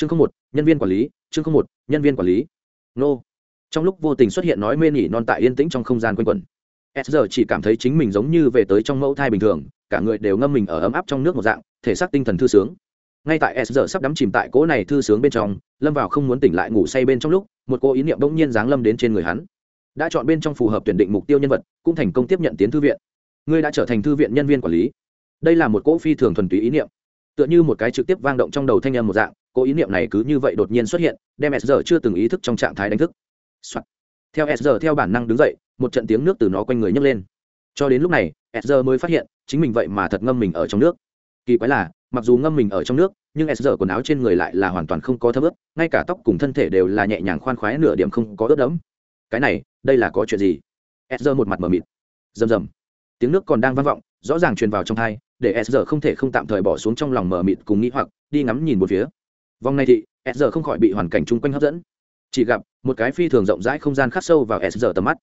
chương không một, nhân viên quản lý, chương không một, nhân viên quản lý. Nô. Trong lúc vô tình xuất hiện nói mê nỉ non tại yên tĩnh trong không gian quanh quẩn. S giờ chỉ cảm thấy chính mình giống như về tới trong mẫu thai bình thường, cả người đều ngâm mình ở ấm áp trong nước một dạng, thể xác tinh thần thư sướng. Ngay tại s giờ sắp đắm chìm tại cỗ này thư sướng bên trong, lâm vào không muốn tỉnh lại ngủ say bên trong lúc, một cô ý niệm bỗng nhiên giáng lâm đến trên người hắn. Đã chọn bên trong phù hợp tuyển định mục tiêu nhân vật, cũng thành công tiếp nhận tiến thư viện. Ngươi đã trở thành thư viện nhân viên quản lý. Đây là một cỗ phi thường thuần túy ý niệm. Tựa như một cái trực tiếp vang động trong đầu thanh âm một dạng cô ý niệm này cứ như vậy đột nhiên xuất hiện, đem s giờ chưa từng ý thức trong trạng thái đánh thức、Soạn. theo s giờ theo bản năng đứng dậy, một trận tiếng nước từ nó quanh người nhấc lên. Cho đến lúc này, s giờ mới phát hiện, chính mình vậy mà thật ngâm mình ở trong nước. Kỳ quái là, mặc dù ngâm mình ở trong nước, nhưng s giờ quần áo trên người lại là hoàn toàn không có thấm ướt, ngay cả tóc cùng thân thể đều là nhẹ nhàng khoan khoái nửa điểm không có ướt đẫm. Cái này, đây là có chuyện gì? S giờ một mặt mờ mịt. Rầm rầm. Tiếng nước còn đang vang vọng, rõ ràng truyền vào trong thai để s giờ không thể không tạm thời bỏ xuống trong lòng mờ mịt cùng nghĩ hoặc, đi ngắm nhìn một phía vòng này thị s giờ không khỏi bị hoàn cảnh chung quanh hấp dẫn. Chỉ gặp, một cái phi thường rộng rãi không gian khắc sâu vào s giờ tầm mắt.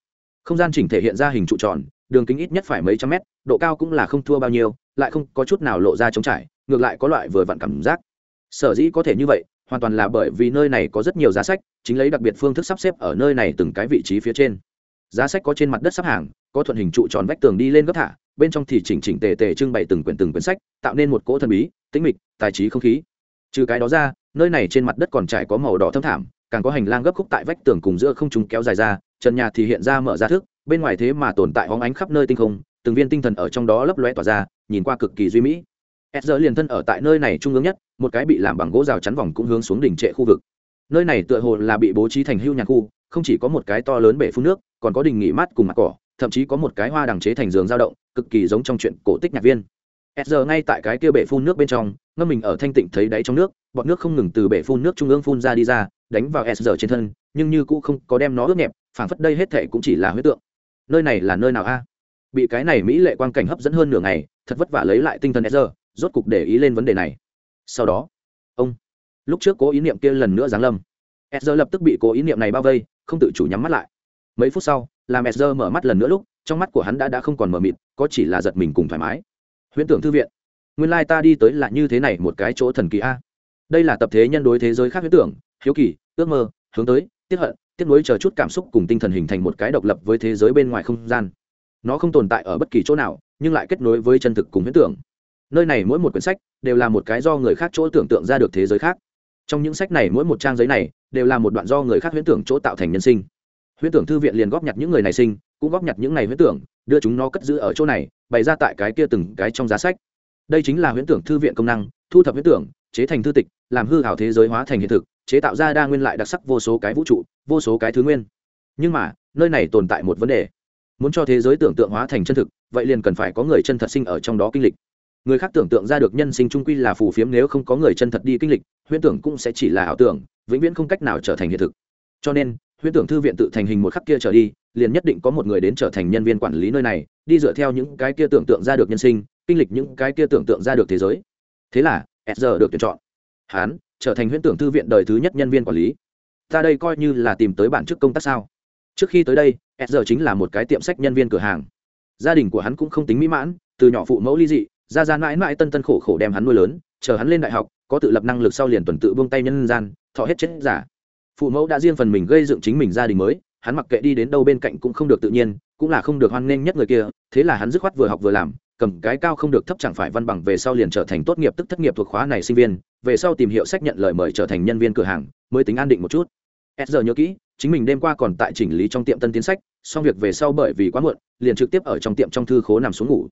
Không gian chỉnh thể hiện ra hình trụ tròn, đường kính ít nhất phải mấy trăm mét, độ cao cũng là không thua bao nhiêu, lại không có chút nào lộ ra trống trải, ngược lại có loại vừa vặn cảm giác. Sở dĩ có thể như vậy, hoàn toàn là bởi vì nơi này có rất nhiều giá sách, chính lấy đặc biệt phương thức sắp xếp ở nơi này từng cái vị trí phía trên. Giá sách có trên mặt đất sắp hàng, có thuận hình trụ tròn vách tường đi lên gấp thả, bên trong thì chỉnh chỉnh tề tề trưng bày từng quyển từng quyển sách, tạo nên một cỗ thần bí, tĩnh mịch, tài trí không khí. Trừ cái đó ra nơi này trên mặt đất còn trải có màu đỏ thâm thảm, càng có hành lang gấp khúc tại vách tường cùng giữa không chúng kéo dài ra, trần nhà thì hiện ra mở ra thức bên ngoài thế mà tồn tại hóng ánh khắp nơi tinh không, từng viên tinh thần ở trong đó lấp lóe tỏa ra, nhìn qua cực kỳ duy mỹ. S giờ liền thân ở tại nơi này trung ương nhất, một cái bị làm bằng gỗ rào chắn vòng cũng hướng xuống đỉnh trệ khu vực. Nơi này tựa hồ là bị bố trí thành hưu nhà khu, không chỉ có một cái to lớn bể phun nước, còn có đình nghỉ mát cùng mặt cỏ, thậm chí có một cái hoa đằng chế thành giường dao động, cực kỳ giống trong chuyện cổ tích nhạc viên s giờ ngay tại cái kia bể phun nước bên trong, ngâm mình ở thanh tịnh thấy đáy trong nước bọn nước không ngừng từ bể phun nước trung ương phun ra đi ra, đánh vào s giờ trên thân, nhưng như cũng không có đem nó ướt nhẹp, phảng phất đây hết thệ cũng chỉ là huyết tượng. Nơi này là nơi nào a? Bị cái này mỹ lệ quang cảnh hấp dẫn hơn nửa ngày, thật vất vả lấy lại tinh thần s giờ, rốt cục để ý lên vấn đề này. Sau đó, ông, lúc trước cố ý niệm kia lần nữa giáng lâm. S giờ lập tức bị cố ý niệm này bao vây, không tự chủ nhắm mắt lại. Mấy phút sau, làm s giờ mở mắt lần nữa lúc, trong mắt của hắn đã đã không còn mờ mịt, có chỉ là giật mình cùng thoải mái huyễn tưởng thư viện. Nguyên lai ta đi tới là như thế này một cái chỗ thần kỳ a. Đây là tập thế nhân đối thế giới khác huyễn tưởng, hiếu kỳ, ước mơ, hướng tới tiếp hận tiếp nối chờ chút cảm xúc cùng tinh thần hình thành một cái độc lập với thế giới bên ngoài không gian. Nó không tồn tại ở bất kỳ chỗ nào, nhưng lại kết nối với chân thực cùng huyễn tưởng. Nơi này mỗi một quyển sách đều là một cái do người khác chỗ tưởng tượng ra được thế giới khác. Trong những sách này mỗi một trang giấy này đều là một đoạn do người khác huyễn tưởng chỗ tạo thành nhân sinh. Huyễn tưởng thư viện liền góp nhặt những người này sinh, cũng góp nhặt những ngày huyễn tưởng đưa chúng nó cất giữ ở chỗ này, bày ra tại cái kia từng cái trong giá sách. Đây chính là huyễn tưởng thư viện công năng, thu thập huyễn tưởng, chế thành thư tịch, làm hư hảo thế giới hóa thành hiện thực, chế tạo ra đa nguyên lại đặc sắc vô số cái vũ trụ, vô số cái thứ nguyên. Nhưng mà, nơi này tồn tại một vấn đề. Muốn cho thế giới tưởng tượng hóa thành chân thực, vậy liền cần phải có người chân thật sinh ở trong đó kinh lịch. Người khác tưởng tượng ra được nhân sinh trung quy là phù phiếm nếu không có người chân thật đi kinh lịch, huyễn tưởng cũng sẽ chỉ là ảo tưởng, vĩnh viễn không cách nào trở thành hiện thực. Cho nên, huyễn tưởng thư viện tự thành hình một khắc kia trở đi liền nhất định có một người đến trở thành nhân viên quản lý nơi này, đi dựa theo những cái kia tưởng tượng ra được nhân sinh, kinh lịch những cái kia tưởng tượng ra được thế giới. Thế là s được tuyển chọn. Hán trở thành huyễn tưởng thư viện đời thứ nhất nhân viên quản lý. Ta đây coi như là tìm tới bản chức công tác sao? Trước khi tới đây s chính là một cái tiệm sách nhân viên cửa hàng. Gia đình của hắn cũng không tính mỹ mãn, từ nhỏ phụ mẫu ly dị, ra ra mãi mãi tân tân khổ khổ đem hắn nuôi lớn, chờ hắn lên đại học, có tự lập năng lực sau liền tuần tự buông tay nhân gian, thọ hết chết giả. Phụ mẫu đã riêng phần mình gây dựng chính mình gia đình mới hắn mặc kệ đi đến đâu bên cạnh cũng không được tự nhiên, cũng là không được hoan nghênh nhất người kia, thế là hắn dứt khoát vừa học vừa làm, cầm cái cao không được thấp chẳng phải văn bằng về sau liền trở thành tốt nghiệp tức thất nghiệp thuộc khóa này sinh viên, về sau tìm hiệu sách nhận lời mời trở thành nhân viên cửa hàng, mới tính an định một chút. S giờ nhớ kỹ, chính mình đêm qua còn tại chỉnh lý trong tiệm tân tiến sách, xong việc về sau bởi vì quá muộn, liền trực tiếp ở trong tiệm trong thư khố nằm xuống ngủ.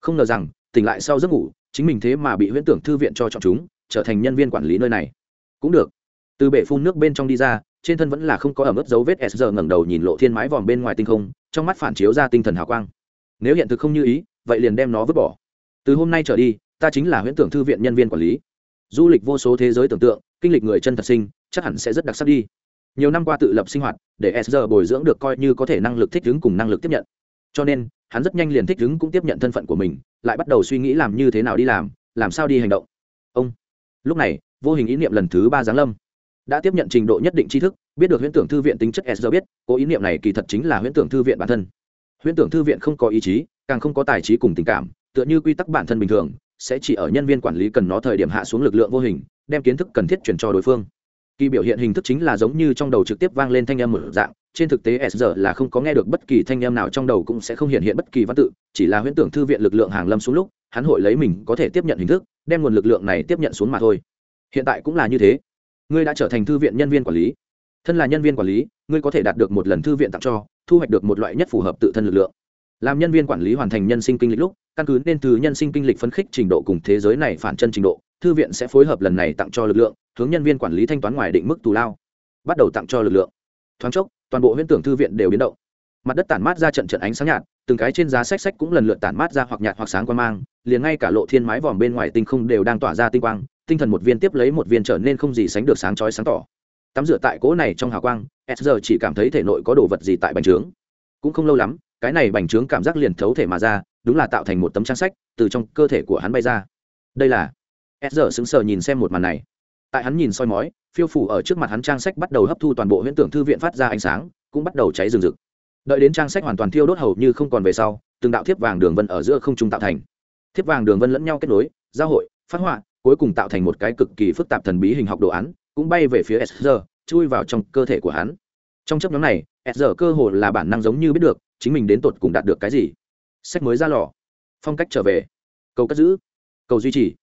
Không ngờ rằng, tỉnh lại sau giấc ngủ, chính mình thế mà bị huyễn tưởng thư viện cho chọn chúng, trở thành nhân viên quản lý nơi này. Cũng được. Từ bể phun nước bên trong đi ra trên thân vẫn là không có ẩm ướt dấu vết s giờ ngẩng đầu nhìn lộ thiên mái vòm bên ngoài tinh không, trong mắt phản chiếu ra tinh thần hào quang. Nếu hiện thực không như ý, vậy liền đem nó vứt bỏ. Từ hôm nay trở đi, ta chính là huyễn tưởng thư viện nhân viên quản lý. Du lịch vô số thế giới tưởng tượng, kinh lịch người chân thật sinh, chắc hẳn sẽ rất đặc sắc đi. Nhiều năm qua tự lập sinh hoạt, để s giờ bồi dưỡng được coi như có thể năng lực thích ứng cùng năng lực tiếp nhận. Cho nên, hắn rất nhanh liền thích ứng cũng tiếp nhận thân phận của mình, lại bắt đầu suy nghĩ làm như thế nào đi làm làm sao đi hành động. Ông, lúc này, vô hình ý niệm lần thứ ba giáng lâm đã tiếp nhận trình độ nhất định tri thức, biết được huyễn tưởng thư viện tính chất s giờ biết, cố ý niệm này kỳ thật chính là huyễn tưởng thư viện bản thân. Huyễn tưởng thư viện không có ý chí, càng không có tài trí cùng tình cảm, tựa như quy tắc bản thân bình thường, sẽ chỉ ở nhân viên quản lý cần nó thời điểm hạ xuống lực lượng vô hình, đem kiến thức cần thiết chuyển cho đối phương. Kỳ biểu hiện hình thức chính là giống như trong đầu trực tiếp vang lên thanh âm một dạng, trên thực tế s giờ là không có nghe được bất kỳ thanh âm nào trong đầu cũng sẽ không hiện hiện bất kỳ văn tự, chỉ là huyễn tưởng thư viện lực lượng hàng lâm xuống lúc, hắn hội lấy mình có thể tiếp nhận hình thức, đem nguồn lực lượng này tiếp nhận xuống mà thôi. Hiện tại cũng là như thế ngươi đã trở thành thư viện nhân viên quản lý. Thân là nhân viên quản lý, ngươi có thể đạt được một lần thư viện tặng cho, thu hoạch được một loại nhất phù hợp tự thân lực lượng. Làm nhân viên quản lý hoàn thành nhân sinh kinh lịch lúc, căn cứ nên từ nhân sinh kinh lịch phấn khích trình độ cùng thế giới này phản chân trình độ, thư viện sẽ phối hợp lần này tặng cho lực lượng, hướng nhân viên quản lý thanh toán ngoài định mức tù lao. Bắt đầu tặng cho lực lượng. Thoáng chốc, toàn bộ huyễn tưởng thư viện đều biến động. Mặt đất tản mát ra trận trận ánh sáng nhạt, từng cái trên giá sách sách cũng lần lượt tản mát ra hoặc nhạt hoặc sáng quan mang, liền ngay cả lộ thiên mái vòm bên ngoài tinh không đều đang tỏa ra tinh quang tinh thần một viên tiếp lấy một viên trở nên không gì sánh được sáng chói sáng tỏ. Tắm rửa tại cỗ này trong hào quang, s giờ chỉ cảm thấy thể nội có đồ vật gì tại bành trướng. Cũng không lâu lắm, cái này bành trướng cảm giác liền thấu thể mà ra, đúng là tạo thành một tấm trang sách từ trong cơ thể của hắn bay ra. Đây là s giờ sững sờ nhìn xem một màn này. Tại hắn nhìn soi mói, phiêu phủ ở trước mặt hắn trang sách bắt đầu hấp thu toàn bộ huyễn tưởng thư viện phát ra ánh sáng, cũng bắt đầu cháy rừng rực. Đợi đến trang sách hoàn toàn thiêu đốt hầu như không còn về sau, từng đạo thiếp vàng đường vân ở giữa không trung tạo thành. Thiếp vàng đường vân lẫn nhau kết nối, giao hội, phát họa cuối cùng tạo thành một cái cực kỳ phức tạp thần bí hình học đồ án, cũng bay về phía sr chui vào trong cơ thể của hắn. Trong chấp nhóm này sr cơ hồ là bản năng giống như biết được, chính mình đến tột cùng đạt được cái gì. Sách mới ra lò. Phong cách trở về. Cầu cất giữ. Cầu duy trì.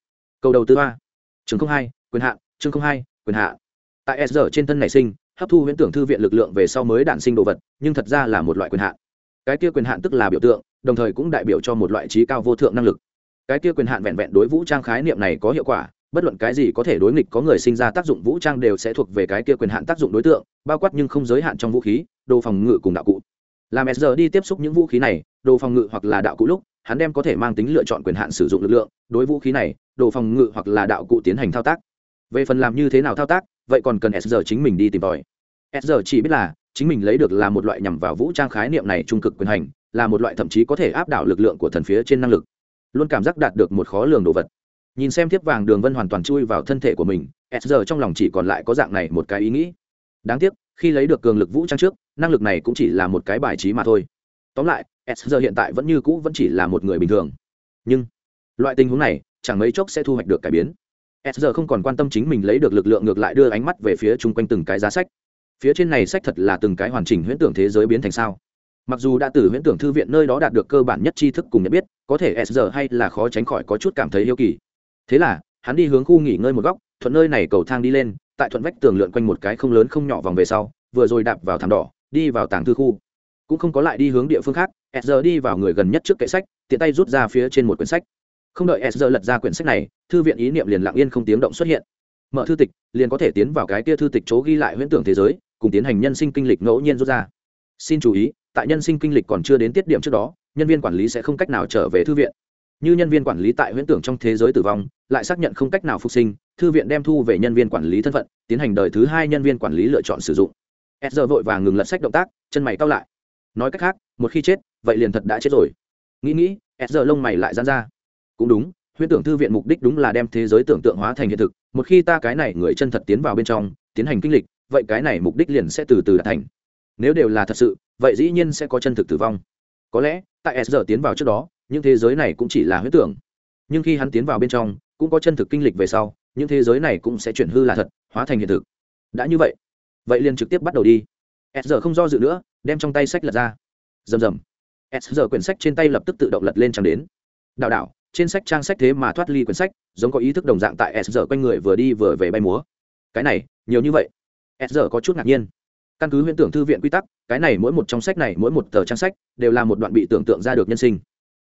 Cầu đầu tư ba. Chương không hai, quyền hạn. Chương không hai, quyền hạ tại sr trên thân nảy sinh, hấp thu huyễn tưởng thư viện lực lượng về sau mới đản sinh đồ vật, nhưng thật ra là một loại quyền hạn. Cái kia quyền hạn tức là biểu tượng, đồng thời cũng đại biểu cho một loại trí cao vô thượng năng lực cái kia quyền hạn vẹn vẹn đối vũ trang khái niệm này có hiệu quả, bất luận cái gì có thể đối nghịch có người sinh ra tác dụng vũ trang đều sẽ thuộc về cái kia quyền hạn tác dụng đối tượng, bao quát nhưng không giới hạn trong vũ khí, đồ phòng ngự cùng đạo cụ. Làm s đi tiếp xúc những vũ khí này, đồ phòng ngự hoặc là đạo cụ lúc, hắn đem có thể mang tính lựa chọn quyền hạn sử dụng lực lượng, đối vũ khí này, đồ phòng ngự hoặc là đạo cụ tiến hành thao tác. Về phần làm như thế nào thao tác, vậy còn cần s chính mình đi tìm tòi. S chỉ biết là, chính mình lấy được là một loại nhằm vào vũ trang khái niệm này trung cực quyền hành, là một loại thậm chí có thể áp đảo lực lượng của thần phía trên năng lực luôn cảm giác đạt được một khó lường đồ vật. Nhìn xem thiếp vàng đường vân hoàn toàn chui vào thân thể của mình, s trong lòng chỉ còn lại có dạng này một cái ý nghĩ. Đáng tiếc, khi lấy được cường lực vũ trang trước, năng lực này cũng chỉ là một cái bài trí mà thôi. Tóm lại, s hiện tại vẫn như cũ vẫn chỉ là một người bình thường. Nhưng, loại tình huống này, chẳng mấy chốc sẽ thu hoạch được cải biến. S không còn quan tâm chính mình lấy được lực lượng ngược lại đưa ánh mắt về phía chung quanh từng cái giá sách. Phía trên này sách thật là từng cái hoàn chỉnh huyễn tưởng thế giới biến thành sao? Mặc dù đã từ huyễn tưởng thư viện nơi đó đạt được cơ bản nhất tri thức cùng nhận biết, có thể s hay là khó tránh khỏi có chút cảm thấy yêu kỳ. Thế là, hắn đi hướng khu nghỉ ngơi một góc, thuận nơi này cầu thang đi lên, tại thuận vách tường lượn quanh một cái không lớn không nhỏ vòng về sau, vừa rồi đạp vào thảm đỏ, đi vào tàng thư khu. Cũng không có lại đi hướng địa phương khác, s đi vào người gần nhất trước kệ sách, tiện tay rút ra phía trên một quyển sách. Không đợi s lật ra quyển sách này, thư viện ý niệm liền lặng yên không tiếng động xuất hiện. Mở thư tịch, liền có thể tiến vào cái kia thư tịch chỗ ghi lại huyễn tưởng thế giới, cùng tiến hành nhân sinh kinh lịch ngẫu nhiên rút ra. Xin chú ý tại nhân sinh kinh lịch còn chưa đến tiết điểm trước đó, nhân viên quản lý sẽ không cách nào trở về thư viện. Như nhân viên quản lý tại huyễn tưởng trong thế giới tử vong, lại xác nhận không cách nào phục sinh, thư viện đem thu về nhân viên quản lý thân phận, tiến hành đời thứ hai nhân viên quản lý lựa chọn sử dụng. S giờ vội vàng ngừng lật sách động tác, chân mày cao lại. Nói cách khác, một khi chết, vậy liền thật đã chết rồi. Nghĩ nghĩ s giờ lông mày lại dán ra. Cũng đúng, huyễn tưởng thư viện mục đích đúng là đem thế giới tưởng tượng hóa thành hiện thực. Một khi ta cái này người chân thật tiến vào bên trong, tiến hành kinh lịch, vậy cái này mục đích liền sẽ từ từ đạt thành. Nếu đều là thật sự vậy dĩ nhiên sẽ có chân thực tử vong. Có lẽ, tại s giờ tiến vào trước đó, những thế giới này cũng chỉ là huyết tưởng. Nhưng khi hắn tiến vào bên trong, cũng có chân thực kinh lịch về sau, những thế giới này cũng sẽ chuyển hư là thật, hóa thành hiện thực. Đã như vậy vậy liền trực tiếp bắt đầu đi. S giờ không do dự nữa, đem trong tay sách lật ra. Rầm rầm. S giờ quyển sách trên tay lập tức tự động lật lên trang đến. Đạo đạo trên sách trang sách thế mà thoát ly quyển sách, giống có ý thức đồng dạng tại s giờ quanh người vừa đi vừa về bay múa. Cái này, nhiều như vậy. S giờ có chút ngạc nhiên căn cứ huyễn tưởng thư viện quy tắc, cái này mỗi một trong sách này, mỗi một tờ trang sách đều là một đoạn bị tưởng tượng ra được nhân sinh.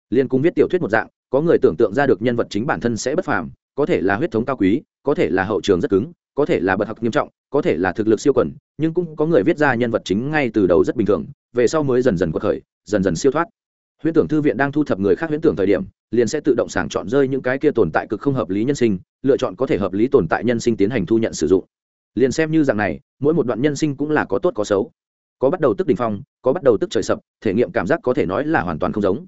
Liên cung viết tiểu thuyết một dạng, có người tưởng tượng ra được nhân vật chính bản thân sẽ bất phàm, có thể là huyết thống cao quý, có thể là hậu trường rất cứng, có thể là bậc học nghiêm trọng, có thể là thực lực siêu quẩn nhưng cũng có người viết ra nhân vật chính ngay từ đầu rất bình thường, về sau mới dần dần quật khởi, dần dần siêu thoát. Huyễn tưởng thư viện đang thu thập người khác huyễn tưởng thời điểm, liền sẽ tự động sàng chọn rơi những cái kia tồn tại cực không hợp lý nhân sinh, lựa chọn có thể hợp lý tồn tại nhân sinh tiến hành thu nhận sử dụng liền xem như dạng này, mỗi một đoạn nhân sinh cũng là có tốt có xấu. Có bắt đầu tức đình phong, có bắt đầu tức trời sập, thể nghiệm cảm giác có thể nói là hoàn toàn không giống.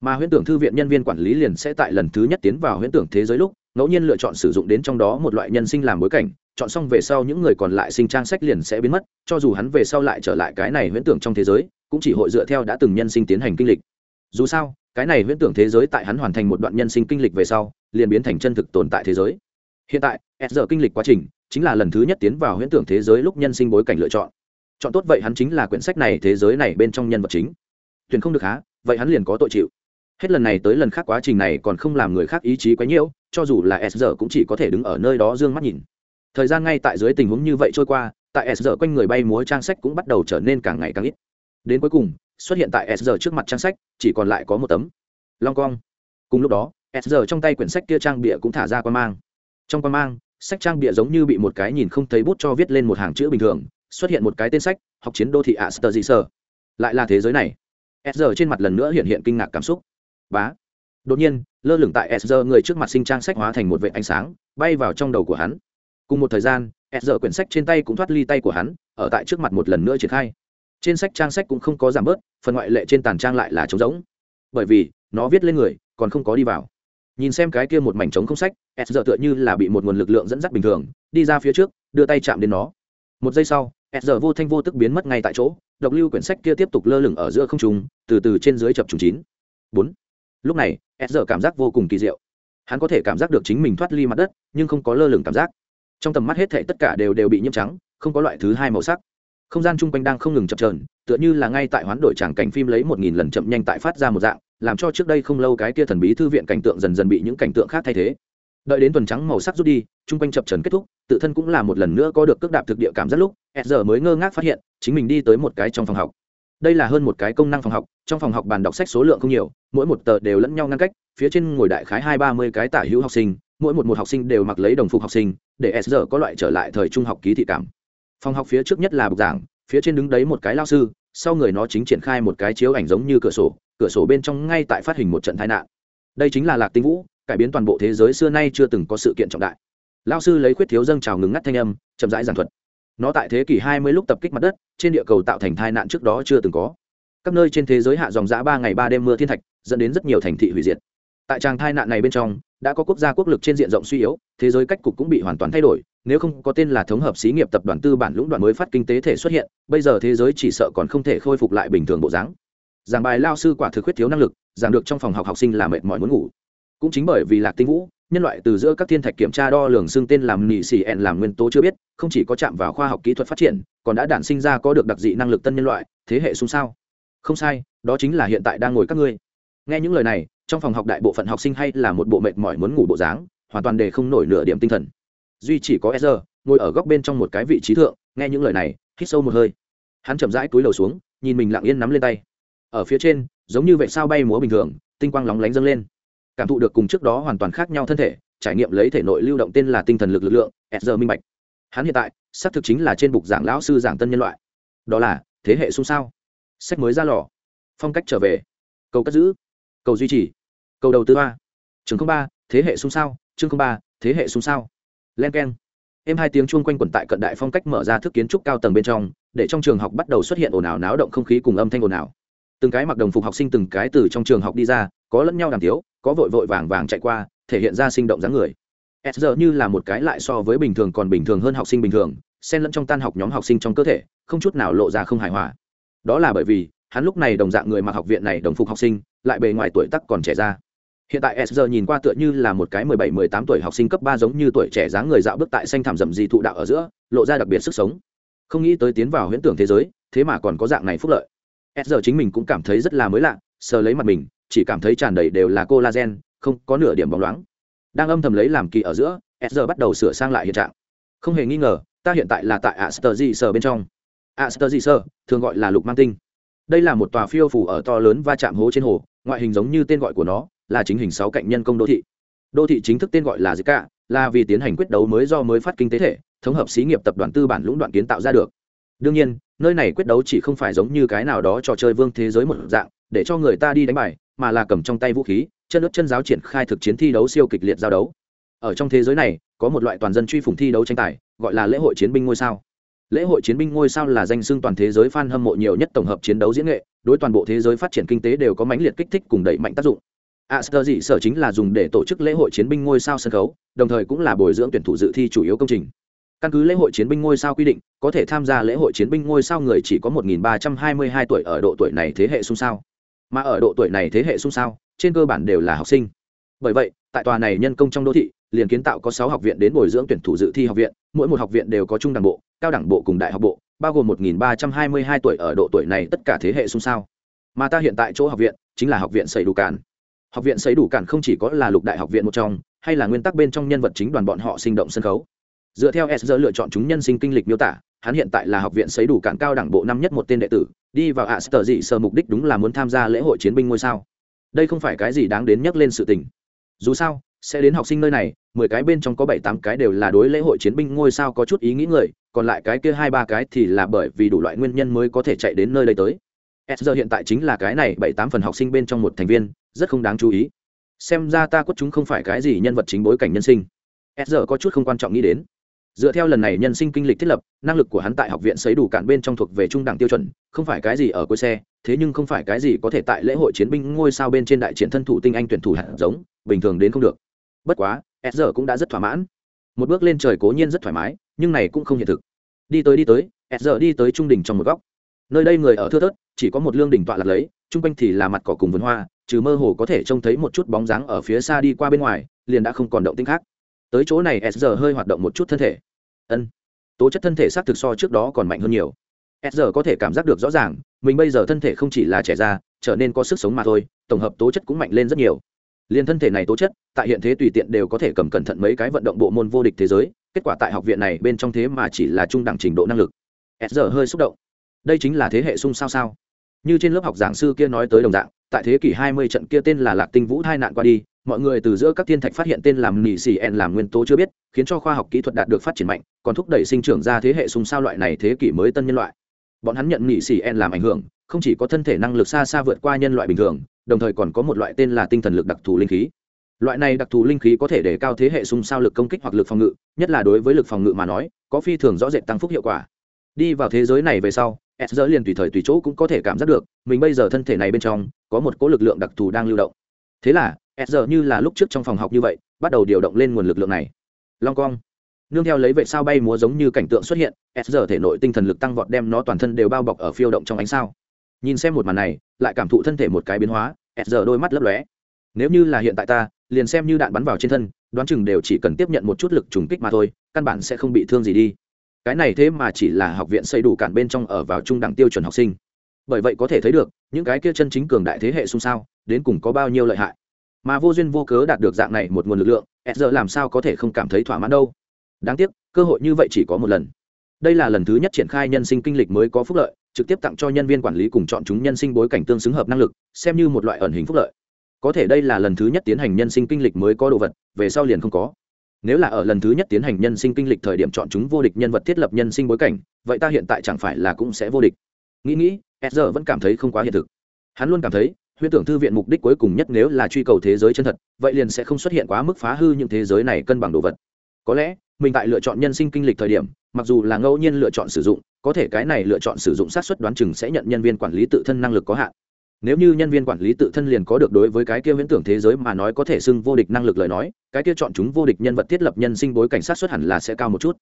Mà huyễn tưởng thư viện nhân viên quản lý liền sẽ tại lần thứ nhất tiến vào huyễn tưởng thế giới lúc, ngẫu nhiên lựa chọn sử dụng đến trong đó một loại nhân sinh làm bối cảnh, chọn xong về sau những người còn lại sinh trang sách liền sẽ biến mất, cho dù hắn về sau lại trở lại cái này huyễn tưởng trong thế giới, cũng chỉ hội dựa theo đã từng nhân sinh tiến hành kinh lịch. Dù sao, cái này huyễn tưởng thế giới tại hắn hoàn thành một đoạn nhân sinh kinh lịch về sau, liền biến thành chân thực tồn tại thế giới. Hiện tại, s giờ kinh lịch quá trình chính là lần thứ nhất tiến vào huyễn tưởng thế giới lúc nhân sinh bối cảnh lựa chọn. Chọn tốt vậy hắn chính là quyển sách này thế giới này bên trong nhân vật chính. Tuyển không được há, vậy hắn liền có tội chịu. Hết lần này tới lần khác quá trình này còn không làm người khác ý chí quấy nhiễu, cho dù là s giờ cũng chỉ có thể đứng ở nơi đó d ư ơ n g mắt nhìn. Thời gian ngay tại dưới tình huống như vậy trôi qua, tại s giờ quanh người bay múa trang sách cũng bắt đầu trở nên càng ngày càng ít. Đến cuối cùng, xuất hiện tại s giờ trước mặt trang sách, chỉ còn lại có một tấm. Long cong cùng lúc đó, s giờ trong tay quyển sách kia trang bịa cũng thả ra quan mang. Trong quan mang sách trang bịa giống như bị một cái nhìn không thấy bút cho viết lên một hàng chữ bình thường, xuất hiện một cái tên sách, học chiến đô thị ạ sơ dị sơ lại là thế giới này. S giờ trên mặt lần nữa hiện hiện kinh ngạc cảm xúc. Bá. Đột nhiên, lơ lửng tại s giờ người trước mặt sinh trang sách hóa thành một vệ ánh sáng, bay vào trong đầu của hắn. Cùng một thời gian s giờ quyển sách trên tay cũng thoát ly tay của hắn, ở tại trước mặt một lần nữa triển khai. Trên sách trang sách cũng không có giảm bớt, phần ngoại lệ trên tàn trang lại là trống rỗng. Bởi vì, nó viết lên người, còn không có đi vào nhìn xem cái kia một mảnh trống không sách, s giờ tựa như là bị một nguồn lực lượng dẫn dắt bình thường, đi ra phía trước, đưa tay chạm đến nó. Một giây sau, s giờ vô thanh vô tức biến mất ngay tại chỗ, độc lưu quyển sách kia tiếp tục lơ lửng ở giữa không trùng từ từ trên dưới chập trùng chín. Bốn. Lúc này, s giờ cảm giác vô cùng kỳ diệu. Hắn có thể cảm giác được chính mình thoát ly mặt đất, nhưng không có lơ lửng cảm giác. Trong tầm mắt hết thệ tất cả đều đều bị nhiễm trắng, không có loại thứ hai màu sắc. Không gian chung quanh đang không ngừng chập trờn tựa như là ngay tại hoán đổi tràng cảnh phim lấy một nghìn lần chậm nhanh tại phát ra một dạng làm cho trước đây không lâu cái kia thần bí thư viện cảnh tượng dần dần bị những cảnh tượng khác thay thế. Đợi đến tuần trắng màu sắc rút đi, chung quanh chập trần kết thúc, tự thân cũng là một lần nữa có được cước đạp thực địa cảm giác lúc s giờ mới ngơ ngác phát hiện, chính mình đi tới một cái trong phòng học. Đây là hơn một cái công năng phòng học, trong phòng học bàn đọc sách số lượng không nhiều, mỗi một tờ đều lẫn nhau ngăn cách, phía trên ngồi đại khái hai ba mươi cái tả hữu học sinh, mỗi một một học sinh đều mặc lấy đồng phục học sinh, để s giờ có loại trở lại thời trung học ký thị cảm. Phòng học phía trước nhất là bục giảng, phía trên đứng đấy một cái lao sư, sau người nó chính triển khai một cái chiếu ảnh giống như cửa sổ cửa sổ bên trong ngay tại phát hình một trận tai nạn. Đây chính là lạc tinh vũ, cải biến toàn bộ thế giới xưa nay chưa từng có sự kiện trọng đại. Lao sư lấy khuyết thiếu dâng trào ngừng ngắt thanh âm, chậm rãi giảng thuật. Nó tại thế kỷ 20 lúc tập kích mặt đất, trên địa cầu tạo thành tai nạn trước đó chưa từng có. Các nơi trên thế giới hạ dòng dã ba ngày ba đêm mưa thiên thạch, dẫn đến rất nhiều thành thị hủy diệt. Tại tràng tai nạn này bên trong, đã có quốc gia quốc lực trên diện rộng suy yếu, thế giới cách cục cũng bị hoàn toàn thay đổi, nếu không có tên là thống hợp xí nghiệp tập đoàn tư bản lũng đoạn mới phát kinh tế thể xuất hiện, bây giờ thế giới chỉ sợ còn không thể khôi phục lại bình thường bộ dáng giảng bài lao sư quả thực khuyết thiếu năng lực, giảng được trong phòng học học sinh là mệt mỏi muốn ngủ. Cũng chính bởi vì lạc tinh vũ, nhân loại từ giữa các thiên thạch kiểm tra đo lường xương tên làm nỉ xì ẹn làm nguyên tố chưa biết, không chỉ có chạm vào khoa học kỹ thuật phát triển, còn đã đản sinh ra có được đặc dị năng lực tân nhân loại, thế hệ xung sao. Không sai, đó chính là hiện tại đang ngồi các ngươi. Nghe những lời này, trong phòng học đại bộ phận học sinh hay là một bộ mệt mỏi muốn ngủ bộ dáng, hoàn toàn để không nổi nửa điểm tinh thần. Duy chỉ có Ezra ngồi ở góc bên trong một cái vị trí thượng, nghe những lời này, hít sâu một hơi. Hắn chậm rãi túi lầu xuống, nhìn mình lặng yên nắm lên tay ở phía trên, giống như vậy sao bay múa bình thường, tinh quang lóng lánh dâng lên. Cảm thụ được cùng trước đó hoàn toàn khác nhau thân thể, trải nghiệm lấy thể nội lưu động tên là tinh thần lực lực lượng giờ minh bạch. Hắn hiện tại, xác thực chính là trên bục giảng lão sư giảng tân nhân loại. Đó là, thế hệ xung sao? Sách mới ra lò. Phong cách trở về. Cầu cất giữ. Cầu duy trì. Cầu đầu tư ba chương ba, thế hệ xung sao? Chương ba, thế hệ xung sao? Len k e n em hai tiếng chuông quanh quẩn tại cận đại phong cách mở ra thức kiến trúc cao tầng bên trong, để trong trường học bắt đầu xuất hiện ồn ào náo động không khí cùng âm thanh ồn ào từng cái mặc đồng phục học sinh từng cái từ trong trường học đi ra, có lẫn nhau đàm tiếu, có vội vội vàng vàng chạy qua, thể hiện ra sinh động dáng người. S giờ như là một cái lại so với bình thường còn bình thường hơn học sinh bình thường, xen lẫn trong tan học nhóm học sinh trong cơ thể, không chút nào lộ ra không hài hòa. Đó là bởi vì, hắn lúc này đồng dạng người mặc học viện này đồng phục học sinh, lại bề ngoài tuổi tắc còn trẻ ra. Hiện tại s giờ nhìn qua tựa như là một cái mười bảy, mười tám tuổi học sinh cấp ba giống như tuổi trẻ dáng người dạo bước tại xanh thảm rậm di thụ đạo ở giữa, lộ ra đặc biệt sức sống. Không nghĩ tới tiến vào huyễn tưởng thế giới, thế mà còn có dạng này phúc lợi s giờ chính mình cũng cảm thấy rất là mới lạ, sờ lấy mặt mình, chỉ cảm thấy tràn đầy đều là collagen, không có nửa điểm bóng loáng. Đang âm thầm lấy làm kỳ ở giữa, s giờ bắt đầu sửa sang lại hiện trạng. Không hề nghi ngờ, ta hiện tại là tại aster sờ bên trong. Aster sờ thường gọi là lục mang tinh. Đây là một tòa phiêu phủ ở to lớn va chạm hố trên hồ, ngoại hình giống như tên gọi của nó, là chính hình sáu cạnh nhân công đô thị. Đô thị chính thức tên gọi là zika, là vì tiến hành quyết đấu mới do mới phát kinh tế thể, thống hợp xí nghiệp tập đoàn tư bản lũng đoạn kiến tạo ra được. Đương nhiên nơi này quyết đấu chỉ không phải giống như cái nào đó trò chơi vương thế giới một dạng để cho người ta đi đánh bài mà là cầm trong tay vũ khí chân ướt chân giáo triển khai thực chiến thi đấu siêu kịch liệt giao đấu. Ở trong thế giới này có một loại toàn dân truy phủng thi đấu tranh tài gọi là lễ hội chiến binh ngôi sao. Lễ hội chiến binh ngôi sao là danh xưng toàn thế giới fan hâm mộ nhiều nhất tổng hợp chiến đấu diễn nghệ đối toàn bộ thế giới phát triển kinh tế đều có mãnh liệt kích thích cùng đẩy mạnh tác dụng. Aster dị sở chính là dùng để tổ chức lễ hội chiến binh ngôi sao sân khấu, đồng thời cũng là bồi dưỡng tuyển thủ dự thi chủ yếu công trình. Căn cứ lễ hội chiến binh ngôi sao quy định, có thể tham gia lễ hội chiến binh ngôi sao người chỉ có 1.322 tuổi ở độ tuổi này thế hệ xung sao. Mà ở độ tuổi này thế hệ xung sao, trên cơ bản đều là học sinh. Bởi vậy, tại tòa này nhân công trong đô thị liền kiến tạo có sáu học viện đến bồi dưỡng tuyển thủ dự thi học viện mỗi một học viện đều có trung đảng bộ cao đảng bộ cùng đại học bộ bao gồm một nghìn ba trăm hai mươi hai tuổi ở độ tuổi này tất cả thế hệ xung sao mà ta hiện tại chỗ học viện chính là học viện xây đủ cản học viện xây đủ cản không chỉ có là lục đại học viện một trong hay là nguyên tắc bên trong nhân vật chính đoàn bọn họ sinh động sân khấu dựa theo s giờ lựa chọn chúng nhân sinh kinh lịch miêu tả, hắn hiện tại là học viện xấy đủ cản cao đẳng bộ năm nhất một tên đệ tử, đi vào ạ sờ dị sơ mục đích đúng là muốn tham gia lễ hội chiến binh ngôi sao. Đây không phải cái gì đáng đến nhắc lên sự tình. Dù sao, sẽ đến học sinh nơi này, mười cái bên trong có bảy tám cái đều là đối lễ hội chiến binh ngôi sao có chút ý nghĩ người, còn lại cái kia hai ba cái thì là bởi vì đủ loại nguyên nhân mới có thể chạy đến nơi đây tới. S giờ hiện tại chính là cái này bảy tám phần học sinh bên trong một thành viên, rất không đáng chú ý. Xem ra ta quất chúng không phải cái gì nhân vật chính bối cảnh nhân sinh. S giờ có chút không quan trọng nghĩ đến dựa theo lần này nhân sinh kinh lịch thiết lập, năng lực của hắn tại học viện xấy đủ cạn bên trong thuộc về trung đẳng tiêu chuẩn, không phải cái gì ở cuối xe, thế nhưng không phải cái gì có thể tại lễ hội chiến binh ngôi sao bên trên đại triển thân thủ tinh anh tuyển thủ hạt giống, bình thường đến không được. Bất quá, s giờ cũng đã rất thỏa mãn. Một bước lên trời cố nhiên rất thoải mái, nhưng này cũng không hiện thực. Đi tới đi tới, s giờ đi tới trung đỉnh trong một góc. Nơi đây người ở thưa thớt, chỉ có một lương đỉnh tọa lật lấy, chung quanh thì là mặt cỏ cùng vườn hoa, trừ mơ hồ có thể trông thấy một chút bóng dáng ở phía xa đi qua bên ngoài, liền đã không còn động tinh khác. Tới chỗ này s giờ hơi hoạt động một chút thân thể ân. Tố chất thân thể xác thực so trước đó còn mạnh hơn nhiều. S giờ có thể cảm giác được rõ ràng, mình bây giờ thân thể không chỉ là trẻ ra trở nên có sức sống mà thôi, tổng hợp tố chất cũng mạnh lên rất nhiều. Liên thân thể này tố chất, tại hiện thế tùy tiện đều có thể cầm cẩn thận mấy cái vận động bộ môn vô địch thế giới, kết quả tại học viện này bên trong thế mà chỉ là trung đẳng trình độ năng lực. S giờ hơi xúc động. Đây chính là thế hệ sung sao sao. Như trên lớp học giảng sư kia nói tới đồng dạng, tại thế kỷ 20 trận kia tên là lạc tinh vũ hai nạn qua đi mọi người từ giữa các thiên thạch phát hiện tên làm nỉ xì ẹn làm nguyên tố chưa biết, khiến cho khoa học kỹ thuật đạt được phát triển mạnh, còn thúc đẩy sinh trưởng ra thế hệ sùng sao loại này thế kỷ mới tân nhân loại. Bọn hắn nhận nỉ xì ẹn làm ảnh hưởng, không chỉ có thân thể năng lực xa xa vượt qua nhân loại bình thường, đồng thời còn có một loại tên là tinh thần lực đặc thù linh khí. Loại này đặc thù linh khí có thể để cao thế hệ sung sao lực công kích hoặc lực phòng ngự, nhất là đối với lực phòng ngự mà nói, có phi thường rõ rệt tăng phúc hiệu quả. Đi vào thế giới này về sau s dỡ liền tùy thời tùy chỗ cũng có thể cảm giác được, mình bây giờ thân thể này bên trong, có một cỗ lực lượng đặc thù đang lưu động. Thế là s giờ như là lúc trước trong phòng học như vậy, bắt đầu điều động lên nguồn lực lượng này. Long cong nương theo lấy vệ sao bay múa giống như cảnh tượng xuất hiện s giờ thể nội tinh thần lực tăng vọt đem nó toàn thân đều bao bọc ở phiêu động trong ánh sao. Nhìn xem một màn này, lại cảm thụ thân thể một cái biến hóa s giờ đôi mắt lấp lóe. Nếu như là hiện tại ta, liền xem như đạn bắn vào trên thân, đoán chừng đều chỉ cần tiếp nhận một chút lực trùng kích mà thôi, căn bản sẽ không bị thương gì đi. Cái này thế mà chỉ là học viện xây đủ cản bên trong ở vào trung đẳng tiêu chuẩn học sinh. Bởi vậy có thể thấy được, những cái kia chân chính cường đại thế hệ xung sao, đến cùng có bao nhiêu lợi hại mà vô duyên vô cớ đạt được dạng này một nguồn lực lượng, s giờ làm sao có thể không cảm thấy thỏa mãn đâu. Đáng tiếc, cơ hội như vậy chỉ có một lần. Đây là lần thứ nhất triển khai nhân sinh kinh lịch mới có phúc lợi, trực tiếp tặng cho nhân viên quản lý cùng chọn chúng nhân sinh bối cảnh tương xứng hợp năng lực, xem như một loại ẩn hình phúc lợi. Có thể đây là lần thứ nhất tiến hành nhân sinh kinh lịch mới có đồ vật, về sau liền không có. Nếu là ở lần thứ nhất tiến hành nhân sinh kinh lịch thời điểm chọn chúng vô địch nhân vật thiết lập nhân sinh bối cảnh, vậy ta hiện tại chẳng phải là cũng sẽ vô địch. Nghĩ nghĩ e s vẫn cảm thấy không quá hiện thực. Hắn luôn cảm thấy huyễn tưởng thư viện mục đích cuối cùng nhất nếu là truy cầu thế giới chân thật, vậy liền sẽ không xuất hiện quá mức phá hư những thế giới này cân bằng đồ vật. Có lẽ, mình tại lựa chọn nhân sinh kinh lịch thời điểm, mặc dù là ngẫu nhiên lựa chọn sử dụng, có thể cái này lựa chọn sử dụng sát xuất đoán chừng sẽ nhận nhân viên quản lý tự thân năng lực có hạn. Nếu như nhân viên quản lý tự thân liền có được đối với cái kia viễn tưởng thế giới mà nói có thể xưng vô địch năng lực lời nói, cái kia chọn chúng vô địch nhân vật thiết lập nhân sinh bối cảnh sát xuất hẳn là sẽ cao một chút.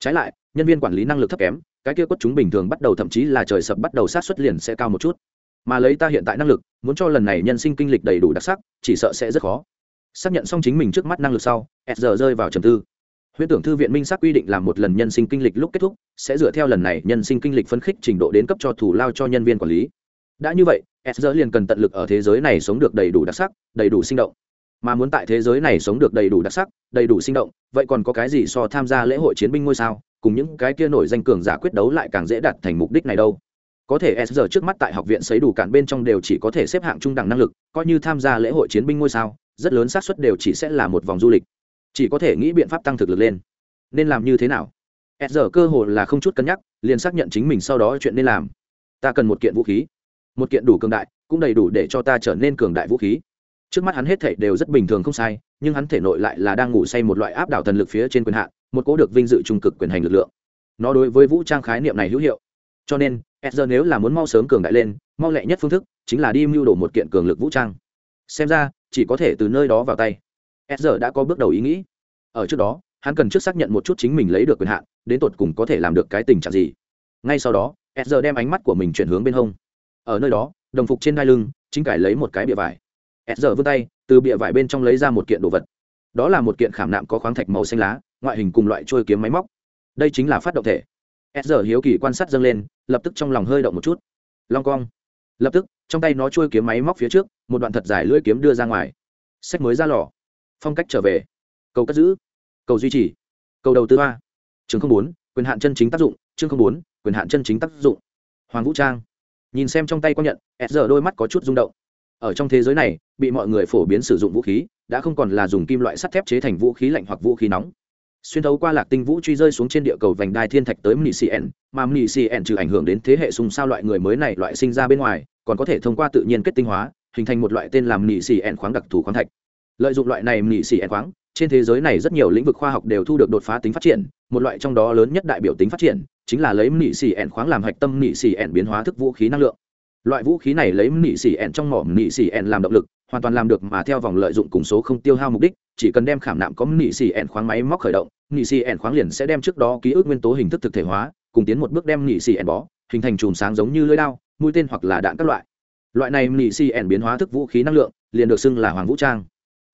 Trái lại, nhân viên quản lý năng lực thấp kém, cái kia quất chúng bình thường bắt đầu thậm chí là trời sập bắt đầu sát xuất liền sẽ cao một chút mà lấy ta hiện tại năng lực, muốn cho lần này nhân sinh kinh lịch đầy đủ đặc sắc, chỉ sợ sẽ rất khó. Xác nhận xong chính mình trước mắt năng lực sau, s giờ rơi vào trầm tư. Huyễn tưởng thư viện minh xác quy định làm một lần nhân sinh kinh lịch lúc kết thúc, sẽ dựa theo lần này nhân sinh kinh lịch phấn khích trình độ đến cấp cho thủ lao cho nhân viên quản lý. Đã như vậy, s giờ liền cần tận lực ở thế giới này sống được đầy đủ đặc sắc, đầy đủ sinh động. Mà muốn tại thế giới này sống được đầy đủ đặc sắc, đầy đủ sinh động, vậy còn có cái gì so tham gia lễ hội chiến binh ngôi sao, cùng những cái kia nổi danh cường giả quyết đấu lại càng dễ đạt thành mục đích này đâu? Có thể s giờ trước mắt tại học viện xấy đủ cản bên trong đều chỉ có thể xếp hạng trung đẳng năng lực, coi như tham gia lễ hội chiến binh ngôi sao, rất lớn xác suất đều chỉ sẽ là một vòng du lịch. Chỉ có thể nghĩ biện pháp tăng thực lực lên. Nên làm như thế nào? S giờ cơ hồ là không chút cân nhắc, liền xác nhận chính mình sau đó chuyện nên làm. Ta cần một kiện vũ khí. Một kiện đủ cường đại, cũng đầy đủ để cho ta trở nên cường đại vũ khí. Trước mắt hắn hết thể đều rất bình thường không sai, nhưng hắn thể nội lại là đang ngủ say một loại áp đảo thần lực phía trên quyền hạn, một cố được vinh dự trung cực quyền hành lực lượng. Nó đối với vũ trang khái niệm này hữu hiệu cho nên Ezra nếu là muốn mau sớm cường đại lên, mau lẹ nhất phương thức chính là đi mưu đồ một kiện cường lực vũ trang. Xem ra, chỉ có thể từ nơi đó vào tay. Ezra đã có bước đầu ý nghĩ. Ở trước đó, hắn cần trước xác nhận một chút chính mình lấy được quyền hạn, đến tột cùng có thể làm được cái tình trạng gì. Ngay sau đó, Ezra đem ánh mắt của mình chuyển hướng bên hông. Ở nơi đó, đồng phục trên đai lưng, chính cải lấy một cái bìa vải. Ezra vươn tay, từ bìa vải bên trong lấy ra một kiện đồ vật. đó là một kiện khảm nạm có khoáng thạch màu xanh lá ngoại hình cùng loại trôi kiếm máy móc đây chính là phát động thể s giờ hiếu kỳ quan sát dâng lên lập tức trong lòng hơi động một chút. Long cong. Lập tức, trong tay nó trôi kiếm máy móc phía trước, một đoạn thật dài lưỡi kiếm đưa ra ngoài. Sách mới ra lò. Phong cách trở về. Cầu cất giữ. Cầu duy trì. Cầu đầu tư ba. Chương không bốn, quyền hạn chân chính tác dụng. Chương không bốn, quyền hạn chân chính tác dụng. Hoàng vũ trang. Nhìn xem trong tay quang nhận, s giờ đôi mắt có chút rung động. Ở trong thế giới này, bị mọi người phổ biến sử dụng vũ khí, đã không còn là dùng kim loại sắt thép chế thành vũ khí lạnh hoặc vũ khí nóng xuyên thấu qua lạc tinh vũ truy rơi xuống trên địa cầu vành đai thiên thạch tới mni cn mà mni cn trừ ảnh hưởng đến thế hệ xung sao loại người mới này loại sinh ra bên ngoài, còn có thể thông qua tự nhiên kết tinh hóa, hình thành một loại tên làm mni cn khoáng đặc thù khoáng thạch. Lợi dụng loại này mni cn khoáng, trên thế giới này rất nhiều lĩnh vực khoa học đều thu được đột phá tính phát triển, một loại trong đó lớn nhất đại biểu tính phát triển, chính là lấy mni cn khoáng làm hạch tâm mni cn biến hóa thức vũ khí năng lượng. Loại vũ khí này lấy mni cn trong mỏ mni cn làm động lực hoàn toàn làm được mà theo vòng lợi dụng cùng số không tiêu hao mục đích, chỉ cần đem khảm nạm có nỉ xì ẹn khoáng máy móc khởi động, nỉ xì ẹn khoáng liền sẽ đem trước đó ký ức nguyên tố hình thức thực thể hóa, cùng tiến một bước đem nỉ xì ẹn bó, hình thành chùm sáng giống như lưỡi đao, mũi tên hoặc là đạn các loại. Loại này nỉ xì ẹn biến hóa thức vũ khí năng lượng, liền được xưng là hoàng vũ trang.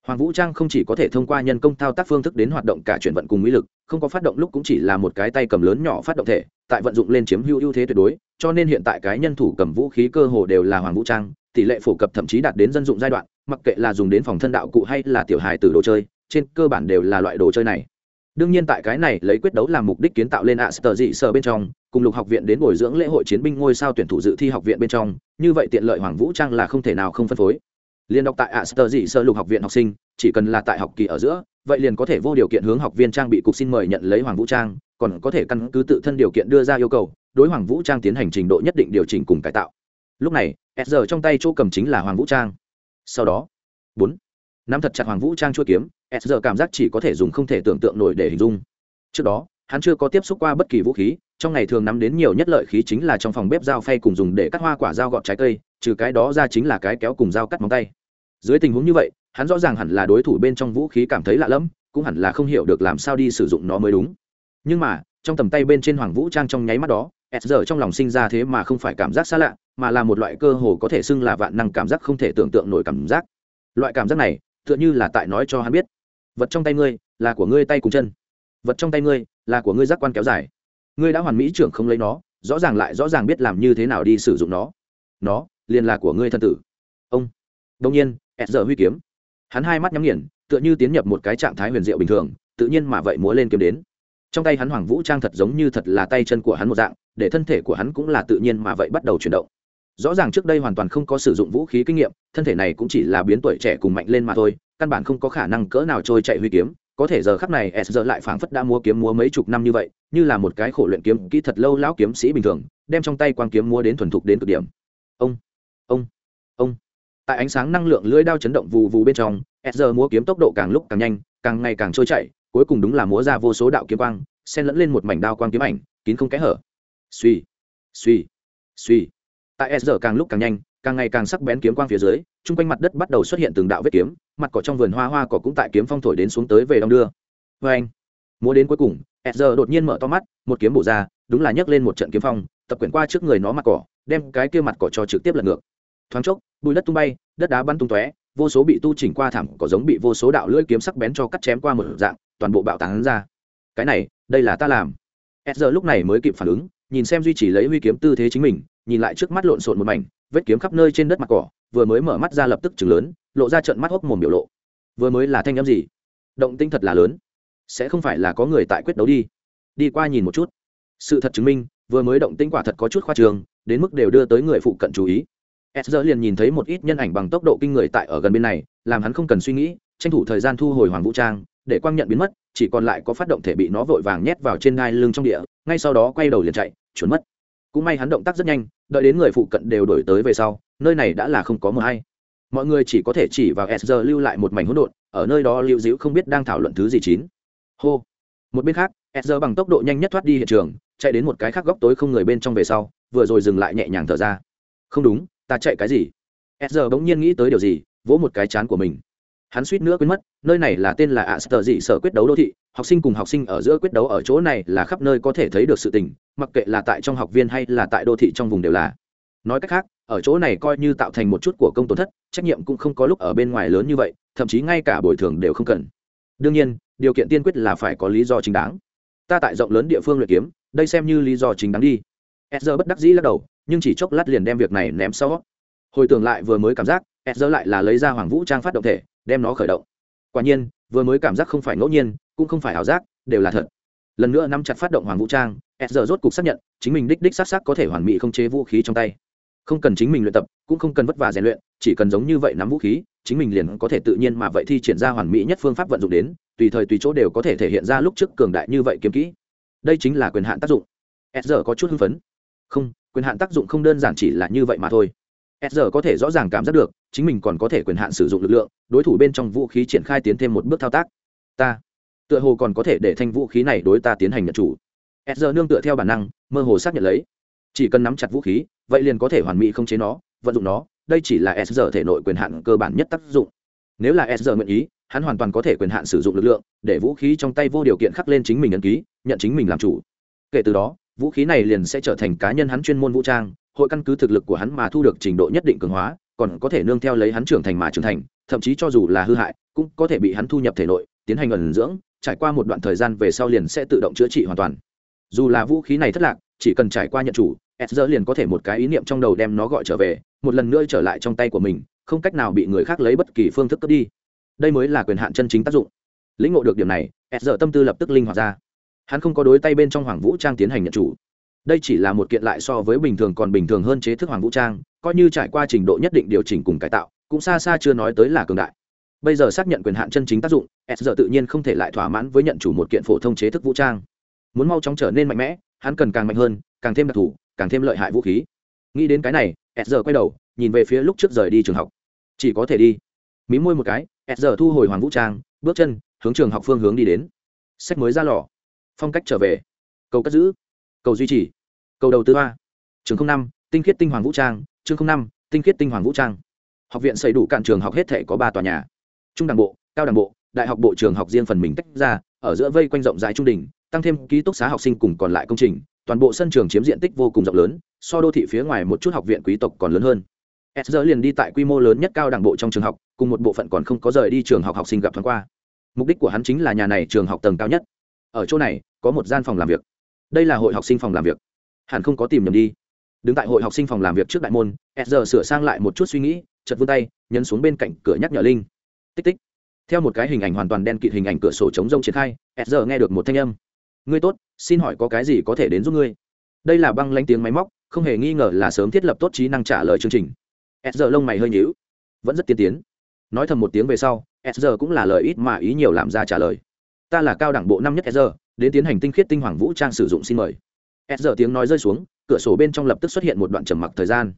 Hoàng vũ trang không chỉ có thể thông qua nhân công thao tác phương thức đến hoạt động cả chuyển vận cùng mỹ lực, không có phát động lúc cũng chỉ là một cái tay cầm lớn nhỏ phát động thể, tại vận dụng lên chiếm hữu ưu thế tuyệt đối, cho nên hiện tại cái nhân thủ cầm vũ khí cơ hồ đều là hoàng vũ trang tỷ lệ phổ cập thậm chí đạt đến dân dụng giai đoạn, mặc kệ là dùng đến phòng thân đạo cụ hay là tiểu hài từ đồ chơi, trên cơ bản đều là loại đồ chơi này. Đương nhiên tại cái này lấy quyết đấu làm mục đích kiến tạo lên ạ sờ dị sờ bên trong, cùng lục học viện đến bồi dưỡng lễ hội chiến binh ngôi sao tuyển thủ dự thi học viện bên trong, như vậy tiện lợi hoàng vũ trang là không thể nào không phân phối. Liên đọc tại ạ sờ dị sờ lục học viện học sinh, chỉ cần là tại học kỳ ở giữa, vậy liền có thể vô điều kiện hướng học viên trang bị cục xin mời nhận lấy hoàng vũ trang, còn có thể căn cứ tự thân điều kiện đưa ra yêu cầu, đối hoàng vũ trang tiến hành trình độ nhất định điều chỉnh cùng cải tạo lúc này, s giờ trong tay chỗ cầm chính là hoàng vũ trang. Sau đó, bốn, nắm thật chặt hoàng vũ trang chua kiếm, s giờ cảm giác chỉ có thể dùng không thể tưởng tượng nổi để hình dung. Trước đó, hắn chưa có tiếp xúc qua bất kỳ vũ khí, trong ngày thường nắm đến nhiều nhất lợi khí chính là trong phòng bếp dao phay cùng dùng để cắt hoa quả dao gọt trái cây, trừ cái đó ra chính là cái kéo cùng dao cắt móng tay. Dưới tình huống như vậy, hắn rõ ràng hẳn là đối thủ bên trong vũ khí cảm thấy lạ lẫm, cũng hẳn là không hiểu được làm sao đi sử dụng nó mới đúng. Nhưng mà, trong tầm tay bên trên hoàng vũ trang trong nháy mắt đó s giờ trong lòng sinh ra thế mà không phải cảm giác xa lạ, mà là một loại cơ hồ có thể xưng là vạn năng cảm giác không thể tưởng tượng nổi cảm giác. Loại cảm giác này, tựa như là tại nói cho hắn biết, vật trong tay ngươi là của ngươi tay cùng chân. Vật trong tay ngươi là của ngươi giác quan kéo dài. Ngươi đã hoàn mỹ trưởng không lấy nó, rõ ràng lại rõ ràng biết làm như thế nào đi sử dụng nó. Nó liền là của ngươi thân tử. Ông. Đông nhiên, s giờ huy kiếm. Hắn hai mắt nhắm nghiền, tựa như tiến nhập một cái trạng thái huyền diệu bình thường, tự nhiên mà vậy múa lên kiếm đến trong tay hắn hoàng vũ trang thật giống như thật là tay chân của hắn một dạng, để thân thể của hắn cũng là tự nhiên mà vậy bắt đầu chuyển động. Rõ ràng trước đây hoàn toàn không có sử dụng vũ khí kinh nghiệm, thân thể này cũng chỉ là biến tuổi trẻ cùng mạnh lên mà thôi, căn bản không có khả năng cỡ nào trôi chạy huy kiếm. Có thể giờ khắp này, s giờ lại phảng phất đã mua kiếm múa mấy chục năm như vậy, như là một cái khổ luyện kiếm kỹ thật lâu lão kiếm sĩ bình thường, đem trong tay quang kiếm múa đến thuần thục đến cực điểm. Ông ông ông. Tại ánh sáng năng lượng lưỡi đao chấn động vù vù bên trong, s giờ múa kiếm tốc độ càng lúc càng nhanh, càng ngày càng trôi chạy cuối cùng đúng là múa ra vô số đạo kiếm quang, xen lẫn lên một mảnh đao quang kiếm ảnh, kín không kẽ hở. Suy suy suy tại s giờ càng lúc càng nhanh, càng ngày càng sắc bén kiếm quang phía dưới, chung quanh mặt đất bắt đầu xuất hiện từng đạo vết kiếm, mặt cỏ trong vườn hoa hoa cỏ cũng tại kiếm phong thổi đến xuống tới về đong đưa. Vê anh, múa đến cuối cùng, s giờ đột nhiên mở to mắt, một kiếm bổ ra, đúng là nhấc lên một trận kiếm phong, tập quyển qua trước người nó mặt cỏ, đem cái kia mặt cỏ cho trực tiếp lật ngược. Thoáng chốc, bụi đất tung bay, đất đá bắn tung tóe, vô số bị tu chỉnh qua thảm cỏ giống bị vô số đạo lưỡi kiếm sắc bén cho cắt chém qua một dạng toàn bộ bạo tán ra. Cái này, đây là ta làm. S giờ lúc này mới kịp phản ứng, nhìn xem duy trì lấy huy kiếm tư thế chính mình, nhìn lại trước mắt lộn xộn một mảnh, vết kiếm khắp nơi trên đất mặt cỏ, vừa mới mở mắt ra lập tức chừng lớn, lộ ra trận mắt hốc mồm biểu lộ. Vừa mới là thanh â m gì? Động tinh thật là lớn. Sẽ không phải là có người tại quyết đấu đi. Đi qua nhìn một chút. Sự thật chứng minh, vừa mới động tinh quả thật có chút khoa trường đến mức đều đưa tới người phụ cận chú ý. S giờ liền nhìn thấy một ít nhân ảnh bằng tốc độ kinh người tại ở gần bên này, làm hắn không cần suy nghĩ, tranh thủ thời gian thu hồi hoàng vũ trang để quang nhận biến mất, chỉ còn lại có phát động thể bị nó vội vàng nhét vào trên ngai lưng trong địa, ngay sau đó quay đầu liền chạy trốn mất. Cũng may hắn động tác rất nhanh, đợi đến người phụ cận đều đổi tới về sau, nơi này đã là không có mờ hay. Mọi người chỉ có thể chỉ vào s lưu lại một mảnh hỗn độn, ở nơi đó lưu dĩu không biết đang thảo luận thứ gì chín. Hô. Một bên khác, s bằng tốc độ nhanh nhất thoát đi hiện trường, chạy đến một cái khác góc tối không người bên trong về sau, vừa rồi dừng lại nhẹ nhàng thở ra. Không đúng, ta chạy cái gì? S bỗng nhiên nghĩ tới điều gì, vỗ một cái chán của mình hắn suýt nữa quên mất, nơi này là tên là ạ sờ dị sở quyết đấu đô thị, học sinh cùng học sinh ở giữa quyết đấu ở chỗ này là khắp nơi có thể thấy được sự tình, mặc kệ là tại trong học viên hay là tại đô thị trong vùng đều là. Nói cách khác, ở chỗ này coi như tạo thành một chút của công tổn thất, trách nhiệm cũng không có lúc ở bên ngoài lớn như vậy, thậm chí ngay cả bồi thường đều không cần. Đương nhiên, điều kiện tiên quyết là phải có lý do chính đáng. Ta tại rộng lớn địa phương luyện kiếm, đây xem như lý do chính đáng đi. Edger bất đắc dĩ lắc đầu, nhưng chỉ chốc lát liền đem việc này ném sau. Hồi tưởng lại vừa mới cảm giác edger lại là lấy ra hoàng vũ trang phát động thể đem nó khởi động. Quả nhiên, vừa mới cảm giác không phải ngẫu nhiên, cũng không phải ảo giác, đều là thật. Lần nữa nắm chặt phát động hoàng vũ trang edger rốt cục xác nhận, chính mình đích đích s á có thể hoàn mỹ không chế vũ khí trong tay. Không cần chính mình luyện tập, cũng không cần vất vả rèn luyện, chỉ cần giống như vậy nắm vũ khí, chính mình liền có thể tự nhiên mà vậy thi triển ra hoàn mỹ nhất phương pháp vận dụng đến, tùy thời tùy chỗ đều có thể thể hiện ra lúc trước cường đại như vậy kiếm kỹ. Đây chính là quyền hạn tác dụng. S giờ có chút hưng phấn. Không, quyền hạn tác dụng không đơn giản chỉ là như vậy mà thôi s giờ có thể rõ ràng cảm giác được, chính mình còn có thể quyền hạn sử dụng lực lượng, đối thủ bên trong vũ khí triển khai tiến thêm một bước thao tác. Ta, tựa hồ còn có thể để thanh vũ khí này đối ta tiến hành nhận chủ. S giờ nương tựa theo bản năng, mơ hồ xác nhận lấy. Chỉ cần nắm chặt vũ khí, vậy liền có thể hoàn mỹ không chế nó, vận dụng nó, đây chỉ là s giờ thể nội quyền hạn cơ bản nhất tác dụng. Nếu là s giờ nguyện ý, hắn hoàn toàn có thể quyền hạn sử dụng lực lượng, để vũ khí trong tay vô điều kiện khắc lên chính mình ấn ký, nhận chính mình làm chủ. Kể từ đó, vũ khí này liền sẽ trở thành cá nhân hắn chuyên môn vũ trang hội căn cứ thực lực của hắn mà thu được trình độ nhất định cường hóa, còn có thể nương theo lấy hắn trưởng thành mà trưởng thành, thậm chí cho dù là hư hại, cũng có thể bị hắn thu nhập thể nội, tiến hành ẩn dưỡng, trải qua một đoạn thời gian về sau liền sẽ tự động chữa trị hoàn toàn. Dù là vũ khí này thất lạc, chỉ cần trải qua nhận chủ edger liền có thể một cái ý niệm trong đầu đem nó gọi trở về, một lần nữa trở lại trong tay của mình, không cách nào bị người khác lấy bất kỳ phương thức cướp đi. Đây mới là quyền hạn chân chính tác dụng. Lĩnh ngộ được điểm này edger tâm tư lập tức linh hoạt ra. Hắn không có đối tay bên trong hoàng vũ trang tiến hành nhận chủ đây chỉ là một kiện lại so với bình thường còn bình thường hơn chế thức hoàng vũ trang, coi như trải qua trình độ nhất định điều chỉnh cùng cải tạo, cũng xa xa chưa nói tới là cường đại. Bây giờ xác nhận quyền hạn chân chính tác dụng, s tự nhiên không thể lại thỏa mãn với nhận chủ một kiện phổ thông chế thức vũ trang. Muốn mau chóng trở nên mạnh mẽ, hắn cần càng mạnh hơn, càng thêm đặc thù, càng thêm lợi hại vũ khí. Nghĩ đến cái này, s quay đầu, nhìn về phía lúc trước rời đi trường học. Chỉ có thể đi. Mí môi một cái, s thu hồi hoàng vũ trang, bước chân, hướng trường học phương hướng đi đến. Sách mới ra lò. Phong cách trở về. Cầu cất giữ cầu duy trì. Cầu đầu tư hoa trường năm, tinh khiết tinh hoàng vũ trang. Chương năm, tinh khiết tinh hoàng vũ trang. Học viện xây đủ cạn trường học hết thể có ba tòa nhà. Trung đảng bộ, cao đảng bộ, đại học bộ trường học riêng phần mình tách ra, ở giữa vây quanh rộng rãi trung đình tăng thêm ký túc xá học sinh cùng còn lại công trình. Toàn bộ sân trường chiếm diện tích vô cùng rộng lớn, so đô thị phía ngoài một chút học viện quý tộc còn lớn hơn. S giờ liền đi tại quy mô lớn nhất cao đảng bộ trong trường học, cùng một bộ phận còn không có rời đi trường học học sinh gặp thoáng qua. Mục đích của hắn chính là nhà này trường học tầng cao nhất. Ở chỗ này, có một gian phòng làm việc đây là hội học sinh phòng làm việc. Hẳn không có tìm nhầm đi. Đứng tại hội học sinh phòng làm việc trước đại môn, s giờ sửa sang lại một chút suy nghĩ chật vươn tay, nhấn xuống bên cạnh cửa nhắc nhở linh. Tích tích. Theo một cái hình ảnh hoàn toàn đen kịt hình ảnh cửa sổ chống rông triển khai, s giờ nghe được một thanh âm. Ngươi tốt, xin hỏi có cái gì có thể đến giúp ngươi? Đây là băng lanh tiếng máy móc, không hề nghi ngờ là sớm thiết lập tốt trí năng trả lời chương trình. S giờ lông mày hơi nhíu. Vẫn rất tiên tiến. Nói thầm một tiếng về sau, s giờ cũng là lời ít mà ý nhiều làm ra trả lời. Ta là cao đẳng bộ năm nhất s giờ đến tiến hành tinh khiết tinh hoàng vũ trang sử dụng xin mời. S giờ tiếng nói rơi xuống, cửa sổ bên trong lập tức xuất hiện một đoạn trầm mặc thời gian.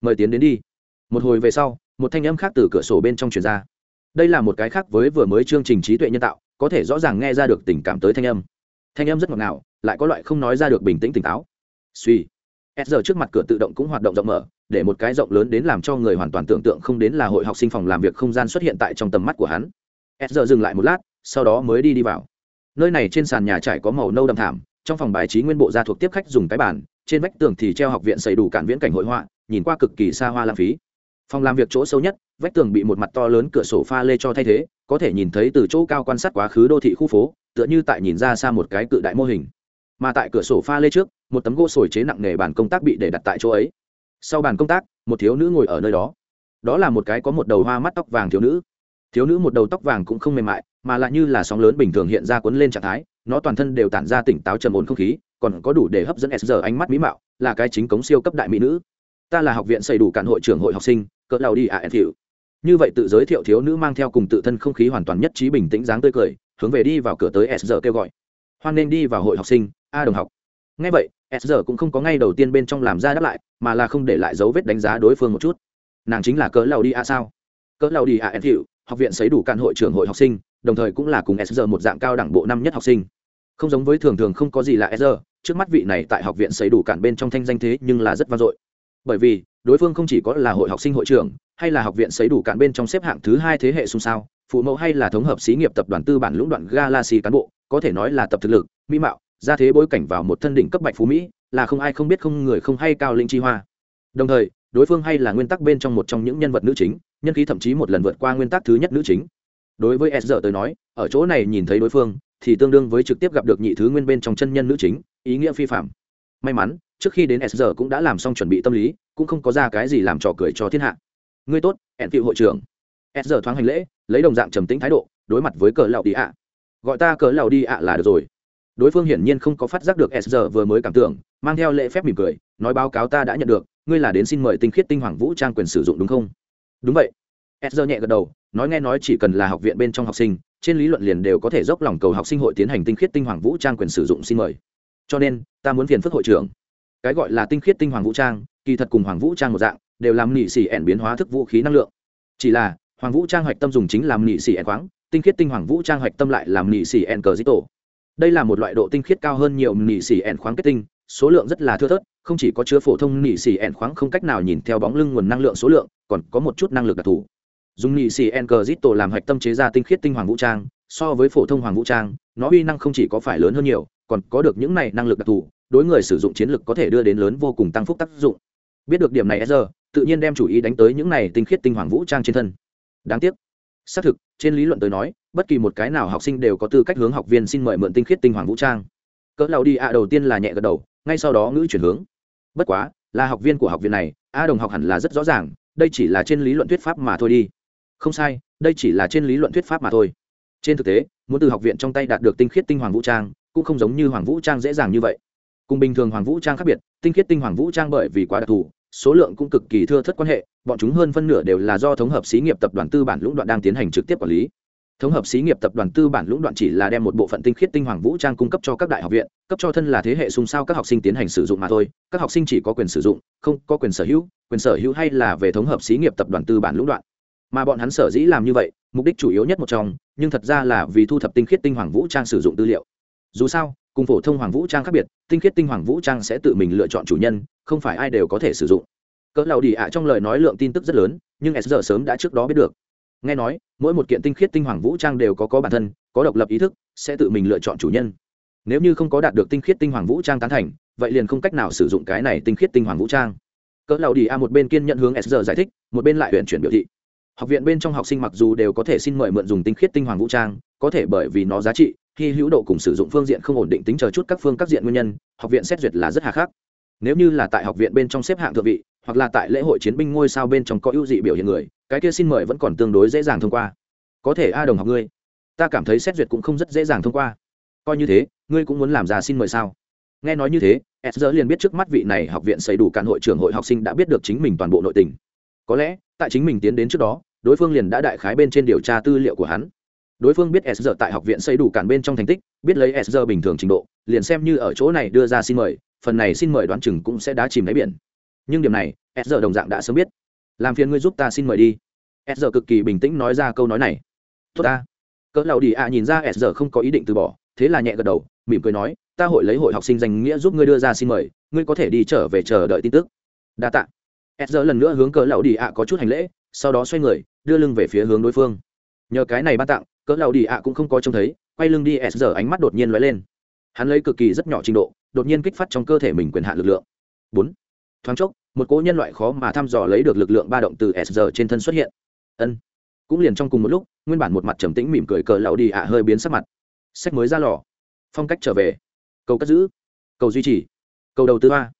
Mời tiến đến đi. Một hồi về sau, một thanh âm khác từ cửa sổ bên trong truyền ra. Đây là một cái khác với vừa mới chương trình trí tuệ nhân tạo, có thể rõ ràng nghe ra được tình cảm tới thanh âm. Thanh âm rất ngọt ngào, lại có loại không nói ra được bình tĩnh tỉnh táo. Suy. S giờ trước mặt cửa tự động cũng hoạt động rộng mở, để một cái rộng lớn đến làm cho người hoàn toàn tưởng tượng không đến là hội học sinh phòng làm việc không gian xuất hiện tại trong tầm mắt của hắn. S giờ dừng lại một lát, sau đó mới đi đi vào nơi này trên sàn nhà trải có màu nâu đậm thảm, trong phòng bài trí nguyên bộ gia thuộc tiếp khách dùng cái bàn, trên vách tường thì treo học viện xây đủ cản viễn cảnh hội họa, nhìn qua cực kỳ xa hoa lãng phí. Phòng làm việc chỗ sâu nhất, vách tường bị một mặt to lớn cửa sổ pha lê cho thay thế, có thể nhìn thấy từ chỗ cao quan sát quá khứ đô thị khu phố, tựa như tại nhìn ra xa một cái cự đại mô hình. Mà tại cửa sổ pha lê trước, một tấm gỗ sồi chế nặng nề bàn công tác bị để đặt tại chỗ ấy. Sau bàn công tác, một thiếu nữ ngồi ở nơi đó. Đó là một cái có một đầu hoa mắt tóc vàng thiếu nữ. Thiếu nữ một đầu tóc vàng cũng không mềm mại mà lại như là sóng lớn bình thường hiện ra cuốn lên trạng thái, nó toàn thân đều tản ra tỉnh táo trầm ổn không khí, còn có đủ để hấp dẫn s giờ ánh mắt mỹ mạo, là cái chính cống siêu cấp đại mỹ nữ. Ta là học viện xây đủ cản hội trưởng hội học sinh, cỡ lao đi à em hiệu như vậy tự giới thiệu thiếu nữ mang theo cùng tự thân không khí hoàn toàn nhất trí bình tĩnh dáng tươi cười, hướng về đi vào cửa tới s giờ kêu gọi. Hoan nên đi vào hội học sinh, a đồng học. Ngay vậy, s giờ cũng không có ngay đầu tiên bên trong làm ra đáp lại, mà là không để lại dấu vết đánh giá đối phương một chút. Nàng chính là cỡ lao đi a sao? Cỡ lao đi à em hiệu học viện xây đủ cản hội trưởng hội học sinh đồng thời cũng là cùng s giờ một dạng cao đẳng bộ năm nhất học sinh. Không giống với thường thường không có gì là s giờ trước mắt vị này tại học viện xây đủ cản bên trong thanh danh thế nhưng là rất vang dội. Bởi vì, đối phương không chỉ có là hội học sinh hội trưởng, hay là học viện xây đủ cản bên trong xếp hạng thứ hai thế hệ xung sao, phụ mẫu hay là thống hợp xí nghiệp tập đoàn tư bản lũng đoạn galaxy cán bộ, có thể nói là tập thực lực, mỹ mạo ra thế bối cảnh vào một thân đỉnh cấp bạch phú mỹ, là không ai không biết không người không hay cao linh chi hoa. Đồng thời, đối phương hay là nguyên tắc bên trong một trong những nhân vật nữ chính, nhân khí thậm chí một lần vượt qua nguyên tắc thứ nhất nữ chính đối với s giờ tới nói, ở chỗ này nhìn thấy đối phương, thì tương đương với trực tiếp gặp được nhị thứ nguyên bên trong chân nhân nữ chính, ý nghĩa phi phạm. May mắn, trước khi đến s giờ cũng đã làm xong chuẩn bị tâm lý, cũng không có ra cái gì làm trò cười cho thiên hạ. Ngươi tốt hẹn cựu hội trưởng. S giờ thoáng hành lễ, lấy đồng dạng trầm tĩnh thái độ, đối mặt với cờ lạo đi ạ. Gọi ta cờ lạo đi ạ là được rồi. Đối phương hiển nhiên không có phát giác được s giờ vừa mới cảm tưởng, mang theo lễ phép mỉm cười, nói báo cáo ta đã nhận được, ngươi là đến xin mời tinh khiết tinh hoàng vũ trang quyền sử dụng đúng không? Đúng vậy. S giờ nhẹ gật đầu nói nghe nói chỉ cần là học viện bên trong học sinh, trên lý luận liền đều có thể dốc lòng cầu học sinh hội tiến hành tinh khiết tinh hoàng vũ trang quyền sử dụng xin mời. Cho nên, ta muốn phiền phức hội trưởng. Cái gọi là tinh khiết tinh hoàng vũ trang, kỳ thật cùng hoàng vũ trang một dạng, đều làm nị xỉ ẻn biến hóa thức vũ khí năng lượng. Chỉ là, hoàng vũ trang hoạch tâm dùng chính làm nị xỉ ẻn khoáng, tinh khiết tinh hoàng vũ trang hoạch tâm lại làm nị xỉ ẻn cờ dít tổ. Đây là một loại độ tinh khiết cao hơn nhiều nị xỉ ẻn khoáng kết tinh, số lượng rất là thưa thớt, không chỉ có chứa phổ thông nị xỉ ẻn khoáng không cách nào nhìn theo bóng lưng nguồn năng lượng số lượng, còn có một chút năng lực đặc thù dùng nị xì ẻn tổ làm hạch tâm chế ra tinh khiết tinh hoàng vũ trang, so với phổ thông hoàng vũ trang, nó uy năng không chỉ có phải lớn hơn nhiều, còn có được những này năng lực đặc thù, đối người sử dụng chiến lực có thể đưa đến lớn vô cùng tăng phúc tác dụng. Biết được điểm này giờ tự nhiên đem chủ ý đánh tới những này tinh khiết tinh hoàng vũ trang trên thân. Đáng tiếc. Xác thực, trên lý luận tới nói, bất kỳ một cái nào học sinh đều có tư cách hướng học viên xin mời mượn tinh khiết tinh hoàng vũ trang. Cỡ lao đi a đầu tiên là nhẹ gật đầu, ngay sau đó ngữ chuyển hướng. Bất quá, là học viên của học viện này, a đồng học hẳn là rất rõ ràng, đây chỉ là trên lý luận thuyết pháp mà thôi đi không sai, đây chỉ là trên lý luận thuyết pháp mà thôi. Trên thực tế, muốn từ học viện trong tay đạt được tinh khiết tinh hoàng vũ trang, cũng không giống như hoàng vũ trang dễ dàng như vậy. Cùng bình thường hoàng vũ trang khác biệt, tinh khiết tinh hoàng vũ trang bởi vì quá đặc thù, số lượng cũng cực kỳ thưa thất quan hệ, bọn chúng hơn phân nửa đều là do thống hợp xí nghiệp tập đoàn tư bản lũng đoạn đang tiến hành trực tiếp quản lý. Thống hợp xí nghiệp tập đoàn tư bản lũng đoạn chỉ là đem một bộ phận tinh khiết tinh hoàng vũ trang cung cấp cho các đại học viện, cấp cho thân là thế hệ xung sao các học sinh tiến hành sử dụng mà thôi. Các học sinh chỉ có quyền sử dụng, không có quyền sở hữu, quyền sở hữu hay là về thống hợp xí nghiệp tập đoàn tư bản lũng đoạn mà bọn hắn sở dĩ làm như vậy, mục đích chủ yếu nhất một trong, nhưng thật ra là vì thu thập tinh khiết tinh hoàng vũ trang sử dụng tư liệu. Dù sao, cùng phổ thông hoàng vũ trang khác biệt, tinh khiết tinh hoàng vũ trang sẽ tự mình lựa chọn chủ nhân, không phải ai đều có thể sử dụng. Cỡ lầu đi ạ trong lời nói lượng tin tức rất lớn, nhưng s giờ sớm đã trước đó biết được. Nghe nói, mỗi một kiện tinh khiết tinh hoàng vũ trang đều có có bản thân, có độc lập ý thức, sẽ tự mình lựa chọn chủ nhân. Nếu như không có đạt được tinh khiết tinh hoàng vũ trang tán thành, vậy liền không cách nào sử dụng cái này tinh khiết tinh hoàng vũ trang. Cỡ lầu đi a một bên kiên nhận hướng s giờ giải thích, một bên lại huyện chuyển biểu thị học viện bên trong học sinh mặc dù đều có thể xin mời mượn dùng tinh khiết tinh hoàng vũ trang, có thể bởi vì nó giá trị, khi hữu độ cùng sử dụng phương diện không ổn định tính chờ chút các phương các diện nguyên nhân, học viện xét duyệt là rất hà khắc. Nếu như là tại học viện bên trong xếp hạng thượng vị, hoặc là tại lễ hội chiến binh ngôi sao bên trong có ưu dị biểu hiện người, cái kia xin mời vẫn còn tương đối dễ dàng thông qua. Có thể a đồng học ngươi, ta cảm thấy xét duyệt cũng không rất dễ dàng thông qua. Coi như thế, ngươi cũng muốn làm ra xin mời sao? Nghe nói như thế, s giờ liền biết trước mắt vị này học viện xây đủ cán hội trưởng hội học sinh đã biết được chính mình toàn bộ nội tình có lẽ, tại chính mình tiến đến trước đó, đối phương liền đã đại khái bên trên điều tra tư liệu của hắn. Đối phương biết s giờ tại học viện xây đủ cản bên trong thành tích, biết lấy s giờ bình thường trình độ, liền xem như ở chỗ này đưa ra xin mời, phần này xin mời đoán chừng cũng sẽ đá chìm đáy biển. Nhưng điểm này, s giờ đồng dạng đã sớm biết. Làm phiền ngươi giúp ta xin mời đi. S giờ cực kỳ bình tĩnh nói ra câu nói này. Tốt ta. Cỡ lầu đi ạ nhìn ra s giờ không có ý định từ bỏ, thế là nhẹ gật đầu, mỉm cười nói, ta hội lấy hội học sinh danh nghĩa giúp ngươi đưa ra xin mời, ngươi có thể đi trở về chờ đợi tin tức. Đa tạ s giờ lần nữa hướng cỡ lão đi ạ có chút hành lễ, sau đó xoay người, đưa lưng về phía hướng đối phương. Nhờ cái này ban tặng, cỡ lão đi ạ cũng không có trông thấy, quay lưng đi s giờ ánh mắt đột nhiên lóe lên. Hắn lấy cực kỳ rất nhỏ trình độ, đột nhiên kích phát trong cơ thể mình quyền hạn lực lượng. Bốn. Thoáng chốc, một cỗ nhân loại khó mà thăm dò lấy được lực lượng ba động từ s giờ trên thân xuất hiện. Ân. Cũng liền trong cùng một lúc, nguyên bản một mặt trầm tĩnh mỉm cười cỡ lão đi ạ hơi biến sắc mặt. Sách mới ra lò. Phong cách trở về. Cầu cất giữ. Cầu duy trì. Cầu đầu tư ba.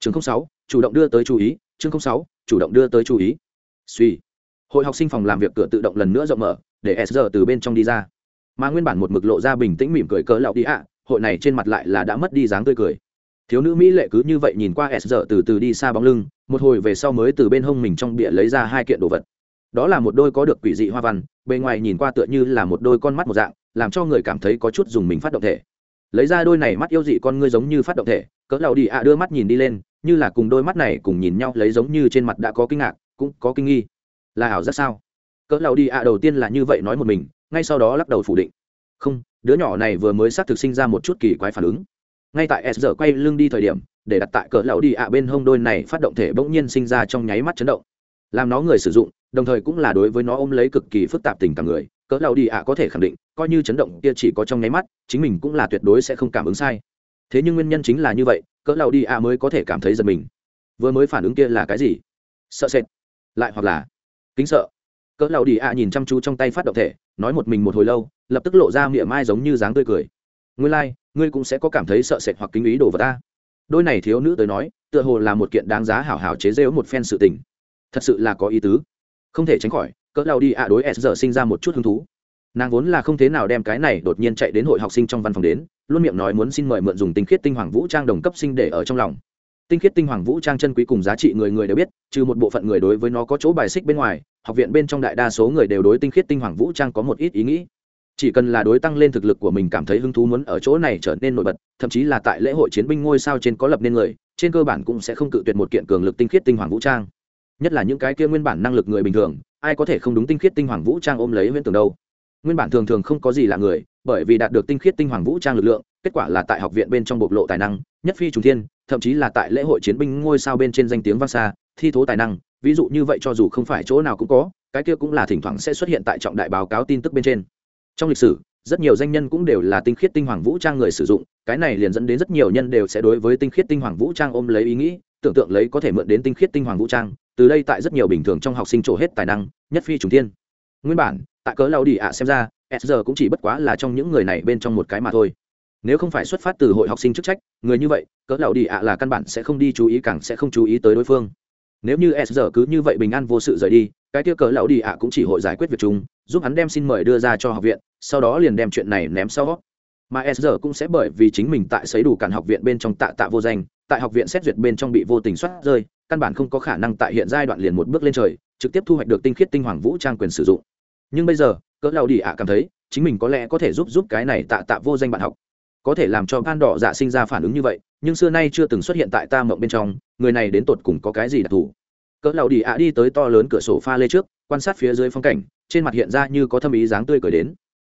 Chương sáu, chủ động đưa tới chú ý chương sáu, chủ động đưa tới chú ý. Suy. Hội học sinh phòng làm việc cửa tự động lần nữa rộng mở, để s giờ từ bên trong đi ra. Mà nguyên bản một mực lộ ra bình tĩnh mỉm cười cỡ lạo đi ạ, hội này trên mặt lại là đã mất đi dáng tươi cười. Thiếu nữ mỹ lệ cứ như vậy nhìn qua s giờ từ từ đi xa bóng lưng, một hồi về sau mới từ bên hông mình trong bịa lấy ra hai kiện đồ vật. Đó là một đôi có được quỷ dị hoa văn, bề ngoài nhìn qua tựa như là một đôi con mắt một dạng, làm cho người cảm thấy có chút dùng mình phát động thể. Lấy ra đôi này mắt yêu dị con ngươi giống như phát động thể, cỡ lạo đi ạ đưa mắt nhìn đi lên như là cùng đôi mắt này cùng nhìn nhau lấy giống như trên mặt đã có kinh ngạc, cũng có kinh nghi. Là ảo rất sao? Cỡ lạo đi ạ đầu tiên là như vậy nói một mình, ngay sau đó lắc đầu phủ định. Không, đứa nhỏ này vừa mới xác thực sinh ra một chút kỳ quái phản ứng. Ngay tại s giờ quay lưng đi thời điểm, để đặt tại cỡ lạo đi ạ bên hông đôi này phát động thể bỗng nhiên sinh ra trong nháy mắt chấn động. Làm nó người sử dụng, đồng thời cũng là đối với nó ôm lấy cực kỳ phức tạp tình cảm người, cỡ lạo đi ạ có thể khẳng định, coi như chấn động kia chỉ có trong nháy mắt, chính mình cũng là tuyệt đối sẽ không cảm ứng sai. Thế nhưng nguyên nhân chính là như vậy cỡ lao đi a mới có thể cảm thấy giật mình. Vừa mới phản ứng kia là cái gì? Sợ sệt. Lại hoặc là kính sợ. Cỡ lao đi a nhìn chăm chú trong tay phát động thể nói một mình một hồi lâu lập tức lộ ra miệng mai giống như dáng tươi cười. Ngươi lai、like, ngươi cũng sẽ có cảm thấy sợ sệt hoặc kính ý đồ vào ta. Đôi này thiếu nữ tới nói tựa hồ là một kiện đáng giá hảo hảo chế rêu một phen sự tình. Thật sự là có ý tứ. Không thể tránh khỏi cỡ lao đi a đối s giờ sinh ra một chút hứng thú nàng vốn là không thế nào đem cái này đột nhiên chạy đến hội học sinh trong văn phòng đến, luôn miệng nói muốn xin mời mượn dùng tinh khiết tinh hoàng vũ trang đồng cấp sinh để ở trong lòng. Tinh khiết tinh hoàng vũ trang chân quý cùng giá trị người người đều biết, trừ một bộ phận người đối với nó có chỗ bài xích bên ngoài, học viện bên trong đại đa số người đều đối tinh khiết tinh hoàng vũ trang có một ít ý nghĩ. Chỉ cần là đối tăng lên thực lực của mình cảm thấy hứng thú muốn ở chỗ này trở nên nổi bật, thậm chí là tại lễ hội chiến binh ngôi sao trên có lập nên người, trên cơ bản cũng sẽ không cự tuyệt một kiện cường lực tinh khiết tinh hoàng vũ trang. Nhất là những cái kia nguyên bản năng lực người bình thường, ai có thể không đúng tinh khiết tinh hoàng vũ trang ôm lấy huyễn tưởng đâu? Nguyên bản thường thường không có gì là người bởi vì đạt được tinh khiết tinh hoàng vũ trang lực lượng kết quả là tại học viện bên trong bộc lộ tài năng nhất phi trùng thiên thậm chí là tại lễ hội chiến binh ngôi sao bên trên danh tiếng vang xa thi thố tài năng ví dụ như vậy cho dù không phải chỗ nào cũng có cái kia cũng là thỉnh thoảng sẽ xuất hiện tại trọng đại báo cáo tin tức bên trên. Trong lịch sử rất nhiều danh nhân cũng đều là tinh khiết tinh hoàng vũ trang người sử dụng cái này liền dẫn đến rất nhiều nhân đều sẽ đối với tinh khiết tinh hoàng vũ trang ôm lấy ý nghĩ tưởng tượng lấy có thể mượn đến tinh khiết tinh hoàng vũ trang từ đây tại rất nhiều bình thường trong học sinh trổ hết tài năng nhất phi trùng thiên, nguyên bản tại cớ lao đi ạ xem ra s cũng chỉ bất quá là trong những người này bên trong một cái mà thôi. Nếu không phải xuất phát từ hội học sinh chức trách người như vậy cỡ lão đi ạ là căn bản sẽ không đi chú ý càng sẽ không chú ý tới đối phương. Nếu như s cứ như vậy bình an vô sự rời đi cái kia cỡ lão đi ạ cũng chỉ hội giải quyết việc chúng, giúp hắn đem xin mời đưa ra cho học viện sau đó liền đem chuyện này ném sau. Mà s cũng sẽ bởi vì chính mình tại sấy đủ cản học viện bên trong tạ tạ vô danh tại học viện xét duyệt bên trong bị vô tình soát rơi căn bản không có khả năng tại hiện giai đoạn liền một bước lên trời trực tiếp thu hoạch được tinh khiết tinh hoàng vũ trang quyền sử dụng nhưng bây giờ, cỡ lão đi ạ cảm thấy, chính mình có lẽ có thể giúp giúp cái này tạ tạ vô danh bạn học. Có thể làm cho ban đỏ dạ sinh ra phản ứng như vậy, nhưng xưa nay chưa từng xuất hiện tại ta mộng bên trong, người này đến tột cùng có cái gì đặc thù? Cỡ lão đi ạ đi tới to lớn cửa sổ pha lê trước, quan sát phía dưới phong cảnh, trên mặt hiện ra như có thâm ý dáng tươi cười đến.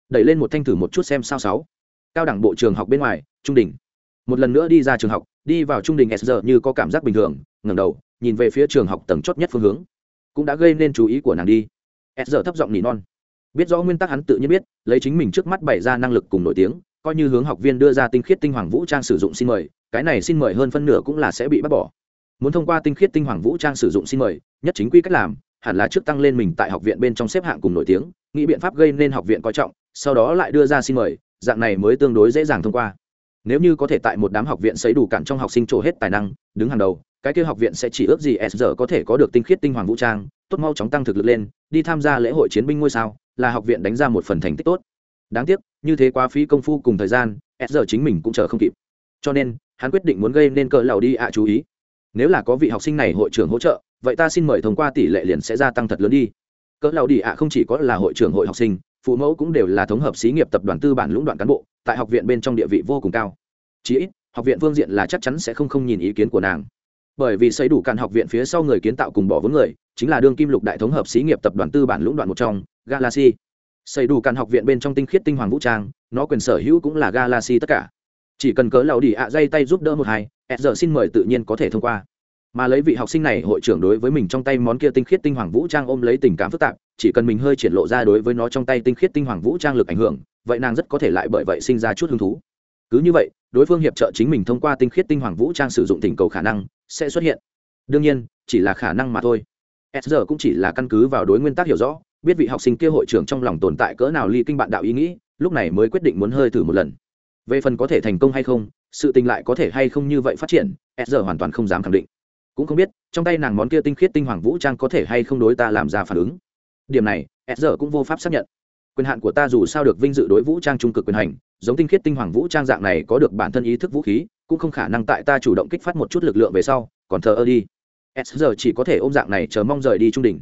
Đẩy lên một thanh thử một chút xem sao sáu. Cao đẳng bộ trường học bên ngoài, trung đỉnh một lần nữa đi ra trường học, đi vào trung đỉnh s như có cảm giác bình thường, ngẩng đầu, nhìn về phía trường học tầng chót nhất phương hướng. Cũng đã gây nên chú ý của nàng đi s giờ thấp giọng nỉ non. Biết rõ nguyên tắc hắn tự nhiên biết, lấy chính mình trước mắt bày ra năng lực cùng nổi tiếng, coi như hướng học viên đưa ra tinh khiết tinh hoàng vũ trang sử dụng xin mời, cái này xin mời hơn phân nửa cũng là sẽ bị bắt bỏ. Muốn thông qua tinh khiết tinh hoàng vũ trang sử dụng xin mời, nhất chính quy cách làm, hẳn là trước tăng lên mình tại học viện bên trong xếp hạng cùng nổi tiếng, nghĩ biện pháp gây nên học viện coi trọng, sau đó lại đưa ra xin mời, dạng này mới tương đối dễ dàng thông qua. Nếu như có thể tại một đám học viện xấy đủ cản trong học sinh trổ hết tài năng, đứng hàng đầu, cái kia học viện sẽ chỉ ước gì s giờ có thể có được tinh khiết tinh hoàng vũ trang tốt mau chóng tăng thực lực lên, đi tham gia lễ hội chiến binh ngôi sao, là học viện đánh ra một phần thành tích tốt. Đáng tiếc, như thế quá phí công phu cùng thời gian, s giờ chính mình cũng chờ không kịp. Cho nên, hắn quyết định muốn gây nên cỡ lầu đi ạ, chú ý. Nếu là có vị học sinh này hội trưởng hỗ trợ, vậy ta xin mời thông qua tỷ lệ liền sẽ gia tăng thật lớn đi. Cỡ lầu đi ạ không chỉ có là hội trưởng hội học sinh, phụ mẫu cũng đều là thống hợp xí nghiệp tập đoàn tư bản lũng đoạn cán bộ, tại học viện bên trong địa vị vô cùng cao. Chí ít, học viện phương diện là chắc chắn sẽ không không nhìn ý kiến của nàng bởi vì xây đủ cạn học viện phía sau người kiến tạo cùng bỏ vốn người, chính là đương kim lục đại thống hợp xí nghiệp tập đoàn tư bản lũng đoạn một trong, galaxy. Xây đủ cạn học viện bên trong tinh khiết tinh hoàng vũ trang, nó quyền sở hữu cũng là galaxy tất cả. Chỉ cần cớ lầu đi ạ, dây tay giúp đỡ một hai, s giờ xin mời tự nhiên có thể thông qua. Mà lấy vị học sinh này, hội trưởng đối với mình trong tay món kia tinh khiết tinh hoàng vũ trang ôm lấy tình cảm phức tạp, chỉ cần mình hơi triển lộ ra đối với nó trong tay tinh khiết tinh hoàng vũ trang lực ảnh hưởng, vậy nàng rất có thể lại bởi vậy sinh ra chút hứng thú. Cứ như vậy, đối phương hiệp trợ chính mình thông qua tinh khiết tinh hoàng vũ trang sử dụng tình cầu khả năng sẽ xuất hiện. Đương nhiên, chỉ là khả năng mà thôi. S giờ cũng chỉ là căn cứ vào đối nguyên tắc hiểu rõ, biết vị học sinh kia hội trưởng trong lòng tồn tại cỡ nào ly kinh bạn đạo ý nghĩ, lúc này mới quyết định muốn hơi thử một lần. Về phần có thể thành công hay không, sự tình lại có thể hay không như vậy phát triển, s giờ hoàn toàn không dám khẳng định. Cũng không biết, trong tay nàng món kia tinh khiết tinh hoàng vũ trang có thể hay không đối ta làm ra phản ứng. Điểm này, s giờ cũng vô pháp xác nhận quyền hạn của ta dù sao được vinh dự đối vũ trang trung cực quyền hành, giống tinh khiết tinh hoàng vũ trang dạng này có được bản thân ý thức vũ khí, cũng không khả năng tại ta chủ động kích phát một chút lực lượng về sau, còn thờ ơ đi. S giờ chỉ có thể ôm dạng này chờ mong rời đi trung đỉnh.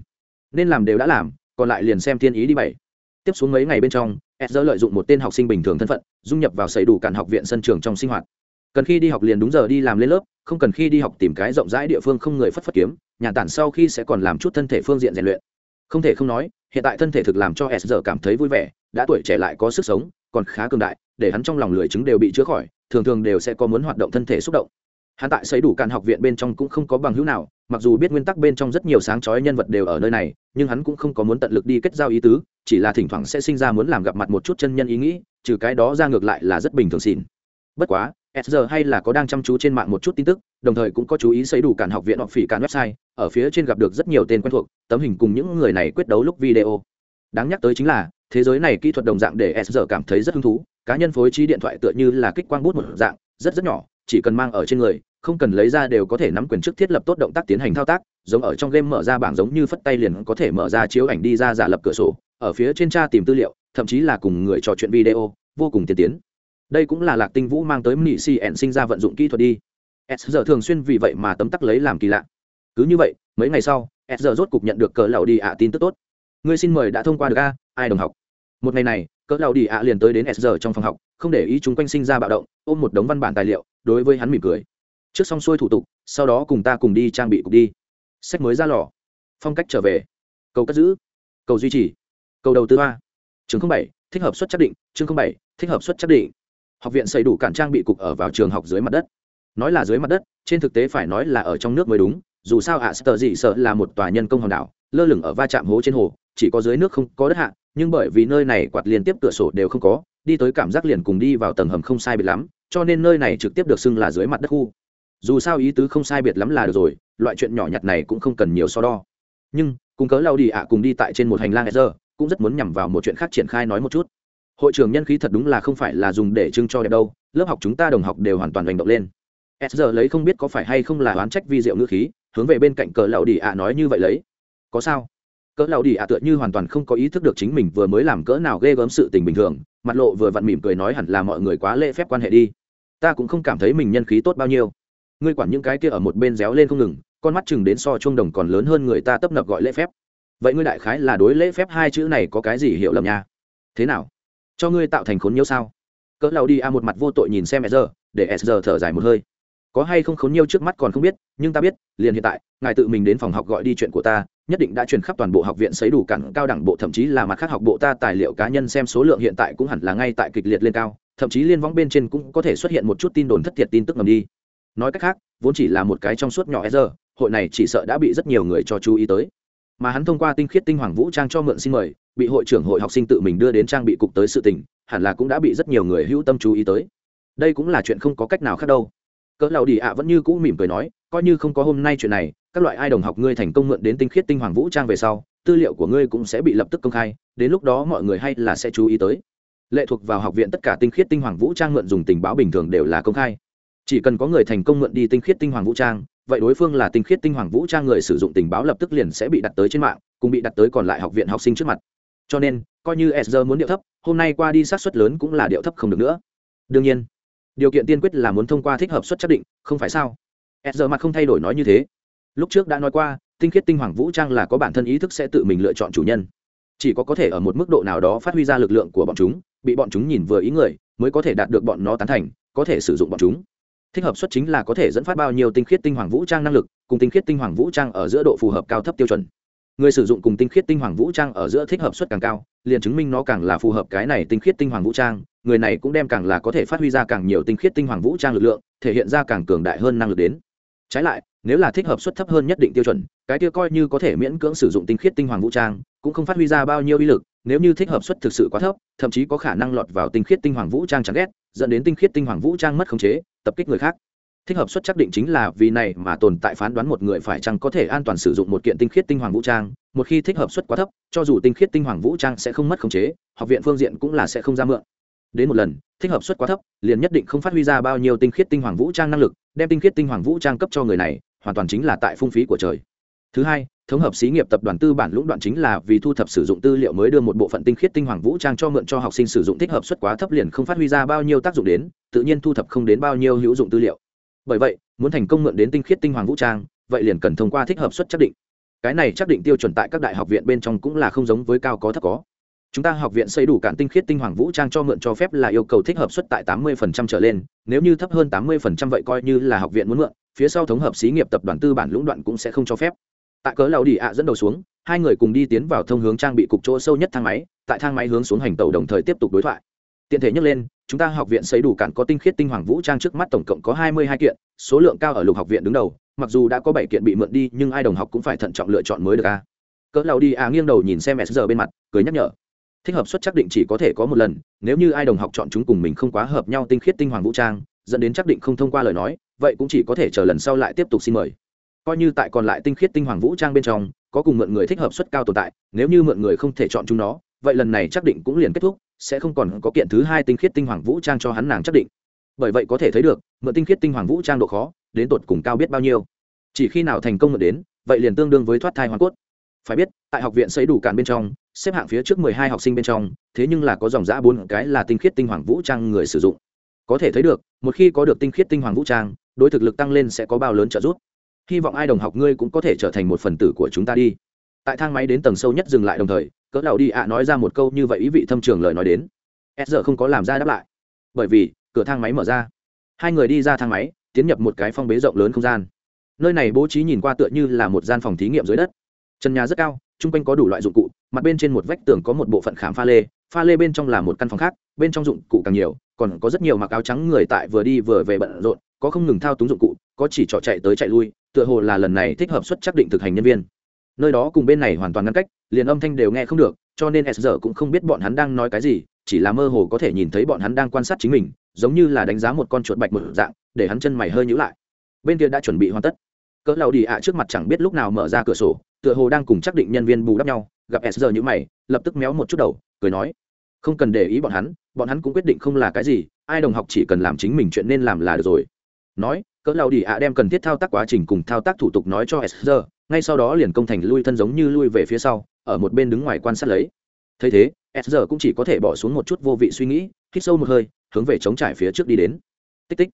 Nên làm đều đã làm, còn lại liền xem thiên ý đi bảy. Tiếp xuống mấy ngày bên trong, s giờ lợi dụng một tên học sinh bình thường thân phận, dung nhập vào xây đủ cản học viện sân trường trong sinh hoạt. Cần khi đi học liền đúng giờ đi làm lên lớp, không cần khi đi học tìm cái rộng rãi địa phương không người phất phất kiếm, nhà tản sau khi sẽ còn làm chút thân thể phương diện rèn luyện không thể không nói, hiện tại thân thể thực làm cho s giờ cảm thấy vui vẻ, đã tuổi trẻ lại có sức sống, còn khá cường đại, để hắn trong lòng lười chứng đều bị chữa khỏi, thường thường đều sẽ có muốn hoạt động thân thể xúc động. Hắn tại xây đủ càn học viện bên trong cũng không có bằng hữu nào, mặc dù biết nguyên tắc bên trong rất nhiều sáng chói nhân vật đều ở nơi này, nhưng hắn cũng không có muốn tận lực đi kết giao ý tứ, chỉ là thỉnh thoảng sẽ sinh ra muốn làm gặp mặt một chút chân nhân ý nghĩ, trừ cái đó ra ngược lại là rất bình thường xỉn bất quá, s hay là có đang chăm chú trên mạng một chút tin tức, đồng thời cũng có chú ý xây đủ cản học viện hoặc phỉ cản website ở phía trên gặp được rất nhiều tên quen thuộc, tấm hình cùng những người này quyết đấu lúc video. Đáng nhắc tới chính là, thế giới này kỹ thuật đồng dạng để s giờ cảm thấy rất hứng thú, cá nhân phối trí điện thoại tựa như là kích quang bút một dạng, rất rất nhỏ, chỉ cần mang ở trên người, không cần lấy ra đều có thể nắm quyền trước thiết lập tốt động tác tiến hành thao tác, giống ở trong game mở ra bảng giống như phất tay liền có thể mở ra chiếu ảnh đi ra giả lập cửa sổ, ở phía trên tra tìm tư liệu, thậm chí là cùng người trò chuyện video, vô cùng tiên tiến. Đây cũng là lạc tinh vũ mang tới mỹ cn sinh ra vận dụng kỹ thuật đi. S giờ thường xuyên vì vậy mà tấm tắc lấy làm kỳ lạ cứ như vậy, mấy ngày sau, s giờ rốt cục nhận được cỡ lầu đi ạ tin tức tốt. Ngươi xin mời đã thông qua được a, ai đồng học? Một ngày này cỡ lầu đi ạ liền tới đến s giờ trong phòng học, không để ý chúng quanh sinh ra bạo động, ôm một đống văn bản tài liệu, đối với hắn mỉm cười. Trước xong xuôi thủ tục, sau đó cùng ta cùng đi trang bị cục đi. Sách mới ra lò. Phong cách trở về. Cầu cất giữ. Cầu duy trì. Cầu đầu tư hoa chương bảy, thích hợp suất chắc định. Chương bảy, thích hợp suất chắc định. Học viện xây đủ cản trang bị cục ở vào trường học dưới mặt đất. Nói là dưới mặt đất, trên thực tế phải nói là ở trong nước mới đúng dù sao ạ, sờ dị sợ là một tòa nhân công hòn đảo, lơ lửng ở va chạm hố trên hồ, chỉ có dưới nước không có đất hạ, nhưng bởi vì nơi này quạt liên tiếp cửa sổ đều không có, đi tới cảm giác liền cùng đi vào tầng hầm không sai biệt lắm, cho nên nơi này trực tiếp được xưng là dưới mặt đất khu. Dù sao ý tứ không sai biệt lắm là được rồi, loại chuyện nhỏ nhặt này cũng không cần nhiều so đo. Nhưng, cùng cớ lao đi ạ cùng đi tại trên một hành lang giờ cũng rất muốn nhằm vào một chuyện khác triển khai nói một chút. Hội trưởng nhân khí thật đúng là không phải là dùng để trưng cho đẹp đâu, lớp học chúng ta đồng học đều hoàn toàn hành động lên. S giờ lấy không biết có phải hay không là oán trách vi diệu ngữ khí hướng về bên cạnh cỡ lão đi ạ nói như vậy lấy. Có sao? Cỡ lão đi ạ tựa như hoàn toàn không có ý thức được chính mình vừa mới làm cỡ nào ghê gớm sự tình bình thường, mặt lộ vừa vặn mỉm cười nói hẳn là mọi người quá lễ phép quan hệ đi. Ta cũng không cảm thấy mình nhân khí tốt bao nhiêu. Ngươi quản những cái kia ở một bên réo lên không ngừng, con mắt chừng đến so chuông đồng còn lớn hơn người ta tấp nập gọi lễ phép. Vậy ngươi đại khái là đối lễ phép hai chữ này có cái gì hiểu lầm nha? Thế nào? Cho ngươi tạo thành khốn nhiêu sao? Cỡ lão đi a một mặt vô tội nhìn xem sr để sr thở dài một hơi có hay không khốn nhiêu trước mắt còn không biết, nhưng ta biết, liền hiện tại, ngài tự mình đến phòng học gọi đi chuyện của ta, nhất định đã truyền khắp toàn bộ học viện sấy đủ cản cao đẳng bộ, thậm chí là mặt khác học bộ ta tài liệu cá nhân xem số lượng hiện tại cũng hẳn là ngay tại kịch liệt lên cao, thậm chí liên võng bên trên cũng có thể xuất hiện một chút tin đồn thất thiệt tin tức ngầm đi. Nói cách khác, vốn chỉ là một cái trong suốt nhỏ e hội này chỉ sợ đã bị rất nhiều người cho chú ý tới. Mà hắn thông qua tinh khiết tinh hoàng vũ trang cho mượn xin mời, bị hội trưởng hội học sinh tự mình đưa đến trang bị cục tới sự tình, hẳn là cũng đã bị rất nhiều người hữu tâm chú ý tới. Đây cũng là chuyện không có cách nào khác đâu cỡ lầu đi ạ vẫn như cũ mỉm cười nói, coi như không có hôm nay chuyện này, các loại ai đồng học ngươi thành công mượn đến tinh khiết tinh hoàng vũ trang về sau, tư liệu của ngươi cũng sẽ bị lập tức công khai, đến lúc đó mọi người hay là sẽ chú ý tới. Lệ thuộc vào học viện tất cả tinh khiết tinh hoàng vũ trang mượn dùng tình báo bình thường đều là công khai. Chỉ cần có người thành công mượn đi tinh khiết tinh hoàng vũ trang, vậy đối phương là tinh khiết tinh hoàng vũ trang người sử dụng tình báo lập tức liền sẽ bị đặt tới trên mạng, cùng bị đặt tới còn lại học viện học sinh trước mặt. Cho nên, coi như sr muốn điệu thấp, hôm nay qua đi sát xuất lớn cũng là điệu thấp không được nữa. Đương nhiên điều kiện tiên quyết là muốn thông qua thích hợp suất chắc định, không phải sao? Sr mặt không thay đổi nói như thế. Lúc trước đã nói qua, tinh khiết tinh hoàng vũ trang là có bản thân ý thức sẽ tự mình lựa chọn chủ nhân. Chỉ có có thể ở một mức độ nào đó phát huy ra lực lượng của bọn chúng, bị bọn chúng nhìn vừa ý người, mới có thể đạt được bọn nó tán thành, có thể sử dụng bọn chúng. Thích hợp suất chính là có thể dẫn phát bao nhiêu tinh khiết tinh hoàng vũ trang năng lực, cùng tinh khiết tinh hoàng vũ trang ở giữa độ phù hợp cao thấp tiêu chuẩn người sử dụng cùng tinh khiết tinh hoàng vũ trang ở giữa thích hợp suất càng cao, liền chứng minh nó càng là phù hợp cái này tinh khiết tinh hoàng vũ trang. Người này cũng đem càng là có thể phát huy ra càng nhiều tinh khiết tinh hoàng vũ trang lực lượng, thể hiện ra càng cường đại hơn năng lực đến. Trái lại, nếu là thích hợp suất thấp hơn nhất định tiêu chuẩn, cái kia coi như có thể miễn cưỡng sử dụng tinh khiết tinh hoàng vũ trang, cũng không phát huy ra bao nhiêu uy lực. Nếu như thích hợp suất thực sự quá thấp, thậm chí có khả năng lọt vào tinh khiết tinh hoàng vũ trang chẳng ghét, dẫn đến tinh khiết tinh hoàng vũ trang mất khống chế, tập kích người khác thích hợp suất chắc định chính là vì này mà tồn tại phán đoán một người phải chăng có thể an toàn sử dụng một kiện tinh khiết tinh hoàng vũ trang. Một khi thích hợp suất quá thấp, cho dù tinh khiết tinh hoàng vũ trang sẽ không mất khống chế, học viện phương diện cũng là sẽ không ra mượn. Đến một lần, thích hợp suất quá thấp, liền nhất định không phát huy ra bao nhiêu tinh khiết tinh hoàng vũ trang năng lực, đem tinh khiết tinh hoàng vũ trang cấp cho người này, hoàn toàn chính là tại phung phí của trời. Thứ hai, thống hợp xí nghiệp tập đoàn tư bản lũng đoạn chính là vì thu thập sử dụng tư liệu mới đưa một bộ phận tinh khiết tinh hoàng vũ trang cho mượn cho học sinh sử dụng. Thích hợp suất quá thấp liền không phát huy ra bao nhiêu tác dụng đến, tự nhiên thu thập không đến bao nhiêu hữu dụng tư liệu bởi vậy, muốn thành công mượn đến tinh khiết tinh hoàng vũ trang, vậy liền cần thông qua thích hợp suất chắc định. Cái này chắc định tiêu chuẩn tại các đại học viện bên trong cũng là không giống với cao có thấp có. Chúng ta học viện xây đủ cản tinh khiết tinh hoàng vũ trang cho mượn cho phép là yêu cầu thích hợp suất tại tám mươi trở lên, nếu như thấp hơn tám mươi vậy coi như là học viện muốn mượn, phía sau thống hợp xí nghiệp tập đoàn tư bản lũng đoạn cũng sẽ không cho phép. Tại cớ lầu đi ạ dẫn đầu xuống, hai người cùng đi tiến vào thông hướng trang bị cục chỗ sâu nhất thang máy, tại thang máy hướng xuống hành tàu đồng thời tiếp tục đối thoại tiện thể nhắc lên, chúng ta học viện xây đủ cản có tinh khiết tinh hoàng vũ trang trước mắt tổng cộng có hai mươi hai kiện, số lượng cao ở lục học viện đứng đầu, mặc dù đã có bảy kiện bị mượn đi, nhưng ai đồng học cũng phải thận trọng lựa chọn mới được a. Cỡ lao đi à nghiêng đầu nhìn xem s giờ bên mặt, cười nhắc nhở. Thích hợp suất chắc định chỉ có thể có một lần, nếu như ai đồng học chọn chúng cùng mình không quá hợp nhau tinh khiết tinh hoàng vũ trang, dẫn đến chắc định không thông qua lời nói, vậy cũng chỉ có thể chờ lần sau lại tiếp tục xin mời. Coi như tại còn lại tinh khiết tinh hoàng vũ trang bên trong, có cùng mượn người thích hợp suất cao tồn tại, nếu như mượn người không thể chọn chúng nó, vậy lần này chắc định cũng liền kết thúc sẽ không còn có kiện thứ hai tinh khiết tinh hoàng vũ trang cho hắn nàng chắc định. Bởi vậy có thể thấy được, mượn tinh khiết tinh hoàng vũ trang độ khó, đến tột cùng cao biết bao nhiêu. Chỉ khi nào thành công mượn đến, vậy liền tương đương với thoát thai hoàn cốt. Phải biết, tại học viện xây đủ càn bên trong, xếp hạng phía trước mười hai học sinh bên trong, thế nhưng là có dòng giã bốn cái là tinh khiết tinh hoàng vũ trang người sử dụng. Có thể thấy được, một khi có được tinh khiết tinh hoàng vũ trang, đối thực lực tăng lên sẽ có bao lớn trợ giúp. Hy vọng ai đồng học ngươi cũng có thể trở thành một phần tử của chúng ta đi. Tại thang máy đến tầng sâu nhất dừng lại đồng thời cỡ đầu đi ạ nói ra một câu như vậy ý vị thâm trường lời nói đến. S giờ không có làm ra đáp lại. Bởi vì, cửa thang máy mở ra. Hai người đi ra thang máy, tiến nhập một cái phong bế rộng lớn không gian. Nơi này bố trí nhìn qua tựa như là một gian phòng thí nghiệm dưới đất. Trần nhà rất cao, chung quanh có đủ loại dụng cụ, mặt bên trên một vách tường có một bộ phận khảm pha lê pha lê bên trong là một căn phòng khác, bên trong dụng cụ càng nhiều, còn có rất nhiều mặc áo trắng người tại vừa đi vừa về bận rộn, có không ngừng thao túng dụng cụ, có chỉ trỏ chạy tới chạy lui, tựa hồ là lần này thích hợp xuất chắc định thực hành nhân viên nơi đó cùng bên này hoàn toàn ngăn cách, liền âm thanh đều nghe không được, cho nên s giờ cũng không biết bọn hắn đang nói cái gì, chỉ là mơ hồ có thể nhìn thấy bọn hắn đang quan sát chính mình, giống như là đánh giá một con chuột bạch một dạng, để hắn chân mày hơi nhữ lại. Bên kia đã chuẩn bị hoàn tất. Cỡ lầu đi ạ trước mặt chẳng biết lúc nào mở ra cửa sổ, tựa hồ đang cùng chắc định nhân viên bù đắp nhau, gặp s giờ như mày, lập tức méo một chút đầu, cười nói, không cần để ý bọn hắn bọn hắn cũng quyết định không là cái gì, ai đồng học chỉ cần làm chính mình chuyện nên làm là được rồi. Nói cỡ lao đi ạ đem cần thiết thao tác quá trình cùng thao tác thủ tục nói cho s ngay sau đó liền công thành lui thân giống như lui về phía sau, ở một bên đứng ngoài quan sát lấy. Thấy thế s cũng chỉ có thể bỏ xuống một chút vô vị suy nghĩ, hít sâu một hơi, hướng về chống trải phía trước đi đến. Tích tích.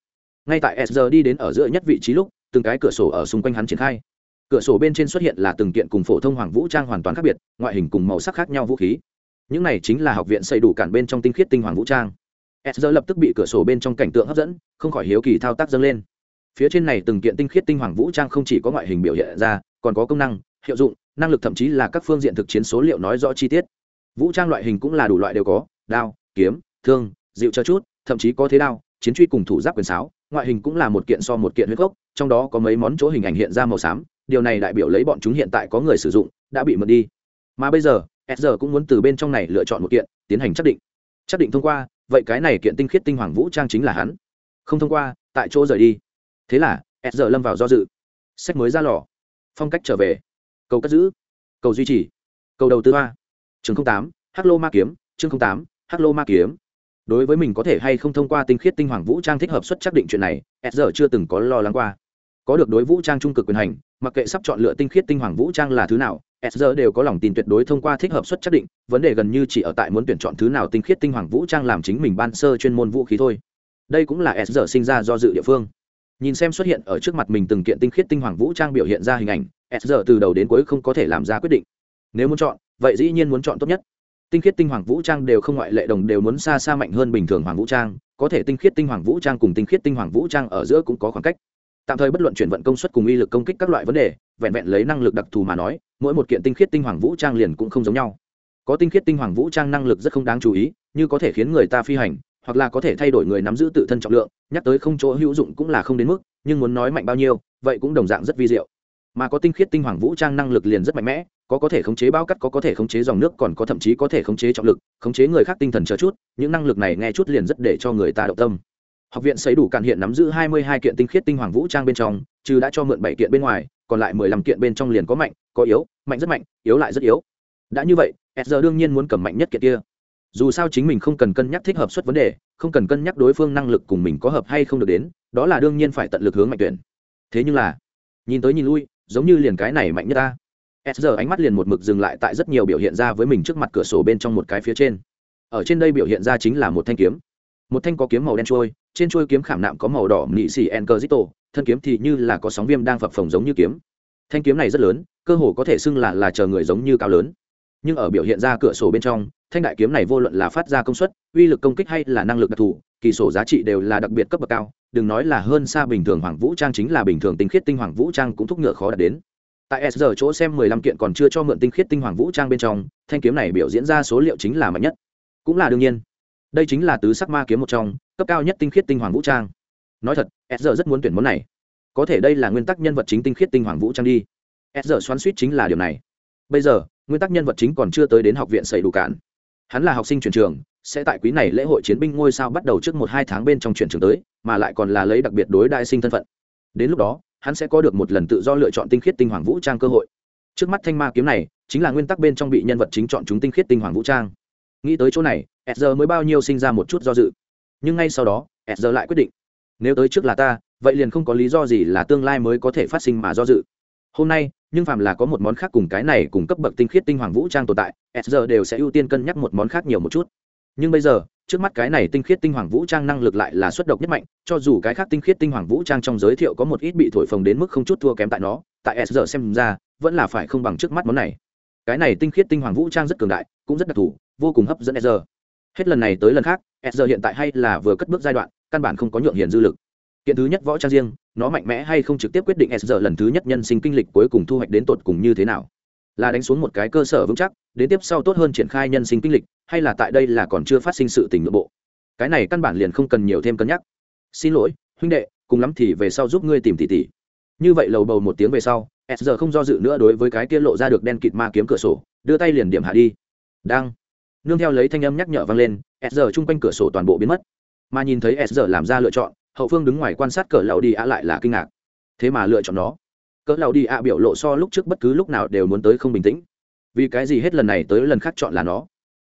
Ngay tại s đi đến ở giữa nhất vị trí lúc, từng cái cửa sổ ở xung quanh hắn triển khai. Cửa sổ bên trên xuất hiện là từng kiện cùng phổ thông hoàng vũ trang hoàn toàn khác biệt, ngoại hình cùng màu sắc khác nhau vũ khí. Những này chính là học viện xây đủ cản bên trong tinh khiết tinh hoàng vũ trang. S lập tức bị cửa sổ bên trong cảnh tượng hấp dẫn, không khỏi hiếu kỳ thao tác dâng lên phía trên này từng kiện tinh khiết tinh hoàng vũ trang không chỉ có ngoại hình biểu hiện ra, còn có công năng, hiệu dụng, năng lực thậm chí là các phương diện thực chiến số liệu nói rõ chi tiết. Vũ trang loại hình cũng là đủ loại đều có, đao, kiếm, thương, dịu cho chút, thậm chí có thế đao, chiến truy cùng thủ giáp quyền sáo, ngoại hình cũng là một kiện so một kiện huyết gốc, trong đó có mấy món chỗ hình ảnh hiện ra màu xám, điều này đại biểu lấy bọn chúng hiện tại có người sử dụng, đã bị mượn đi. Mà bây giờ, s cũng muốn từ bên trong này lựa chọn một kiện, tiến hành xác định. Xác định thông qua, vậy cái này kiện tinh khiết tinh hoàng vũ trang chính là hắn. Không thông qua, tại chỗ rời đi thế là, s lâm vào do dự. Sách mới ra lò. Phong cách trở về. Cầu cất giữ. Cầu duy trì. Cầu đầu tư hoa chương tám, hắc lô ma kiếm. Chương tám, hắc lô ma kiếm. Đối với mình có thể hay không thông qua tinh khiết tinh hoàng vũ trang thích hợp xuất chắc định chuyện này, s chưa từng có lo lắng qua. Có được đối vũ trang trung cực quyền hành, mặc kệ sắp chọn lựa tinh khiết tinh hoàng vũ trang là thứ nào, s đều có lòng tin tuyệt đối thông qua thích hợp xuất chắc định, vấn đề gần như chỉ ở tại muốn tuyển chọn thứ nào tinh khiết tinh hoàng vũ trang làm chính mình ban sơ chuyên môn vũ khí thôi. Đây cũng là s sinh ra do dự địa phương nhìn xem xuất hiện ở trước mặt mình từng kiện tinh khiết tinh hoàng vũ trang biểu hiện ra hình ảnh, s từ đầu đến cuối không có thể làm ra quyết định. Nếu muốn chọn, vậy dĩ nhiên muốn chọn tốt nhất. Tinh khiết tinh hoàng vũ trang đều không ngoại lệ đồng đều muốn xa xa mạnh hơn bình thường hoàng vũ trang, có thể tinh khiết tinh hoàng vũ trang cùng tinh khiết tinh hoàng vũ trang ở giữa cũng có khoảng cách. Tạm thời bất luận chuyển vận công suất cùng uy lực công kích các loại vấn đề, vẹn vẹn lấy năng lực đặc thù mà nói, mỗi một kiện tinh khiết tinh hoàng vũ trang liền cũng không giống nhau. Có tinh khiết tinh hoàng vũ trang năng lực rất không đáng chú ý, như có thể khiến người ta phi hành hoặc là có thể thay đổi người nắm giữ tự thân trọng lượng, nhắc tới không chỗ hữu dụng cũng là không đến mức, nhưng muốn nói mạnh bao nhiêu, vậy cũng đồng dạng rất vi diệu. Mà có tinh khiết tinh hoàng vũ trang năng lực liền rất mạnh mẽ, có có thể khống chế bao cắt, có có thể khống chế dòng nước, còn có thậm chí có thể khống chế trọng lực, khống chế người khác tinh thần chờ chút, những năng lực này nghe chút liền rất để cho người ta động tâm. Học viện xây đủ cạn hiện nắm giữ hai mươi hai kiện tinh khiết tinh hoàng vũ trang bên trong chứ đã cho mượn bảy kiện bên ngoài, còn lại mười lăm kiện bên trong liền có mạnh, có yếu, mạnh rất mạnh, yếu lại rất yếu. Đã như vậy s giờ đương nhiên muốn cầm mạnh nhất kiện kia dù sao chính mình không cần cân nhắc thích hợp suất vấn đề, không cần cân nhắc đối phương năng lực cùng mình có hợp hay không được đến, đó là đương nhiên phải tận lực hướng mạnh tuyển. Thế nhưng là, nhìn tới nhìn lui, giống như liền cái này mạnh nhất ta. S giờ ánh mắt liền một mực dừng lại tại rất nhiều biểu hiện ra với mình trước mặt cửa sổ bên trong một cái phía trên. Ở trên đây biểu hiện ra chính là một thanh kiếm. Một thanh có kiếm màu đen trôi, trên trôi kiếm khảm nạm có màu đỏ nị xì enkerzito thân kiếm thì như là có sóng viêm đang phập phồng giống như kiếm. Thanh kiếm này rất lớn, cơ hồ có thể xưng là là chờ người giống như cao lớn nhưng ở biểu hiện ra cửa sổ bên trong, thanh đại kiếm này vô luận là phát ra công suất, uy lực công kích hay là năng lực đặc thù, kỳ sổ giá trị đều là đặc biệt cấp bậc cao, đừng nói là hơn xa bình thường hoàng vũ trang chính là bình thường tinh khiết tinh hoàng vũ trang cũng thúc ngựa khó đạt đến. Tại s giờ chỗ xem mười lăm kiện còn chưa cho mượn tinh khiết tinh hoàng vũ trang bên trong, thanh kiếm này biểu diễn ra số liệu chính là mạnh nhất. Cũng là đương nhiên. Đây chính là tứ sắc ma kiếm một trong, cấp cao nhất tinh khiết tinh hoàng vũ trang. Nói thật, s giờ rất muốn tuyển món này. Có thể đây là nguyên tắc nhân vật chính tinh khiết tinh hoàng vũ trang đi. S giờ xoắn suýt chính là điều này. Bây giờ nguyên tắc nhân vật chính còn chưa tới đến học viện xảy đủ cản. Hắn là học sinh chuyển trường, sẽ tại quý này lễ hội chiến binh ngôi sao bắt đầu trước một hai tháng bên trong chuyển trường tới, mà lại còn là lấy đặc biệt đối đại sinh thân phận. Đến lúc đó, hắn sẽ có được một lần tự do lựa chọn tinh khiết tinh hoàng vũ trang cơ hội. Trước mắt thanh ma kiếm này, chính là nguyên tắc bên trong bị nhân vật chính chọn chúng tinh khiết tinh hoàng vũ trang. Nghĩ tới chỗ này s mới bao nhiêu sinh ra một chút do dự. Nhưng ngay sau đó s lại quyết định, nếu tới trước là ta, vậy liền không có lý do gì là tương lai mới có thể phát sinh mà do dự. Hôm nay nhưng phàm là có một món khác cùng cái này cùng cấp bậc tinh khiết tinh hoàng vũ trang tồn tại e s đều sẽ ưu tiên cân nhắc một món khác nhiều một chút. Nhưng bây giờ, trước mắt cái này tinh khiết tinh hoàng vũ trang năng lực lại là xuất độc nhất mạnh, cho dù cái khác tinh khiết tinh hoàng vũ trang trong giới thiệu có một ít bị thổi phồng đến mức không chút thua kém tại nó, tại e s xem ra, vẫn là phải không bằng trước mắt món này. Cái này tinh khiết tinh hoàng vũ trang rất cường đại, cũng rất đặc thù, vô cùng hấp dẫn e s hết lần này tới lần khác s hiện tại hay là vừa cất bước giai đoạn, căn bản không có nhượng hiền dư lực kiện thứ nhất võ trang riêng, nó mạnh mẽ hay không trực tiếp quyết định s lần thứ nhất nhân sinh kinh lịch cuối cùng thu hoạch đến tột cùng như thế nào. Là đánh xuống một cái cơ sở vững chắc, đến tiếp sau tốt hơn triển khai nhân sinh kinh lịch, hay là tại đây là còn chưa phát sinh sự tình nội bộ. Cái này căn bản liền không cần nhiều thêm cân nhắc. Xin lỗi, huynh đệ, cùng lắm thì về sau giúp ngươi tìm tỉ tỉ như vậy lầu bầu một tiếng về sau, s giờ không do dự nữa đối với cái kia lộ ra được đen kịt ma kiếm cửa sổ, đưa tay liền điểm hạ đi. Đang. Nương theo lấy thanh âm nhắc nhở vang lên, s giờ chung quanh cửa sổ toàn bộ biến mất. Mà nhìn thấy s giờ làm ra lựa chọn hậu phương đứng ngoài quan sát cỡ lão đi ạ lại là kinh ngạc. Thế mà lựa chọn nó. Cỡ lão đi ạ biểu lộ so lúc trước bất cứ lúc nào đều muốn tới không bình tĩnh. Vì cái gì hết lần này tới lần khác chọn là nó?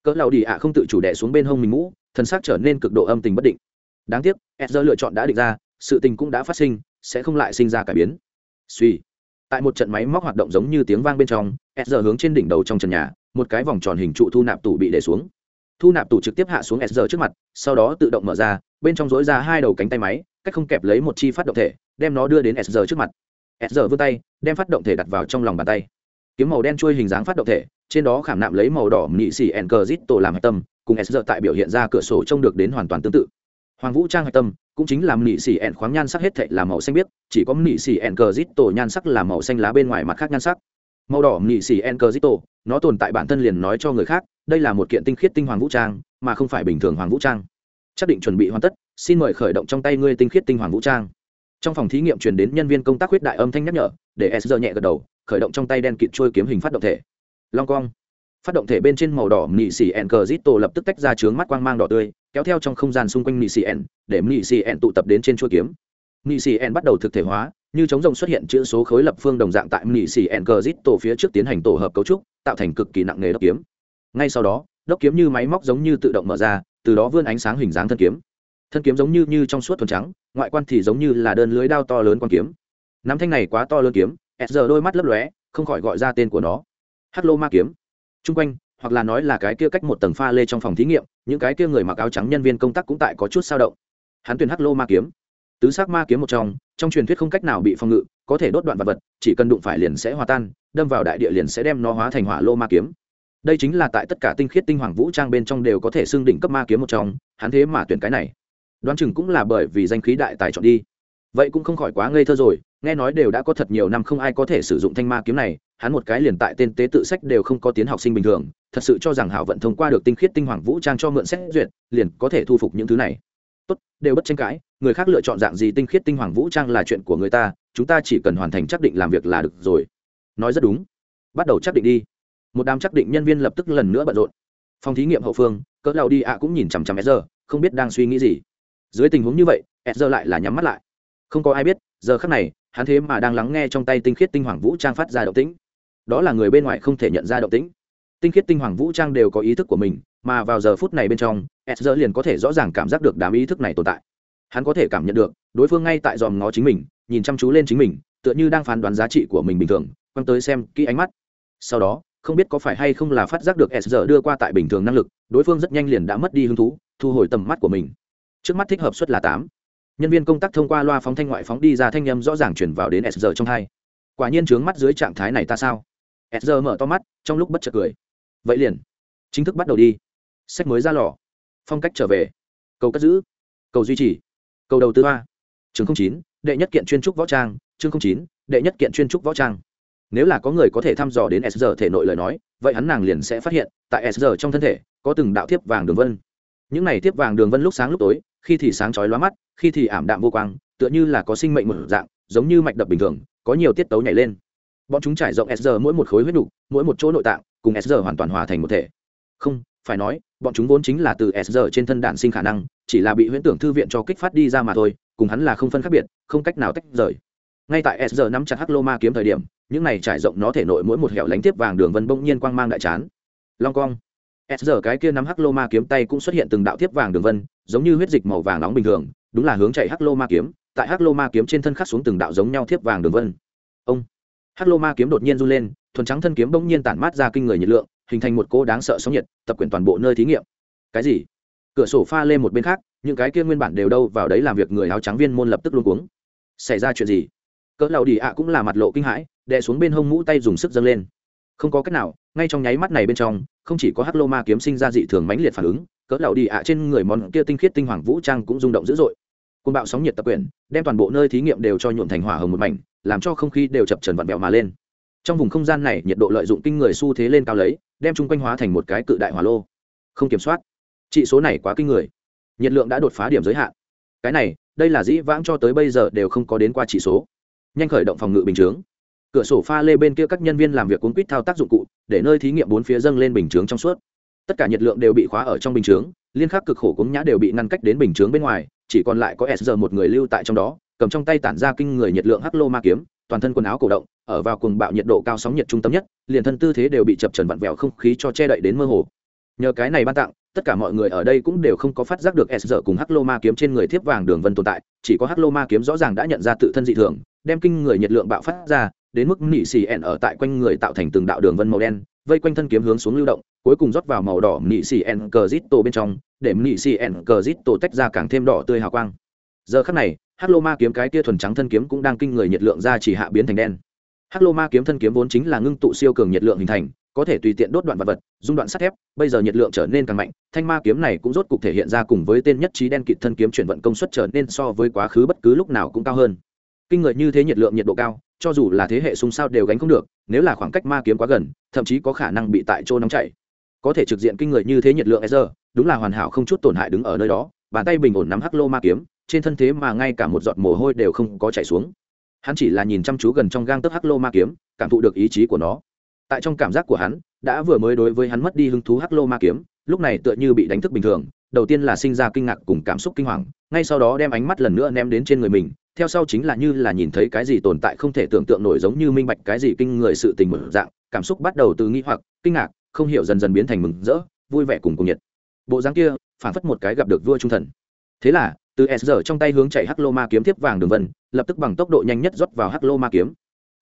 Cỡ lão đi ạ không tự chủ đẻ xuống bên hông mình mũ, thân xác trở nên cực độ âm tình bất định. Đáng tiếc edger lựa chọn đã định ra, sự tình cũng đã phát sinh, sẽ không lại sinh ra cải biến. Suy. Tại một trận máy móc hoạt động giống như tiếng vang bên trong edger hướng trên đỉnh đầu trong trần nhà, một cái vòng tròn hình trụ thu nạp tủ bị để xuống thu nạp tủ trực tiếp hạ xuống sr trước mặt, sau đó tự động mở ra, bên trong dối ra hai đầu cánh tay máy, cách không kẹp lấy một chi phát động thể, đem nó đưa đến sr trước mặt. Sr vươn tay, đem phát động thể đặt vào trong lòng bàn tay. Kiếm màu đen chuôi hình dáng phát động thể, trên đó khảm nạm lấy màu đỏ nị xỉ n cờ zit tổ làm hạch tâm, cùng sr tại biểu hiện ra cửa sổ trông được đến hoàn toàn tương tự. Hoàng vũ trang hạch tâm, cũng chính là nị xỉ n khoáng nhan sắc hết thệ là màu xanh biếc, chỉ có nị xỉ n cờ zit tổ nhan sắc là màu xanh lá bên ngoài mặt khác nhan sắc màu đỏ nghị xỉ enkerzito nó tồn tại bản thân liền nói cho người khác, đây là một kiện tinh khiết tinh hoàng vũ trang, mà không phải bình thường hoàng vũ trang. Chắc định chuẩn bị hoàn tất, xin mời khởi động trong tay ngươi tinh khiết tinh hoàng vũ trang. Trong phòng thí nghiệm truyền đến nhân viên công tác huyết đại âm thanh nhắc nhở, để s giờ nhẹ gật đầu, khởi động trong tay đen kịt trôi kiếm hình phát động thể. Long cong. Phát động thể bên trên màu đỏ nị xì ẻn cờ lập tức tách ra chướng mắt quang mang đỏ tươi, kéo theo trong không gian xung quanh nị xì En để nị xì En tụ tập đến trên chuôi kiếm. Nị xì En bắt đầu thực thể hóa như chống rồng xuất hiện chữ số khối lập phương đồng dạng tại nị xì enkerzit tổ phía trước tiến hành tổ hợp cấu trúc, tạo thành cực kỳ nặng nề đốc kiếm. Ngay sau đó đốc kiếm như máy móc giống như tự động mở ra, từ đó vươn ánh sáng hình dáng thân kiếm. Thân kiếm giống như như trong suốt thuần trắng, ngoại quan thì giống như là đơn lưới đao to lớn quan kiếm. Nắm thanh này quá to lớn kiếm, s giờ đôi mắt lấp lóe, không khỏi gọi ra tên của nó. Hát lô ma kiếm. T r u n g quanh, hoặc là nói là cái kia cách một tầng pha lê trong phòng thí nghiệm, những cái kia người mặc áo trắng nhân viên công tác cũng tại có chút sao động. Hắn tuyển hát lô ma kiếm. Tứ s ắ c ma kiếm một trong trong truyền thuyết không cách nào bị phòng ngự, có thể đốt đoạn vật vật, chỉ cần đụng phải liền sẽ hòa tan, đâm vào đại địa liền sẽ đem nó hóa thành hỏa lô ma kiếm. Đây chính là tại tất cả tinh khiết tinh hoàng vũ trang bên trong đều có thể xưng đỉnh cấp ma kiếm một trong, hắn thế mà tuyển cái này. Đoán chừng cũng là bởi vì danh khí đại tài chọn đi. Vậy cũng không khỏi quá ngây thơ rồi, nghe nói đều đã có thật nhiều năm không ai có thể sử dụng thanh ma kiếm này, hắn một cái liền tại tên tế tự sách đều không có tiến học sinh bình thường, thật sự cho rằng hảo vận thông qua được tinh khiết tinh hoàng vũ trang cho mượn xét duyệt, liền có thể thu phục những thứ này. Tốt, đều bất tranh cãi người khác lựa chọn dạng gì tinh khiết tinh hoàng vũ trang là chuyện của người ta, chúng ta chỉ cần hoàn thành chắc định làm việc là được rồi. Nói rất đúng. Bắt đầu chắc định đi. Một đám chắc định nhân viên lập tức lần nữa bận rộn. Phòng thí nghiệm hậu phương, cỡ lao đi ạ cũng nhìn chằm chằm s giờ không biết đang suy nghĩ gì. Dưới tình huống như vậy ed giờ lại là nhắm mắt lại. Không có ai biết, giờ khắc này, hắn thế mà đang lắng nghe trong tay tinh khiết tinh hoàng vũ trang phát ra động tĩnh. Đó là người bên ngoài không thể nhận ra động tĩnh. Tinh khiết tinh hoàng vũ trang đều có ý thức của mình, mà vào giờ phút này bên trong ed giờ liền có thể rõ ràng cảm giác được đám ý thức này tồn tại hắn có thể cảm nhận được, đối phương ngay tại dòm ngó chính mình, nhìn chăm chú lên chính mình, tựa như đang phán đoán giá trị của mình bình thường, quăng tới xem kỹ ánh mắt. Sau đó, không biết có phải hay không là phát giác được s giờ đưa qua tại bình thường năng lực, đối phương rất nhanh liền đã mất đi hứng thú, thu hồi tầm mắt của mình. Trước mắt thích hợp suất là tám. Nhân viên công tác thông qua loa phóng thanh ngoại phóng đi ra thanh â m rõ ràng chuyển vào đến s trong hai. Quả nhiên trướng mắt dưới trạng thái này ta sao? S mở to mắt, trong lúc bất chợt cười. Vậy liền. Chính thức bắt đầu đi. Sách mới ra lò. Phong cách trở về. Cầu cất giữ. Cầu duy trì cầu đầu tư ba chương chín đệ nhất kiện chuyên trúc võ trang chương chín đệ nhất kiện chuyên trúc võ trang. Nếu là có người có thể thăm dò đến s thể nội lời nói vậy hắn nàng liền sẽ phát hiện tại s trong thân thể có từng đạo thiếp vàng đường vân. Những này thiếp vàng đường vân lúc sáng lúc tối khi thì sáng chói lóa mắt khi thì ảm đạm vô quang tựa như là có sinh mệnh một dạng giống như mạch đập bình thường có nhiều tiết tấu nhảy lên. Bọn chúng trải rộng sr mỗi một khối huyết đủ, mỗi một chỗ nội tạng cùng sr hoàn toàn hòa thành một thể. Không phải nói bọn chúng vốn chính là từ sr trên thân đạn sinh khả năng chỉ là bị huyễn tưởng thư viện cho kích phát đi ra mà thôi, cùng hắn là không phân khác biệt, không cách nào tách rời. Ngay tại sr nắm chặt hắc lô ma kiếm thời điểm, những này trải rộng nó thể nội mỗi một hẻo lánh tiếp vàng đường vân bỗng nhiên quang mang đại chán. Long cong. S giờ cái kia nắm hắc lô ma kiếm tay cũng xuất hiện từng đạo thiếp vàng đường vân, giống như huyết dịch màu vàng nóng bình thường, đúng là hướng chạy hắc lô ma kiếm, tại hắc lô ma kiếm trên thân khắc xuống từng đạo giống nhau thiếp vàng đường vân. Ông. Hắc lô ma kiếm đột nhiên run lên, thuần trắng thân kiếm bỗng nhiên tản mát ra kinh người nhiệt lượng, hình thành một cỗ đáng sợ sóng nhiệt, tập quyển toàn bộ nơi thí nghiệm. Cái gì? Cửa sổ pha lên một bên khác, những cái kia nguyên bản đều đâu vào đấy làm việc người áo trắng viên môn lập tức luôn cuống. Xảy ra chuyện gì? Cỡ lầu đi ạ cũng là mặt lộ kinh hãi, đè xuống bên hông mũ tay dùng sức dâng lên. Không có cách nào, ngay trong nháy mắt này bên trong, không chỉ có hắc lô ma kiếm sinh ra dị thường mãnh liệt phản ứng, cỡ lầu đi ạ trên người món kia tinh khiết tinh hoàng vũ trang cũng rung động dữ dội. Côn bạo sóng nhiệt tập quyển, đem toàn bộ nơi thí nghiệm đều cho nhuộm thành hỏa hồng một mảnh, làm cho không khí đều chập trần vặn vẹo mà lên. Trong vùng không gian này, nhiệt độ lợi dụng kinh người xu thế lên cao lấy, đem chung quanh hóa thành một cái cự đại hỏa lô. Không kiểm soát trị số này quá kinh người. Nhiệt lượng đã đột phá điểm giới hạn. Cái này, đây là dĩ vãng cho tới bây giờ đều không có đến qua chỉ số. Nhanh khởi động phòng ngự bình chướng. Cửa sổ pha lê bên kia các nhân viên làm việc cuốn quýt thao tác dụng cụ, để nơi thí nghiệm bốn phía dâng lên bình chướng trong suốt. Tất cả nhiệt lượng đều bị khóa ở trong bình chướng, liên khắc cực khổ cúng nhã đều bị ngăn cách đến bình chướng bên ngoài, chỉ còn lại có s giờ một người lưu tại trong đó, cầm trong tay tản ra kinh người nhiệt lượng hắc lô ma kiếm, toàn thân quần áo cổ động, ở vào cùng bạo nhiệt độ cao sóng nhiệt trung tâm nhất, liền thân tư thế đều bị chập trần vặn vẹo không khí cho che đậy đến mơ hồ. Nhờ cái này ban tặng tất cả mọi người ở đây cũng đều không có phát giác được s giờ cùng hắc lô ma kiếm trên người thiếp vàng đường vân tồn tại, chỉ có hắc lô ma kiếm rõ ràng đã nhận ra tự thân dị thường, đem kinh người nhiệt lượng bạo phát ra, đến mức nỉ xì ẻn ở tại quanh người tạo thành từng đạo đường vân màu đen, vây quanh thân kiếm hướng xuống lưu động, cuối cùng rót vào màu đỏ nỉ xì ẻn cờ zit tổ bên trong, để nỉ xì ẻn cờ zit tổ tách ra càng thêm đỏ tươi hào quang. Giờ khắc này, hắc lô ma kiếm cái tia thuần trắng thân kiếm cũng đang kinh người nhiệt lượng ra chỉ hạ biến thành đen. Hắc lô ma kiếm thân kiếm vốn chính là ngưng tụ siêu cường nhiệt lượng hình thành có thể tùy tiện đốt đoạn vật vật, dung đoạn sắt thép, bây giờ nhiệt lượng trở nên càng mạnh, thanh ma kiếm này cũng rốt cục thể hiện ra cùng với tên nhất trí đen kịt thân kiếm chuyển vận công suất trở nên so với quá khứ bất cứ lúc nào cũng cao hơn. Kinh người như thế nhiệt lượng nhiệt độ cao, cho dù là thế hệ xung sao đều gánh không được, nếu là khoảng cách ma kiếm quá gần, thậm chí có khả năng bị tại chỗ nóng chảy. Có thể trực diện kinh người như thế nhiệt lượng e giờ đúng là hoàn hảo không chút tổn hại đứng ở nơi đó, bàn tay bình ổn nắm hắc lô ma kiếm, trên thân thế mà ngay cả một giọt mồ hôi đều không có chảy xuống. Hắn chỉ là nhìn chăm chú gần trong gang tấc hắc lô ma kiếm, cảm thụ được ý chí của nó tại trong cảm giác của hắn, đã vừa mới đối với hắn mất đi hứng thú hắc lô ma kiếm, lúc này tựa như bị đánh thức bình thường, đầu tiên là sinh ra kinh ngạc cùng cảm xúc kinh hoàng, ngay sau đó đem ánh mắt lần nữa ném đến trên người mình, theo sau chính là như là nhìn thấy cái gì tồn tại không thể tưởng tượng nổi giống như minh bạch cái gì kinh người sự tình mở dạng, cảm xúc bắt đầu từ nghi hoặc, kinh ngạc, không hiểu dần dần biến thành mừng rỡ, vui vẻ cùng cùng nhiệt. Bộ dáng kia, phản phất một cái gặp được vua trung thần. Thế là, từ s giờ trong tay hướng chạy hắc lô ma kiếm tiếp vàng đường vân, lập tức bằng tốc độ nhanh nhất rót vào hắc lô ma kiếm.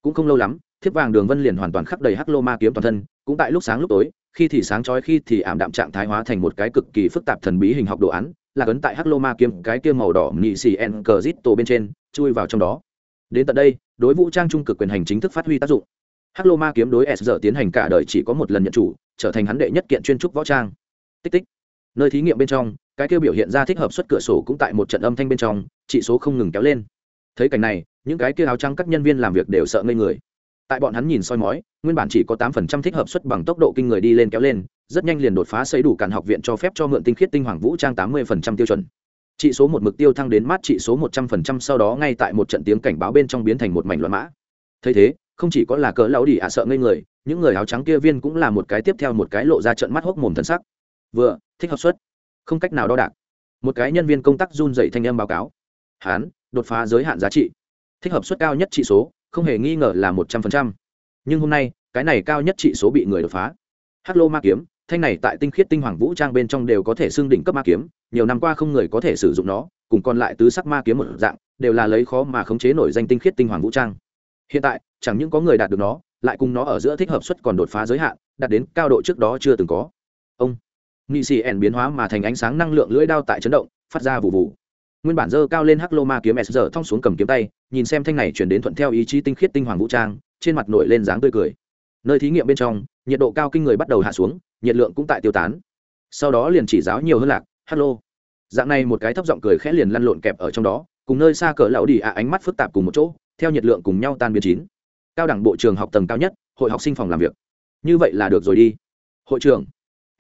Cũng không lâu lắm thiếp vàng đường vân liền hoàn toàn khắc đầy hắc lô ma kiếm toàn thân, cũng tại lúc sáng lúc tối, khi thì sáng chói khi thì ảm đạm trạng thái hóa thành một cái cực kỳ phức tạp thần bí hình học đồ án là cấn tại hắc lô ma kiếm cái kia màu đỏ nhị xì en cờ zit tổ bên trên, chui vào trong đó. Đến tận đây, đối vũ trang trung cực quyền hành chính thức phát huy tác dụng. Hắc lô ma kiếm đối s giờ tiến hành cả đời chỉ có một lần nhận chủ, trở thành hắn đệ nhất kiện chuyên trúc võ trang. Tích tích. Nơi thí nghiệm bên trong, cái kia biểu hiện ra thích hợp xuất cửa sổ cũng tại một trận âm thanh bên trong, chỉ số không ngừng kéo lên. Thấy cảnh này, những cái kia áo trắng các nhân viên làm việc đều sợ ngây người tại bọn hắn nhìn soi mói, nguyên bản chỉ có tám phần trăm thích hợp suất bằng tốc độ kinh người đi lên kéo lên, rất nhanh liền đột phá xây đủ cản học viện cho phép cho mượn tinh khiết tinh hoàng vũ trang tám mươi phần trăm tiêu chuẩn. Trị số một mực tiêu thăng đến mát trị số một trăm phần trăm sau đó ngay tại một trận tiếng cảnh báo bên trong biến thành một mảnh loạn mã. Thấy thế, không chỉ có là cỡ lão đi ạ sợ ngây người, những người áo trắng kia viên cũng là một cái tiếp theo một cái lộ ra trận mắt hốc mồm thân sắc. Vừa, thích hợp suất không cách nào đo đạc. Một cái nhân viên công tác run dậy thanh âm báo cáo. Hán, đột phá giới hạn giá trị. Thích hợp suất cao nhất trị số không hề nghi ngờ là một trăm phần trăm. Nhưng hôm nay, cái này cao nhất trị số bị người đột phá. Hắc lô ma kiếm, thanh này tại tinh khiết tinh hoàng vũ trang bên trong đều có thể xưng đỉnh cấp ma kiếm, nhiều năm qua không người có thể sử dụng nó, cùng còn lại tứ sắc ma kiếm một dạng, đều là lấy khó mà khống chế nổi danh tinh khiết tinh hoàng vũ trang. Hiện tại, chẳng những có người đạt được nó, lại cùng nó ở giữa thích hợp suất còn đột phá giới hạn, đạt đến cao độ trước đó chưa từng có. Ông nghị sĩ ẻn biến hóa mà thành ánh sáng năng lượng lưỡi đao tại chấn động, phát ra vụ vụ nguyên bản dơ cao lên hắc lô ma kiếm s giờ thong xuống cầm kiếm tay, nhìn xem thanh này chuyển đến thuận theo ý chí tinh khiết tinh hoàng vũ trang, trên mặt nổi lên dáng tươi cười. Nơi thí nghiệm bên trong, nhiệt độ cao kinh người bắt đầu hạ xuống, nhiệt lượng cũng tại tiêu tán. Sau đó liền chỉ giáo nhiều hơn lạc hello dạng này một cái thấp giọng cười khẽ liền lăn lộn kẹp ở trong đó, cùng nơi xa cỡ lão đi ạ ánh mắt phức tạp cùng một chỗ, theo nhiệt lượng cùng nhau tan biến chín. Cao đẳng bộ trường học tầng cao nhất, hội học sinh phòng làm việc. Như vậy là được rồi đi. Hội trưởng,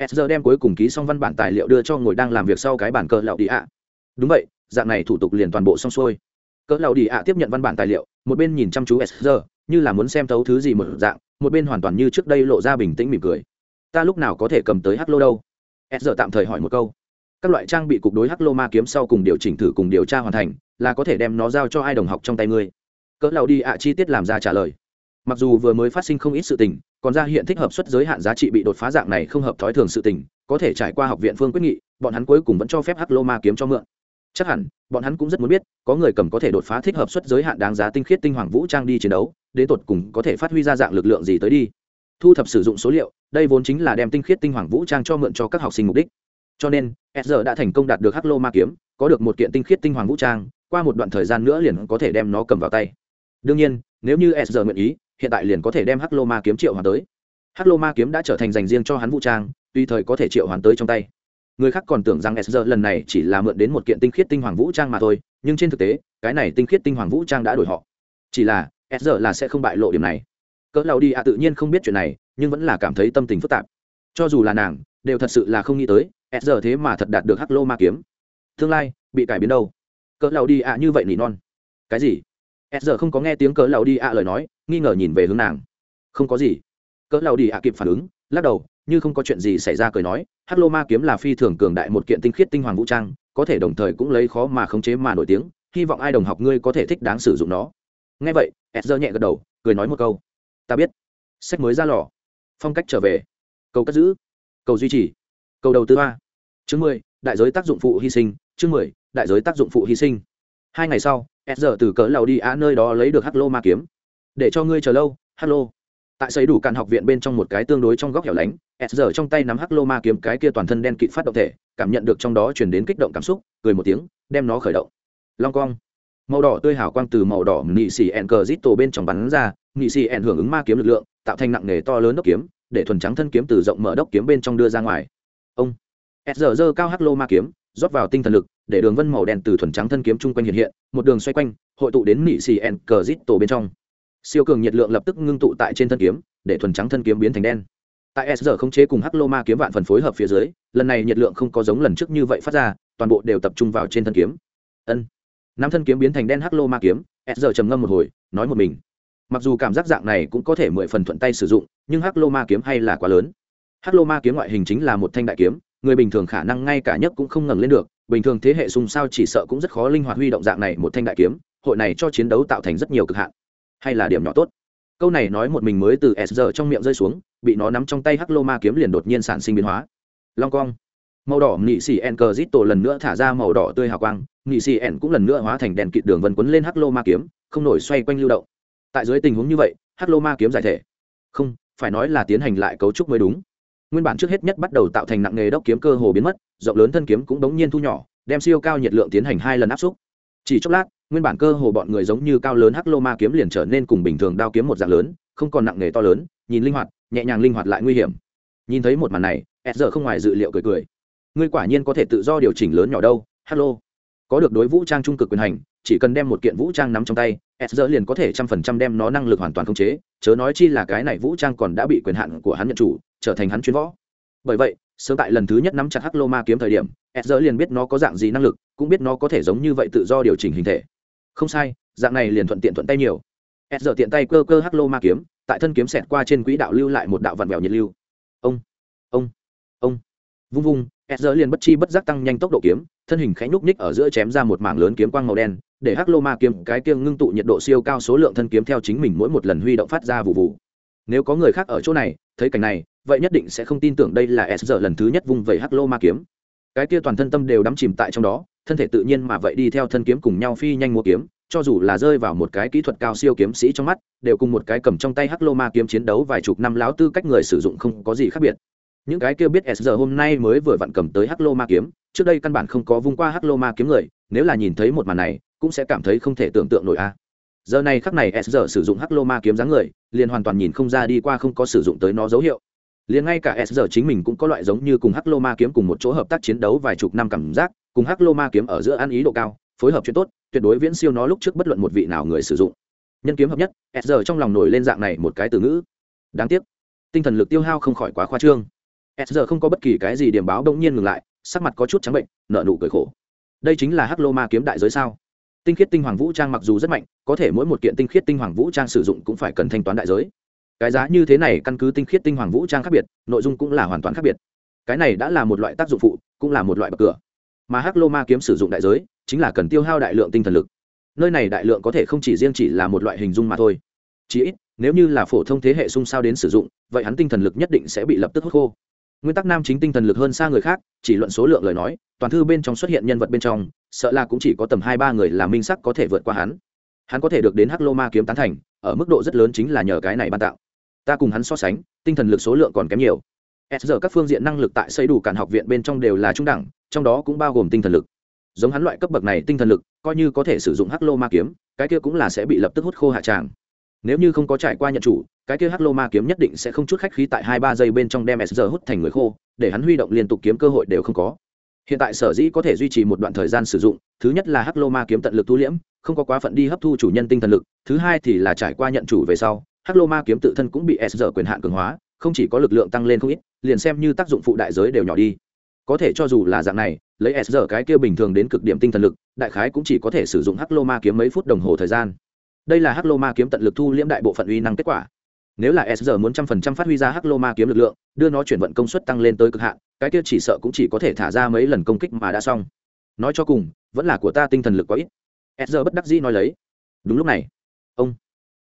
s giờ đem cuối cùng ký xong văn bản tài liệu đưa cho ngồi đang làm việc sau cái bản cỡ lão đi ạ. Đúng vậy dạng này thủ tục liền toàn bộ xong xuôi. Cỡ lão đi ạ tiếp nhận văn bản tài liệu, một bên nhìn chăm chú sr như là muốn xem thấu thứ gì một dạng, một bên hoàn toàn như trước đây lộ ra bình tĩnh mỉm cười. Ta lúc nào có thể cầm tới hắc lô đâu sr tạm thời hỏi một câu. Các loại trang bị cục đối hắc lô ma kiếm sau cùng điều chỉnh thử cùng điều tra hoàn thành, là có thể đem nó giao cho ai đồng học trong tay ngươi? Cỡ lão đi ạ chi tiết làm ra trả lời. Mặc dù vừa mới phát sinh không ít sự tình, còn ra hiện thích hợp suất giới hạn giá trị bị đột phá dạng này không hợp thói thường sự tình, có thể trải qua học viện phương quyết nghị, bọn hắn cuối cùng vẫn cho phép hắc lô ma kiếm cho mượn chắc hẳn, bọn hắn cũng rất muốn biết, có người cầm có thể đột phá thích hợp suất giới hạn đáng giá tinh khiết tinh hoàng vũ trang đi chiến đấu, đến tột cùng có thể phát huy ra dạng lực lượng gì tới đi. Thu thập sử dụng số liệu, đây vốn chính là đem tinh khiết tinh hoàng vũ trang cho mượn cho các học sinh mục đích. Cho nên, s đã thành công đạt được hắc lô ma kiếm, có được một kiện tinh khiết tinh hoàng vũ trang, qua một đoạn thời gian nữa liền có thể đem nó cầm vào tay. Đương nhiên, nếu như s nguyện ý, hiện tại liền có thể đem hắc lô ma kiếm triệu hoàn tới. Hắc lô ma kiếm đã trở thành dành riêng cho hắn vũ trang, tùy thời có thể triệu hoàn tới trong tay người khác còn tưởng rằng s lần này chỉ là mượn đến một kiện tinh khiết tinh hoàng vũ trang mà thôi, nhưng trên thực tế, cái này tinh khiết tinh hoàng vũ trang đã đổi họ. Chỉ là, s là sẽ không bại lộ điểm này. Cỡ lao đi ạ tự nhiên không biết chuyện này, nhưng vẫn là cảm thấy tâm tình phức tạp. Cho dù là nàng, đều thật sự là không nghĩ tới, s thế mà thật đạt được hắc lô ma kiếm. Tương lai, bị cải biến đâu? Cỡ lao đi ạ như vậy nỉ non. Cái gì? S không có nghe tiếng cỡ lao đi ạ lời nói, nghi ngờ nhìn về hướng nàng. Không có gì. Cỡ lao đi ạ kịp phản ứng, lắc đầu như không có chuyện gì xảy ra cười nói, hắc lô ma kiếm là phi thường cường đại, một kiện tinh khiết tinh hoàng vũ trang, có thể đồng thời cũng lấy khó mà khống chế mà nổi tiếng, hy vọng ai đồng học ngươi có thể thích đáng sử dụng nó. Ngay vậy s nhẹ gật đầu, cười nói một câu, ta biết. Sách mới ra lò. Phong cách trở về. Cầu cất giữ. Cầu duy trì. Cầu đầu tư hoa chương mười, đại giới tác dụng phụ hy sinh. Chương mười, đại giới tác dụng phụ hy sinh. Hai ngày sau s từ cỡ lầu đi á nơi đó lấy được hắc lô ma kiếm. Để cho ngươi chờ lâu, hắc lô tại xây đủ cạn học viện bên trong một cái tương đối trong góc hẻo lánh, s trong tay nắm hắc lô ma kiếm cái kia toàn thân đen kịt phát động thể, cảm nhận được trong đó chuyển đến kích động cảm xúc, cười một tiếng, đem nó khởi động. Long cong. Màu đỏ tươi hào quang từ màu đỏ nị xì ẹn cờ rít tổ bên trong bắn ra, nị xì ẹn hưởng ứng ma kiếm lực lượng, tạo thành nặng nghề to lớn đốc kiếm, để thuần trắng thân kiếm từ rộng mở đốc kiếm bên trong đưa ra ngoài. Ông. S giờ cao hắc lô ma kiếm, rót vào tinh thần lực, để đường vân màu đen từ thuần trắng thân kiếm chung quanh hiện hiện, một đường xoay quanh, hội tụ đến nị xì ẹn cờ rít tổ bên trong siêu cường nhiệt lượng lập tức ngưng tụ tại trên thân kiếm, để thuần trắng thân kiếm biến thành đen. Tại s giờ không chế cùng hắc lô ma kiếm vạn phần phối hợp phía dưới, lần này nhiệt lượng không có giống lần trước như vậy phát ra, toàn bộ đều tập trung vào trên thân kiếm. Ân. Năm thân kiếm biến thành đen hắc lô ma kiếm, s giờ trầm ngâm một hồi, nói một mình. Mặc dù cảm giác dạng này cũng có thể mười phần thuận tay sử dụng, nhưng hắc lô ma kiếm hay là quá lớn. Hắc lô ma kiếm ngoại hình chính là một thanh đại kiếm, người bình thường khả năng ngay cả nhất cũng không ngẩng lên được, bình thường thế hệ xung sao chỉ sợ cũng rất khó linh hoạt huy động dạng này một thanh đại kiếm, hội này cho chiến đấu tạo thành rất nhiều cực hạn hay là điểm nhỏ tốt. Câu này nói một mình mới từ s giờ trong miệng rơi xuống, bị nó nắm trong tay hắc lô ma kiếm liền đột nhiên sản sinh biến hóa. Long cong. Màu đỏ nị xì en cờ zit tổ lần nữa thả ra màu đỏ tươi hào quang nị xì en cũng lần nữa hóa thành đèn kịt đường vân quấn lên hắc lô ma kiếm, không nổi xoay quanh lưu động. Tại dưới tình huống như vậy hắc lô ma kiếm giải thể. Không, phải nói là tiến hành lại cấu trúc mới đúng. Nguyên bản trước hết nhất bắt đầu tạo thành nặng nghề đốc kiếm cơ hồ biến mất, rộng lớn thân kiếm cũng đống nhiên thu nhỏ, đem siêu cao nhiệt lượng tiến hành hai lần áp xúc. Chỉ chốc lát nguyên bản cơ hồ bọn người giống như cao lớn hắc lô ma kiếm liền trở nên cùng bình thường đao kiếm một dạng lớn, không còn nặng nghề to lớn, nhìn linh hoạt, nhẹ nhàng linh hoạt lại nguy hiểm. Nhìn thấy một màn này s giờ không ngoài dự liệu cười cười. Ngươi quả nhiên có thể tự do điều chỉnh lớn nhỏ đâu hello có được đối vũ trang trung cực quyền hành, chỉ cần đem một kiện vũ trang nắm trong tay s giờ liền có thể trăm phần trăm đem nó năng lực hoàn toàn khống chế, chớ nói chi là cái này vũ trang còn đã bị quyền hạn của hắn nhận chủ, trở thành hắn chuyên võ. Bởi vậy, sớm tại lần thứ nhất nắm chặt hắc lô ma kiếm thời điểm s giờ liền biết nó có dạng gì năng lực, cũng biết nó có thể giống như vậy tự do điều chỉnh hình thể không sai, dạng này liền thuận tiện thuận tay nhiều. S giờ tiện tay cơ cơ hắc lô ma kiếm, tại thân kiếm xẹt qua trên quỹ đạo lưu lại một đạo vặn vẹo nhiệt lưu. Ông ông ông. Vung vung s giờ liền bất chi bất giác tăng nhanh tốc độ kiếm, thân hình khẽ nhúc ních ở giữa chém ra một mảng lớn kiếm quang màu đen, để hắc lô ma kiếm cái kiêng ngưng tụ nhiệt độ siêu cao số lượng thân kiếm theo chính mình mỗi một lần huy động phát ra vụ vụ. Nếu có người khác ở chỗ này, thấy cảnh này, vậy nhất định sẽ không tin tưởng đây là s giờ lần thứ nhất vung vẩy hắc lô ma kiếm. Cái kia toàn thân tâm đều đắm chìm tại trong đó thân thể tự nhiên mà vậy đi theo thân kiếm cùng nhau phi nhanh mua kiếm, cho dù là rơi vào một cái kỹ thuật cao siêu kiếm sĩ trong mắt, đều cùng một cái cầm trong tay hắc lô ma kiếm chiến đấu vài chục năm láo tư cách người sử dụng không có gì khác biệt. Những cái kia biết s giờ hôm nay mới vừa vặn cầm tới hắc lô ma kiếm, trước đây căn bản không có vung qua hắc lô ma kiếm người, nếu là nhìn thấy một màn này, cũng sẽ cảm thấy không thể tưởng tượng nổi a. Giờ này khắc này s giờ sử dụng hắc lô ma kiếm dáng người, liền hoàn toàn nhìn không ra đi qua không có sử dụng tới nó dấu hiệu. Liền ngay cả s giờ chính mình cũng có loại giống như cùng hắc lô ma kiếm cùng một chỗ hợp tác chiến đấu vài chục năm cảm giác cùng hắc lô ma kiếm ở giữa ăn ý độ cao, phối hợp chuyện tốt, tuyệt đối viễn siêu nó lúc trước bất luận một vị nào người sử dụng. Nhân kiếm hợp nhất, s giờ trong lòng nổi lên dạng này một cái từ ngữ. Đáng tiếc, tinh thần lực tiêu hao không khỏi quá khoa trương. S giờ không có bất kỳ cái gì điểm báo đông nhiên ngừng lại, sắc mặt có chút trắng bệnh nợ nụ cười khổ. Đây chính là hắc lô ma kiếm đại giới sao? Tinh khiết tinh hoàng vũ trang mặc dù rất mạnh, có thể mỗi một kiện tinh khiết tinh hoàng vũ trang sử dụng cũng phải cần thanh toán đại giới. Cái giá như thế này căn cứ tinh khiết tinh hoàng vũ trang khác biệt, nội dung cũng là hoàn toàn khác biệt. Cái này đã là một loại tác dụng phụ, cũng là một loại bậc cửa mà hắc lô ma kiếm sử dụng đại giới, chính là cần tiêu hao đại lượng tinh thần lực. Nơi này đại lượng có thể không chỉ riêng chỉ là một loại hình dung mà thôi. Chí ít, nếu như là phổ thông thế hệ xung sao đến sử dụng, vậy hắn tinh thần lực nhất định sẽ bị lập tức hút khô. Nguyên tắc nam chính tinh thần lực hơn xa người khác, chỉ luận số lượng lời nói, toàn thư bên trong xuất hiện nhân vật bên trong, sợ là cũng chỉ có tầm hai ba người là minh sắc có thể vượt qua hắn. Hắn có thể được đến hắc lô ma kiếm tán thành, ở mức độ rất lớn chính là nhờ cái này ban tạo. Ta cùng hắn so sánh, tinh thần lực số lượng còn kém nhiều s giờ các phương diện năng lực tại xây đủ cản học viện bên trong đều là trung đẳng, trong đó cũng bao gồm tinh thần lực. Giống hắn loại cấp bậc này, tinh thần lực, coi như có thể sử dụng hắc lô ma kiếm, cái kia cũng là sẽ bị lập tức hút khô hạ tràng. Nếu như không có trải qua nhận chủ, cái kia hắc lô ma kiếm nhất định sẽ không chút khách khí tại hai ba giây bên trong đem s giờ hút thành người khô, để hắn huy động liên tục kiếm cơ hội đều không có. Hiện tại sở dĩ có thể duy trì một đoạn thời gian sử dụng, thứ nhất là hắc lô ma kiếm tận lực thu liễm, không có quá phận đi hấp thu chủ nhân tinh thần lực, thứ hai thì là trải qua nhận chủ về sau, hắc lô ma kiếm tự thân cũng bị s giờ quyền hạn cường hóa không chỉ có lực lượng tăng lên không ít, liền xem như tác dụng phụ đại giới đều nhỏ đi. Có thể cho dù là dạng này, lấy s giờ cái kia bình thường đến cực điểm tinh thần lực, đại khái cũng chỉ có thể sử dụng hắc lô ma kiếm mấy phút đồng hồ thời gian. Đây là hắc lô ma kiếm tận lực thu liễm đại bộ phận uy năng kết quả. Nếu là s giờ muốn trăm phần trăm phát huy ra hắc lô ma kiếm lực lượng, đưa nó chuyển vận công suất tăng lên tới cực hạn, cái kia chỉ sợ cũng chỉ có thể thả ra mấy lần công kích mà đã xong. Nói cho cùng, vẫn là của ta tinh thần lực quá ít. S giờ bất đắc dĩ nói lấy. Đúng lúc này, ông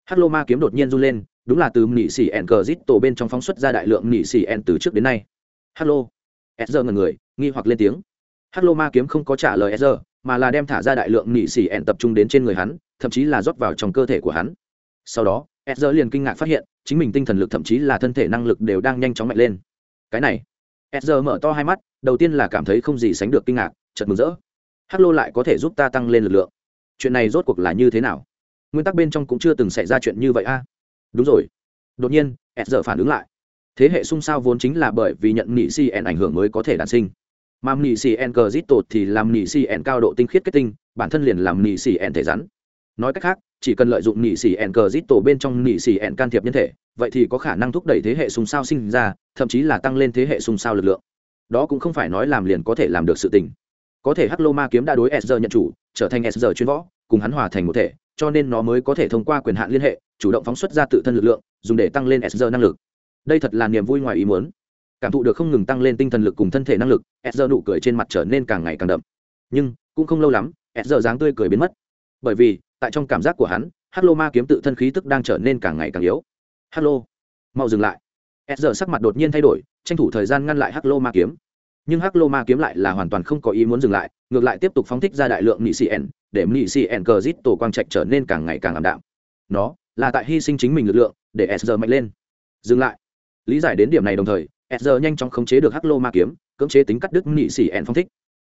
hắc lô ma kiếm đột nhiên run lên đúng là từ nỉ xỉ ẻn cờ tổ bên trong phóng xuất ra đại lượng nỉ xỉ ẻn từ trước đến nay. Hello. S giờ ngần người, nghi hoặc lên tiếng. Hello ma kiếm không có trả lời s giờ mà là đem thả ra đại lượng nỉ xỉ ẻn tập trung đến trên người hắn, thậm chí là rót vào trong cơ thể của hắn. Sau đó s giờ liền kinh ngạc phát hiện, chính mình tinh thần lực thậm chí là thân thể năng lực đều đang nhanh chóng mạnh lên. Cái này s giờ mở to hai mắt, đầu tiên là cảm thấy không gì sánh được kinh ngạc chật mừng rỡ. Hắc lô lại có thể giúp ta tăng lên lực lượng. Chuyện này rốt cuộc là như thế nào? Nguyên tắc bên trong cũng chưa từng xảy ra chuyện như vậy a đúng rồi. Đột nhiên, s giờ phản ứng lại. Thế hệ xung sao vốn chính là bởi vì nhận nị cn ảnh hưởng mới có thể đản sinh. Mà nị cn cờ zit tột thì làm nị cn cao độ tinh khiết kết tinh, bản thân liền làm nị cn thể rắn. Nói cách khác, chỉ cần lợi dụng nị cn cờ zit tổ bên trong nị cn can thiệp nhân thể, vậy thì có khả năng thúc đẩy thế hệ xung sao sinh ra, thậm chí là tăng lên thế hệ xung sao lực lượng. Đó cũng không phải nói làm liền có thể làm được sự tình. Có thể hắc lô ma kiếm đã đối s giờ nhận chủ, trở thành s giờ chuyên võ, cùng hắn hòa thành một thể cho nên nó mới có thể thông qua quyền hạn liên hệ, chủ động phóng xuất ra tự thân lực lượng, dùng để tăng lên sr năng lực. Đây thật là niềm vui ngoài ý muốn. Cảm thụ được không ngừng tăng lên tinh thần lực cùng thân thể năng lực sr nụ cười trên mặt trở nên càng ngày càng đậm. Nhưng, cũng không lâu lắm sr dáng tươi cười biến mất. Bởi vì, tại trong cảm giác của hắn hát lô ma kiếm tự thân khí tức đang trở nên càng ngày càng yếu. Hát lô mau dừng lại. Sr sắc mặt đột nhiên thay đổi, tranh thủ thời gian ngăn lại hát lô ma kiếm nhưng hắc lô ma kiếm lại là hoàn toàn không có ý muốn dừng lại, ngược lại tiếp tục phóng thích ra đại lượng nị cn để nị cn cờ rít tổ quang trạch trở nên càng ngày càng ảm đạm. Nó là tại hy sinh chính mình lực lượng, để s mạnh lên. Dừng lại. Lý giải đến điểm này đồng thời s nhanh chóng khống chế được hắc lô ma kiếm, cưỡng chế tính cắt đứt nị cn phong thích.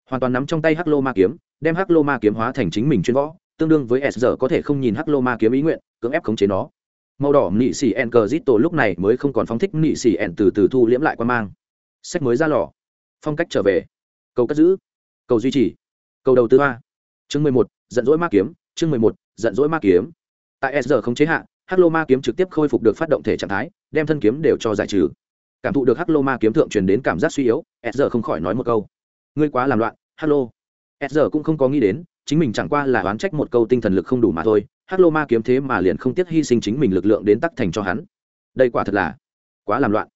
Hoàn toàn nắm trong tay hắc lô ma kiếm, đem hắc lô ma kiếm hóa thành chính mình chuyên võ, tương đương với s có thể không nhìn hắc lô ma kiếm ý nguyện, cưỡng ép khống chế nó. Màu đỏ nị xì ẩn cờ Rít tổ lúc này mới không còn phóng thích nị xì ẩn từ từ thu liễm lại quan mang. Sách mới ra lò phong cách trở về. Cầu cất giữ. Cầu duy trì. Cầu đầu tư ba chương mười một, giận dỗi ma kiếm. Chương mười một, giận dỗi ma kiếm. Tại s giờ không chế hạ, hắc lô ma kiếm trực tiếp khôi phục được phát động thể trạng thái, đem thân kiếm đều cho giải trừ. Cảm thụ được hắc lô ma kiếm thượng truyền đến cảm giác suy yếu, s giờ không khỏi nói một câu. Ngươi quá làm loạn, hắc lô. S giờ cũng không có nghĩ đến, chính mình chẳng qua là oán trách một câu tinh thần lực không đủ mà thôi, hắc lô ma kiếm thế mà liền không tiếc hy sinh chính mình lực lượng đến tắc thành cho hắn. Đây quả thật là quá làm loạn.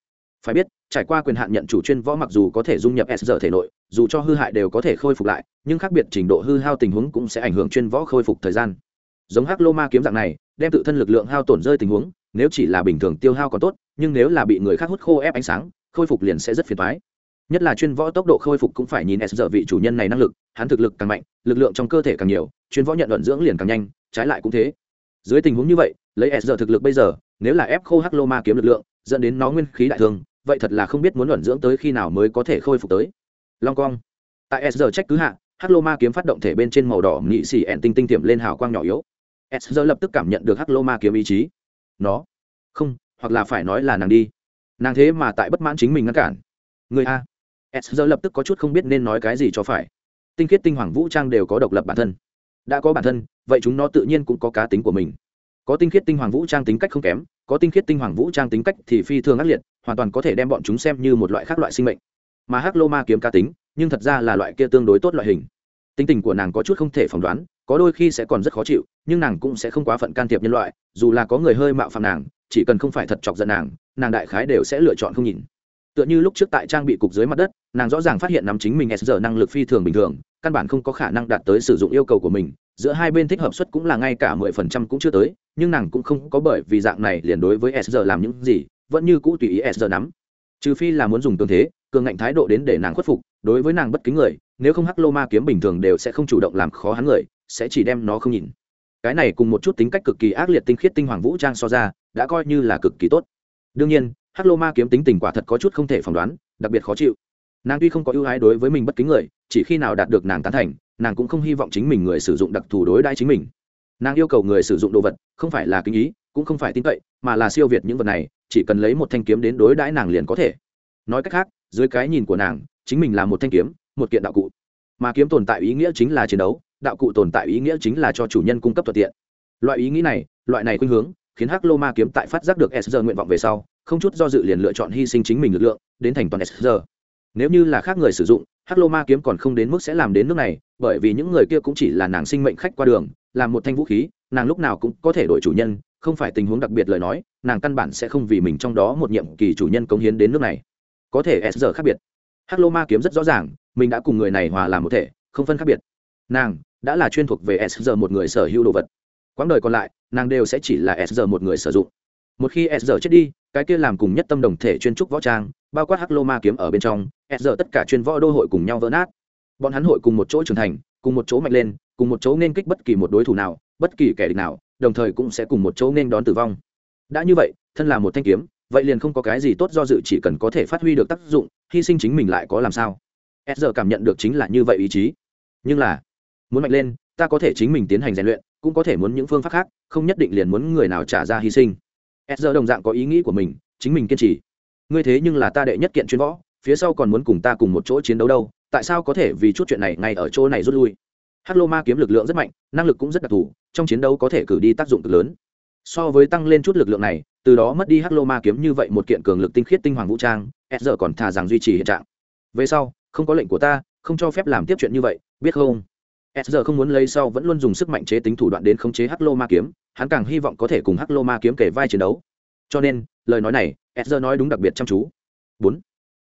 Phải biết trải qua quyền hạn nhận chủ chuyên võ mặc dù có thể dung nhập s giờ thể nội, dù cho hư hại đều có thể khôi phục lại, nhưng khác biệt trình độ hư hao tình huống cũng sẽ ảnh hưởng chuyên võ khôi phục thời gian. Giống hắc lô ma kiếm dạng này, đem tự thân lực lượng hao tổn rơi tình huống, nếu chỉ là bình thường tiêu hao còn tốt, nhưng nếu là bị người khác hút khô ép ánh sáng, khôi phục liền sẽ rất phiền thoái nhất là chuyên võ tốc độ khôi phục cũng phải nhìn s giờ vị chủ nhân này năng lực, hắn thực lực càng mạnh, lực lượng trong cơ thể càng nhiều, chuyên võ nhận luận dưỡng liền càng nhanh, trái lại cũng thế. Dưới tình huống như vậy, lấy s giờ thực lực bây giờ, nếu là ép khô hắc lô ma kiếm lực lượng, dẫn đến nó nguyên khí đại thương vậy thật là không biết muốn luận dưỡng tới khi nào mới có thể khôi phục tới. Long cong tại s giờ trách cứ hạ, hắc lô ma kiếm phát động thể bên trên màu đỏ nghị xì ẹn tinh tinh tiệm lên hào quang nhỏ yếu. S giờ lập tức cảm nhận được hắc lô ma kiếm ý chí. Nó. Không, hoặc là phải nói là nàng đi. Nàng thế mà tại bất mãn chính mình ngăn cản. Người a. S giờ lập tức có chút không biết nên nói cái gì cho phải. Tinh khiết tinh hoàng vũ trang đều có độc lập bản thân. Đã có bản thân, vậy chúng nó tự nhiên cũng có cá tính của mình. Có tinh khiết tinh hoàng vũ trang tính cách không kém, có tinh khiết tinh hoàng vũ trang tính cách thì phi thường ác liệt hoàn toàn có thể đem bọn chúng xem như một loại khác loại sinh mệnh. Mà hắc lô ma kiếm cá tính, nhưng thật ra là loại kia tương đối tốt loại hình. Tính tình của nàng có chút không thể phỏng đoán, có đôi khi sẽ còn rất khó chịu, nhưng nàng cũng sẽ không quá phận can thiệp nhân loại, dù là có người hơi mạo phạm nàng, chỉ cần không phải thật chọc giận nàng nàng đại khái đều sẽ lựa chọn không nhìn. Tựa như lúc trước tại trang bị cục dưới mặt đất, nàng rõ ràng phát hiện nắm chính mình s giờ năng lực phi thường bình thường, căn bản không có khả năng đạt tới sử dụng yêu cầu của mình, giữa hai bên thích hợp suất cũng là ngay cả mười phần trăm cũng chưa tới, nhưng nàng cũng không có bởi vì dạng này liền đối với s giờ làm những gì vẫn như cũ tùy ý s giờ nắm. Trừ phi là muốn dùng tương thế, cường ngạnh thái độ đến để nàng khuất phục, đối với nàng bất kính người, nếu không hắc lô ma kiếm bình thường đều sẽ không chủ động làm khó hắn người, sẽ chỉ đem nó không nhìn. Cái này cùng một chút tính cách cực kỳ ác liệt tinh khiết tinh hoàng vũ trang so ra, đã coi như là cực kỳ tốt. Đương nhiên, hắc lô ma kiếm tính tình quả thật có chút không thể phỏng đoán, đặc biệt khó chịu. Nàng tuy không có ưu ái đối với mình bất kính người, chỉ khi nào đạt được nàng tán thành, nàng cũng không hy vọng chính mình người sử dụng đặc thù đối đãi chính mình. Nàng yêu cầu người sử dụng đồ vật, không phải là kinh ý, cũng không phải tin cậy, mà là siêu việt những vật này chỉ cần lấy một thanh kiếm đến đối đãi nàng liền có thể. Nói cách khác, dưới cái nhìn của nàng, chính mình là một thanh kiếm, một kiện đạo cụ. Mà kiếm tồn tại ý nghĩa chính là chiến đấu, đạo cụ tồn tại ý nghĩa chính là cho chủ nhân cung cấp thuận tiện. Loại ý nghĩ này, loại này khuynh hướng, khiến hắc lô ma kiếm tại phát giác được s nguyện vọng về sau, không chút do dự liền lựa chọn hy sinh chính mình lực lượng, đến thành toàn s nếu như là khác người sử dụng, hắc lô ma kiếm còn không đến mức sẽ làm đến nước này, bởi vì những người kia cũng chỉ là nàng sinh mệnh khách qua đường làm một thanh vũ khí, nàng lúc nào cũng có thể đổi chủ nhân không phải tình huống đặc biệt lời nói, nàng căn bản sẽ không vì mình trong đó một nhiệm kỳ chủ nhân cống hiến đến nước này. Có thể s giờ khác biệt. Hắc lô ma kiếm rất rõ ràng, mình đã cùng người này hòa làm một thể, không phân khác biệt. Nàng đã là chuyên thuộc về s giờ một người sở hữu đồ vật. Quãng đời còn lại, nàng đều sẽ chỉ là s giờ một người sử dụng. Một khi s giờ chết đi, cái kia làm cùng nhất tâm đồng thể chuyên trúc võ trang, bao quát hắc lô ma kiếm ở bên trong, s giờ tất cả chuyên võ đô hội cùng nhau vỡ nát. Bọn hắn hội cùng một chỗ trưởng thành, cùng một chỗ mạnh lên, cùng một chỗ nên kích bất kỳ một đối thủ nào, bất kỳ kẻ địch nào đồng thời cũng sẽ cùng một chỗ nên đón tử vong. Đã như vậy, thân là một thanh kiếm, vậy liền không có cái gì tốt do dự chỉ cần có thể phát huy được tác dụng, hy sinh chính mình lại có làm sao? S giờ cảm nhận được chính là như vậy ý chí. Nhưng là, muốn mạnh lên, ta có thể chính mình tiến hành rèn luyện, cũng có thể muốn những phương pháp khác, không nhất định liền muốn người nào trả ra hy sinh. S giờ đồng dạng có ý nghĩ của mình, chính mình kiên trì. Ngươi thế nhưng là ta đệ nhất kiện chuyên võ, phía sau còn muốn cùng ta cùng một chỗ chiến đấu đâu, tại sao có thể vì chút chuyện này ngay ở chỗ này rút lui? Hắc lô ma kiếm lực lượng rất mạnh, năng lực cũng rất đặc thù, trong chiến đấu có thể cử đi tác dụng cực lớn. So với tăng lên chút lực lượng này, từ đó mất đi hắc lô ma kiếm như vậy một kiện cường lực tinh khiết tinh hoàng vũ trang s giờ còn thà rằng duy trì hiện trạng. Về sau, không có lệnh của ta, không cho phép làm tiếp chuyện như vậy, biết không? S giờ không muốn lấy sau vẫn luôn dùng sức mạnh chế tính thủ đoạn đến khống chế hắc lô ma kiếm, hắn càng hy vọng có thể cùng hắc lô ma kiếm kể vai chiến đấu. Cho nên, lời nói này s giờ nói đúng đặc biệt chăm chú. Bốn.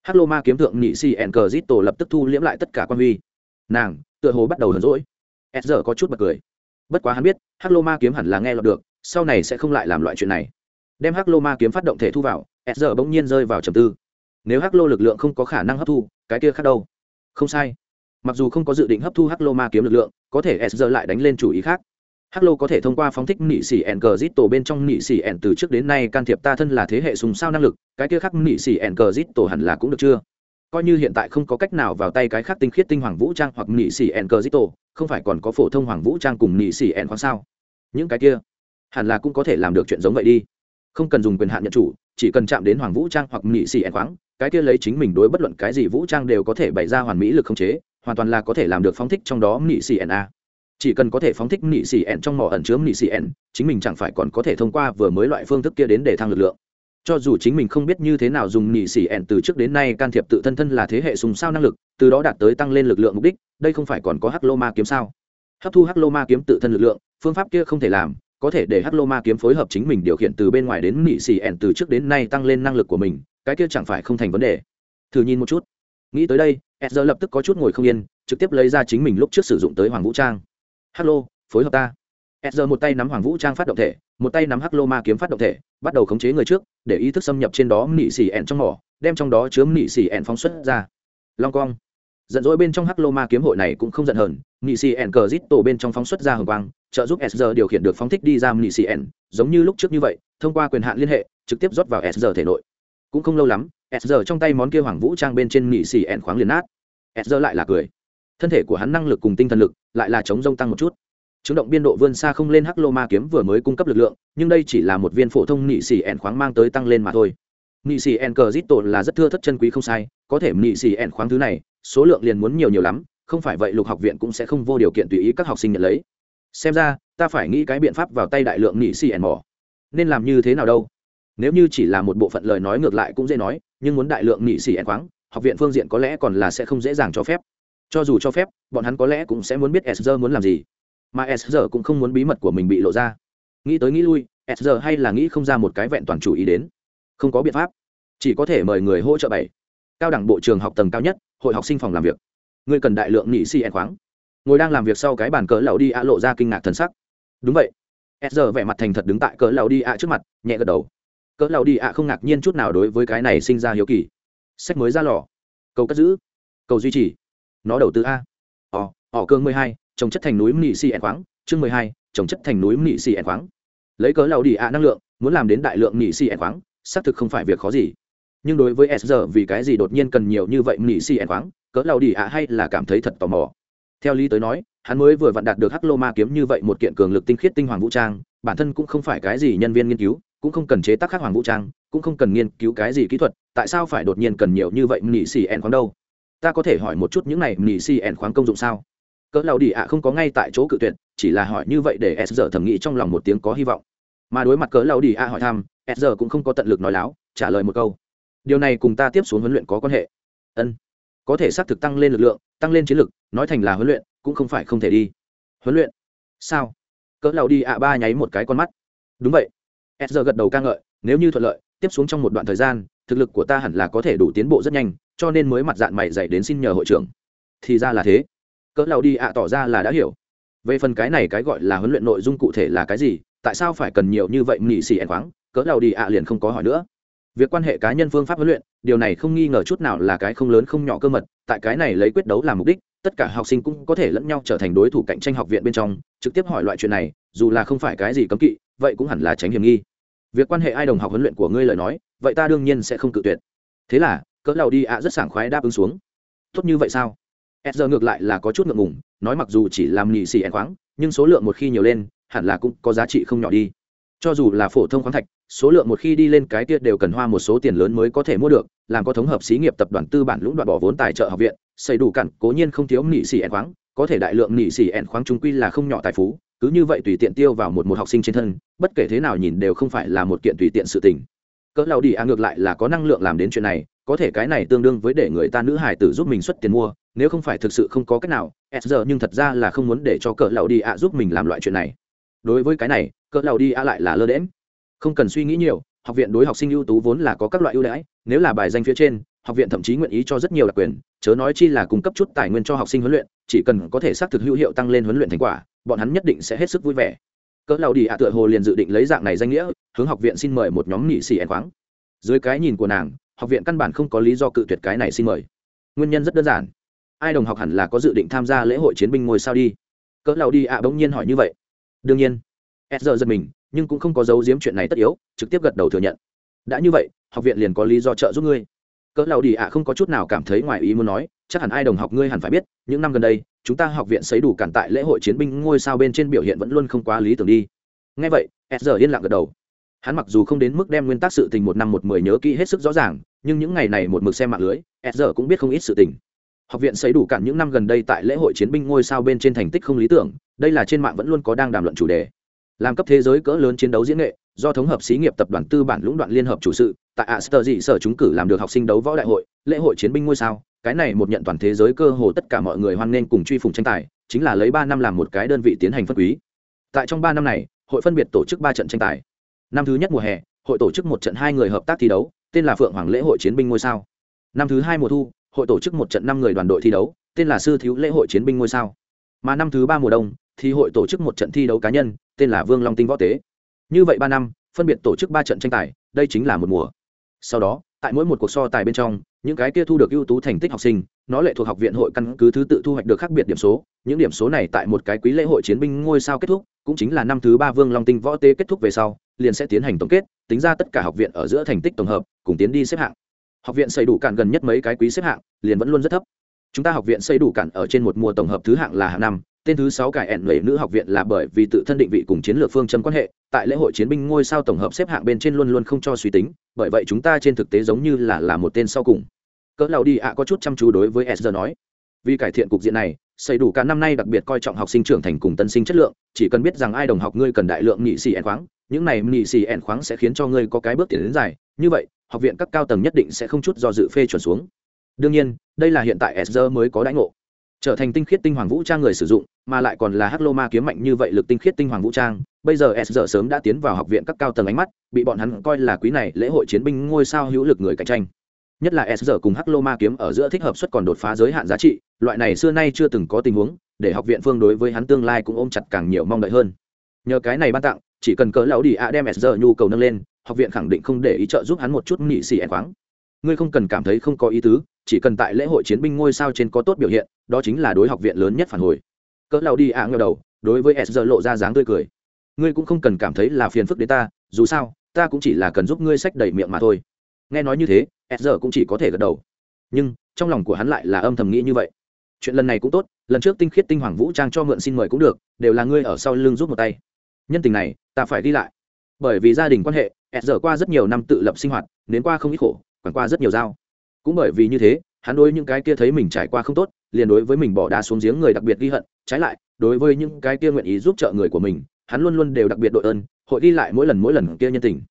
Hắc lô ma kiếm thượng nghị si ẩn cờ lập tức thu liễm lại tất cả quan huy. Nàng tựa hồ bắt đầu hờn rỗi s giờ có chút bật cười. Bất quá hắn biết, hắc lô ma kiếm hẳn là nghe lọt được, sau này sẽ không lại làm loại chuyện này. Đem hắc lô ma kiếm phát động thể thu vào s giờ bỗng nhiên rơi vào trầm tư. Nếu hắc lô lực lượng không có khả năng hấp thu, cái kia khác đâu? Không sai. Mặc dù không có dự định hấp thu hắc lô ma kiếm lực lượng, có thể s giờ lại đánh lên chủ ý khác. Hắc lô có thể thông qua phóng thích nị xỉ ẻn cờ zit tổ bên trong nị xỉ ẻn từ trước đến nay can thiệp ta thân là thế hệ sùng sao năng lực, cái kia khác nị xỉ ẻn cờ zit tổ hẳn là cũng được chưa? Coi như hiện tại không có cách nào vào tay cái khác tinh khiết tinh hoàng vũ trang hoặc nị xỉ ẻn cờ dít tổ không phải còn có phổ thông hoàng vũ trang cùng nị xỉ ẻn khoáng sao? Những cái kia hẳn là cũng có thể làm được chuyện giống vậy đi. Không cần dùng quyền hạn nhận chủ chỉ cần chạm đến hoàng vũ trang hoặc nị xỉ ẻn khoáng cái kia lấy chính mình đối bất luận cái gì vũ trang đều có thể bày ra hoàn mỹ lực không chế hoàn toàn là có thể làm được phóng thích trong đó nị xỉ ẻn a. Chỉ cần có thể phóng thích nị xỉ en trong mỏ ẩn chứa nị xỉ en, chính mình chẳng phải còn có thể thông qua vừa mới loại phương thức kia đến để thăng lực lượng cho dù chính mình không biết như thế nào dùng nhị xỉ ẻn từ trước đến nay can thiệp tự thân thân là thế hệ sùng sao năng lực, từ đó đạt tới tăng lên lực lượng mục đích, đây không phải còn có hắc lô ma kiếm sao? Hấp thu hắc lô ma kiếm tự thân lực lượng, phương pháp kia không thể làm, có thể để hắc lô ma kiếm phối hợp chính mình điều khiển từ bên ngoài đến nhị xỉ ẻn từ trước đến nay tăng lên năng lực của mình, cái kia chẳng phải không thành vấn đề. Thử nhìn một chút. Nghĩ tới đây e lập tức có chút ngồi không yên, trực tiếp lấy ra chính mình lúc trước sử dụng tới hoàng vũ trang. Hello phối hợp ta s một tay nắm hoàng vũ trang phát động thể, một tay nắm hắc lô ma kiếm phát động thể, bắt đầu khống chế người trước, để ý thức xâm nhập trên đó nị sỉ ẹn trong mỏ, đem trong đó chứa nị sỉ ẹn phóng xuất ra. Long cong giận dỗi bên trong hắc lô ma kiếm hội này cũng không giận hờn nị sỉ ẹn cờ rít tổ bên trong phóng xuất ra hồng quang, trợ giúp s điều khiển được phóng thích đi ra nị sỉ ẹn, giống như lúc trước như vậy, thông qua quyền hạn liên hệ, trực tiếp rót vào s thể nội. Cũng không lâu lắm s trong tay món kia hoàng vũ trang bên trên nị sỉ ẹn khoáng liền nát. S lại là cười. Thân thể của hắn năng lực cùng tinh thần lực lại là chống rông tăng một chút chứng động biên độ vươn xa không lên hắc lô ma kiếm vừa mới cung cấp lực lượng, nhưng đây chỉ là một viên phổ thông nị xì ẻn khoáng mang tới tăng lên mà thôi. Nị xì ẻn cờ zít tồn là rất thưa thất chân quý không sai, có thể nị xì ẻn khoáng thứ này, số lượng liền muốn nhiều nhiều lắm, không phải vậy lục học viện cũng sẽ không vô điều kiện tùy ý các học sinh nhận lấy. Xem ra, ta phải nghĩ cái biện pháp vào tay đại lượng nị xì ẻn mỏ. Nên làm như thế nào đâu? Nếu như chỉ là một bộ phận lời nói ngược lại cũng dễ nói, nhưng muốn đại lượng nị xì ẻn khoáng, học viện phương diện có lẽ còn là sẽ không dễ dàng cho phép. Cho dù cho phép, bọn hắn có lẽ cũng sẽ muốn biết s muốn làm gì mà s cũng không muốn bí mật của mình bị lộ ra. Nghĩ tới nghĩ lui, s hay là nghĩ không ra một cái vẹn toàn chủ ý đến. Không có biện pháp. Chỉ có thể mời người hỗ trợ bảy. Cao đẳng bộ trường học tầng cao nhất, hội học sinh phòng làm việc. Người cần đại lượng nghị si e khoáng. Ngồi đang làm việc sau cái bàn cỡ lầu đi ạ lộ ra kinh ngạc thần sắc. Đúng vậy. S giờ vẻ mặt thành thật đứng tại cỡ lầu đi ạ trước mặt, nhẹ gật đầu. Cỡ lầu đi ạ không ngạc nhiên chút nào đối với cái này sinh ra hiếu kỳ. Sách mới ra lò. Cầu cất giữ. Cầu duy trì. Nó đầu tư a. Ỏ ỏ cương mười hai trồng chất thành núi mị xì ẻn khoáng, chương mười hai, trồng chất thành núi mị xì ẻn khoáng. Lấy cớ lầu đi ạ năng lượng, muốn làm đến đại lượng mị xì ẻn khoáng, xác thực không phải việc khó gì. Nhưng đối với s giờ vì cái gì đột nhiên cần nhiều như vậy mị xì ẻn khoáng, cớ lầu đi ạ hay là cảm thấy thật tò mò. Theo lý tới nói, hắn mới vừa vặn đạt được hắc lô ma kiếm như vậy một kiện cường lực tinh khiết tinh hoàng vũ trang, bản thân cũng không phải cái gì nhân viên nghiên cứu, cũng không cần chế tác khắc hoàng vũ trang, cũng không cần nghiên cứu cái gì kỹ thuật, tại sao phải đột nhiên cần nhiều như vậy nỉ xì ẻn khoáng đâu? Ta có thể hỏi một chút những này nỉ xì ẻn khoáng công dụng sao? Cỡ lầu đi ạ, không có ngay tại chỗ cự tuyệt, chỉ là hỏi như vậy để s giờ thầm nghĩ trong lòng một tiếng có hy vọng. Mà đối mặt cỡ lầu đi ạ hỏi thăm, s giờ cũng không có tận lực nói láo, trả lời một câu. Điều này cùng ta tiếp xuống huấn luyện có quan hệ. Ân. Có thể xác thực tăng lên lực lượng, tăng lên chiến lực, nói thành là huấn luyện, cũng không phải không thể đi. Huấn luyện? Sao? Cỡ lầu đi ạ ba nháy một cái con mắt. Đúng vậy. S giờ gật đầu ca ngợi, nếu như thuận lợi, tiếp xuống trong một đoạn thời gian, thực lực của ta hẳn là có thể đủ tiến bộ rất nhanh, cho nên mới mặt dạng mày dạy đến xin nhờ hội trưởng. Thì ra là thế cỡ lao đi ạ, tỏ ra là đã hiểu. Về phần cái này cái gọi là huấn luyện nội dung cụ thể là cái gì, tại sao phải cần nhiều như vậy nghỉ xì ẻn khoáng, cỡ lao đi ạ liền không có hỏi nữa. Việc quan hệ cá nhân phương pháp huấn luyện, điều này không nghi ngờ chút nào là cái không lớn không nhỏ cơ mật, tại cái này lấy quyết đấu làm mục đích, tất cả học sinh cũng có thể lẫn nhau trở thành đối thủ cạnh tranh học viện bên trong, trực tiếp hỏi loại chuyện này, dù là không phải cái gì cấm kỵ, vậy cũng hẳn là tránh hiểm nghi. Việc quan hệ ai đồng học huấn luyện của ngươi lời nói, vậy ta đương nhiên sẽ không cự tuyệt. Thế là, cỡ lao đi ạ rất sảng khoái đáp ứng xuống. Tốt như vậy sao? S giờ ngược lại là có chút ngượng ngùng, nói mặc dù chỉ làm nhị xì ẻn khoáng, nhưng số lượng một khi nhiều lên, hẳn là cũng có giá trị không nhỏ đi. Cho dù là phổ thông khoáng thạch, số lượng một khi đi lên cái tiết đều cần hoa một số tiền lớn mới có thể mua được, làm có thống hợp xí nghiệp tập đoàn tư bản lũng đoạn bỏ vốn tài trợ học viện, xây đủ cặn, cố nhiên không thiếu nhị xì ẻn khoáng, có thể đại lượng nhị xì ẻn khoáng trung quy là không nhỏ tài phú, cứ như vậy tùy tiện tiêu vào một một học sinh trên thân, bất kể thế nào nhìn đều không phải là một kiện tùy tiện sự tình. Cỡ lao đi a ngược lại là có năng lượng làm đến chuyện này, có thể cái này tương đương với để người ta nữ hải tử giúp mình xuất tiền mua nếu không phải thực sự không có cách nào, s giờ nhưng thật ra là không muốn để cho cỡ lão đi a giúp mình làm loại chuyện này. Đối với cái này cỡ lão đi a lại là lơ đễm không cần suy nghĩ nhiều, học viện đối học sinh ưu tú vốn là có các loại ưu đãi, nếu là bài danh phía trên, học viện thậm chí nguyện ý cho rất nhiều đặc quyền, chớ nói chi là cung cấp chút tài nguyên cho học sinh huấn luyện, chỉ cần có thể xác thực hữu hiệu tăng lên huấn luyện thành quả, bọn hắn nhất định sẽ hết sức vui vẻ. Cỡ lão đi a tựa hồ liền dự định lấy dạng này danh nghĩa, hướng học viện xin mời một nhóm nghị sĩ ẻn khoáng. Dưới cái nhìn của nàng, học viện căn bản không có lý do cự tuyệt cái này xin mời. Nguyên nhân rất đơn giản ai đồng học hẳn là có dự định tham gia lễ hội chiến binh ngôi sao đi. Cỡ lão đi ạ, bỗng nhiên hỏi như vậy. Đương nhiên. S giờ giật mình, nhưng cũng không có giấu giếm chuyện này tất yếu, trực tiếp gật đầu thừa nhận. Đã như vậy, học viện liền có lý do trợ giúp ngươi. Cỡ lão đi ạ không có chút nào cảm thấy ngoài ý muốn nói, chắc hẳn ai đồng học ngươi hẳn phải biết, những năm gần đây, chúng ta học viện sấy đủ cản tại lễ hội chiến binh ngôi sao bên trên biểu hiện vẫn luôn không quá lý tưởng đi. Ngay vậy s giờ yên lặng gật đầu. Hắn mặc dù không đến mức đem nguyên tắc sự tình một năm một mười nhớ kỹ hết sức rõ ràng, nhưng những ngày này một mực xem mạng lưới s giờ cũng biết không ít sự tình học viện xây đủ cản những năm gần đây tại lễ hội chiến binh ngôi sao bên trên thành tích không lý tưởng, đây là trên mạng vẫn luôn có đang đàm luận chủ đề. Làm cấp thế giới cỡ lớn chiến đấu diễn nghệ, do thống hợp xí nghiệp tập đoàn tư bản lũng đoạn liên hợp chủ sự, tại aster dị sở chúng cử làm được học sinh đấu võ đại hội, lễ hội chiến binh ngôi sao. Cái này một nhận toàn thế giới cơ hồ tất cả mọi người hoan nghênh cùng truy phùng tranh tài, chính là lấy ba năm làm một cái đơn vị tiến hành phân quý. Tại trong ba năm này, hội phân biệt tổ chức ba trận tranh tài. Năm thứ nhất mùa hè, hội tổ chức một trận hai người hợp tác thi đấu, tên là phượng hoàng lễ hội chiến binh ngôi sao. Năm thứ hai mùa thu hội tổ chức một trận năm người đoàn đội thi đấu, tên là sư thiếu lễ hội chiến binh ngôi sao. Mà năm thứ ba mùa đông, thì hội tổ chức một trận thi đấu cá nhân, tên là vương long tinh võ tế. Như vậy ba năm, phân biệt tổ chức ba trận tranh tài, đây chính là một mùa. Sau đó, tại mỗi một cuộc so tài bên trong, những cái kia thu được ưu tú thành tích học sinh, nó lệ thuộc học viện hội căn cứ thứ tự thu hoạch được khác biệt điểm số. Những điểm số này tại một cái quý lễ hội chiến binh ngôi sao kết thúc, cũng chính là năm thứ ba vương long tinh võ tế kết thúc về sau, liền sẽ tiến hành tổng kết, tính ra tất cả học viện ở giữa thành tích tổng hợp, cùng tiến đi xếp hạng học viện xây đủ cản gần nhất mấy cái quý xếp hạng, liền vẫn luôn rất thấp. Chúng ta học viện xây đủ cản ở trên một mùa tổng hợp thứ hạng là hạng năm, tên thứ sáu cải ẹn lệ nữ học viện là bởi vì tự thân định vị cùng chiến lược phương châm quan hệ, tại lễ hội chiến binh ngôi sao tổng hợp xếp hạng bên trên luôn luôn không cho suy tính, bởi vậy chúng ta trên thực tế giống như là là một tên sau cùng. Cỡ lầu đi ạ, có chút chăm chú đối với s nói. Vì cải thiện cục diện này, xây đủ cả năm nay đặc biệt coi trọng học sinh trưởng thành cùng tân sinh chất lượng, chỉ cần biết rằng ai đồng học ngươi cần đại lượng nhị xì ẹn khoáng, những này nhị xì ẹn khoáng sẽ khiến cho ngươi có cái bước tiến đến dài. Như vậy học viện các cao tầng nhất định sẽ không chút do dự phê chuẩn xuống. Đương nhiên, đây là hiện tại sr mới có đãi ngộ. Trở thành tinh khiết tinh hoàng vũ trang người sử dụng, mà lại còn là hắc lô ma kiếm mạnh như vậy lực tinh khiết tinh hoàng vũ trang, bây giờ sr sớm đã tiến vào học viện các cao tầng ánh mắt, bị bọn hắn coi là quý này lễ hội chiến binh ngôi sao hữu lực người cạnh tranh. Nhất là sr cùng hắc lô ma kiếm ở giữa thích hợp suất còn đột phá giới hạn giá trị, loại này xưa nay chưa từng có tình huống, để học viện phương đối với hắn tương lai cũng ôm chặt càng nhiều mong đợi hơn. Nhờ cái này ban tặng, chỉ cần cỡ lão đi ạ đem nhu cầu nâng lên học viện khẳng định không để ý trợ giúp hắn một chút nhị xì ẻn khoáng. Ngươi không cần cảm thấy không có ý tứ, chỉ cần tại lễ hội chiến binh ngôi sao trên có tốt biểu hiện, đó chính là đối học viện lớn nhất phản hồi. Cỡ lao đi ạ ngờ đầu, đối với sr lộ ra dáng tươi cười. Ngươi cũng không cần cảm thấy là phiền phức đến ta, dù sao, ta cũng chỉ là cần giúp ngươi sách đầy miệng mà thôi. Nghe nói như thế sr cũng chỉ có thể gật đầu. Nhưng, trong lòng của hắn lại là âm thầm nghĩ như vậy. Chuyện lần này cũng tốt, lần trước tinh khiết tinh hoàng vũ trang cho mượn xin mời cũng được, đều là ngươi ở sau lưng giúp một tay. Nhân tình này, ta phải đi lại bởi vì gia đình quan hệ, s giờ qua rất nhiều năm tự lập sinh hoạt, nến qua không ít khổ, quản qua rất nhiều dao cũng bởi vì như thế, hắn đối những cái kia thấy mình trải qua không tốt, liền đối với mình bỏ đá xuống giếng người đặc biệt ghi hận, trái lại, đối với những cái kia nguyện ý giúp trợ người của mình, hắn luôn luôn đều đặc biệt đội ơn, hội đi lại mỗi lần mỗi lần kia nhân tình.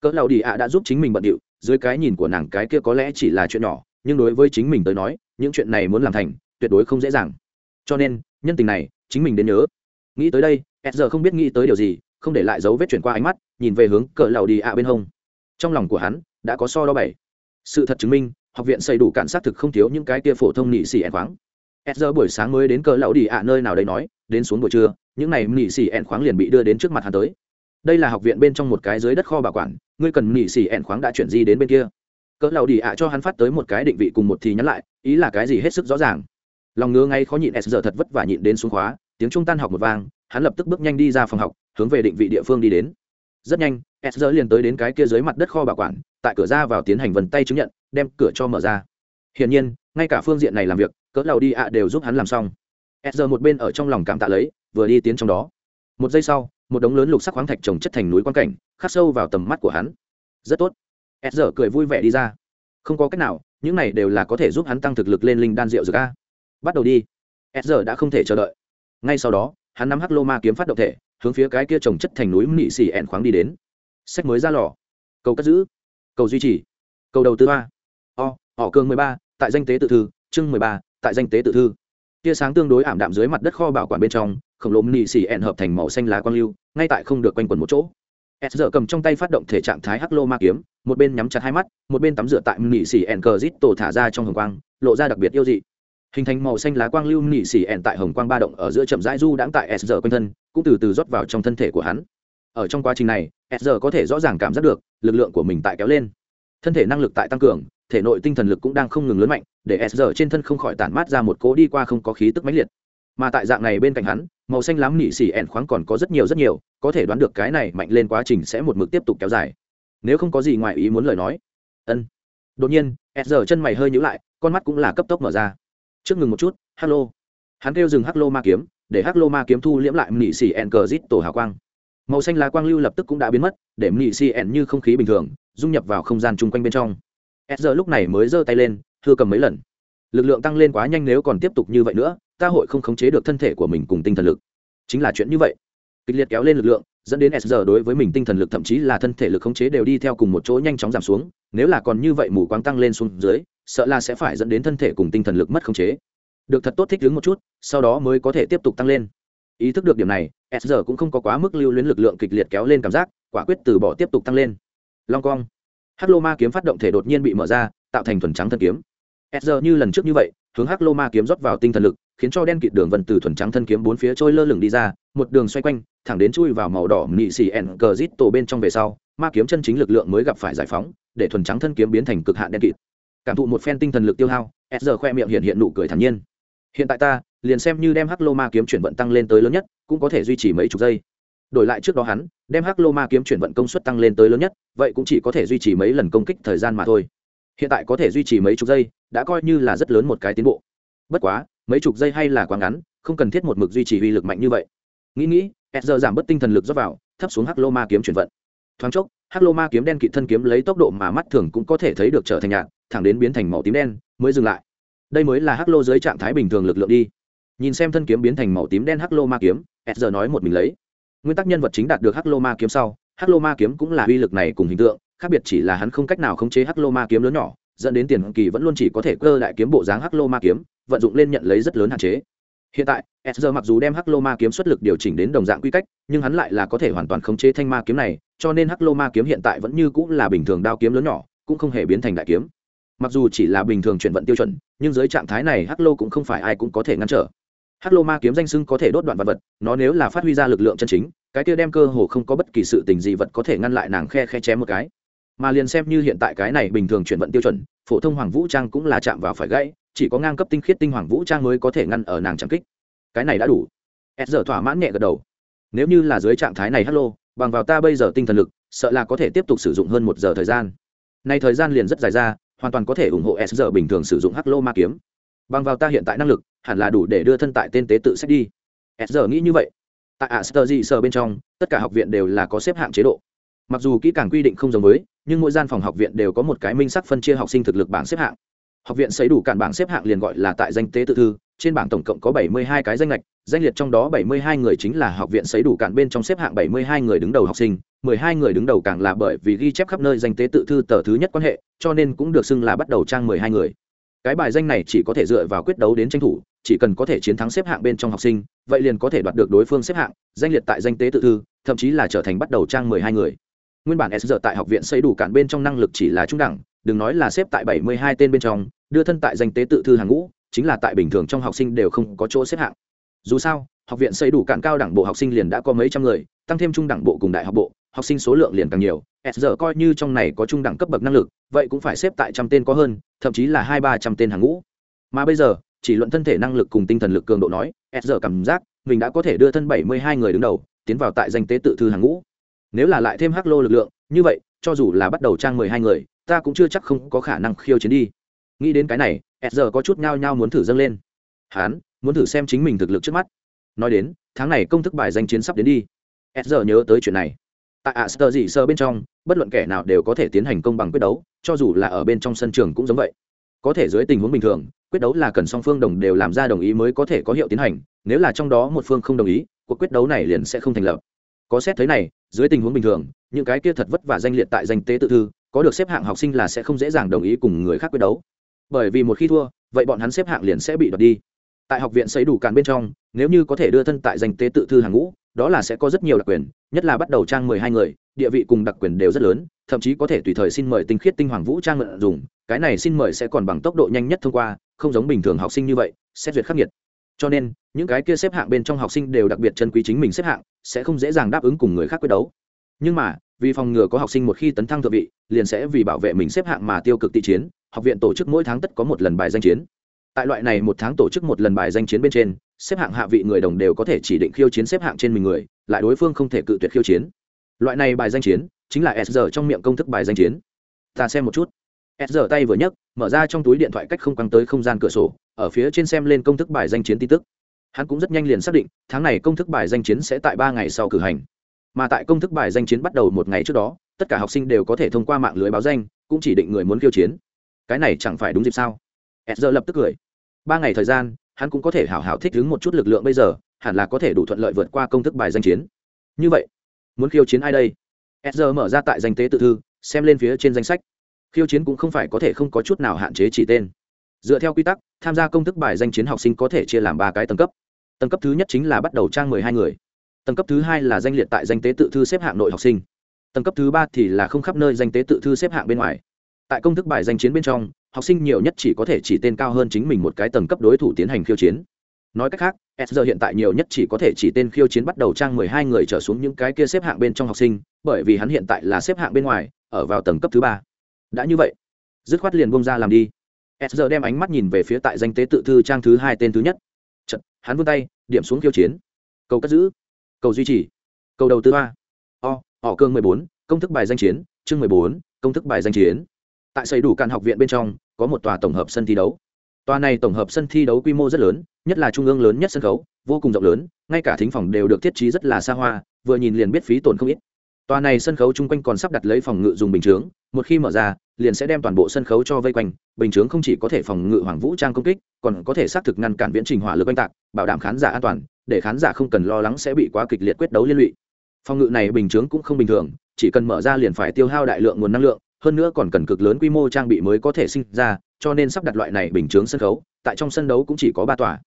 Cỡ lầu đi ạ đã giúp chính mình bận điệu, dưới cái nhìn của nàng cái kia có lẽ chỉ là chuyện nhỏ, nhưng đối với chính mình tới nói, những chuyện này muốn làm thành, tuyệt đối không dễ dàng. Cho nên, nhân tình này, chính mình đến nhớ. Nghĩ tới đây, s giờ không biết nghĩ tới điều gì không để lại dấu vết chuyển qua ánh mắt, nhìn về hướng cỡ lầu đi ạ bên hông. Trong lòng của hắn đã có so đo bảy. Sự thật chứng minh, học viện xây đủ cản xác thực không thiếu những cái kia phổ thông nị xỉ ẹn khoáng. S giờ buổi sáng mới đến cỡ lầu đi ạ nơi nào đây nói, đến xuống buổi trưa, những này nị xỉ ẹn khoáng liền bị đưa đến trước mặt hắn tới. Đây là học viện bên trong một cái dưới đất kho bảo quản, ngươi cần nị xỉ ẹn khoáng đã chuyển di đến bên kia. Cỡ lầu đi ạ cho hắn phát tới một cái định vị cùng một thì nhắn lại, ý là cái gì hết sức rõ ràng. Lòng ngứa ngay khó nhịn s giờ thật vất vả nhịn đến xuống khóa, tiếng trung tan học một vang, hắn lập tức bước nhanh đi ra phòng học hướng về định vị địa phương đi đến. Rất nhanh s giờ liền tới đến cái kia dưới mặt đất kho bảo quản, tại cửa ra vào tiến hành vần tay chứng nhận, đem cửa cho mở ra. Hiển nhiên, ngay cả phương diện này làm việc, cỡ lầu đi ạ đều giúp hắn làm xong. S giờ một bên ở trong lòng cảm tạ lấy, vừa đi tiến trong đó. Một giây sau, một đống lớn lục sắc khoáng thạch trồng chất thành núi quan cảnh, khắc sâu vào tầm mắt của hắn. Rất tốt. S giờ cười vui vẻ đi ra. Không có cách nào, những này đều là có thể giúp hắn tăng thực lực lên linh đan rượu dược a. Bắt đầu đi. S giờ đã không thể chờ đợi. Ngay sau đó, hắn nắm hắc lô ma kiếm phát động thể hướng phía cái kia trồng chất thành núi mị xì ẹn khoáng đi đến. Sách mới ra lò. Cầu cất giữ. Cầu duy trì. Cầu đầu tư hoa o, họ cường mười ba, tại danh tế tự thư. Chương mười ba, tại danh tế tự thư. Tia sáng tương đối ảm đạm dưới mặt đất kho bảo quản bên trong, khổng lồ mị xì ẹn hợp thành màu xanh lá quang lưu, ngay tại không được quanh quần một chỗ. S giờ cầm trong tay phát động thể trạng thái hắc lô ma kiếm, một bên nhắm chặt hai mắt, một bên tắm rửa tại mị xì ẹn cờ rít tổ thả ra trong hồng quang, lộ ra đặc biệt yêu dị. Hình thành màu xanh lá quang lưu nỉ xỉ ẹn tại hồng quang ba động ở giữa chậm rãi du đãng tại s giờ quanh thân cũng từ từ rót vào trong thân thể của hắn. Ở trong quá trình này s giờ có thể rõ ràng cảm giác được, lực lượng của mình tại kéo lên. Thân thể năng lực tại tăng cường, thể nội tinh thần lực cũng đang không ngừng lớn mạnh, để s giờ trên thân không khỏi tản mát ra một cố đi qua không có khí tức mãnh liệt. Mà tại dạng này bên cạnh hắn, màu xanh lắm nỉ xỉ ẹn khoáng còn có rất nhiều rất nhiều, có thể đoán được cái này mạnh lên quá trình sẽ một mực tiếp tục kéo dài. Nếu không có gì ngoài ý muốn lời nói. Ân. Đột nhiên s giờ chân mày hơi nhữ lại, con mắt cũng là cấp tốc mở ra. Trước ngừng một chút, hello. Hắn kêu dừng hắc lô ma kiếm để hắc lô ma kiếm thu liễm lại nị xì ẹn cờ rít tổ hào quang. Màu xanh lá quang lưu lập tức cũng đã biến mất, để nị xì En như không khí bình thường, dung nhập vào không gian chung quanh bên trong. S giờ lúc này mới giơ tay lên thưa cầm mấy lần. Lực lượng tăng lên quá nhanh nếu còn tiếp tục như vậy nữa, ta hội không khống chế được thân thể của mình cùng tinh thần lực. Chính là chuyện như vậy. Kịch liệt kéo lên lực lượng, dẫn đến s giờ đối với mình tinh thần lực thậm chí là thân thể lực khống chế đều đi theo cùng một chỗ nhanh chóng giảm xuống, nếu là còn như vậy mù quáng tăng lên xuống dưới, sợ là sẽ phải dẫn đến thân thể cùng tinh thần lực mất khống chế được thật tốt thích ứng một chút, sau đó mới có thể tiếp tục tăng lên. Ý thức được điểm này, s giờ cũng không có quá mức lưu luyến lực lượng kịch liệt kéo lên cảm giác, quả quyết từ bỏ tiếp tục tăng lên. Long cong hắc lô ma kiếm phát động thể đột nhiên bị mở ra, tạo thành thuần trắng thân kiếm. S giờ như lần trước như vậy, hướng hắc lô ma kiếm rót vào tinh thần lực, khiến cho đen kịt đường vần từ thuần trắng thân kiếm bốn phía trôi lơ lửng đi ra, một đường xoay quanh, thẳng đến chui vào màu đỏ mị xì ẻn cờ rít tổ bên trong về sau, ma kiếm chân chính lực lượng mới gặp phải giải phóng, để thuần trắng thân kiếm biến thành cực hạn đen kịt. Cảm thụ một phen tinh thần lực tiêu hao, s giờ khoe miệng hiện hiện nụ cười thản nhiên hiện tại ta, liền xem như đem hắc lô ma kiếm chuyển vận tăng lên tới lớn nhất, cũng có thể duy trì mấy chục giây. Đổi lại trước đó hắn, đem hắc lô ma kiếm chuyển vận công suất tăng lên tới lớn nhất, vậy cũng chỉ có thể duy trì mấy lần công kích thời gian mà thôi. Hiện tại có thể duy trì mấy chục giây, đã coi như là rất lớn một cái tiến bộ. Bất quá, mấy chục giây hay là quá ngắn, không cần thiết một mực duy trì uy lực mạnh như vậy. Nghĩ nghĩ s giờ giảm bớt tinh thần lực dốc vào, thấp xuống hắc lô ma kiếm chuyển vận. Thoáng chốc, hắc lô ma kiếm đen kỵ thân kiếm lấy tốc độ mà mắt thường cũng có thể thấy được trở thành nhạt, thẳng đến biến thành màu tím đen, mới dừng lại đây mới là hắc lô dưới trạng thái bình thường lực lượng đi. Nhìn xem thân kiếm biến thành màu tím đen hắc lô ma kiếm s giờ nói một mình lấy. Nguyên tắc nhân vật chính đạt được hắc lô ma kiếm sau, hắc lô ma kiếm cũng là uy lực này cùng hình tượng, khác biệt chỉ là hắn không cách nào khống chế hắc lô ma kiếm lớn nhỏ, dẫn đến tiền kỳ vẫn luôn chỉ có thể cơ đại kiếm bộ dáng hắc lô ma kiếm, vận dụng lên nhận lấy rất lớn hạn chế. Hiện tại s giờ mặc dù đem hắc lô ma kiếm xuất lực điều chỉnh đến đồng dạng quy cách, nhưng hắn lại là có thể hoàn toàn khống chế thanh ma kiếm này, cho nên hắc lô ma kiếm hiện tại vẫn như cũng là bình thường đao kiếm lớn nhỏ, cũng không hề biến thành đại kiếm mặc dù chỉ là bình thường chuyển vận tiêu chuẩn, nhưng dưới trạng thái này hắc lô cũng không phải ai cũng có thể ngăn trở. Hắc lô ma kiếm danh sưng có thể đốt đoạn vật vật, nó nếu là phát huy ra lực lượng chân chính, cái kia đem cơ hồ không có bất kỳ sự tình gì vật có thể ngăn lại nàng khe khe chém một cái. Mà liền xem như hiện tại cái này bình thường chuyển vận tiêu chuẩn, phổ thông hoàng vũ trang cũng là chạm vào phải gãy, chỉ có ngang cấp tinh khiết tinh hoàng vũ trang mới có thể ngăn ở nàng trang kích. Cái này đã đủ. S giờ thỏa mãn nhẹ gật đầu. Nếu như là dưới trạng thái này Hắc Lô, bằng vào ta bây giờ tinh thần lực, sợ là có thể tiếp tục sử dụng hơn một giờ thời gian. Nay thời gian liền rất dài ra hoàn toàn có thể ủng hộ s giờ bình thường sử dụng hắc lô ma kiếm. Bằng vào ta hiện tại năng lực, hẳn là đủ để đưa thân tại tên tế tự sách đi. S giờ nghĩ như vậy. Tại Astor dị sơ bên trong, tất cả học viện đều là có xếp hạng chế độ. Mặc dù kỹ càng quy định không giống với, nhưng mỗi gian phòng học viện đều có một cái minh sắc phân chia học sinh thực lực bảng xếp hạng. Học viện xây đủ cản bảng xếp hạng liền gọi là tại danh tế tự thư, trên bảng tổng cộng có bảy mươi hai cái danh lệch danh liệt trong đó bảy mươi hai người chính là học viện xây đủ cản bên trong xếp hạng bảy mươi hai người đứng đầu học sinh mười hai người đứng đầu càng là bởi vì ghi chép khắp nơi danh tế tự thư tờ thứ nhất quan hệ, cho nên cũng được xưng là bắt đầu trang mười hai người. Cái bài danh này chỉ có thể dựa vào quyết đấu đến tranh thủ, chỉ cần có thể chiến thắng xếp hạng bên trong học sinh, vậy liền có thể đoạt được đối phương xếp hạng, danh liệt tại danh tế tự thư, thậm chí là trở thành bắt đầu trang mười hai người. Nguyên bản s giờ tại học viện xây đủ cản bên trong năng lực chỉ là trung đẳng, đừng nói là xếp tại bảy mươi hai tên bên trong, đưa thân tại danh tế tự thư hàng ngũ, chính là tại bình thường trong học sinh đều không có chỗ xếp hạng. Dù sao, học viện xây đủ cản cao đẳng bộ học sinh liền đã có mấy trăm người, tăng thêm trung đẳng bộ cùng đại học bộ học sinh số lượng liền càng nhiều. S giờ coi như trong này có trung đẳng cấp bậc năng lực, vậy cũng phải xếp tại trăm tên có hơn, thậm chí là hai ba trăm tên hàng ngũ. Mà bây giờ, chỉ luận thân thể năng lực cùng tinh thần lực cường độ nói, s giờ cảm giác mình đã có thể đưa thân bảy mươi hai người đứng đầu, tiến vào tại danh tế tự thư hàng ngũ. Nếu là lại thêm hắc lô lực lượng, như vậy, cho dù là bắt đầu trang mười hai người, ta cũng chưa chắc không có khả năng khiêu chiến đi. Nghĩ đến cái này, s giờ có chút nhao nhao muốn thử dâng lên. Hán, muốn thử xem chính mình thực lực trước mắt. Nói đến, tháng này công thức bài danh chiến sắp đến đi. S giờ nhớ tới chuyện này tại ạ sơ dị sơ bên trong, bất luận kẻ nào đều có thể tiến hành công bằng quyết đấu, cho dù là ở bên trong sân trường cũng giống vậy. Có thể dưới tình huống bình thường, quyết đấu là cần song phương đồng đều làm ra đồng ý mới có thể có hiệu tiến hành, nếu là trong đó một phương không đồng ý, cuộc quyết đấu này liền sẽ không thành lập. Có xét thấy này, dưới tình huống bình thường, những cái kia thật vất vả danh liệt tại danh tế tự thư, có được xếp hạng học sinh là sẽ không dễ dàng đồng ý cùng người khác quyết đấu. Bởi vì một khi thua, vậy bọn hắn xếp hạng liền sẽ bị đoạt đi. Tại học viện xây đủ càn bên trong, nếu như có thể đưa thân tại danh tế tự thư hàng ngũ đó là sẽ có rất nhiều đặc quyền, nhất là bắt đầu trang mười hai người, địa vị cùng đặc quyền đều rất lớn, thậm chí có thể tùy thời xin mời tinh khiết tinh hoàng vũ trang mượn dùng, cái này xin mời sẽ còn bằng tốc độ nhanh nhất thông qua, không giống bình thường học sinh như vậy, xét duyệt khắc nghiệt. Cho nên, những cái kia xếp hạng bên trong học sinh đều đặc biệt chân quý chính mình xếp hạng, sẽ không dễ dàng đáp ứng cùng người khác quyết đấu. Nhưng mà, vì phòng ngừa có học sinh một khi tấn thăng thượng vị, liền sẽ vì bảo vệ mình xếp hạng mà tiêu cực tị chiến, học viện tổ chức mỗi tháng tất có một lần bài danh chiến. Tại loại này một tháng tổ chức một lần bài danh chiến bên trên xếp hạng hạ vị người đồng đều có thể chỉ định khiêu chiến xếp hạng trên mình người, lại đối phương không thể cự tuyệt khiêu chiến. Loại này bài danh chiến, chính là s giờ trong miệng công thức bài danh chiến. Ta xem một chút. S giờ tay vừa nhấc, mở ra trong túi điện thoại cách không quăng tới không gian cửa sổ, ở phía trên xem lên công thức bài danh chiến tin tức. Hắn cũng rất nhanh liền xác định, tháng này công thức bài danh chiến sẽ tại ba ngày sau cử hành. Mà tại công thức bài danh chiến bắt đầu một ngày trước đó, tất cả học sinh đều có thể thông qua mạng lưới báo danh, cũng chỉ định người muốn khiêu chiến. Cái này chẳng phải đúng dịp sao? S giờ lập tức cười. Ba ngày thời gian hắn cũng có thể hảo hảo thích ứng một chút lực lượng bây giờ, hẳn là có thể đủ thuận lợi vượt qua công thức bài danh chiến. Như vậy, muốn khiêu chiến ai đây? S mở ra tại danh tế tự thư, xem lên phía trên danh sách. Khiêu chiến cũng không phải có thể không có chút nào hạn chế chỉ tên. Dựa theo quy tắc, tham gia công thức bài danh chiến học sinh có thể chia làm ba cái tầng cấp. Tầng cấp thứ nhất chính là bắt đầu trang mười hai người. Tầng cấp thứ hai là danh liệt tại danh tế tự thư xếp hạng nội học sinh. Tầng cấp thứ ba thì là không khắp nơi danh tế tự thư xếp hạng bên ngoài. Tại công thức bài danh chiến bên trong học sinh nhiều nhất chỉ có thể chỉ tên cao hơn chính mình một cái tầng cấp đối thủ tiến hành khiêu chiến. Nói cách khác s giờ hiện tại nhiều nhất chỉ có thể chỉ tên khiêu chiến bắt đầu trang mười hai người trở xuống những cái kia xếp hạng bên trong học sinh bởi vì hắn hiện tại là xếp hạng bên ngoài ở vào tầng cấp thứ ba. Đã như vậy dứt khoát liền bông ra làm đi. S giờ đem ánh mắt nhìn về phía tại danh tế tự thư trang thứ hai tên thứ nhất. Chật, hắn vươn tay điểm xuống khiêu chiến. Cầu cất giữ cầu duy trì cầu đầu tư ba. O họ cương mười bốn công thức bài danh chiến chương mười bốn công thức bài danh chiến tại xây đủ cạn học viện bên trong, có một tòa tổng hợp sân thi đấu. Tòa này tổng hợp sân thi đấu quy mô rất lớn, nhất là trung ương lớn nhất sân khấu, vô cùng rộng lớn, ngay cả thính phòng đều được thiết trí rất là xa hoa, vừa nhìn liền biết phí tổn không ít. Tòa này sân khấu chung quanh còn sắp đặt lấy phòng ngự dùng bình chướng, một khi mở ra, liền sẽ đem toàn bộ sân khấu cho vây quanh, bình chướng không chỉ có thể phòng ngự hoàng vũ trang công kích, còn có thể xác thực ngăn cản viễn trình hỏa lực oanh tạc, bảo đảm khán giả an toàn, để khán giả không cần lo lắng sẽ bị quá kịch liệt quyết đấu liên lụy. Phòng ngự này bình chướng cũng không bình thường, chỉ cần mở ra liền phải tiêu hao đại lượng nguồn năng lượng hơn nữa còn cần cực lớn quy mô trang bị mới có thể sinh ra, cho nên sắp đặt loại này bình chướng sân khấu, tại trong sân đấu cũng chỉ có ba tòa.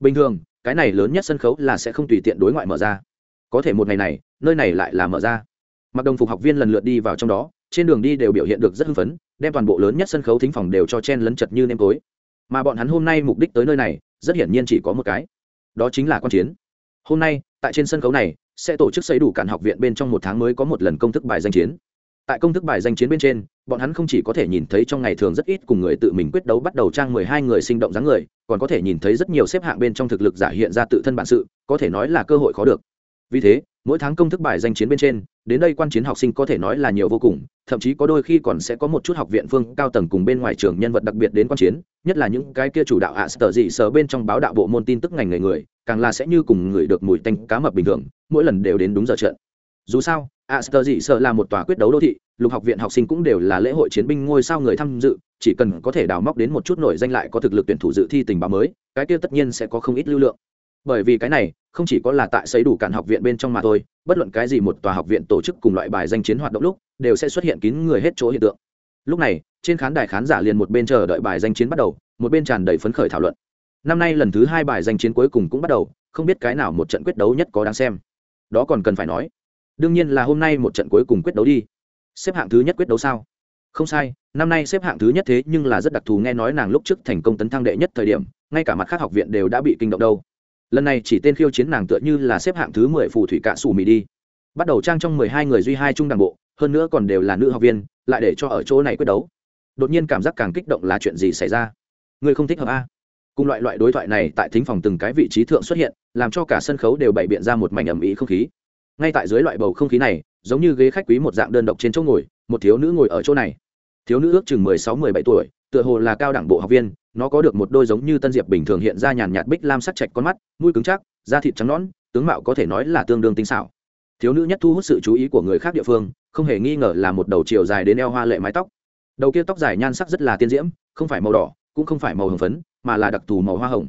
Bình thường, cái này lớn nhất sân khấu là sẽ không tùy tiện đối ngoại mở ra. Có thể một ngày này, nơi này lại là mở ra. Mặc đồng phục học viên lần lượt đi vào trong đó, trên đường đi đều biểu hiện được rất hưng phấn, đem toàn bộ lớn nhất sân khấu thính phòng đều cho chen lấn chật như nêm tối mà bọn hắn hôm nay mục đích tới nơi này, rất hiển nhiên chỉ có một cái. Đó chính là quan chiến. Hôm nay, tại trên sân khấu này, sẽ tổ chức xây đủ cản học viện bên trong một tháng mới có một lần công thức bài danh chiến tại công thức bài danh chiến bên trên, bọn hắn không chỉ có thể nhìn thấy trong ngày thường rất ít cùng người tự mình quyết đấu bắt đầu trang mười hai người sinh động dáng người, còn có thể nhìn thấy rất nhiều xếp hạng bên trong thực lực giả hiện ra tự thân bản sự, có thể nói là cơ hội khó được. Vì thế, mỗi tháng công thức bài danh chiến bên trên, đến đây quan chiến học sinh có thể nói là nhiều vô cùng, thậm chí có đôi khi còn sẽ có một chút học viện phương cao tầng cùng bên ngoài trường nhân vật đặc biệt đến quan chiến, nhất là những cái kia chủ đạo ạ sở dị sở bên trong báo đạo bộ môn tin tức ngành người người, càng là sẽ như cùng người được mùi tanh cá mập bình thường, mỗi lần đều đến đúng giờ trận dù sao Astor sở dị sợ là một tòa quyết đấu đô thị, lục học viện học sinh cũng đều là lễ hội chiến binh ngôi sao người tham dự, chỉ cần có thể đào móc đến một chút nổi danh lại có thực lực tuyển thủ dự thi tình báo mới, cái kia tất nhiên sẽ có không ít lưu lượng. Bởi vì cái này, không chỉ có là tại xây đủ cản học viện bên trong mà thôi, bất luận cái gì một tòa học viện tổ chức cùng loại bài danh chiến hoạt động lúc, đều sẽ xuất hiện kín người hết chỗ hiện tượng. Lúc này, trên khán đài khán giả liền một bên chờ đợi bài danh chiến bắt đầu, một bên tràn đầy phấn khởi thảo luận. Năm nay lần thứ hai bài danh chiến cuối cùng cũng bắt đầu, không biết cái nào một trận quyết đấu nhất có đáng xem. Đó còn cần phải nói đương nhiên là hôm nay một trận cuối cùng quyết đấu đi. Xếp hạng thứ nhất quyết đấu sao? Không sai, năm nay xếp hạng thứ nhất thế nhưng là rất đặc thù, nghe nói nàng lúc trước thành công tấn thăng đệ nhất thời điểm, ngay cả mặt khác học viện đều đã bị kinh động đâu. Lần này chỉ tên khiêu chiến nàng tựa như là xếp hạng thứ mười phù thủy cạ sủ mì đi. Bắt đầu trang trong mười hai người duy hai trung đảng bộ, hơn nữa còn đều là nữ học viên, lại để cho ở chỗ này quyết đấu. Đột nhiên cảm giác càng kích động là chuyện gì xảy ra? Người không thích hợp a? Cùng loại loại đối thoại này tại thính phòng từng cái vị trí thượng xuất hiện, làm cho cả sân khấu đều bày biện ra một mảnh ẩm ý không khí ngay tại dưới loại bầu không khí này, giống như ghế khách quý một dạng đơn độc trên chỗ ngồi, một thiếu nữ ngồi ở chỗ này. Thiếu nữ ước chừng mười sáu, mười bảy tuổi, tựa hồ là cao đẳng bộ học viên, nó có được một đôi giống như tân diệp bình thường hiện ra nhàn nhạt bích lam sắc chạch con mắt, mũi cứng chắc, da thịt trắng nõn, tướng mạo có thể nói là tương đương tinh xảo. Thiếu nữ nhất thu hút sự chú ý của người khác địa phương, không hề nghi ngờ là một đầu chiều dài đến eo hoa lệ mái tóc. Đầu kia tóc dài nhan sắc rất là tiên diễm, không phải màu đỏ, cũng không phải màu hồng phấn, mà là đặc thù màu hoa hồng.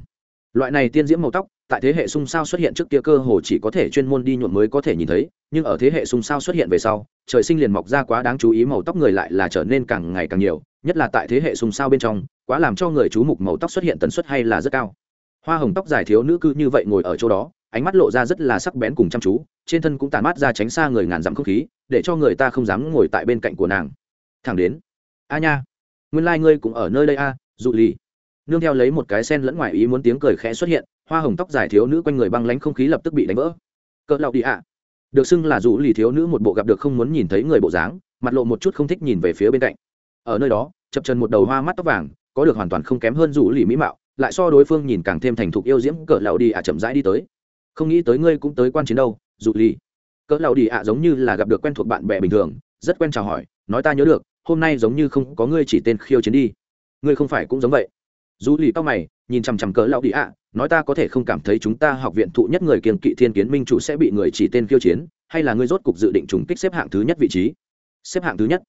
Loại này tiên diễm màu tóc tại thế hệ sung sao xuất hiện trước kia cơ hồ chỉ có thể chuyên môn đi nhuộm mới có thể nhìn thấy, nhưng ở thế hệ sung sao xuất hiện về sau, trời sinh liền mọc ra quá đáng chú ý màu tóc người lại là trở nên càng ngày càng nhiều, nhất là tại thế hệ sung sao bên trong, quá làm cho người chú mục màu tóc xuất hiện tần suất hay là rất cao. Hoa hồng tóc dài thiếu nữ cư như vậy ngồi ở chỗ đó, ánh mắt lộ ra rất là sắc bén cùng chăm chú, trên thân cũng tàn mát ra tránh xa người ngàn dặm không khí, để cho người ta không dám ngồi tại bên cạnh của nàng. Thẳng đến, a nha, nguyên lai、like、ngươi cũng ở nơi đây a, dụ lì. Nương theo lấy một cái sen lẫn ngoài ý muốn tiếng cười khẽ xuất hiện hoa hồng tóc dài thiếu nữ quanh người băng lánh không khí lập tức bị đánh vỡ. Cỡ lạo đi ạ. Được xưng là dụ lì thiếu nữ một bộ gặp được không muốn nhìn thấy người bộ dáng, mặt lộ một chút không thích nhìn về phía bên cạnh. Ở nơi đó, chập chân một đầu hoa mắt tóc vàng, có được hoàn toàn không kém hơn dụ lì mỹ mạo, lại so đối phương nhìn càng thêm thành thục yêu diễm, cỡ lạo đi ạ chậm rãi đi tới. Không nghĩ tới ngươi cũng tới quan chiến đâu dụ lì. Cỡ lạo đi ạ giống như là gặp được quen thuộc bạn bè bình thường, rất quen chào hỏi, nói ta nhớ được, hôm nay giống như không có ngươi chỉ tên khiêu chiến đi. Ngươi không phải cũng giống vậy dù lì tao mày, nhìn chằm chằm cỡ lão đi ạ, nói ta có thể không cảm thấy chúng ta học viện thụ nhất người kiên kỵ thiên kiến minh chủ sẽ bị người chỉ tên khiêu chiến, hay là ngươi rốt cục dự định trùng kích xếp hạng thứ nhất vị trí? Xếp hạng thứ nhất?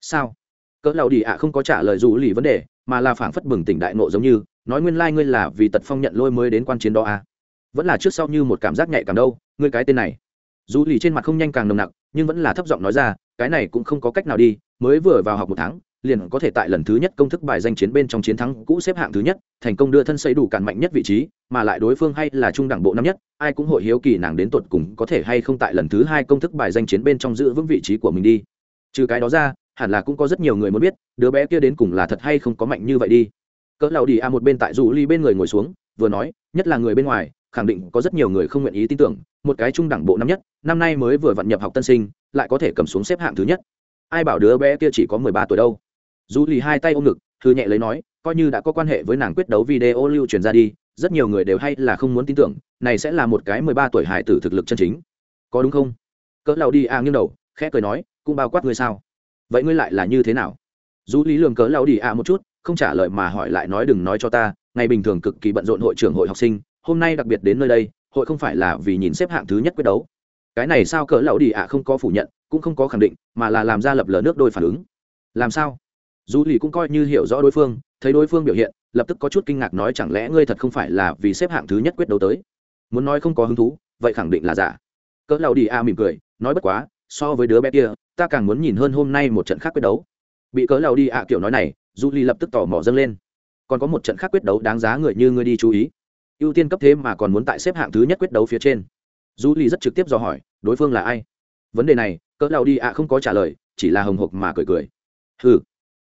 Sao? Cỡ lão đi ạ không có trả lời dù lì vấn đề, mà là phảng phất bừng tỉnh đại nộ giống như, nói nguyên lai like ngươi là vì tật phong nhận lôi mới đến quan chiến đó à? Vẫn là trước sau như một cảm giác nhạy cảm đâu, ngươi cái tên này. Dù lì trên mặt không nhanh càng nồng nặc, nhưng vẫn là thấp giọng nói ra, cái này cũng không có cách nào đi, mới vừa vào học một tháng liền có thể tại lần thứ nhất công thức bài danh chiến bên trong chiến thắng cũ xếp hạng thứ nhất, thành công đưa thân xây đủ cản mạnh nhất vị trí, mà lại đối phương hay là trung đẳng bộ năm nhất, ai cũng hội hiếu kỳ nàng đến tột cùng có thể hay không tại lần thứ hai công thức bài danh chiến bên trong giữ vững vị trí của mình đi. Trừ cái đó ra, hẳn là cũng có rất nhiều người muốn biết, đứa bé kia đến cùng là thật hay không có mạnh như vậy đi. Cỡ lầu đi a một bên tại dù ly bên người ngồi xuống, vừa nói, nhất là người bên ngoài, khẳng định có rất nhiều người không nguyện ý tin tưởng, một cái trung đẳng bộ năm nhất, năm nay mới vừa vặn nhập học tân sinh, lại có thể cầm xuống xếp hạng thứ nhất. Ai bảo đứa bé kia chỉ có mười ba tuổi đâu? Dù lì hai tay ôm ngực thư nhẹ lấy nói, coi như đã có quan hệ với nàng quyết đấu video lưu truyền ra đi, rất nhiều người đều hay là không muốn tin tưởng, này sẽ là một cái mười ba tuổi hải tử thực lực chân chính. Có đúng không? Cỡ lão đi à nghiêng đầu, khẽ cười nói, cũng bao quát ngươi sao? Vậy ngươi lại là như thế nào? Dù lý lường cỡ lão đi à một chút, không trả lời mà hỏi lại nói đừng nói cho ta, ngày bình thường cực kỳ bận rộn hội trưởng hội học sinh, hôm nay đặc biệt đến nơi đây, hội không phải là vì nhìn xếp hạng thứ nhất quyết đấu. Cái này sao cỡ lão đi à không có phủ nhận, cũng không có khẳng định, mà là làm ra lập lờ nước đôi phản ứng. Làm sao? Dù lì cũng coi như hiểu rõ đối phương, thấy đối phương biểu hiện, lập tức có chút kinh ngạc nói chẳng lẽ ngươi thật không phải là vì xếp hạng thứ nhất quyết đấu tới? Muốn nói không có hứng thú, vậy khẳng định là giả. Cỡ lão đi a mỉm cười, nói bất quá, so với đứa bé kia, ta càng muốn nhìn hơn hôm nay một trận khác quyết đấu. Bị cỡ lão đi a kiểu nói này du ly lập tức tỏ mò dâng lên. Còn có một trận khác quyết đấu đáng giá người như ngươi đi chú ý. Ưu tiên cấp thế mà còn muốn tại xếp hạng thứ nhất quyết đấu phía trên. Du ly rất trực tiếp dò hỏi, đối phương là ai? Vấn đề này, cỡ lão đi a không có trả lời, chỉ là hồng hộc mà cười cười. Ừ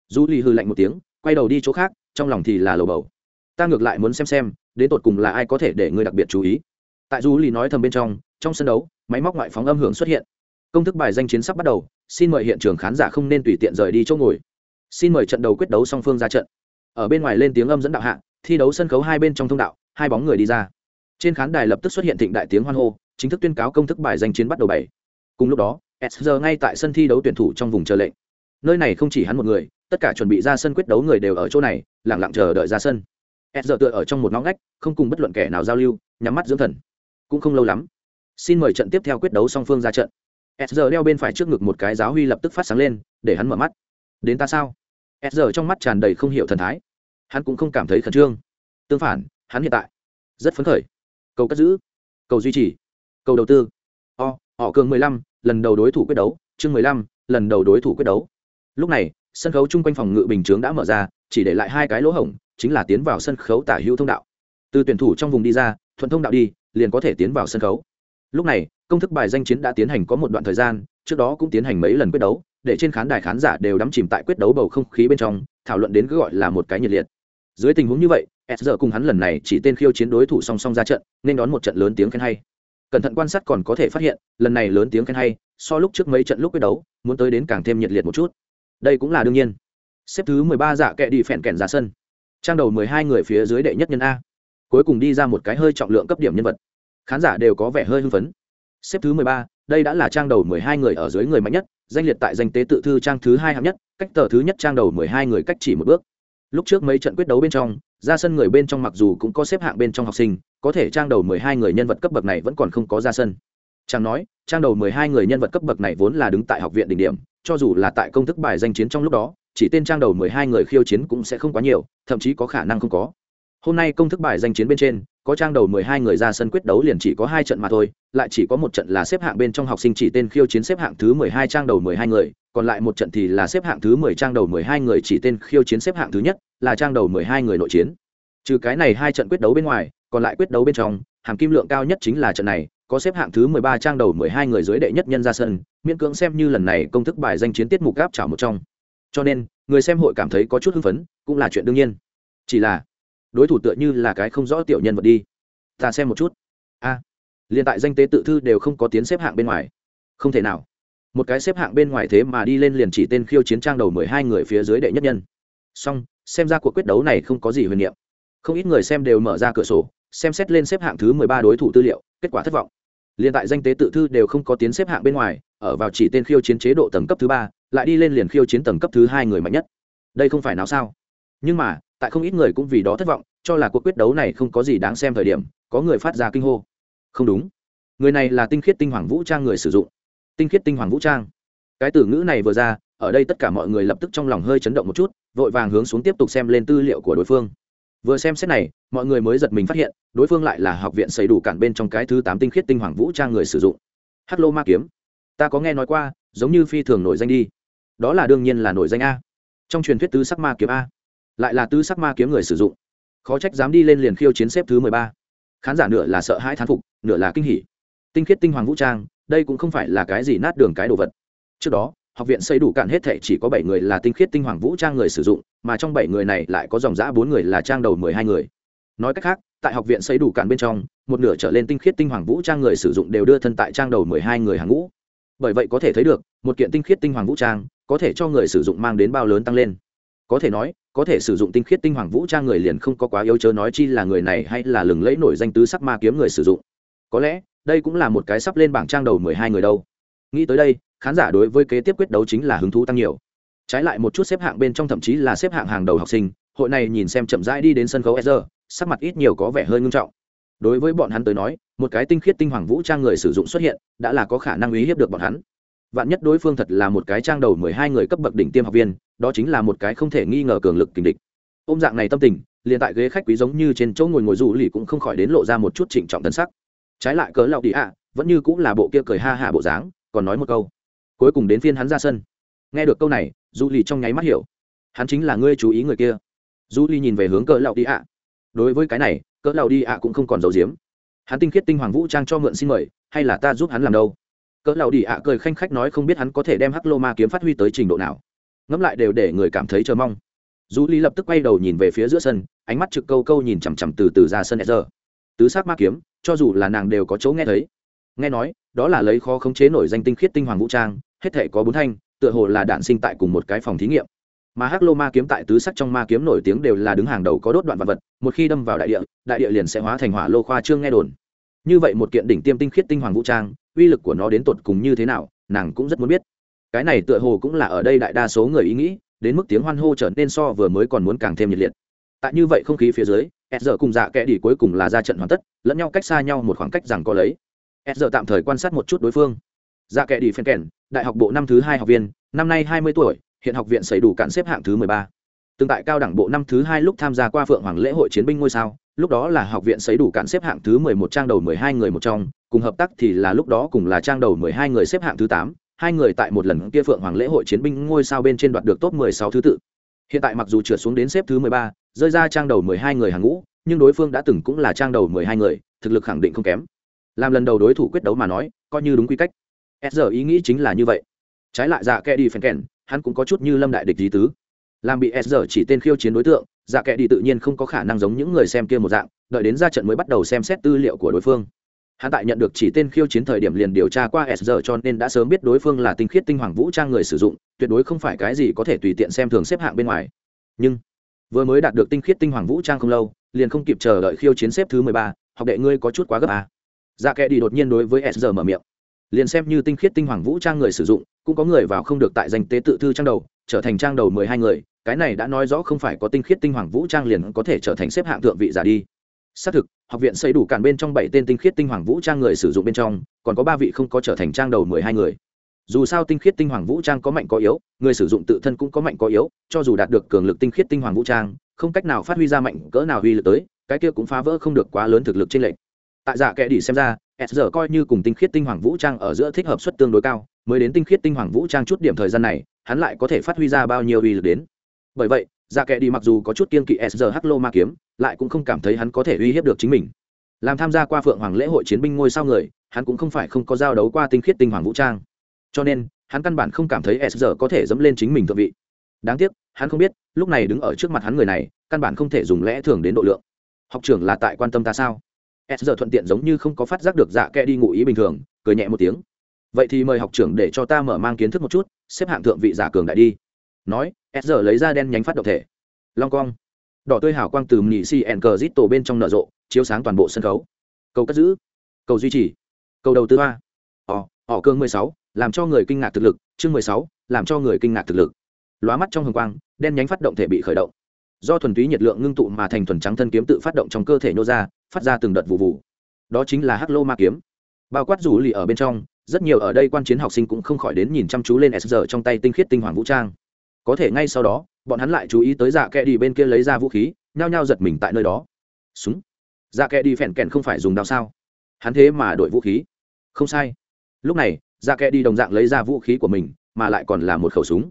du ly hư lạnh một tiếng, quay đầu đi chỗ khác, trong lòng thì là lầu bầu. Ta ngược lại muốn xem xem, đến tột cùng là ai có thể để ngươi đặc biệt chú ý. Tại du lì nói thầm bên trong trong sân đấu, máy móc ngoại phóng âm hưởng xuất hiện. Công thức bài danh chiến sắp bắt đầu, xin mời hiện trường khán giả không nên tùy tiện rời đi chỗ ngồi. Xin mời trận đầu quyết đấu song phương ra trận. Ở bên ngoài lên tiếng âm dẫn đạo hạ, thi đấu sân khấu hai bên trong thông đạo, hai bóng người đi ra. Trên khán đài lập tức xuất hiện thịnh đại tiếng hoan hô, chính thức tuyên cáo công thức bài danh chiến bắt đầu bảy. Cùng lúc đó, s ngay tại sân thi đấu tuyển thủ trong vùng chờ lệnh nơi này không chỉ hắn một người, tất cả chuẩn bị ra sân quyết đấu người đều ở chỗ này lẳng lặng chờ đợi ra sân. S tựa ở trong một ngõ ngách, không cùng bất luận kẻ nào giao lưu, nhắm mắt dưỡng thần. Cũng không lâu lắm, xin mời trận tiếp theo quyết đấu song phương ra trận. S đeo bên phải trước ngực một cái giáo huy lập tức phát sáng lên, để hắn mở mắt. Đến ta sao? S trong mắt tràn đầy không hiểu thần thái. Hắn cũng không cảm thấy khẩn trương. Tương phản, hắn hiện tại rất phấn khởi. Cầu cất giữ, cầu duy trì, cầu đầu tư. O, họ cường mười lăm, lần đầu đối thủ quyết đấu. Chương mười lăm, lần đầu đối thủ quyết đấu lúc này, sân khấu chung quanh phòng ngự bình chướng đã mở ra, chỉ để lại hai cái lỗ hổng, chính là tiến vào sân khấu tả hữu thông đạo. Từ tuyển thủ trong vùng đi ra, thuận thông đạo đi, liền có thể tiến vào sân khấu. Lúc này, công thức bài danh chiến đã tiến hành có một đoạn thời gian, trước đó cũng tiến hành mấy lần quyết đấu, để trên khán đài khán giả đều đắm chìm tại quyết đấu bầu không khí bên trong, thảo luận đến cứ gọi là một cái nhiệt liệt. Dưới tình huống như vậy s giờ cùng hắn lần này chỉ tên khiêu chiến đối thủ song song ra trận, nên đón một trận lớn tiếng khen hay. Cẩn thận quan sát còn có thể phát hiện, lần này lớn tiếng khen hay, so lúc trước mấy trận lúc quyết đấu, muốn tới đến càng thêm nhiệt liệt một chút đây cũng là đương nhiên. Xếp thứ mười ba dạ kệ đi phèn kèn ra sân. Trang đầu mười hai người phía dưới đệ nhất nhân a. Cuối cùng đi ra một cái hơi trọng lượng cấp điểm nhân vật. Khán giả đều có vẻ hơi hưng phấn. Xếp thứ mười ba, đây đã là trang đầu mười hai người ở dưới người mạnh nhất, danh liệt tại danh tế tự thư trang thứ hai hạng nhất, cách tờ thứ nhất trang đầu mười hai người cách chỉ một bước. Lúc trước mấy trận quyết đấu bên trong, ra sân người bên trong mặc dù cũng có xếp hạng bên trong học sinh, có thể trang đầu mười hai người nhân vật cấp bậc này vẫn còn không có ra sân trang nói, trang đầu mười hai người nhân vật cấp bậc này vốn là đứng tại học viện đỉnh điểm, cho dù là tại công thức bài danh chiến trong lúc đó, chỉ tên trang đầu mười hai người khiêu chiến cũng sẽ không quá nhiều, thậm chí có khả năng không có. Hôm nay công thức bài danh chiến bên trên, có trang đầu mười hai người ra sân quyết đấu liền chỉ có hai trận mà thôi, lại chỉ có một trận là xếp hạng bên trong học sinh chỉ tên khiêu chiến xếp hạng thứ mười hai trang đầu mười hai người, còn lại một trận thì là xếp hạng thứ mười trang đầu mười hai người chỉ tên khiêu chiến xếp hạng thứ nhất, là trang đầu mười hai người nội chiến. Trừ cái này hai trận quyết đấu bên ngoài, còn lại quyết đấu bên trong, hàm kim lượng cao nhất chính là trận này có xếp hạng thứ mười ba trang đầu mười hai người dưới đệ nhất nhân ra sân miễn cưỡng xem như lần này công thức bài danh chiến tiết mục gáp trả một trong. Cho nên người xem hội cảm thấy có chút hưng phấn cũng là chuyện đương nhiên. Chỉ là đối thủ tựa như là cái không rõ tiểu nhân vật đi. Ta xem một chút. A à, tại danh tế tự thư đều không có tiến xếp hạng bên ngoài. Không thể nào. Một cái xếp hạng bên ngoài thế mà đi lên liền chỉ tên khiêu chiến trang đầu mười hai người phía dưới đệ nhất nhân. Song xem ra cuộc quyết đấu này không có gì huyền niệm. Không ít người xem đều mở ra cửa sổ xem xét lên xếp hạng thứ mười ba đối thủ tư liệu kết quả thất vọng liền tại danh tế tự thư đều không có tiến xếp hạng bên ngoài, ở vào chỉ tên khiêu chiến chế độ tầng cấp thứ ba, lại đi lên liền khiêu chiến tầng cấp thứ hai người mạnh nhất. Đây không phải nào sao? Nhưng mà, tại không ít người cũng vì đó thất vọng, cho là cuộc quyết đấu này không có gì đáng xem thời điểm, có người phát ra kinh hô. Không đúng. Người này là tinh khiết tinh hoàng vũ trang người sử dụng. Tinh khiết tinh hoàng vũ trang. Cái từ ngữ này vừa ra, ở đây tất cả mọi người lập tức trong lòng hơi chấn động một chút, vội vàng hướng xuống tiếp tục xem lên tư liệu của đối phương vừa xem xét này, mọi người mới giật mình phát hiện, đối phương lại là học viện xây đủ cản bên trong cái thứ tám tinh khiết tinh hoàng vũ trang người sử dụng. Hắc lô ma kiếm. Ta có nghe nói qua, giống như phi thường nổi danh đi. Đó là đương nhiên là nổi danh a. Trong truyền thuyết tứ sắc ma kiếm a. Lại là tứ sắc ma kiếm người sử dụng. Khó trách dám đi lên liền khiêu chiến xếp thứ mười ba. Khán giả nửa là sợ hãi thán phục, nửa là kinh hỉ. Tinh khiết tinh hoàng vũ trang, đây cũng không phải là cái gì nát đường cái đồ vật. Trước đó học viện xây đủ cạn hết thảy chỉ có bảy người là tinh khiết tinh hoàng vũ trang người sử dụng, mà trong bảy người này lại có dòng giã bốn người là trang đầu mười hai người. Nói cách khác, tại học viện xây đủ cạn bên trong, một nửa trở lên tinh khiết tinh hoàng vũ trang người sử dụng đều đưa thân tại trang đầu mười hai người hàng ngũ. Bởi vậy có thể thấy được, một kiện tinh khiết tinh hoàng vũ trang có thể cho người sử dụng mang đến bao lớn tăng lên. Có thể nói, có thể sử dụng tinh khiết tinh hoàng vũ trang người liền không có quá yếu chớ nói chi là người này hay là lừng lẫy nổi danh tứ sắc ma kiếm người sử dụng. Có lẽ, đây cũng là một cái sắp lên bảng trang đầu mười hai người đâu nghĩ tới đây, khán giả đối với kế tiếp quyết đấu chính là hứng thú tăng nhiều. Trái lại một chút xếp hạng bên trong thậm chí là xếp hạng hàng đầu học sinh, hội này nhìn xem chậm rãi đi đến sân khấu sr sắc mặt ít nhiều có vẻ hơi ngưng trọng. Đối với bọn hắn tới nói, một cái tinh khiết tinh hoàng vũ trang người sử dụng xuất hiện, đã là có khả năng uy hiếp được bọn hắn. Vạn nhất đối phương thật là một cái trang đầu mười hai người cấp bậc đỉnh tiêm học viên, đó chính là một cái không thể nghi ngờ cường lực kình địch. Ôm dạng này tâm tình, liền tại ghế khách quý giống như trên chỗ ngồi ngồi rủ lì cũng không khỏi đến lộ ra một chút trịnh trọng tân sắc. Trái lại cớ lạo đi ạ, vẫn như cũng là bộ kia cười ha hạ bộ dáng còn nói một câu. Cuối cùng đến phiên hắn ra sân. Nghe được câu này du lì trong nháy mắt hiểu. Hắn chính là ngươi chú ý người kia. Du lì nhìn về hướng cỡ lạo đi ạ. Đối với cái này, cỡ lạo đi ạ cũng không còn giấu giếm. Hắn tinh khiết tinh hoàng vũ trang cho mượn xin mời, hay là ta giúp hắn làm đâu? Cỡ lạo đi ạ cười khanh khách nói không biết hắn có thể đem hắc lô ma kiếm phát huy tới trình độ nào. Ngẫm lại đều để người cảm thấy chờ mong. Dù lì lập tức quay đầu nhìn về phía giữa sân, ánh mắt trực câu câu nhìn chằm chằm từ từ ra sân e giờ tứ sát ma kiếm, cho dù là nàng đều có chỗ nghe thấy nghe nói, đó là lấy khó khống chế nổi danh tinh khiết tinh hoàng vũ trang, hết thể có bốn thanh, tựa hồ là đạn sinh tại cùng một cái phòng thí nghiệm. Mà hắc lô ma kiếm tại tứ sắc trong ma kiếm nổi tiếng đều là đứng hàng đầu có đốt đoạn vật vật, một khi đâm vào đại địa đại địa liền sẽ hóa thành hỏa lô khoa trương nghe đồn. Như vậy một kiện đỉnh tiêm tinh khiết tinh hoàng vũ trang, uy lực của nó đến tột cùng như thế nào, nàng cũng rất muốn biết. Cái này tựa hồ cũng là ở đây đại đa số người ý nghĩ, đến mức tiếng hoan hô trở nên so vừa mới còn muốn càng thêm nhiệt liệt. Tại như vậy không khí phía dưới s giờ cùng dạ kẽ đi cuối cùng là ra trận hoàn tất, lẫn nhau cách xa nhau một khoảng cách rằng có lấy s giờ tạm thời quan sát một chút đối phương. Dạ kệ đi phen kèn, đại học bộ năm thứ hai học viên, năm nay hai mươi tuổi, hiện học viện xảy đủ cạn xếp hạng thứ mười ba. Tương tại cao đẳng bộ năm thứ hai lúc tham gia qua phượng hoàng lễ hội chiến binh ngôi sao, lúc đó là học viện xảy đủ cạn xếp hạng thứ mười một trang đầu mười hai người một trong, cùng hợp tác thì là lúc đó cùng là trang đầu mười hai người xếp hạng thứ tám, hai người tại một lần kia phượng hoàng lễ hội chiến binh ngôi sao bên trên đoạt được top mười sáu thứ tự. Hiện tại mặc dù trượt xuống đến xếp thứ mười ba, rơi ra trang đầu mười hai người hàng ngũ, nhưng đối phương đã từng cũng là trang đầu mười hai người, thực lực khẳng định không kém làm lần đầu đối thủ quyết đấu mà nói, coi như đúng quy cách. S giờ ý nghĩ chính là như vậy. Trái lại dạ kẽ đi phèn kèn, hắn cũng có chút như lâm đại địch lý tứ. Làm bị s giờ chỉ tên khiêu chiến đối tượng dạ kẽ đi tự nhiên không có khả năng giống những người xem kia một dạng, đợi đến ra trận mới bắt đầu xem xét tư liệu của đối phương. Hắn tại nhận được chỉ tên khiêu chiến thời điểm liền điều tra qua s giờ cho nên đã sớm biết đối phương là tinh khiết tinh hoàng vũ trang người sử dụng, tuyệt đối không phải cái gì có thể tùy tiện xem thường xếp hạng bên ngoài. Nhưng, vừa mới đạt được tinh khiết tinh hoàng vũ trang không lâu, liền không kịp chờ đợi khiêu chiến xếp thứ mười ba, học đệ ngươi có chút quá gấp à dạ kệ đi đột nhiên đối với sr giờ mở miệng. Liền xem như tinh khiết tinh hoàng vũ trang người sử dụng, cũng có người vào không được tại danh tế tự thư trang đầu, trở thành trang đầu mười hai người, cái này đã nói rõ không phải có tinh khiết tinh hoàng vũ trang liền có thể trở thành xếp hạng thượng vị giả đi. Xác thực, học viện xây đủ cản bên trong bảy tên tinh khiết tinh hoàng vũ trang người sử dụng bên trong, còn có ba vị không có trở thành trang đầu mười hai người. Dù sao tinh khiết tinh hoàng vũ trang có mạnh có yếu, người sử dụng tự thân cũng có mạnh có yếu, cho dù đạt được cường lực tinh khiết tinh hoàng vũ trang, không cách nào phát huy ra mạnh cỡ nào uy lực tới, cái kia cũng phá vỡ không được quá lớn thực lực trên lệnh tại dạ kệ đi xem ra, s giờ coi như cùng tinh khiết tinh hoàng vũ trang ở giữa thích hợp suất tương đối cao, mới đến tinh khiết tinh hoàng vũ trang chút điểm thời gian này, hắn lại có thể phát huy ra bao nhiêu uy lực đến. Bởi vậy dạ kệ đi mặc dù có chút kiên kỵ s giờ hắc lô ma kiếm, lại cũng không cảm thấy hắn có thể uy hiếp được chính mình. Làm tham gia qua phượng hoàng lễ hội chiến binh ngôi sao người, hắn cũng không phải không có giao đấu qua tinh khiết tinh hoàng vũ trang. Cho nên, hắn căn bản không cảm thấy s giờ có thể dẫm lên chính mình thượng vị. Đáng tiếc, hắn không biết, lúc này đứng ở trước mặt hắn người này, căn bản không thể dùng lẽ thường đến độ lượng. Học trưởng là tại quan tâm ta sao? S giờ thuận tiện giống như không có phát giác được dạ kẽ đi ngụ ý bình thường, cười nhẹ một tiếng. Vậy thì mời học trưởng để cho ta mở mang kiến thức một chút, xếp hạng thượng vị giả cường đại đi. Nói, s giờ lấy ra đen nhánh phát động thể. Long cong. Đỏ tươi hào quang từ nhị si ẩn cờ zit tổ bên trong nở rộ, chiếu sáng toàn bộ sân khấu. Cầu cất giữ. Cầu duy trì. Cầu đầu tư ba. Ỏ ỏ cương mười sáu, làm cho người kinh ngạc thực lực. Chương mười sáu, làm cho người kinh ngạc thực lực. Lóa mắt trong hồng quang, đen nhánh phát động thể bị khởi động. Do thuần túy nhiệt lượng ngưng tụ mà thành thuần trắng thân kiếm tự phát động trong cơ thể nô ra phát ra từng đợt vụ vụ. Đó chính là hắc lô ma kiếm. Bao quát rủ lì ở bên trong, rất nhiều ở đây quan chiến học sinh cũng không khỏi đến nhìn chăm chú lên s giờ trong tay tinh khiết tinh hoàng vũ trang. Có thể ngay sau đó, bọn hắn lại chú ý tới dạ kẽ đi bên kia lấy ra vũ khí, nhao nhao giật mình tại nơi đó. Súng. Dạ kẽ đi phèn kèn không phải dùng đao sao? Hắn thế mà đổi vũ khí. Không sai. Lúc này dạ kẽ đi đồng dạng lấy ra vũ khí của mình, mà lại còn là một khẩu súng.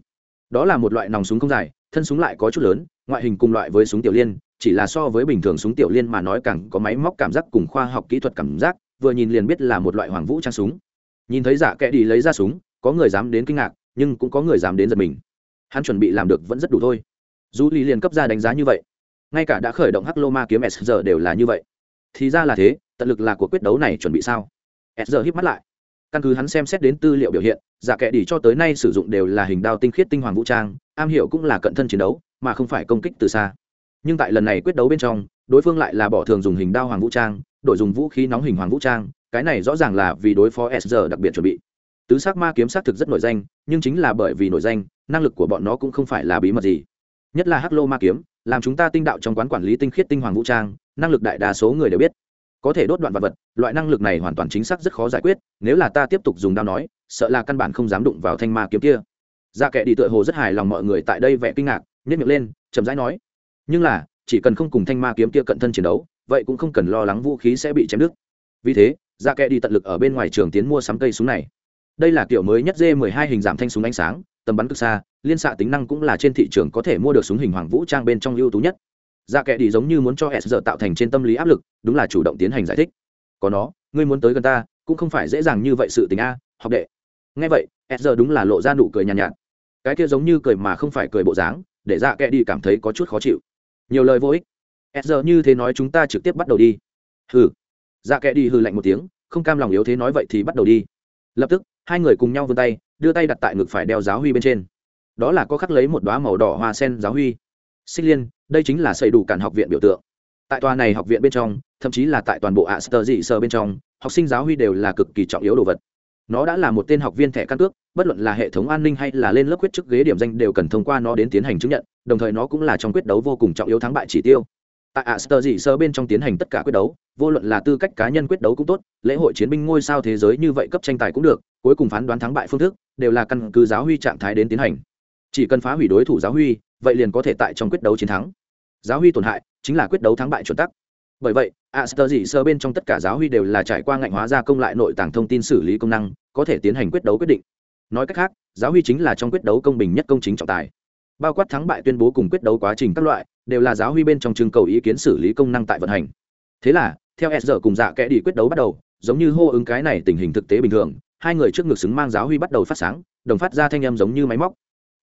Đó là một loại nòng súng không dài, thân súng lại có chút lớn, ngoại hình cùng loại với súng tiểu liên chỉ là so với bình thường súng tiểu liên mà nói càng có máy móc cảm giác cùng khoa học kỹ thuật cảm giác, vừa nhìn liền biết là một loại hoàng vũ trang súng. Nhìn thấy giả kẽ đi lấy ra súng, có người dám đến kinh ngạc, nhưng cũng có người dám đến giật mình. Hắn chuẩn bị làm được vẫn rất đủ thôi. Dù lý liền cấp ra đánh giá như vậy, ngay cả đã khởi động hắc lô ma kiếm s giờ đều là như vậy. Thì ra là thế, tận lực là của quyết đấu này chuẩn bị sao? S giờ híp mắt lại. Căn cứ hắn xem xét đến tư liệu biểu hiện, giả kệ đi cho tới nay sử dụng đều là hình đao tinh khiết tinh hoàng vũ trang, am hiểu cũng là cận thân chiến đấu, mà không phải công kích từ xa nhưng tại lần này quyết đấu bên trong, đối phương lại là bỏ thường dùng hình đao hoàng vũ trang, đổi dùng vũ khí nóng hình hoàng vũ trang, cái này rõ ràng là vì đối phó s đặc biệt chuẩn bị. Tứ sắc ma kiếm xác thực rất nổi danh, nhưng chính là bởi vì nổi danh, năng lực của bọn nó cũng không phải là bí mật gì. Nhất là hắc lô ma kiếm, làm chúng ta tinh đạo trong quán quản lý tinh khiết tinh hoàng vũ trang, năng lực đại đa số người đều biết. Có thể đốt đoạn vật vật, loại năng lực này hoàn toàn chính xác rất khó giải quyết, nếu là ta tiếp tục dùng đao nói, sợ là căn bản không dám đụng vào thanh ma kiếm kia. Ra kệ đi tựa hồ rất hài lòng mọi người tại đây vẻ kinh ngạc nhất miệng lên, chậm rãi nói nhưng là chỉ cần không cùng thanh ma kiếm kia cận thân chiến đấu vậy cũng không cần lo lắng vũ khí sẽ bị chém đứt. Vì thế dạ kệ đi tận lực ở bên ngoài trường tiến mua sắm cây súng này. Đây là kiểu mới nhất d 12 hình giảm thanh súng ánh sáng tầm bắn cực xa liên xạ tính năng cũng là trên thị trường có thể mua được súng hình hoàng vũ trang bên trong ưu tú nhất. Dạ kệ đi giống như muốn cho s giờ tạo thành trên tâm lý áp lực đúng là chủ động tiến hành giải thích. Có nó ngươi muốn tới gần ta cũng không phải dễ dàng như vậy sự tình a học đệ. Nghe vậy s giờ đúng là lộ ra nụ cười nhàn nhạt, nhạt. Cái kia giống như cười mà không phải cười bộ dáng để dạ kệ đi cảm thấy có chút khó chịu nhiều lời vô ích. S giờ như thế nói chúng ta trực tiếp bắt đầu đi. Hừ. Dạ kệ đi hừ lạnh một tiếng, không cam lòng yếu thế nói vậy thì bắt đầu đi. Lập tức, hai người cùng nhau vươn tay, đưa tay đặt tại ngực phải đeo giáo huy bên trên. Đó là có khắc lấy một đoá màu đỏ hoa sen giáo huy. Xích liên, đây chính là xây đủ cản học viện biểu tượng. Tại tòa này học viện bên trong, thậm chí là tại toàn bộ ạ sơ dị sơ bên trong, học sinh giáo huy đều là cực kỳ trọng yếu đồ vật nó đã là một tên học viên thẻ căn cước, bất luận là hệ thống an ninh hay là lên lớp quyết chức ghế điểm danh đều cần thông qua nó đến tiến hành chứng nhận, đồng thời nó cũng là trong quyết đấu vô cùng trọng yếu thắng bại chỉ tiêu. Tại ạ sơ dị sơ bên trong tiến hành tất cả quyết đấu, vô luận là tư cách cá nhân quyết đấu cũng tốt, lễ hội chiến binh ngôi sao thế giới như vậy cấp tranh tài cũng được, cuối cùng phán đoán thắng bại phương thức, đều là căn cứ giáo huy trạng thái đến tiến hành. Chỉ cần phá hủy đối thủ giáo huy, vậy liền có thể tại trong quyết đấu chiến thắng. Giáo huy tổn hại chính là quyết đấu thắng bại chuẩn tắc bởi vậy, aster dị sơ bên trong tất cả giáo huy đều là trải qua ngạnh hóa gia công lại nội tàng thông tin xử lý công năng, có thể tiến hành quyết đấu quyết định. Nói cách khác, giáo huy chính là trong quyết đấu công bình nhất công chính trọng tài. Bao quát thắng bại tuyên bố cùng quyết đấu quá trình các loại, đều là giáo huy bên trong trưng cầu ý kiến xử lý công năng tại vận hành. Thế là, theo s giờ cùng dạ kẽ đi quyết đấu bắt đầu, giống như hô ứng cái này tình hình thực tế bình thường, hai người trước ngực xứng mang giáo huy bắt đầu phát sáng, đồng phát ra thanh âm giống như máy móc.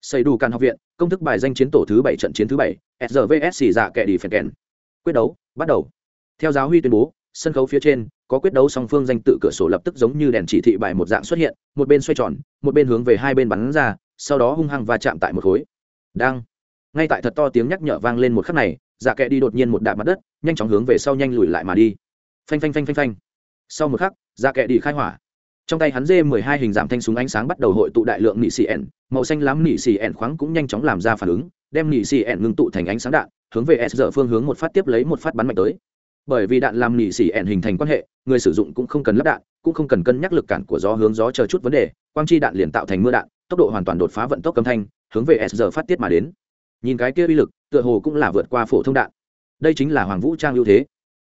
Xây đủ càn học viện, công thức bài danh chiến tổ thứ bảy trận chiến thứ bảy, s giờ vsc dạ kẽ đi phèn kèn. Quyết đấu, bắt đầu theo giáo huy tuyên bố, sân khấu phía trên, có quyết đấu song phương danh tự cửa sổ lập tức giống như đèn chỉ thị bài một dạng xuất hiện, một bên xoay tròn, một bên hướng về hai bên bắn ra, sau đó hung hăng va chạm tại một khối. Đang. Ngay tại thật to tiếng nhắc nhở vang lên một khắc này dạ kệ đi đột nhiên một đạp mặt đất, nhanh chóng hướng về sau nhanh lùi lại mà đi. Phanh phanh phanh phanh phanh. Sau một khắc dạ kệ đi khai hỏa. Trong tay hắn dê mười hai hình giảm thanh súng ánh sáng bắt đầu hội tụ đại lượng nị xì ẻn, màu xanh lắm nị xì ẻn khoáng cũng nhanh chóng làm ra phản ứng, đem nị xì ẻn ngưng tụ thành ánh sáng đạn, hướng về s giờ phương hướng một phát tiếp lấy một phát bắn mạnh tới bởi vì đạn làm nỉ xì ẹn hình thành quan hệ, người sử dụng cũng không cần lắp đạn, cũng không cần cân nhắc lực cản của gió hướng gió chờ chút vấn đề, quang chi đạn liền tạo thành mưa đạn, tốc độ hoàn toàn đột phá vận tốc âm thanh, hướng về s giờ phát tiết mà đến. Nhìn cái kia uy lực, tựa hồ cũng là vượt qua phổ thông đạn. Đây chính là hoàng vũ trang ưu thế.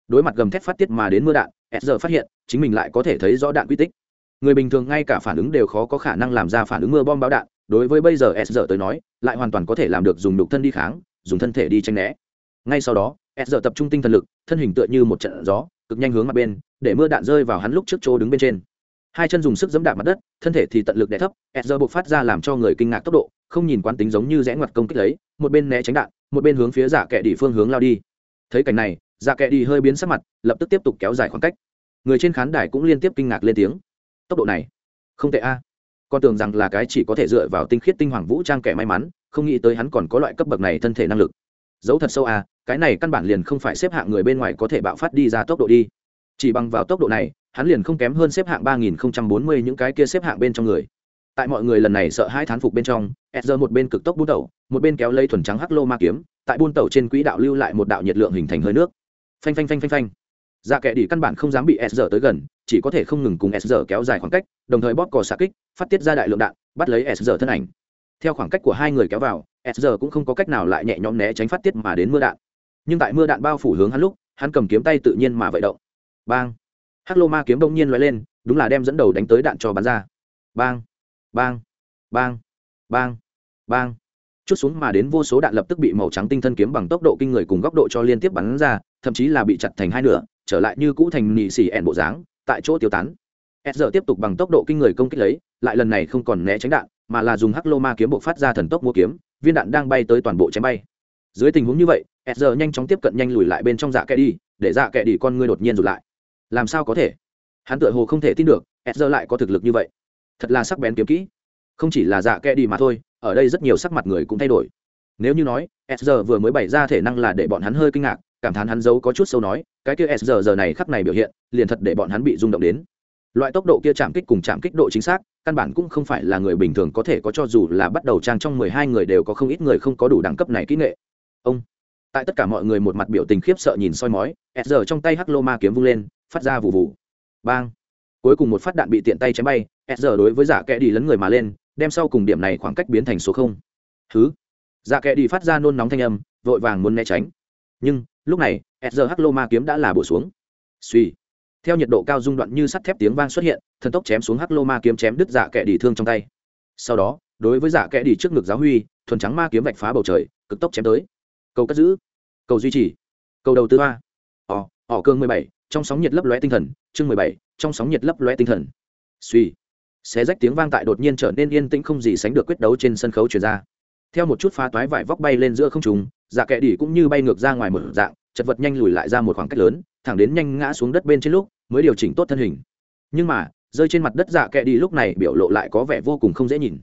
Đối mặt gầm thép phát tiết mà đến mưa đạn, s giờ phát hiện, chính mình lại có thể thấy rõ đạn quy tích. Người bình thường ngay cả phản ứng đều khó có khả năng làm ra phản ứng mưa bom báo đạn, đối với bây giờ s giờ tới nói, lại hoàn toàn có thể làm được dùng đục thân đi kháng, dùng thân thể đi tranh né. Ngay sau đó s giờ tập trung tinh thần lực, thân hình tựa như một trận gió, cực nhanh hướng mặt bên, để mưa đạn rơi vào hắn lúc trước chỗ đứng bên trên. Hai chân dùng sức giẫm đạp mặt đất, thân thể thì tận lực đè thấp, s giờ buộc phát ra làm cho người kinh ngạc tốc độ, không nhìn quán tính giống như rẽ ngoặt công kích lấy, một bên né tránh đạn, một bên hướng phía giả kệ đi phương hướng lao đi. Thấy cảnh này, giả kệ đi hơi biến sắc mặt, lập tức tiếp tục kéo dài khoảng cách. Người trên khán đài cũng liên tiếp kinh ngạc lên tiếng. Tốc độ này, không tệ a. À. con tưởng rằng là cái chỉ có thể dựa vào tinh khiết tinh hoàng vũ trang kẻ may mắn, không nghĩ tới hắn còn có loại cấp bậc này thân thể năng lực. Dấu thật sâu a cái này căn bản liền không phải xếp hạng người bên ngoài có thể bạo phát đi ra tốc độ đi. Chỉ bằng vào tốc độ này, hắn liền không kém hơn xếp hạng ba nghìn bốn mươi những cái kia xếp hạng bên trong người. Tại mọi người lần này sợ hai thán phục bên trong edger một bên cực tốc buôn tẩu, một bên kéo lấy thuần trắng hắc lô ma kiếm, tại buôn tẩu trên quỹ đạo lưu lại một đạo nhiệt lượng hình thành hơi nước. Phanh phanh phanh phanh phanh. Dạ kệ đi căn bản không dám bị edger tới gần, chỉ có thể không ngừng cùng edger kéo dài khoảng cách, đồng thời bóp cò xạ kích, phát tiết ra đại lượng đạn, bắt lấy edger thân ảnh. Theo khoảng cách của hai người kéo vào edger cũng không có cách nào lại nhẹ nhõm né tránh phát tiết mà đến mưa đạn nhưng tại mưa đạn bao phủ hướng hắn lúc, hắn cầm kiếm tay tự nhiên mà vậy động. Bang! Hắc lô ma kiếm đông nhiên loại lên, đúng là đem dẫn đầu đánh tới đạn cho bắn ra. Bang! Bang! Bang! Bang! Bang! Chút xuống mà đến vô số đạn lập tức bị màu trắng tinh thân kiếm bằng tốc độ kinh người cùng góc độ cho liên tiếp bắn ra, thậm chí là bị chặt thành hai nửa, trở lại như cũ thành nị xỉ ẻn bộ dáng, tại chỗ tiêu tán. S giờ tiếp tục bằng tốc độ kinh người công kích lấy, lại lần này không còn né tránh đạn, mà là dùng hắc lô ma kiếm bộ phát ra thần tốc mua kiếm, viên đạn đang bay tới toàn bộ chém bay. Dưới tình huống như vậy s giờ nhanh chóng tiếp cận nhanh lùi lại bên trong dạ kẻ đi, để dạ kẻ đi con ngươi đột nhiên rụt lại. Làm sao có thể? Hắn tựa hồ không thể tin được s giờ lại có thực lực như vậy. Thật là sắc bén kiếm kỹ. Không chỉ là dạ kẻ đi mà thôi, ở đây rất nhiều sắc mặt người cũng thay đổi. Nếu như nói s giờ vừa mới bày ra thể năng là để bọn hắn hơi kinh ngạc, cảm thán hắn giấu có chút sâu nói, cái kia s giờ giờ này khắc này biểu hiện, liền thật để bọn hắn bị rung động đến. Loại tốc độ kia chạm kích cùng chạm kích độ chính xác, căn bản cũng không phải là người bình thường có thể có cho dù là bắt đầu trang trong mười hai người đều có không ít người không có đủ đẳng cấp này kỹ nghệ. Ông! Tại tất cả mọi người một mặt biểu tình khiếp sợ nhìn soi mói, s giờ trong tay hắc lô ma kiếm vung lên, phát ra vụ vụ bang. Cuối cùng một phát đạn bị tiện tay chém bay, s giờ đối với dạ giả kẽ đi lấn người mà lên, đem sau cùng điểm này khoảng cách biến thành số không. Thứ giả dạ kẽ đi phát ra nôn nóng thanh âm, vội vàng muốn né tránh. Nhưng, lúc này, s giờ hắc lô ma kiếm đã là bổ xuống. Suy theo nhiệt độ cao dung đoạn như sắt thép tiếng vang xuất hiện, thần tốc chém xuống hắc lô ma kiếm chém đứt dạ giả kẽ đi thương trong tay. Sau đó, đối với giả kẽ đi trước ngực giáo huy, thuần trắng ma kiếm vạch phá bầu trời, cực tốc chém tới cầu cất giữ, cầu duy trì, cầu đầu tư ba ỏ ỏ cương mười bảy, trong sóng nhiệt lấp lóe tinh thần, chương mười bảy, trong sóng nhiệt lấp lóe tinh thần. Suy. Xé rách tiếng vang tại đột nhiên trở nên yên tĩnh không gì sánh được quyết đấu trên sân khấu chuyển ra. Theo một chút phá toái vải vóc bay lên giữa không trùng dạ kệ đi cũng như bay ngược ra ngoài một dạng, chật vật nhanh lùi lại ra một khoảng cách lớn, thẳng đến nhanh ngã xuống đất bên trên lúc, mới điều chỉnh tốt thân hình. Nhưng mà, rơi trên mặt đất dạ kệ đi lúc này biểu lộ lại có vẻ vô cùng không dễ nhìn.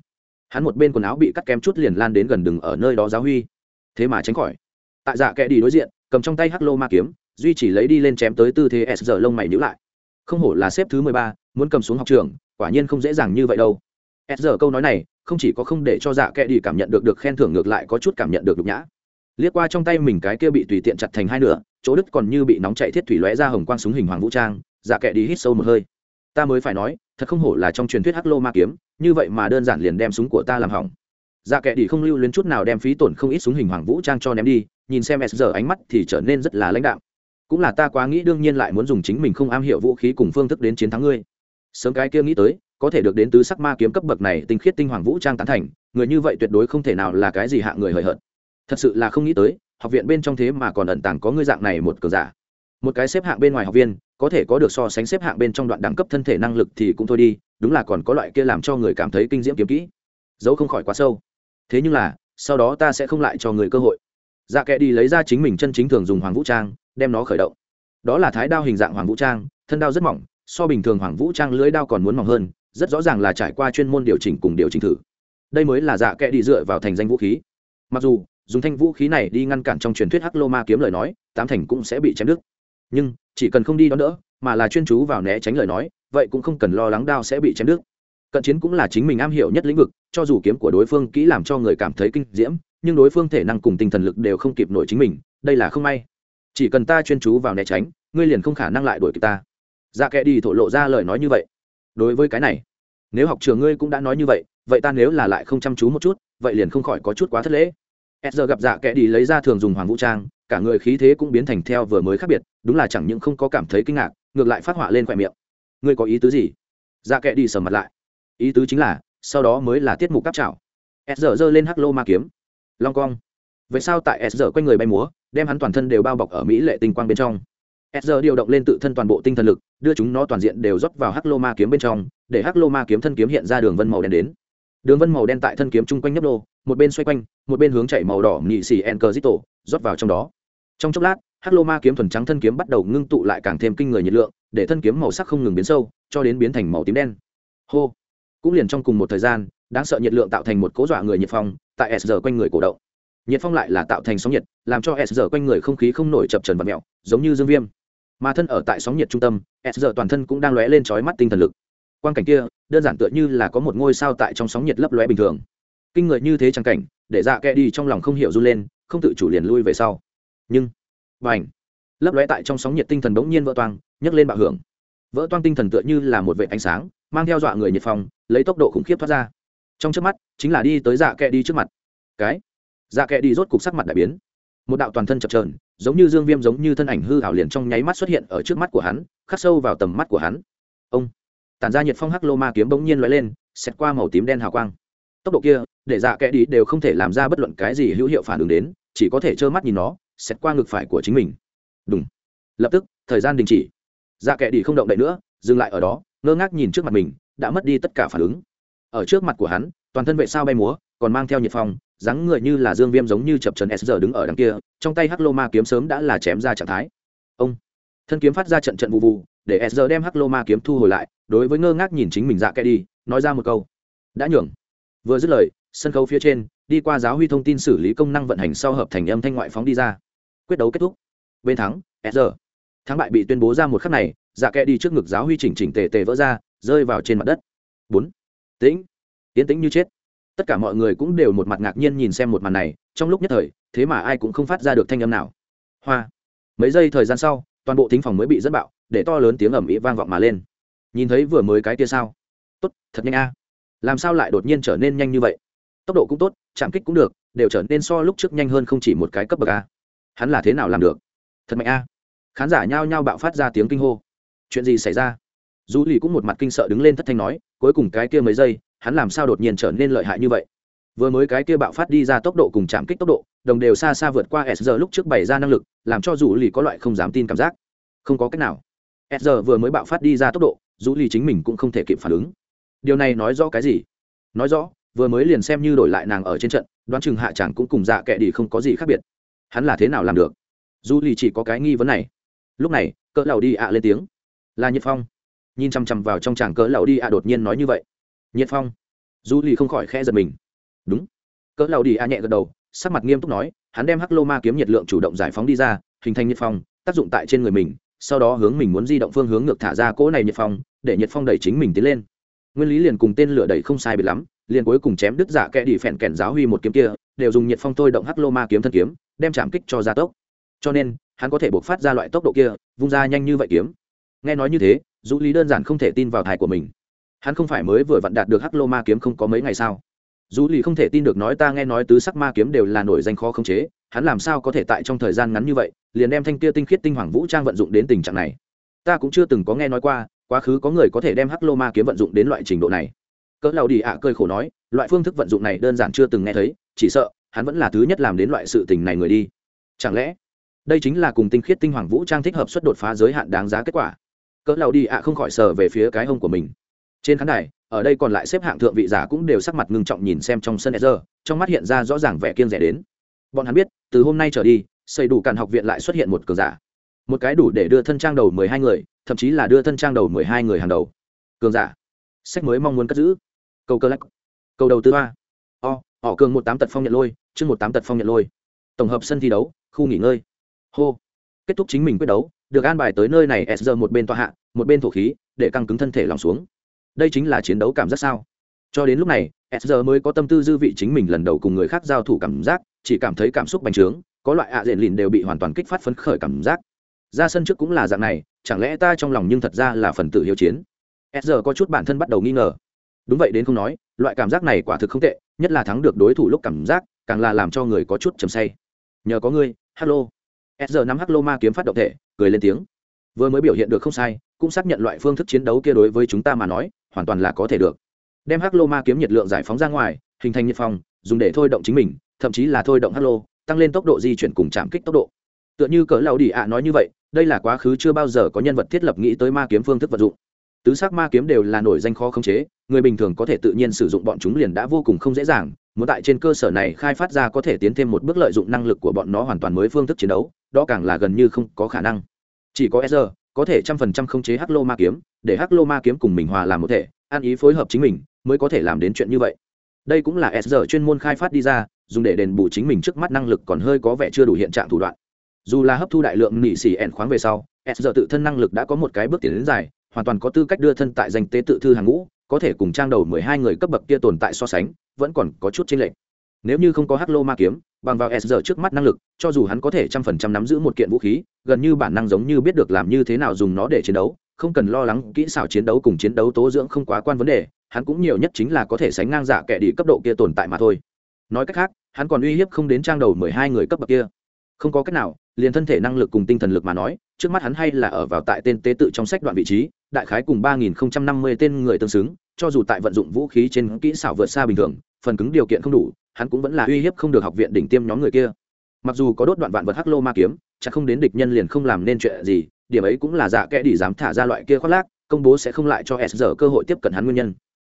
Hắn một bên quần áo bị cắt kém chút liền lan đến gần đừng ở nơi đó giáo huy thế mà tránh khỏi. Tại dạ kẽ đi đối diện, cầm trong tay hắc lô ma kiếm, duy chỉ lấy đi lên chém tới tư thế s giờ lông mày nhữ lại. Không hổ là xếp thứ mười ba, muốn cầm xuống học trường, quả nhiên không dễ dàng như vậy đâu. S giờ câu nói này, không chỉ có không để cho dạ kẽ đi cảm nhận được được khen thưởng, ngược lại có chút cảm nhận được nhục nhã. Liếc qua trong tay mình cái kia bị tùy tiện chặt thành hai nửa, chỗ đứt còn như bị nóng chạy thiết thủy lóe ra hồng quang súng hình hoàng vũ trang dạ kẽ đi hít sâu một hơi. Ta mới phải nói, thật không hổ là trong truyền thuyết hắc lô ma kiếm, như vậy mà đơn giản liền đem súng của ta làm hỏng dạ kệ đi không lưu luyến chút nào đem phí tổn không ít súng hình hoàng vũ trang cho ném đi, nhìn xem s giờ ánh mắt thì trở nên rất là lãnh đạm. Cũng là ta quá nghĩ đương nhiên lại muốn dùng chính mình không am hiểu vũ khí cùng phương thức đến chiến thắng ngươi. Sớm cái kia nghĩ tới, có thể được đến tứ sắc ma kiếm cấp bậc này tinh khiết tinh hoàng vũ trang tán thành, người như vậy tuyệt đối không thể nào là cái gì hạ người hời hợt. Thật sự là không nghĩ tới, học viện bên trong thế mà còn ẩn tàng có ngươi dạng này một cờ giả. Một cái xếp hạng bên ngoài học viên, có thể có được so sánh xếp hạng bên trong đoạn đẳng cấp thân thể năng lực thì cũng thôi đi, đúng là còn có loại kia làm cho người cảm thấy kinh diễm kiếm kỹ. Dấu không khỏi quá sâu thế nhưng là, sau đó ta sẽ không lại cho người cơ hội. Dạ kệ đi lấy ra chính mình chân chính thường dùng hoàng vũ trang, đem nó khởi động. Đó là thái đao hình dạng hoàng vũ trang, thân đao rất mỏng, so bình thường hoàng vũ trang lưới đao còn muốn mỏng hơn, rất rõ ràng là trải qua chuyên môn điều chỉnh cùng điều chỉnh thử. Đây mới là dạ kệ đi dựa vào thành danh vũ khí. Mặc dù, dùng thanh vũ khí này đi ngăn cản trong truyền thuyết hắc lô ma kiếm lời nói, tám thành cũng sẽ bị chém đứt. Nhưng, chỉ cần không đi đó nữa mà là chuyên chú vào né tránh lời nói, vậy cũng không cần lo lắng đao sẽ bị chém đứt cận chiến cũng là chính mình am hiểu nhất lĩnh vực, cho dù kiếm của đối phương kỹ làm cho người cảm thấy kinh diễm, nhưng đối phương thể năng cùng tinh thần lực đều không kịp nổi chính mình, đây là không may. Chỉ cần ta chuyên chú vào né tránh, ngươi liền không khả năng lại đuổi kịp ta. Dạ kệ đi thổ lộ ra lời nói như vậy. Đối với cái này, nếu học trường ngươi cũng đã nói như vậy vậy ta nếu là lại không chăm chú một chút, vậy liền không khỏi có chút quá thất lễ. S giờ gặp dạ kệ đi lấy ra thường dùng hoàng vũ trang, cả người khí thế cũng biến thành theo vừa mới khác biệt, đúng là chẳng những không có cảm thấy kinh ngạc, ngược lại phát họa lên khoe miệng. Ngươi có ý tứ gì? Dạ kệ đi sờ mặt lại ý tứ chính là, sau đó mới là tiết mục cáp trào s giờ giơ lên hắc lô ma kiếm. Long cong. Vậy sao tại s giờ quanh người bay múa, đem hắn toàn thân đều bao bọc ở mỹ lệ tinh quang bên trong? S giờ điều động lên tự thân toàn bộ tinh thần lực, đưa chúng nó toàn diện đều rót vào hắc lô ma kiếm bên trong, để hắc lô ma kiếm thân kiếm hiện ra đường vân màu đen đến. Đường vân màu đen tại thân kiếm chung quanh nhấp đô một bên xoay quanh, một bên hướng chạy màu đỏ nhị xì en cờ dít tổ rót vào trong đó. Trong chốc lát, hắc lô ma kiếm thuần trắng thân kiếm bắt đầu ngưng tụ lại càng thêm kinh người nhiệt lượng, để thân kiếm màu sắc không ngừng biến sâu, cho đến biến thành màu tím đen. Hô cũng liền trong cùng một thời gian, đáng sợ nhiệt lượng tạo thành một cố dọa người nhiệt phong, tại s giờ quanh người cổ động. Nhiệt phong lại là tạo thành sóng nhiệt, làm cho s giờ quanh người không khí không nổi chập trần và mẹo, giống như dương viêm. Mà thân ở tại sóng nhiệt trung tâm, s giờ toàn thân cũng đang lóe lên trói mắt tinh thần lực. Quan cảnh kia, đơn giản tựa như là có một ngôi sao tại trong sóng nhiệt lấp lóe bình thường. Kinh người như thế trang cảnh, để dạ kẽ đi trong lòng không hiểu run lên, không tự chủ liền lui về sau. Nhưng b à lấp lóe tại trong sóng nhiệt tinh thần bỗng nhiên vỡ toang, nhấc lên bạo hưởng. Vỡ toang tinh thần tựa như là một vệ ánh sáng mang theo dọa người nhiệt phòng, lấy tốc độ khủng khiếp thoát ra. Trong trước mắt, chính là đi tới dạ kẹ đi trước mặt. Cái dạ kẹ đi rốt cục sắc mặt đại biến. Một đạo toàn thân chập trờn giống như dương viêm giống như thân ảnh hư hảo liền trong nháy mắt xuất hiện ở trước mắt của hắn, khắc sâu vào tầm mắt của hắn. Ông, tản ra nhiệt phong hắc lô ma kiếm bỗng nhiên l lên, xẹt qua màu tím đen hào quang. Tốc độ kia, để dạ kẽ đi đều không thể làm ra bất luận cái gì hữu hiệu phản ứng đến, chỉ có thể trơ mắt nhìn nó, xẹt qua ngực phải của chính mình. Đúng lập tức, thời gian đình chỉ. Dạ kẽ đi không động đậy nữa, dừng lại ở đó ngơ ngác nhìn trước mặt mình, đã mất đi tất cả phản ứng. Ở trước mặt của hắn, toàn thân vệ sao bay múa, còn mang theo nhiệt phong, dáng người như là dương viêm giống như chập trần s giờ đứng ở đằng kia, trong tay hắc lô ma kiếm sớm đã là chém ra trạng thái. Ông! Thân kiếm phát ra trận trận vụ vụ, để s giờ đem hắc lô ma kiếm thu hồi lại, đối với ngơ ngác nhìn chính mình dạ kẽ đi, nói ra một câu. Đã nhường. Vừa dứt lời, sân khấu phía trên, đi qua giáo huy thông tin xử lý công năng vận hành sau hợp thành âm thanh ngoại phóng đi ra. Quyết đấu kết thúc. Bên thắng, s giờ thắng bại bị tuyên bố ra một khắc này dạ kẽ đi trước ngực giáo huy chỉnh chỉnh tề tề vỡ ra, rơi vào trên mặt đất. Bốn. Tĩnh. Tiến tĩnh như chết. Tất cả mọi người cũng đều một mặt ngạc nhiên nhìn xem một màn này, trong lúc nhất thời, thế mà ai cũng không phát ra được thanh âm nào. Hoa. Mấy giây thời gian sau, toàn bộ thính phòng mới bị dẫn bạo, để to lớn tiếng ầm ĩ vang vọng mà lên. Nhìn thấy vừa mới cái kia sao? Tốt, thật nhanh a. Làm sao lại đột nhiên trở nên nhanh như vậy? Tốc độ cũng tốt, chạm kích cũng được, đều trở nên so lúc trước nhanh hơn không chỉ một cái cấp bậc a. Hắn là thế nào làm được? Thật mạnh a. Khán giả nhao nhao bạo phát ra tiếng kinh hô chuyện gì xảy ra? Du lì cũng một mặt kinh sợ đứng lên thất thanh nói, cuối cùng cái kia mấy giây, hắn làm sao đột nhiên trở nên lợi hại như vậy? Vừa mới cái kia bạo phát đi ra tốc độ cùng chạm kích tốc độ, đồng đều xa xa vượt qua s giờ lúc trước bày ra năng lực, làm cho dù lì có loại không dám tin cảm giác. Không có cách nào. S giờ vừa mới bạo phát đi ra tốc độ, dù lì chính mình cũng không thể kịp phản ứng. Điều này nói rõ cái gì? Nói rõ, vừa mới liền xem như đổi lại nàng ở trên trận, đoán chừng hạ chàng cũng cùng dạ kệ đi không có gì khác biệt. Hắn là thế nào làm được? Du lì chỉ có cái nghi vấn này. Lúc này, cỡ lầu đi ạ lên tiếng là nhiệt phong. Nhìn chằm chằm vào trong chàng cỡ lầu đi ạ đột nhiên nói như vậy. Nhiệt phong. Du lì không khỏi khẽ giật mình. Đúng. Cỡ lầu đi ạ nhẹ gật đầu, sắc mặt nghiêm túc nói, hắn đem hắc lô ma kiếm nhiệt lượng chủ động giải phóng đi ra, hình thành nhiệt phong, tác dụng tại trên người mình, sau đó hướng mình muốn di động phương hướng ngược thả ra cỗ này nhiệt phong, để nhiệt phong đẩy chính mình tiến lên. Nguyên lý liền cùng tên lửa đẩy không sai biệt lắm, liền cuối cùng chém đứt dạ giả kẽ đi phèn kèn giáo huy một kiếm kia, đều dùng nhiệt phong thôi động hắc lô ma kiếm thân kiếm, đem chạm kích cho gia tốc. Cho nên, hắn có thể buộc phát ra loại tốc độ kia, vung ra nhanh như vậy kiếm nghe nói như thế, dũ lý đơn giản không thể tin vào thải của mình. Hắn không phải mới vừa vặn đạt được hắc lô ma kiếm không có mấy ngày sao? Dù lì không thể tin được nói ta nghe nói tứ sắc ma kiếm đều là nổi danh khó khống chế, hắn làm sao có thể tại trong thời gian ngắn như vậy, liền đem thanh kia tinh khiết tinh hoàng vũ trang vận dụng đến tình trạng này? Ta cũng chưa từng có nghe nói qua, quá khứ có người có thể đem hắc lô ma kiếm vận dụng đến loại trình độ này. Cỡ lầu đi ạ à cơi khổ nói, loại phương thức vận dụng này đơn giản chưa từng nghe thấy, chỉ sợ, hắn vẫn là thứ nhất làm đến loại sự tình này người đi. Chẳng lẽ, đây chính là cùng tinh khiết tinh hoàng vũ trang thích hợp suất đột phá giới hạn đáng giá kết quả? Cỡ lầu đi ạ không khỏi sờ về phía cái hông của mình trên khán đài ở đây còn lại xếp hạng thượng vị giả cũng đều sắc mặt ngưng trọng nhìn xem trong sân Ezer, trong mắt hiện ra rõ ràng vẻ kiên rẻ đến. Bọn hắn biết, từ hôm nay trở đi, xây đủ cản học viện lại xuất hiện một cường giả. Một cái đủ để đưa thân trang đầu mười hai người, thậm chí là đưa thân trang đầu mười hai người hàng đầu. Cường giả. Sách mới mong muốn cất giữ. Cầu cơ lắc. Cầu đầu tư hoa. O, họ cường một tám tật phong nhận lôi, chương một tám tật phong nhận lôi. Tổng hợp sân thi đấu, khu nghỉ ngơi. Hô. Kết thúc chính mình quyết đấu, được an bài tới nơi này Ezer một bên tòa hạ, một bên thổ khí, để căng cứng thân thể lòng xuống. Đây chính là chiến đấu cảm giác sao? Cho đến lúc này s mới có tâm tư dư vị chính mình lần đầu cùng người khác giao thủ cảm giác chỉ cảm thấy cảm xúc bành trướng có loại ạ à diện lìn đều bị hoàn toàn kích phát phấn khởi cảm giác. Ra sân trước cũng là dạng này chẳng lẽ ta trong lòng nhưng thật ra là phần tử hiếu chiến? S có chút bản thân bắt đầu nghi ngờ. Đúng vậy đến không nói loại cảm giác này quả thực không tệ nhất là thắng được đối thủ lúc cảm giác càng là làm cho người có chút chầm say. Nhờ có ngươi hello s nắm hello ma kiếm phát động thể cười lên tiếng. Vừa mới biểu hiện được không sai cũng xác nhận loại phương thức chiến đấu kia đối với chúng ta mà nói, hoàn toàn là có thể được. Đem hắc lô ma kiếm nhiệt lượng giải phóng ra ngoài, hình thành nhiệt phong dùng để thôi động chính mình, thậm chí là thôi động hắc lô, tăng lên tốc độ di chuyển cùng chạm kích tốc độ. Tựa như cỡ lão đi ạ nói như vậy, đây là quá khứ chưa bao giờ có nhân vật thiết lập nghĩ tới ma kiếm phương thức vật dụng. Tứ sắc ma kiếm đều là nổi danh khó khống chế, người bình thường có thể tự nhiên sử dụng bọn chúng liền đã vô cùng không dễ dàng, muốn tại trên cơ sở này khai phát ra có thể tiến thêm một bước lợi dụng năng lực của bọn nó hoàn toàn mới phương thức chiến đấu, đó càng là gần như không có khả năng. Chỉ có sr có thể trăm phần trăm khống chế hắc lô ma kiếm, để hắc lô ma kiếm cùng mình hòa làm một thể, ăn ý phối hợp chính mình mới có thể làm đến chuyện như vậy. Đây cũng là s chuyên môn khai phát đi ra, dùng để đền bù chính mình trước mắt năng lực còn hơi có vẻ chưa đủ hiện trạng thủ đoạn. Dù là hấp thu đại lượng nỉ xỉ ẻn khoáng về sau, s tự thân năng lực đã có một cái bước tiến đến dài, hoàn toàn có tư cách đưa thân tại danh tế tự thư hàng ngũ, có thể cùng trang đầu mười hai người cấp bậc kia tồn tại so sánh, vẫn còn có chút chênh lệch nếu như không có hắc lô ma kiếm, bằng vào s giờ trước mắt năng lực, cho dù hắn có thể trăm phần trăm nắm giữ một kiện vũ khí, gần như bản năng giống như biết được làm như thế nào dùng nó để chiến đấu, không cần lo lắng kỹ xảo chiến đấu cùng chiến đấu tố dưỡng không quá quan vấn đề, hắn cũng nhiều nhất chính là có thể sánh ngang giả kẻ đi cấp độ kia tồn tại mà thôi. Nói cách khác, hắn còn uy hiếp không đến trang đầu mười hai người cấp bậc kia. Không có cách nào, liền thân thể năng lực cùng tinh thần lực mà nói, trước mắt hắn hay là ở vào tại tên tế tự trong sách đoạn vị trí, đại khái cùng ba nghìn không trăm năm mươi tên người tương xứng, cho dù tại vận dụng vũ khí trên kỹ xảo vượt xa bình thường, phần cứng điều kiện không đủ hắn cũng vẫn là uy hiếp không được học viện đỉnh tiêm nhóm người kia. Mặc dù có đốt đoạn vạn vật hắc lô ma kiếm, chắc không đến địch nhân liền không làm nên chuyện gì, điểm ấy cũng là dạ kẽ đi dám thả ra loại kia khoác lác, công bố sẽ không lại cho s giờ cơ hội tiếp cận hắn nguyên nhân.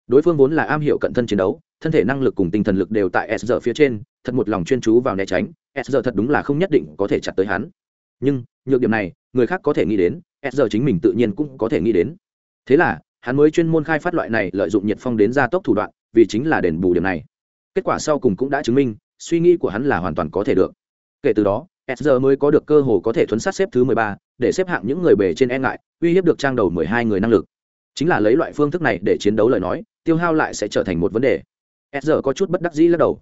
Đối phương vốn là am hiểu cận thân chiến đấu, thân thể năng lực cùng tinh thần lực đều tại s giờ phía trên, thật một lòng chuyên chú vào né tránh, s giờ thật đúng là không nhất định có thể chặt tới hắn. Nhưng, nhược điểm này, người khác có thể nghĩ đến, s giờ chính mình tự nhiên cũng có thể nghĩ đến. Thế là, hắn mới chuyên môn khai phát loại này lợi dụng nhiệt phong đến gia tốc thủ đoạn, vì chính là đền bù điểm này kết quả sau cùng cũng đã chứng minh, suy nghĩ của hắn là hoàn toàn có thể được. Kể từ đó, s mới có được cơ hồ có thể thuấn sát xếp thứ mười ba, để xếp hạng những người bề trên e ngại, uy hiếp được trang đầu mười hai người năng lực. Chính là lấy loại phương thức này để chiến đấu lời nói, tiêu hao lại sẽ trở thành một vấn đề. S có chút bất đắc dĩ lắc đầu.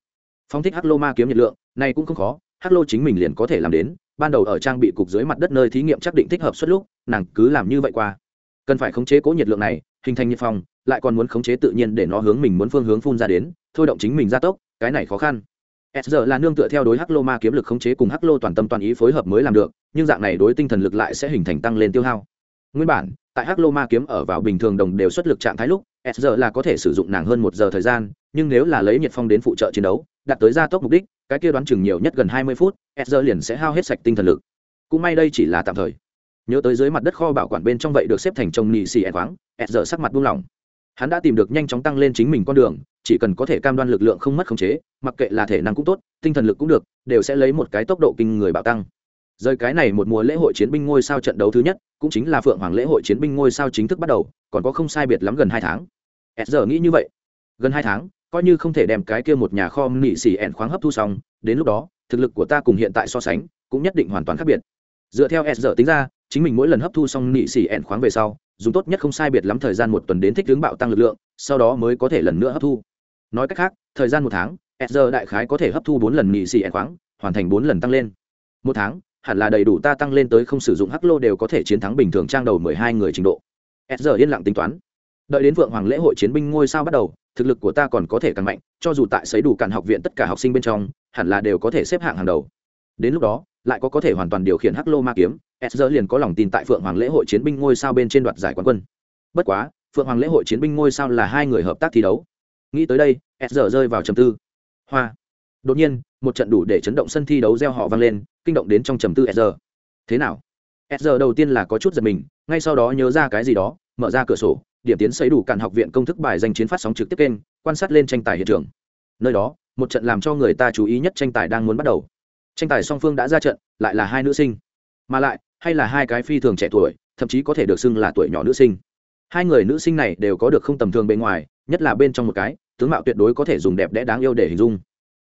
Phong thích hắc lô ma kiếm nhiệt lượng, này cũng không khó hắc lô chính mình liền có thể làm đến, ban đầu ở trang bị cục dưới mặt đất nơi thí nghiệm chắc định thích hợp suốt lúc, nàng cứ làm như vậy qua. Cần phải khống chế cố nhiệt lượng này, hình thành nhiệt phong lại còn muốn khống chế tự nhiên để nó hướng mình muốn phương hướng phun ra đến thôi động chính mình gia tốc, cái này khó khăn. S giờ là nương tựa theo đối hắc lô ma kiếm lực khống chế cùng hắc lô toàn tâm toàn ý phối hợp mới làm được, nhưng dạng này đối tinh thần lực lại sẽ hình thành tăng lên tiêu hao. Nguyên bản, tại hắc lô ma kiếm ở vào bình thường đồng đều xuất lực trạng thái lúc, s giờ là có thể sử dụng nàng hơn một giờ thời gian, nhưng nếu là lấy nhiệt phong đến phụ trợ chiến đấu, đạt tới gia tốc mục đích, cái kia đoán chừng nhiều nhất gần hai mươi phút, s giờ liền sẽ hao hết sạch tinh thần lực. Cũng may đây chỉ là tạm thời. Nhớ tới dưới mặt đất kho bảo quản bên trong vậy được xếp thành trồng nị xì ẻn khoáng, s giờ sắc mặt buông lỏng. Hắn đã tìm được nhanh chóng tăng lên chính mình con đường chỉ cần có thể cam đoan lực lượng không mất khống chế, mặc kệ là thể năng cũng tốt, tinh thần lực cũng được, đều sẽ lấy một cái tốc độ kinh người bạo tăng. Rời cái này một mùa lễ hội chiến binh ngôi sao trận đấu thứ nhất, cũng chính là phượng hoàng lễ hội chiến binh ngôi sao chính thức bắt đầu, còn có không sai biệt lắm gần hai tháng. S giờ nghĩ như vậy. Gần hai tháng, coi như không thể đem cái kia một nhà kho nị xỉ ẻn khoáng hấp thu xong, đến lúc đó, thực lực của ta cùng hiện tại so sánh, cũng nhất định hoàn toàn khác biệt. Dựa theo s giờ tính ra, chính mình mỗi lần hấp thu xong nị xỉ ẻn khoáng về sau, dùng tốt nhất không sai biệt lắm thời gian một tuần đến thích hướng bạo tăng lực lượng, sau đó mới có thể lần nữa hấp thu nói cách khác, thời gian một tháng, s giờ đại khái có thể hấp thu bốn lần nị xì ẻn khoáng, hoàn thành bốn lần tăng lên. Một tháng, hẳn là đầy đủ ta tăng lên tới không sử dụng hắc lô đều có thể chiến thắng bình thường trang đầu mười hai người trình độ. S giờ yên lặng tính toán. Đợi đến vượng hoàng lễ hội chiến binh ngôi sao bắt đầu, thực lực của ta còn có thể càng mạnh, cho dù tại sấy đủ cản học viện tất cả học sinh bên trong, hẳn là đều có thể xếp hạng hàng đầu. Đến lúc đó, lại có có thể hoàn toàn điều khiển hắc lô ma kiếm, s giờ liền có lòng tin tại phượng hoàng lễ hội chiến binh ngôi sao bên trên đoạt giải quán quân. Bất quá phượng hoàng lễ hội chiến binh ngôi sao là hai người hợp tác thi đấu nghĩ tới đây, s giờ rơi vào trầm tư. Hoa. Đột nhiên, một trận đủ để chấn động sân thi đấu gieo họ vang lên, kinh động đến trong trầm tư s giờ. Thế nào? S giờ đầu tiên là có chút giật mình, ngay sau đó nhớ ra cái gì đó, mở ra cửa sổ, điểm tiến xây đủ cản học viện công thức bài danh chiến phát sóng trực tiếp kênh, quan sát lên tranh tài hiện trường. Nơi đó, một trận làm cho người ta chú ý nhất tranh tài đang muốn bắt đầu. Tranh tài song phương đã ra trận, lại là hai nữ sinh. Mà lại, hay là hai cái phi thường trẻ tuổi, thậm chí có thể được xưng là tuổi nhỏ nữ sinh. Hai người nữ sinh này đều có được không tầm thường bên ngoài nhất là bên trong một cái, tướng mạo tuyệt đối có thể dùng đẹp đẽ đáng yêu để hình dung.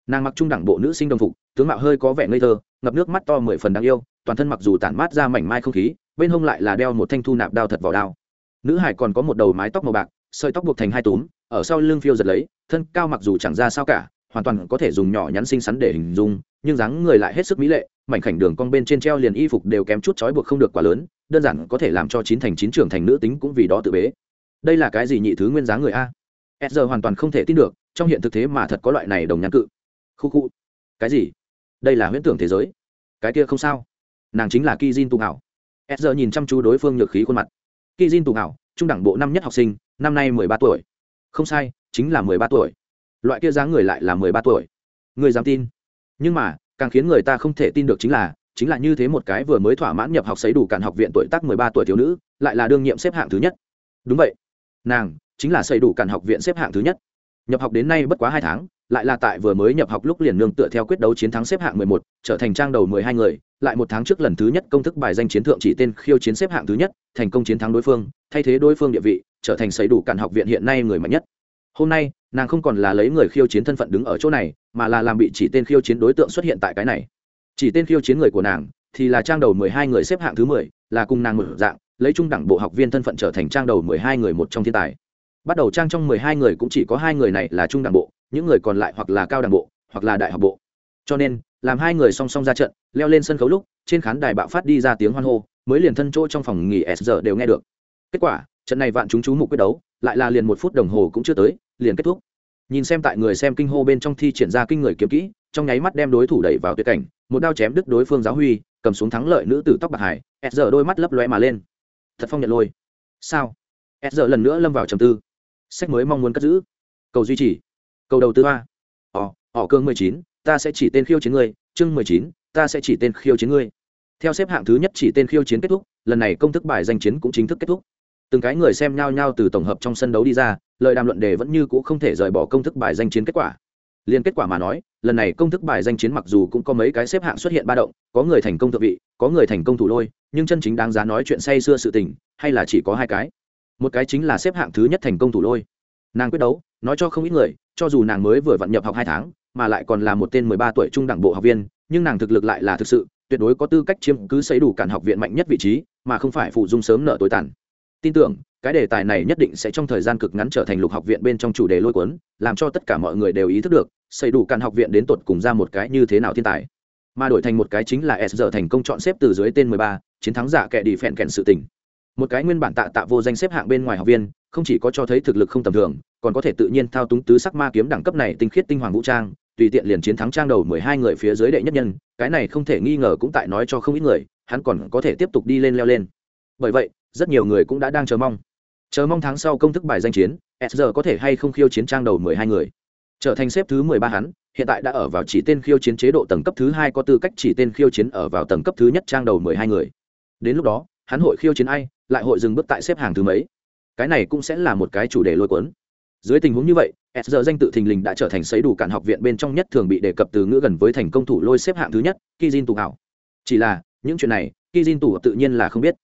Nàng mặc trung đẳng bộ nữ sinh đồng phục, tướng mạo hơi có vẻ ngây thơ, ngập nước mắt to mười phần đáng yêu, toàn thân mặc dù tản mát ra mảnh mai không khí, bên hông lại là đeo một thanh thu nạp đao thật vào đao. Nữ hải còn có một đầu mái tóc màu bạc, sợi tóc buộc thành hai túm, ở sau lưng phiêu giật lấy, thân cao mặc dù chẳng ra sao cả, hoàn toàn có thể dùng nhỏ nhắn xinh xắn để hình dung, nhưng dáng người lại hết sức mỹ lệ, mảnh khảnh đường cong bên trên treo liền y phục đều kém chút trói buộc không được quá lớn, đơn giản có thể làm cho chín thành chín trưởng thành nữ tính cũng vì đó tự bế. Đây là cái gì nhị thứ nguyên dáng người a? S giờ hoàn toàn không thể tin được, trong hiện thực thế mà thật có loại này đồng nhãn cự. Khu khu. Cái gì? Đây là huyễn tưởng thế giới. Cái kia không sao. Nàng chính là ki Tùng tụ hảo. S giờ nhìn chăm chú đối phương nhược khí khuôn mặt. Ki Tùng tụ hảo, trung đẳng bộ năm nhất học sinh, năm nay mười ba tuổi. Không sai, chính là mười ba tuổi. Loại kia dáng người lại là mười ba tuổi. Người dám tin. Nhưng mà, càng khiến người ta không thể tin được chính là chính là như thế một cái vừa mới thỏa mãn nhập học xấy đủ cản học viện tuổi tác mười ba tuổi thiếu nữ, lại là đương nhiệm xếp hạng thứ nhất. Đúng vậy. Nàng chính là xây đủ cản học viện xếp hạng thứ nhất. Nhập học đến nay bất quá hai tháng, lại là tại vừa mới nhập học lúc liền nương tựa theo quyết đấu chiến thắng xếp hạng mười một, trở thành trang đầu mười hai người, lại một tháng trước lần thứ nhất công thức bài danh chiến thượng chỉ tên khiêu chiến xếp hạng thứ nhất, thành công chiến thắng đối phương, thay thế đối phương địa vị, trở thành xây đủ cản học viện hiện nay người mạnh nhất. Hôm nay, nàng không còn là lấy người khiêu chiến thân phận đứng ở chỗ này, mà là làm bị chỉ tên khiêu chiến đối tượng xuất hiện tại cái này. Chỉ tên khiêu chiến người của nàng, thì là trang đầu mười hai người xếp hạng thứ mười, là cùng nàng mở dạng, lấy trung đẳng bộ học viên thân phận trở thành trang đầu mười hai người một trong thiên tài bắt đầu trang trong mười hai người cũng chỉ có hai người này là trung đảng bộ, những người còn lại hoặc là cao đảng bộ, hoặc là đại học bộ. Cho nên, làm hai người song song ra trận, leo lên sân khấu lúc, trên khán đài bạo phát đi ra tiếng hoan hô, mới liền thân chỗ trong phòng nghỉ s giờ đều nghe được. Kết quả, trận này vạn chúng chú mục quyết đấu, lại là liền một phút đồng hồ cũng chưa tới, liền kết thúc. Nhìn xem tại người xem kinh hô bên trong thi triển ra kinh người kiếm kỹ, trong nháy mắt đem đối thủ đẩy vào tuyệt cảnh, một đao chém đứt đối phương giáo huy, cầm xuống thắng lợi nữ tử tóc bạc hải, s giờ đôi mắt lấp lóe mà lên. Thật phong nhận lôi. Sao? S giờ lần nữa lâm vào trầm tư sách mới mong muốn cất giữ. Cầu duy trì. Cầu đầu tư hoa ỏ ỏ cương mười chín, ta sẽ chỉ tên khiêu chiến ngươi. Chương mười chín, ta sẽ chỉ tên khiêu chiến ngươi. Theo xếp hạng thứ nhất chỉ tên khiêu chiến kết thúc, lần này công thức bài danh chiến cũng chính thức kết thúc. Từng cái người xem nhao nhao từ tổng hợp trong sân đấu đi ra, lời đàm luận đề vẫn như c ũ không thể rời bỏ công thức bài danh chiến kết quả. Liên kết quả mà nói, lần này công thức bài danh chiến mặc dù cũng có mấy cái xếp hạng xuất hiện ba động, có người thành công thượng vị, có người thành công thủ lôi, nhưng chân chính đáng giá nói chuyện say xưa sự tình, hay là chỉ có hai cái một cái chính là xếp hạng thứ nhất thành công thủ lôi. Nàng quyết đấu, nói cho không ít người, cho dù nàng mới vừa vận nhập học hai tháng, mà lại còn là một tên mười ba tuổi trung đẳng bộ học viên, nhưng nàng thực lực lại là thực sự, tuyệt đối có tư cách chiếm cứ xây đủ cản học viện mạnh nhất vị trí, mà không phải phụ dung sớm nợ tối tàn. Tin tưởng, cái đề tài này nhất định sẽ trong thời gian cực ngắn trở thành lục học viện bên trong chủ đề lôi cuốn, làm cho tất cả mọi người đều ý thức được, xây đủ cản học viện đến tột cùng ra một cái như thế nào thiên tài. Mà đổi thành một cái chính là s giờ thành công chọn xếp từ dưới tên mười ba, chiến thắng giả kệ đi phèn kèn sự tình một cái nguyên bản tạ tạ vô danh xếp hạng bên ngoài học viên, không chỉ có cho thấy thực lực không tầm thường, còn có thể tự nhiên thao túng tứ sắc ma kiếm đẳng cấp này tinh khiết tinh hoàng vũ trang, tùy tiện liền chiến thắng trang đầu mười hai người phía dưới đệ nhất nhân, cái này không thể nghi ngờ cũng tại nói cho không ít người, hắn còn có thể tiếp tục đi lên leo lên. Bởi vậy, rất nhiều người cũng đã đang chờ mong. Chờ mong tháng sau công thức bài danh chiến, s giờ có thể hay không khiêu chiến trang đầu mười hai người. Trở thành xếp thứ mười ba hắn, hiện tại đã ở vào chỉ tên khiêu chiến chế độ tầng cấp thứ hai có tư cách chỉ tên khiêu chiến ở vào tầng cấp thứ nhất trang đầu mười hai người. Đến lúc đó hắn hội khiêu chiến ai, lại hội dừng bước tại xếp hàng thứ mấy. Cái này cũng sẽ là một cái chủ đề lôi cuốn. Dưới tình huống như vậy, s giờ danh tự thình lình đã trở thành sấy đủ cản học viện bên trong nhất thường bị đề cập từ ngữ gần với thành công thủ lôi xếp hạng thứ nhất kizin tù hảo. Chỉ là, những chuyện này kizin tù tự nhiên là không biết.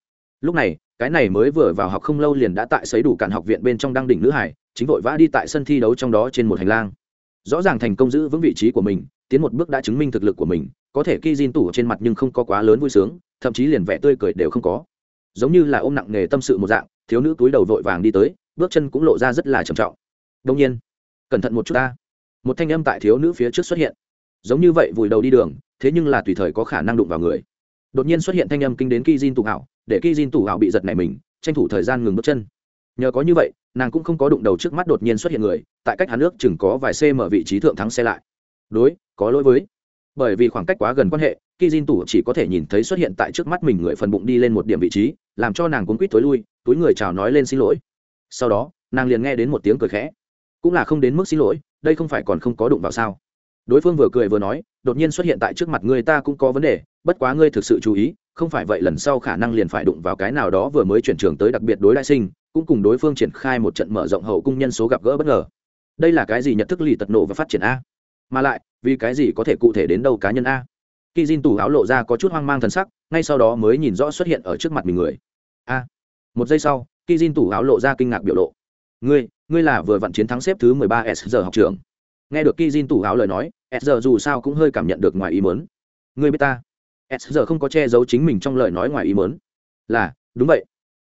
Lúc này, cái này mới vừa vào học không lâu liền đã tại sấy đủ cản học viện bên trong đăng đỉnh nữ hải, chính vội vã đi tại sân thi đấu trong đó trên một hành lang. Rõ ràng thành công giữ vững vị trí của mình, tiến một bước đã chứng minh thực lực của mình, có thể kizin tù trên mặt nhưng không có quá lớn vui sướng thậm chí liền vẻ tươi cười đều không có. Giống như là ôm nặng nghề tâm sự một dạng, thiếu nữ túi đầu vội vàng đi tới, bước chân cũng lộ ra rất là trầm trọng. Đông nhiên, cẩn thận một chút ta. Một thanh âm tại thiếu nữ phía trước xuất hiện. Giống như vậy vùi đầu đi đường, thế nhưng là tùy thời có khả năng đụng vào người. Đột nhiên xuất hiện thanh âm kinh đến ki jin tủ hảo, để ki jin tủ hảo bị giật này mình, tranh thủ thời gian ngừng bước chân. Nhờ có như vậy, nàng cũng không có đụng đầu trước mắt đột nhiên xuất hiện người, tại cách hắn nước chừng có vài cm vị trí thượng thắng xe lại. Đối, có lỗi với. Bởi vì khoảng cách quá gần quan hệ ki jin chỉ có thể nhìn thấy xuất hiện tại trước mắt mình người phần bụng đi lên một điểm vị trí, làm cho nàng cuốn quýt tối lui, túi người chào nói lên xin lỗi. Sau đó, nàng liền nghe đến một tiếng cười khẽ. Cũng là không đến mức xin lỗi, đây không phải còn không có đụng vào sao? Đối phương vừa cười vừa nói, đột nhiên xuất hiện tại trước mặt người ta cũng có vấn đề, bất quá ngươi thực sự chú ý, không phải vậy lần sau khả năng liền phải đụng vào cái nào đó vừa mới chuyển trường tới đặc biệt đối đại sinh, cũng cùng đối phương triển khai một trận mở rộng hậu cung nhân số gặp gỡ bất ngờ. Đây là cái gì nhận thức lì tật nộ và phát triển a? Mà lại, vì cái gì có thể cụ thể đến đâu cá nhân a? Khi Jin tủ áo lộ ra có chút hoang mang thần sắc, ngay sau đó mới nhìn rõ xuất hiện ở trước mặt mình người a, một giây sau khi Jin tủ áo lộ ra kinh ngạc biểu lộ ngươi ngươi là vừa vận chiến thắng xếp thứ mười ba s giờ học trưởng. nghe được ki jin tủ áo lời nói, s giờ dù sao cũng hơi cảm nhận được ngoài ý muốn. ngươi biết ta s giờ không có che giấu chính mình trong lời nói ngoài ý muốn. là, đúng vậy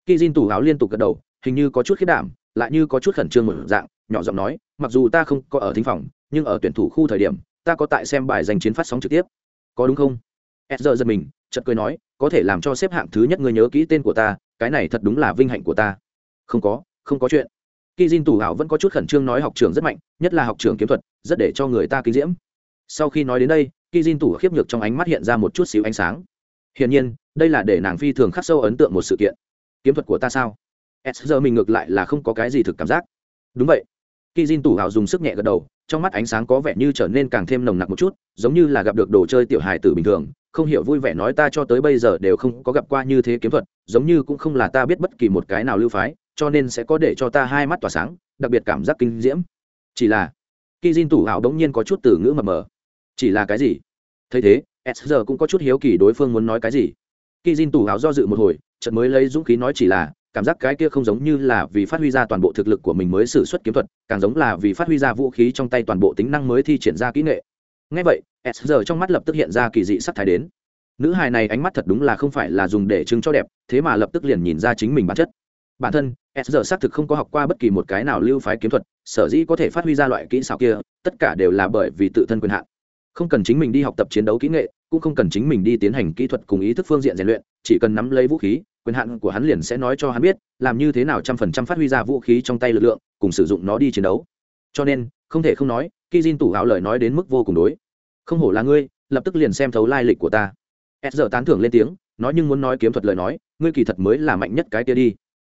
ki jin tủ áo liên tục gật đầu, hình như có chút khiết đảm, lại như có chút khẩn trương một dạng, nhỏ giọng nói, mặc dù ta không có ở thính phòng, nhưng ở tuyển thủ khu thời điểm, ta có tại xem bài giành chiến phát sóng trực tiếp có đúng không s giờ giật mình chợt cười nói có thể làm cho xếp hạng thứ nhất người nhớ kỹ tên của ta cái này thật đúng là vinh hạnh của ta không có không có chuyện khi Jin Tủ Hảo vẫn có chút khẩn trương nói học trưởng rất mạnh, nhất là học trưởng kiếm thuật, rất để cho người ta kinh diễm. Sau khi nói đến đây, Ki Jin Tủ khiếp nhược trong ánh mắt hiện ra một chút xíu ánh sáng. Hiển nhiên, đây là để nàng phi thường khắc sâu ấn tượng một sự kiện. Kiếm thuật của ta sao? S giờ mình ngược lại là không có cái gì thực cảm giác. Đúng vậy. Ki Jin Tủ Hảo dùng sức nhẹ gật đầu, trong mắt ánh sáng có vẻ như trở nên càng thêm nồng nặc một chút, giống như là gặp được đồ chơi tiểu hài tử bình thường, không hiểu vui vẻ nói ta cho tới bây giờ đều không có gặp qua như thế kiếm thuật, giống như cũng không là ta biết bất kỳ một cái nào lưu phái, cho nên sẽ có để cho ta hai mắt tỏa sáng đặc biệt cảm giác kinh diễm. Chỉ là khi Jin tủ ảo đống nhiên có chút từ ngữ mờ mờ. Chỉ là cái gì? Thấy thế s giờ cũng có chút hiếu kỳ đối phương muốn nói cái gì. Khi Jin tủ hảo do dự một hồi chợt mới lấy dũng khí nói chỉ là cảm giác cái kia không giống như là vì phát huy ra toàn bộ thực lực của mình mới sử xuất kiếm thuật, càng giống là vì phát huy ra vũ khí trong tay toàn bộ tính năng mới thi triển ra kỹ nghệ. Ngay vậy, s giờ trong mắt lập tức hiện ra kỳ dị sắc thái đến. Nữ hài này ánh mắt thật đúng là không phải là dùng để chứng cho đẹp, thế mà lập tức liền nhìn ra chính mình bản chất. Bản thân, s giờ xác thực không có học qua bất kỳ một cái nào lưu phái kiếm thuật, sở dĩ có thể phát huy ra loại kỹ xảo kia, tất cả đều là bởi vì tự thân quyền hạn. Không cần chính mình đi học tập chiến đấu kỹ nghệ, cũng không cần chính mình đi tiến hành kỹ thuật cùng ý thức phương diện rèn luyện, chỉ cần nắm lấy vũ khí quyền hạn của hắn liền sẽ nói cho hắn biết, làm như thế nào trăm phần trăm phát huy ra vũ khí trong tay lực lượng, cùng sử dụng nó đi chiến đấu. Cho nên, không thể không nói khi Jin tủ áo lời nói đến mức vô cùng đối. Không hổ là ngươi, lập tức liền xem thấu lai lịch của ta. S giờ tán thưởng lên tiếng, nói nhưng muốn nói kiếm thuật lời nói, ngươi kỳ thật mới là mạnh nhất cái kia đi.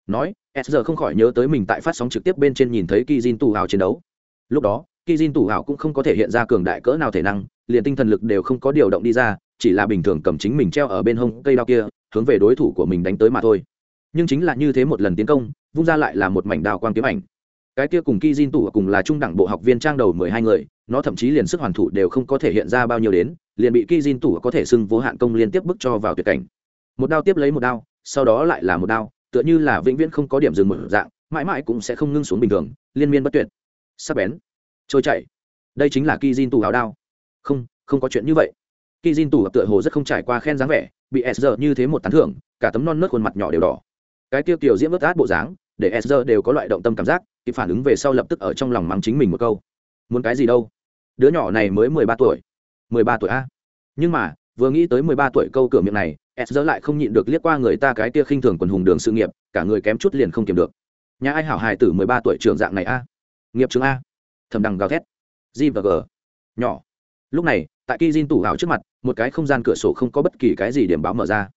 Nói s giờ không khỏi nhớ tới mình tại phát sóng trực tiếp bên trên nhìn thấy ki jin tù hào chiến đấu. Lúc đó ki jin tù hào cũng không có thể hiện ra cường đại cỡ nào thể năng, liền tinh thần lực đều không có điều động đi ra, chỉ là bình thường cầm chính mình treo ở bên hông cây đao kia hướng về đối thủ của mình đánh tới mà thôi. Nhưng chính là như thế một lần tiến công, vung ra lại là một mảnh đào quang kiếm ảnh. Cái kia cùng ki jin tù cùng là trung đẳng bộ học viên trang đầu mười hai người, nó thậm chí liền sức hoàn thủ đều không có thể hiện ra bao nhiêu đến, liền bị ki jin có thể xưng vô hạn công liên tiếp bức cho vào tuyệt cảnh. Một đao tiếp lấy một đao, sau đó lại là một đao, tựa như là vĩnh viễn không có điểm dừng một dạng, mãi mãi cũng sẽ không ngưng xuống bình thường, liên miên bất tuyệt. Sắp bén. Trôi chảy. Đây chính là ki jin tù áo đao. Không không có chuyện như vậy. Ki jin tù tựa hồ rất không trải qua khen dáng vẻ bị s như thế một tán thưởng, cả tấm non nớt khuôn mặt nhỏ đều đỏ. Cái tiêu tiểu diễm ướt át bộ dáng, để s đều có loại động tâm cảm giác, kịp phản ứng về sau lập tức ở trong lòng mắng chính mình một câu. Muốn cái gì đâu? Đứa nhỏ này mới mười ba tuổi. Mười ba tuổi a. Nhưng mà, vừa nghĩ tới mười ba tuổi câu cửa miệng này, s lại không nhịn được liếc qua người ta cái kia khinh thường quần hùng đường sự nghiệp, cả người kém chút liền không kiềm được. Nhà ai hảo hài tử mười ba tuổi trưởng dạng này a? Nghiệp trường a. Thầm đằng gào thét. G và g. Nhỏ lúc này, tại ki jin tủ hào trước mặt, một cái không gian cửa sổ không có bất kỳ cái gì điểm báo mở ra.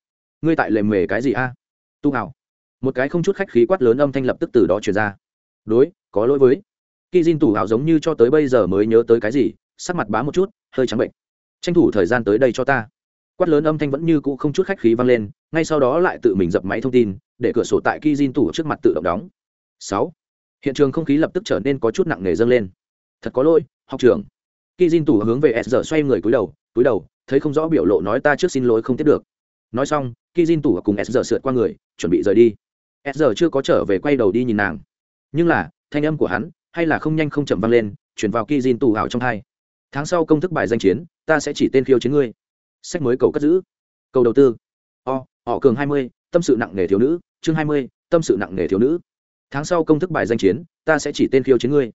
Ngươi tại lề mề cái gì a? Tu hào một cái không chút khách khí quát lớn âm thanh lập tức từ đó truyền ra. Đối, có lỗi với. Ki jin tủ hào giống như cho tới bây giờ mới nhớ tới cái gì, sắc mặt bá một chút, hơi trắng bệnh. Tranh thủ thời gian tới đây cho ta. Quát lớn âm thanh vẫn như cũ không chút khách khí vang lên, ngay sau đó lại tự mình dập máy thông tin, để cửa sổ tại ki jin tủ trước mặt tự động đóng. Sáu. Hiện trường không khí lập tức trở nên có chút nặng nề dâng lên. Thật có lỗi, học trưởng khi Jin tủ hướng về s xoay người cúi đầu cúi đầu, thấy không rõ biểu lộ nói ta trước xin lỗi không tiếp được. Nói xong khi Jin tủ cùng s sượt qua người, chuẩn bị rời đi. S chưa có trở về quay đầu đi nhìn nàng. Nhưng là, thanh âm của hắn, hay là không nhanh không chậm vang lên, chuyển vào khi Jin tủ hảo trong hai. Tháng sau công thức bài danh chiến, ta sẽ chỉ tên khiêu chiến ngươi. Sách mới cầu cất giữ. Cầu đầu tư. O, họ cường hai mươi, tâm sự nặng nề thiếu nữ. Chương hai mươi, tâm sự nặng nề thiếu nữ. Tháng sau công thức bài danh chiến, ta sẽ chỉ tên khiêu chiến ngươi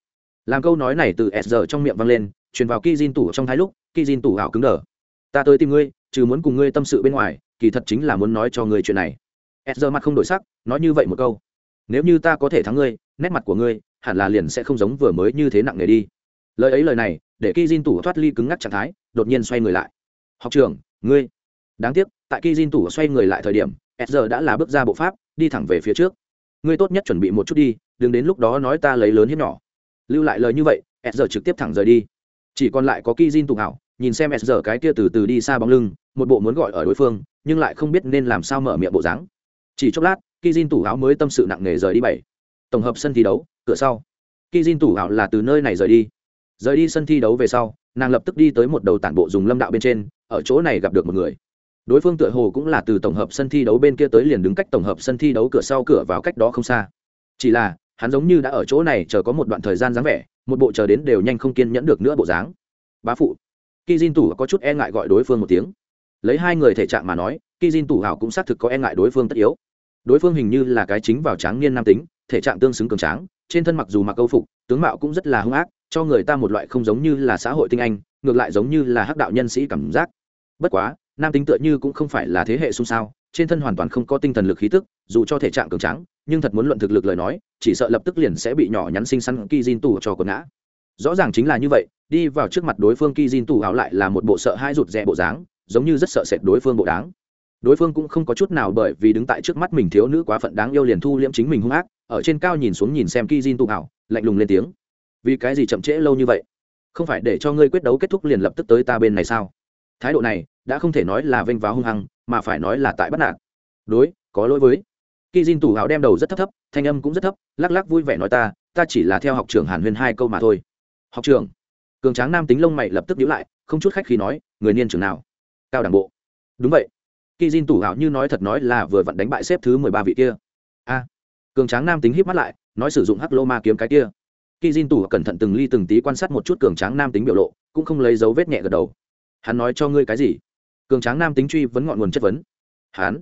làm câu nói này từ s giờ trong miệng vang lên, truyền vào ki Jin tủ trong thái lúc ki Jin tủ ảo cứng đờ. Ta tới tìm ngươi chứ muốn cùng ngươi tâm sự bên ngoài, kỳ thật chính là muốn nói cho ngươi chuyện này. S giờ mặt không đổi sắc, nói như vậy một câu. Nếu như ta có thể thắng ngươi, nét mặt của ngươi, hẳn là liền sẽ không giống vừa mới như thế nặng nề đi. Lời ấy lời này, để ki Jin tủ thoát ly cứng ngắc trạng thái, đột nhiên xoay người lại. Học trưởng, ngươi. Đáng tiếc, tại ki Jin tủ xoay người lại thời điểm, s giờ đã là bước ra bộ pháp, đi thẳng về phía trước. Ngươi tốt nhất chuẩn bị một chút đi, đừng đến lúc đó nói ta lấy lớn hiếp nhỏ lưu lại lời như vậy, s giờ trực tiếp thẳng rời đi. Chỉ còn lại có ki jin tụng hảo, nhìn xem s giờ cái kia từ từ đi xa bóng lưng, một bộ muốn gọi ở đối phương, nhưng lại không biết nên làm sao mở miệng bộ dáng. Chỉ chốc lát ki jin tủ áo mới tâm sự nặng nề rời đi bảy. Tổng hợp sân thi đấu, cửa sau. Ki jin tủ áo là từ nơi này rời đi. Rời đi sân thi đấu về sau, nàng lập tức đi tới một đầu tản bộ dùng lâm đạo bên trên, ở chỗ này gặp được một người. Đối phương tựa hồ cũng là từ tổng hợp sân thi đấu bên kia tới liền đứng cách tổng hợp sân thi đấu cửa sau cửa vào cách đó không xa. Chỉ là hắn giống như đã ở chỗ này chờ có một đoạn thời gian dáng vẻ, một bộ chờ đến đều nhanh không kiên nhẫn được nữa bộ dáng. Bá phụ. Khi Jin tủ có chút e ngại gọi đối phương một tiếng. Lấy hai người thể trạng mà nói khi Jin tủ hảo cũng xác thực có e ngại đối phương tất yếu. Đối phương hình như là cái chính vào tráng niên nam tính, thể trạng tương xứng cường tráng, trên thân mặc dù mặc câu phục, tướng mạo cũng rất là hung ác, cho người ta một loại không giống như là xã hội tinh anh, ngược lại giống như là hắc đạo nhân sĩ cảm giác. Bất quá, nam tính tựa như cũng không phải là thế hệ xung sao, trên thân hoàn toàn không có tinh thần lực khí tức, dù cho thể trạng cường tráng nhưng thật muốn luận thực lực lời nói, chỉ sợ lập tức liền sẽ bị nhỏ nhắn xinh xắn ki jin tù cho quần ngã. Rõ ràng chính là như vậy, đi vào trước mặt đối phương ki jin tù áo lại là một bộ sợ hai rụt rè bộ dáng, giống như rất sợ sệt đối phương bộ đáng. Đối phương cũng không có chút nào bởi vì đứng tại trước mắt mình thiếu nữ quá phận đáng yêu liền thu liễm chính mình hung ác, ở trên cao nhìn xuống nhìn xem ki jin tù áo, lạnh lùng lên tiếng. Vì cái gì chậm trễ lâu như vậy? Không phải để cho ngươi quyết đấu kết thúc liền lập tức tới ta bên này sao? Thái độ này, đã không thể nói là vênh váo hung hăng, mà phải nói là tại bắt nạt. Đối, có lỗi với khi Jin tủ áo đem đầu rất thấp thấp, thanh âm cũng rất thấp, lắc lắc vui vẻ nói ta ta chỉ là theo học trưởng hàn huyên hai câu mà thôi. Học trưởng, cường tráng nam tính lông mày lập tức nhíu lại, không chút khách khi nói, người niên trưởng nào? Cao đẳng bộ. Đúng vậy. Khi Jin tủ áo như nói thật nói là vừa vặn đánh bại xếp thứ mười ba vị kia. A. Cường tráng nam tính híp mắt lại, nói sử dụng hắc lô ma kiếm cái kia. Khi Jin tủ cẩn thận từng ly từng tí quan sát một chút cường tráng nam tính biểu lộ, cũng không lấy dấu vết nhẹ gật đầu. Hắn nói cho ngươi cái gì? Cường tráng nam tính truy vấn ngọn nguồn chất vấn. Hắn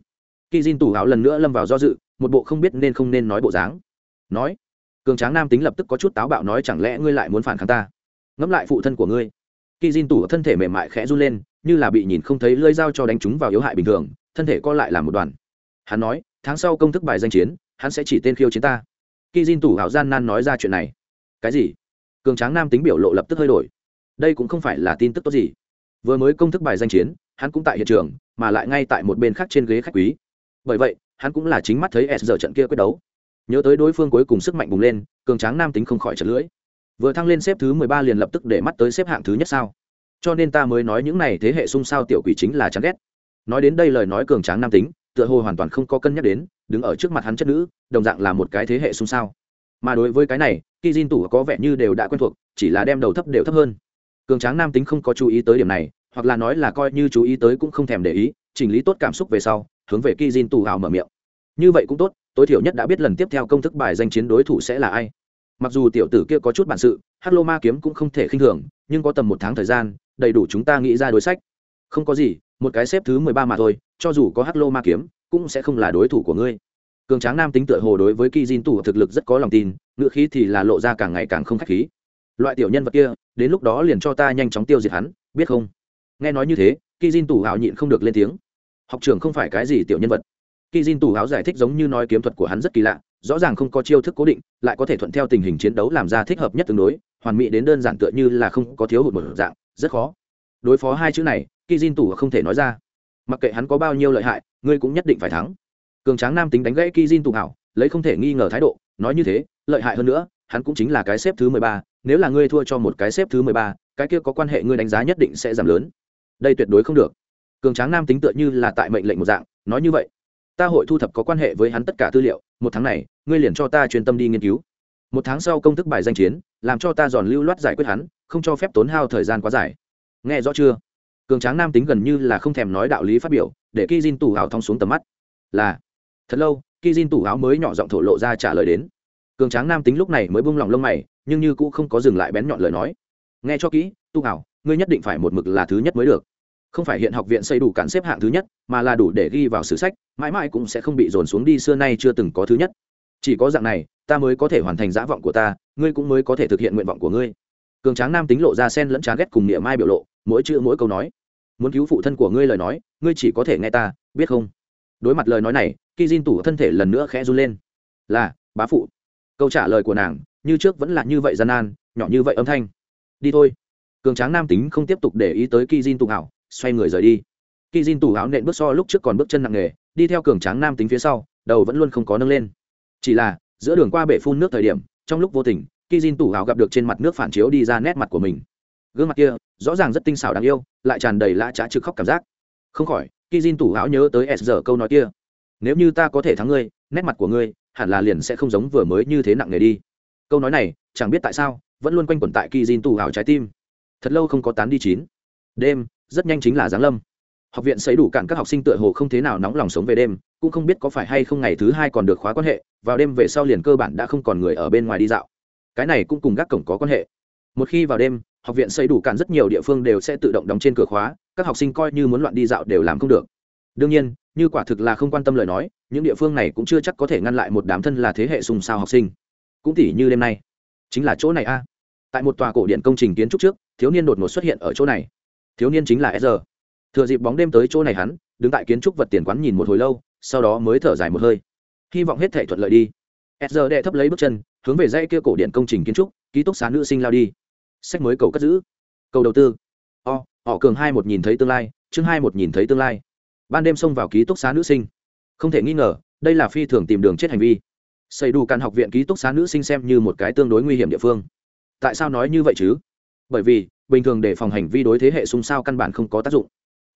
khi Jin tủ áo lần nữa lâm vào do dự, một bộ không biết nên không nên nói bộ dáng. Nói, cường tráng nam tính lập tức có chút táo bạo nói chẳng lẽ ngươi lại muốn phản kháng ta? Ngẫm lại phụ thân của ngươi. Khi Jin tủ thân thể mềm mại khẽ run lên, như là bị nhìn không thấy lưỡi dao cho đánh trúng vào yếu hại bình thường, thân thể co lại làm một đoàn. Hắn nói, tháng sau công thức bài danh chiến, hắn sẽ chỉ tên khiêu chiến ta. Khi Jin tủ hảo gian nan nói ra chuyện này. Cái gì? Cường tráng nam tính biểu lộ lập tức hơi đổi. Đây cũng không phải là tin tức tốt gì. Vừa mới công thức bài danh chiến, hắn cũng tại hiện trường, mà lại ngay tại một bên khác trên ghế khách quý bởi vậy, hắn cũng là chính mắt thấy s giờ trận kia quyết đấu. Nhớ tới đối phương cuối cùng sức mạnh bùng lên, cường tráng nam tính không khỏi trận lưỡi. Vừa thăng lên xếp thứ mười ba liền lập tức để mắt tới xếp hạng thứ nhất sao. Cho nên ta mới nói những này thế hệ xung sao tiểu quỷ chính là chán ghét. Nói đến đây lời nói cường tráng nam tính, tựa hồ hoàn toàn không có cân nhắc đến, đứng ở trước mặt hắn chất nữ, đồng dạng là một cái thế hệ xung sao. Mà đối với cái này khi Jin tủ có vẻ như đều đã quen thuộc, chỉ là đem đầu thấp đều thấp hơn. Cường tráng nam tính không có chú ý tới điểm này, hoặc là nói là coi như chú ý tới cũng không thèm để ý, chỉnh lý tốt cảm xúc về sau hướng về Kijin tù hào mở miệng. Như vậy cũng tốt, tối thiểu nhất đã biết lần tiếp theo công thức bài danh chiến đối thủ sẽ là ai. Mặc dù tiểu tử kia có chút bản sự, Hắc lô ma kiếm cũng không thể khinh thường, nhưng có tầm một tháng thời gian, đầy đủ chúng ta nghĩ ra đối sách. Không có gì, một cái xếp thứ mười ba mà thôi, cho dù có Hắc lô ma kiếm, cũng sẽ không là đối thủ của ngươi. Cường tráng nam tính tựa hồ đối với Kijin tù thực lực rất có lòng tin ngựa khí thì là lộ ra càng ngày càng không khách khí. Loại tiểu nhân vật kia, đến lúc đó liền cho ta nhanh chóng tiêu diệt hắn, biết không? Nghe nói như thế, Kijin tù hào nhịn không được lên tiếng học trưởng không phải cái gì tiểu nhân vật. Khi jin tù áo giải thích giống như nói kiếm thuật của hắn rất kỳ lạ, rõ ràng không có chiêu thức cố định, lại có thể thuận theo tình hình chiến đấu làm ra thích hợp nhất tương đối, hoàn mỹ đến đơn giản tựa như là không có thiếu hụt một dạng, rất khó. Đối phó hai chữ này khi jin tù không thể nói ra. Mặc kệ hắn có bao nhiêu lợi hại, ngươi cũng nhất định phải thắng. Cường tráng nam tính đánh gãy ki jin tù hảo lấy không thể nghi ngờ thái độ, nói như thế, lợi hại hơn nữa, hắn cũng chính là cái xếp thứ mười ba, nếu là ngươi thua cho một cái xếp thứ mười ba, cái kia có quan hệ ngươi đánh giá nhất định sẽ giảm lớn. Đây tuyệt đối không được cường tráng nam tính tựa như là tại mệnh lệnh một dạng nói như vậy. Ta hội thu thập có quan hệ với hắn tất cả tư liệu một tháng này ngươi liền cho ta chuyên tâm đi nghiên cứu. Một tháng sau công thức bài danh chiến làm cho ta giòn lưu loát giải quyết hắn không cho phép tốn hao thời gian quá dài. Nghe rõ chưa? Cường tráng nam tính gần như là không thèm nói đạo lý phát biểu để ki jin tủ áo thong xuống tầm mắt. Là thật lâu ki jin tủ áo mới nhỏ giọng thổ lộ ra trả lời đến. Cường tráng nam tính lúc này mới buông lỏng lông mày nhưng như cũng không có dừng lại bén nhọn lời nói. Nghe cho kỹ tu Hảo, ngươi nhất định phải một mực là thứ nhất mới được không phải hiện học viện xây đủ cản xếp hạng thứ nhất, mà là đủ để ghi vào sử sách, mãi mãi cũng sẽ không bị dồn xuống đi xưa nay chưa từng có thứ nhất. Chỉ có dạng này, ta mới có thể hoàn thành giả vọng của ta, ngươi cũng mới có thể thực hiện nguyện vọng của ngươi. Cường tráng nam tính lộ ra sen lẫn trá ghét cùng niệm mai biểu lộ, mỗi chữ mỗi câu nói. Muốn cứu phụ thân của ngươi lời nói, ngươi chỉ có thể nghe ta, biết không? Đối mặt lời nói này khi diên tủ thân thể lần nữa khẽ run lên. Là, bá phụ. Câu trả lời của nàng, như trước vẫn là như vậy gian nan, nhỏ như vậy âm thanh. Đi thôi. Cường tráng nam tính không tiếp tục để ý tới ki jin Tụ hảo xoay người rời đi. Khi jin tủ áo nện bước so lúc trước còn bước chân nặng nề, đi theo cường tráng nam tính phía sau, đầu vẫn luôn không có nâng lên. Chỉ là, giữa đường qua bể phun nước thời điểm, trong lúc vô tình khi jin tủ áo gặp được trên mặt nước phản chiếu đi ra nét mặt của mình. Gương mặt kia, rõ ràng rất tinh xảo đáng yêu, lại tràn đầy lã trá trực khóc cảm giác. Không khỏi khi jin tủ áo nhớ tới s giờ câu nói kia. Nếu như ta có thể thắng ngươi, nét mặt của ngươi, hẳn là liền sẽ không giống vừa mới như thế nặng nề đi. Câu nói này, chẳng biết tại sao, vẫn luôn quanh quẩn tại kỳ Jin tủ áo trái tim. Thật lâu không có tán đi chín. Đêm rất nhanh chính là giáng lâm. Học viện xây đủ cạn các học sinh tựa hồ không thế nào nóng lòng sống về đêm, cũng không biết có phải hay không ngày thứ hai còn được khóa quan hệ, vào đêm về sau liền cơ bản đã không còn người ở bên ngoài đi dạo. Cái này cũng cùng gác cổng có quan hệ. Một khi vào đêm, học viện xây đủ cạn rất nhiều địa phương đều sẽ tự động đóng trên cửa khóa, các học sinh coi như muốn loạn đi dạo đều làm không được. Đương nhiên, như quả thực là không quan tâm lời nói, những địa phương này cũng chưa chắc có thể ngăn lại một đám thân là thế hệ sùng sao học sinh. Cũng tỉ như đêm nay. Chính là chỗ này a. Tại một tòa cổ điện công trình kiến trúc trước, thiếu niên đột ngột xuất hiện ở chỗ này thiếu niên chính là s thừa dịp bóng đêm tới chỗ này hắn, đứng tại kiến trúc vật tiền quán nhìn một hồi lâu, sau đó mới thở dài một hơi. Hy vọng hết thể thuận lợi đi. S đệ thấp lấy bước chân, hướng về dãy kia cổ điện công trình kiến trúc, ký túc xá nữ sinh lao đi. Sách mới cầu cất giữ. Cầu đầu tư. O, họ cường hai một nhìn thấy tương lai, chương hai một nhìn thấy tương lai. Ban đêm xông vào ký túc xá nữ sinh. Không thể nghi ngờ, đây là phi thường tìm đường chết hành vi. Xây đủ căn học viện ký túc xá nữ sinh xem như một cái tương đối nguy hiểm địa phương. Tại sao nói như vậy chứ? Bởi vì, bình thường để phòng hành vi đối thế hệ xung sao căn bản không có tác dụng.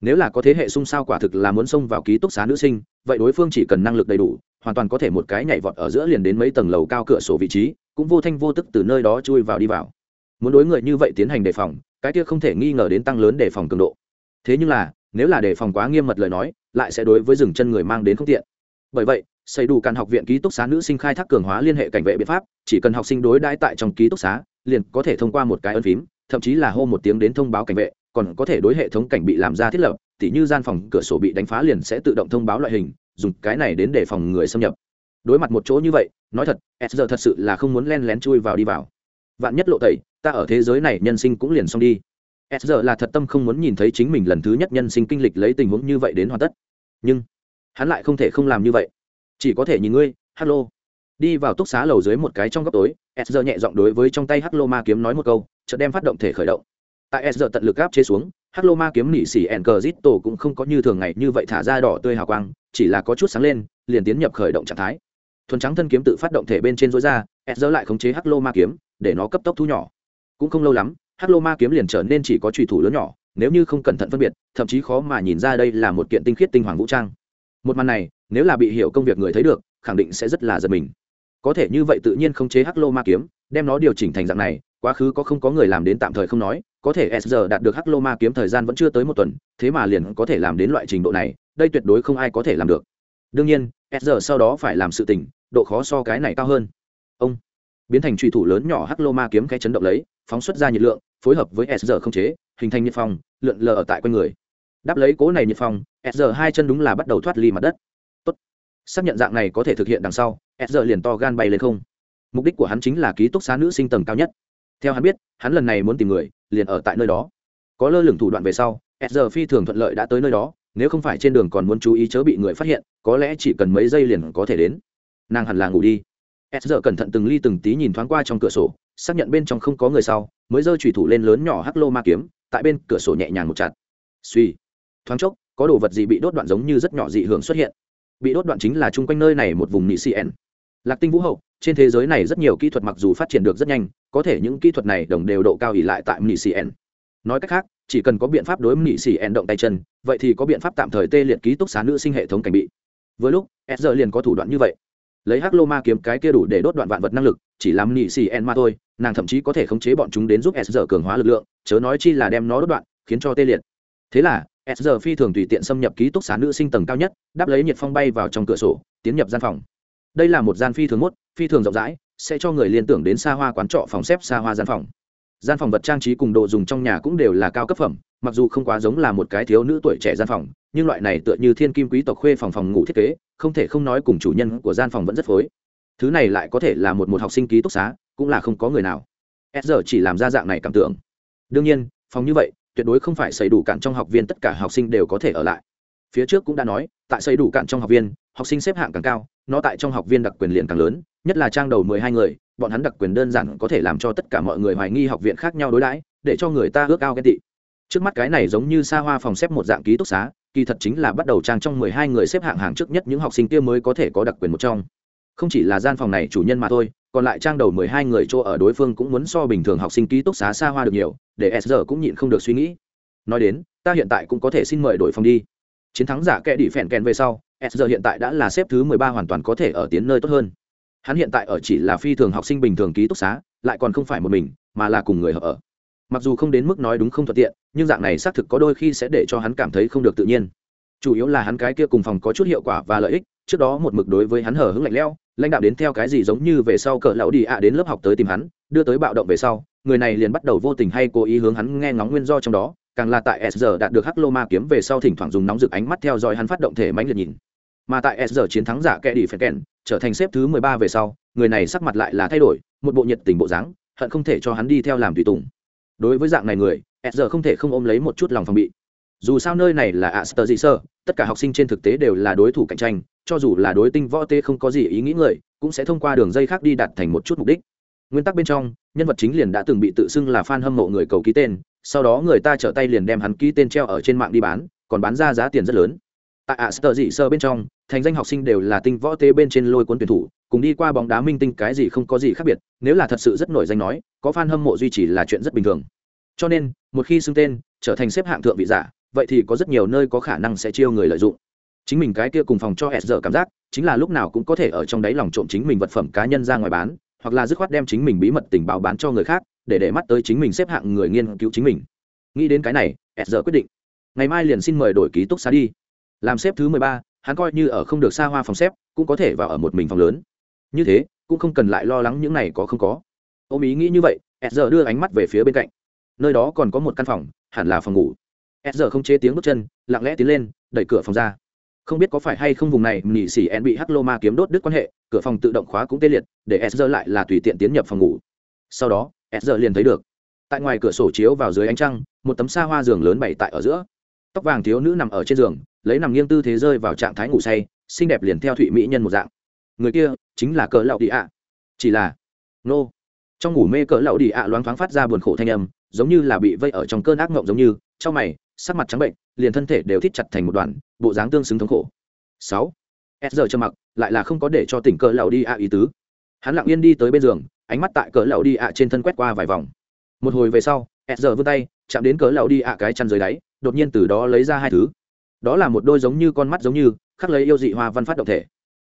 Nếu là có thế hệ xung sao quả thực là muốn xông vào ký túc xá nữ sinh, vậy đối phương chỉ cần năng lực đầy đủ, hoàn toàn có thể một cái nhảy vọt ở giữa liền đến mấy tầng lầu cao cửa sổ vị trí, cũng vô thanh vô tức từ nơi đó chui vào đi vào. Muốn đối người như vậy tiến hành đề phòng, cái kia không thể nghi ngờ đến tăng lớn đề phòng cường độ. Thế nhưng là, nếu là đề phòng quá nghiêm mật lời nói, lại sẽ đối với dừng chân người mang đến không tiện. Bởi vậy, xây đủ căn học viện ký túc xá nữ sinh khai thác cường hóa liên hệ cảnh vệ biện pháp, chỉ cần học sinh đối đãi tại trong ký túc xá, liền có thể thông qua một cái ân phím thậm chí là hô một tiếng đến thông báo cảnh vệ, còn có thể đối hệ thống cảnh bị làm ra thiết lập, tỉ như gian phòng cửa sổ bị đánh phá liền sẽ tự động thông báo loại hình, dùng cái này đến để phòng người xâm nhập. Đối mặt một chỗ như vậy, nói thật, s giờ thật sự là không muốn len lén chui vào đi vào. Vạn nhất lộ tẩy, ta ở thế giới này nhân sinh cũng liền xong đi. S giờ là thật tâm không muốn nhìn thấy chính mình lần thứ nhất nhân sinh kinh lịch lấy tình huống như vậy đến hoàn tất. Nhưng, hắn lại không thể không làm như vậy. Chỉ có thể nhìn ngươi hello đi vào túc xá lầu dưới một cái trong góc tối, s giờ nhẹ giọng đối với trong tay hello ma kiếm nói một câu chợt đem phát động thể khởi động. Tại s giờ tận lực áp chế xuống, hắc lô ma kiếm nỉ xỉ ẻn cờ zit tổ cũng không có như thường ngày như vậy thả ra đỏ tươi hào quang, chỉ là có chút sáng lên, liền tiến nhập khởi động trạng thái. Thuần trắng thân kiếm tự phát động thể bên trên rối ra, s giờ lại khống chế hắc lô ma kiếm, để nó cấp tốc thu nhỏ. Cũng không lâu lắm, hắc lô ma kiếm liền trở nên chỉ có trùy thủ lớn nhỏ, nếu như không cẩn thận phân biệt, thậm chí khó mà nhìn ra đây là một kiện tinh khiết tinh hoàng vũ trang. Một màn này, nếu là bị hiểu công việc người thấy được, khẳng định sẽ rất là giật mình. Có thể như vậy tự nhiên không chế hắc lô ma kiếm, đem nó điều chỉnh thành dạng này quá khứ có không có người làm đến tạm thời không nói có thể s giờ đạt được hắc lô ma kiếm thời gian vẫn chưa tới một tuần thế mà liền có thể làm đến loại trình độ này đây tuyệt đối không ai có thể làm được. Đương nhiên s giờ sau đó phải làm sự tỉnh, độ khó so cái này cao hơn. Ông biến thành truy thủ lớn nhỏ hắc lô ma kiếm cái chấn động lấy phóng xuất ra nhiệt lượng phối hợp với s giờ không chế hình thành nhiệt phong lượn lờ ở tại quanh người. Đáp lấy cố này nhiệt phong s giờ hai chân đúng là bắt đầu thoát ly mặt đất. Tốt. xác nhận dạng này có thể thực hiện đằng sau s giờ liền to gan bay lên không. Mục đích của hắn chính là ký túc xá nữ sinh tầng cao nhất theo hắn biết, hắn lần này muốn tìm người, liền ở tại nơi đó. Có lơ lửng thủ đoạn về sau, s giờ phi thường thuận lợi đã tới nơi đó, nếu không phải trên đường còn muốn chú ý chớ bị người phát hiện, có lẽ chỉ cần mấy giây liền có thể đến. Nàng hẳn là ngủ đi. S giờ cẩn thận từng ly từng tí nhìn thoáng qua trong cửa sổ, xác nhận bên trong không có người sau, mới giơ trùy thủ lên lớn nhỏ hắc lô ma kiếm, tại bên cửa sổ nhẹ nhàng một chặt. Suy. Thoáng chốc, có đồ vật gì bị đốt đoạn giống như rất nhỏ dị hưởng xuất hiện. Bị đốt đoạn chính là chung quanh nơi này một vùng nị cn lạc tinh vũ hậu, trên thế giới này rất nhiều kỹ thuật mặc dù phát triển được rất nhanh, có thể những kỹ thuật này đồng đều độ cao ỉ lại tại nị N. nói cách khác, chỉ cần có biện pháp đối nị N động tay chân, vậy thì có biện pháp tạm thời tê liệt ký túc xá nữ sinh hệ thống cảnh bị. Với lúc s giờ liền có thủ đoạn như vậy. Lấy hắc lô ma kiếm cái kia đủ để đốt đoạn vạn vật năng lực, chỉ làm nị xì en ma thôi, nàng thậm chí có thể khống chế bọn chúng đến giúp s giờ cường hóa lực lượng, chớ nói chi là đem nó đốt đoạn, khiến cho tê liệt. Thế là s giờ phi thường tùy tiện xâm nhập ký túc xá nữ sinh tầng cao nhất, đáp lấy nhiệt phong bay vào trong cửa sổ, tiến nhập gian phòng đây là một gian phi thường mốt, phi thường rộng rãi, sẽ cho người liên tưởng đến xa hoa quán trọ phòng xếp xa hoa gian phòng. Gian phòng vật trang trí cùng đồ dùng trong nhà cũng đều là cao cấp phẩm, mặc dù không quá giống là một cái thiếu nữ tuổi trẻ gian phòng, nhưng loại này tựa như thiên kim quý tộc khuê phòng phòng ngủ thiết kế, không thể không nói cùng chủ nhân của gian phòng vẫn rất phối. Thứ này lại có thể là một một học sinh ký túc xá, cũng là không có người nào. S giờ chỉ làm ra dạng này cảm tưởng. Đương nhiên, phòng như vậy, tuyệt đối không phải xây đủ cạn trong học viên tất cả học sinh đều có thể ở lại. Phía trước cũng đã nói, tại xây đủ cạn trong học viên, học sinh xếp hạng càng cao nó tại trong học viên đặc quyền liền càng lớn, nhất là trang đầu mười hai người, bọn hắn đặc quyền đơn giản có thể làm cho tất cả mọi người hoài nghi học viện khác nhau đối đãi, để cho người ta ước ao ghen tị. Trước mắt cái này giống như xa hoa phòng xếp một dạng ký túc xá, kỳ thật chính là bắt đầu trang trong mười hai người xếp hạng hàng trước nhất những học sinh kia mới có thể có đặc quyền một trong. Không chỉ là gian phòng này chủ nhân mà thôi, còn lại trang đầu mười hai người chỗ ở đối phương cũng muốn so bình thường học sinh ký túc xá xa hoa được nhiều, để s giờ cũng nhịn không được suy nghĩ. Nói đến, ta hiện tại cũng có thể xin mời đổi phòng đi. Chiến thắng giả kệ đi phèn kèn về sau s giờ hiện tại đã là xếp thứ mười ba hoàn toàn có thể ở tiến nơi tốt hơn. Hắn hiện tại ở chỉ là phi thường học sinh bình thường ký túc xá, lại còn không phải một mình, mà là cùng người ở. Mặc dù không đến mức nói đúng không thuận tiện, nhưng dạng này xác thực có đôi khi sẽ để cho hắn cảm thấy không được tự nhiên. Chủ yếu là hắn cái kia cùng phòng có chút hiệu quả và lợi ích, trước đó một mực đối với hắn hở hứng lạnh lẽo, lãnh đạo đến theo cái gì giống như về sau cỡ lão đi ạ đến lớp học tới tìm hắn, đưa tới bạo động về sau, người này liền bắt đầu vô tình hay cố ý hướng hắn nghe ngóng nguyên do trong đó, càng là tại s giờ đạt được hắc lô ma kiếm về sau thỉnh thoảng dùng nóng rực ánh mắt theo dõi hắn phát động thể mãnh liệt nhìn mà tại s chiến thắng giả kẻ đi phải kèn, trở thành xếp thứ mười ba về sau, người này sắc mặt lại là thay đổi, một bộ nhiệt tình bộ dáng, hận không thể cho hắn đi theo làm tùy tùng. Đối với dạng này người, s không thể không ôm lấy một chút lòng phòng bị. Dù sao nơi này là ạ sơ dị sơ tất cả học sinh trên thực tế đều là đối thủ cạnh tranh, cho dù là đối tinh võ tê không có gì ý nghĩ người, cũng sẽ thông qua đường dây khác đi đạt thành một chút mục đích. Nguyên tắc bên trong, nhân vật chính liền đã từng bị tự xưng là fan hâm mộ người cầu ký tên, sau đó người ta trở tay liền đem hắn ký tên treo ở trên mạng đi bán, còn bán ra giá tiền rất lớn. Tại ạ sơ dị sơ bên trong thành danh học sinh đều là tinh võ tê bên trên lôi cuốn tuyển thủ, cùng đi qua bóng đá minh tinh cái gì không có gì khác biệt, nếu là thật sự rất nổi danh nói, có fan hâm mộ duy trì là chuyện rất bình thường. Cho nên, một khi xưng tên, trở thành xếp hạng thượng vị giả, vậy thì có rất nhiều nơi có khả năng sẽ chiêu người lợi dụng. Chính mình cái kia cùng phòng cho s giờ cảm giác, chính là lúc nào cũng có thể ở trong đáy lòng trộm chính mình vật phẩm cá nhân ra ngoài bán, hoặc là dứt khoát đem chính mình bí mật tình báo bán cho người khác, để để mắt tới chính mình xếp hạng người nghiên cứu chính mình. Nghĩ đến cái này, s giờ quyết định. Ngày mai liền xin mời đổi ký túc xá đi. Làm xếp thứ mười ba hắn coi như ở không được xa hoa phòng xếp, cũng có thể vào ở một mình phòng lớn. Như thế, cũng không cần lại lo lắng những này có không có. Ôm ý nghĩ như vậy s giờ đưa ánh mắt về phía bên cạnh. Nơi đó còn có một căn phòng, hẳn là phòng ngủ. S giờ không chế tiếng bước chân, lặng lẽ tiến lên, đẩy cửa phòng ra. Không biết có phải hay không vùng này, nỉ xỉ en bị hắc lô ma kiếm đốt đứt quan hệ, cửa phòng tự động khóa cũng tê liệt, để s giờ lại là tùy tiện tiến nhập phòng ngủ. Sau đó s giờ liền thấy được, tại ngoài cửa sổ chiếu vào dưới ánh trăng, một tấm xa hoa giường lớn bày tại ở giữa. Tóc vàng thiếu nữ nằm ở trên giường lấy nằm nghiêng tư thế rơi vào trạng thái ngủ say, xinh đẹp liền theo thụy mỹ nhân một dạng. Người kia chính là cỡ lậu đi ạ. Chỉ là, nô. Trong ngủ mê cỡ lậu đi ạ loáng thoáng phát ra buồn khổ thanh âm, giống như là bị vây ở trong cơn ác mộng giống như, trong mày, sắc mặt trắng bệnh, liền thân thể đều thít chặt thành một đoàn bộ dáng tương xứng thống khổ. Sáu. S giờ trơ mặc, lại là không có để cho tỉnh cỡ lậu đi ạ ý tứ. Hắn lặng yên đi tới bên giường, ánh mắt tại cỡ lậu đi ạ trên thân quét qua vài vòng. Một hồi về sau, s giờ vươn tay, chạm đến cỡ lậu đi ạ cái chăn dưới đáy, đột nhiên từ đó lấy ra hai thứ đó là một đôi giống như con mắt giống như, khắc lấy yêu dị hoa văn phát động thể.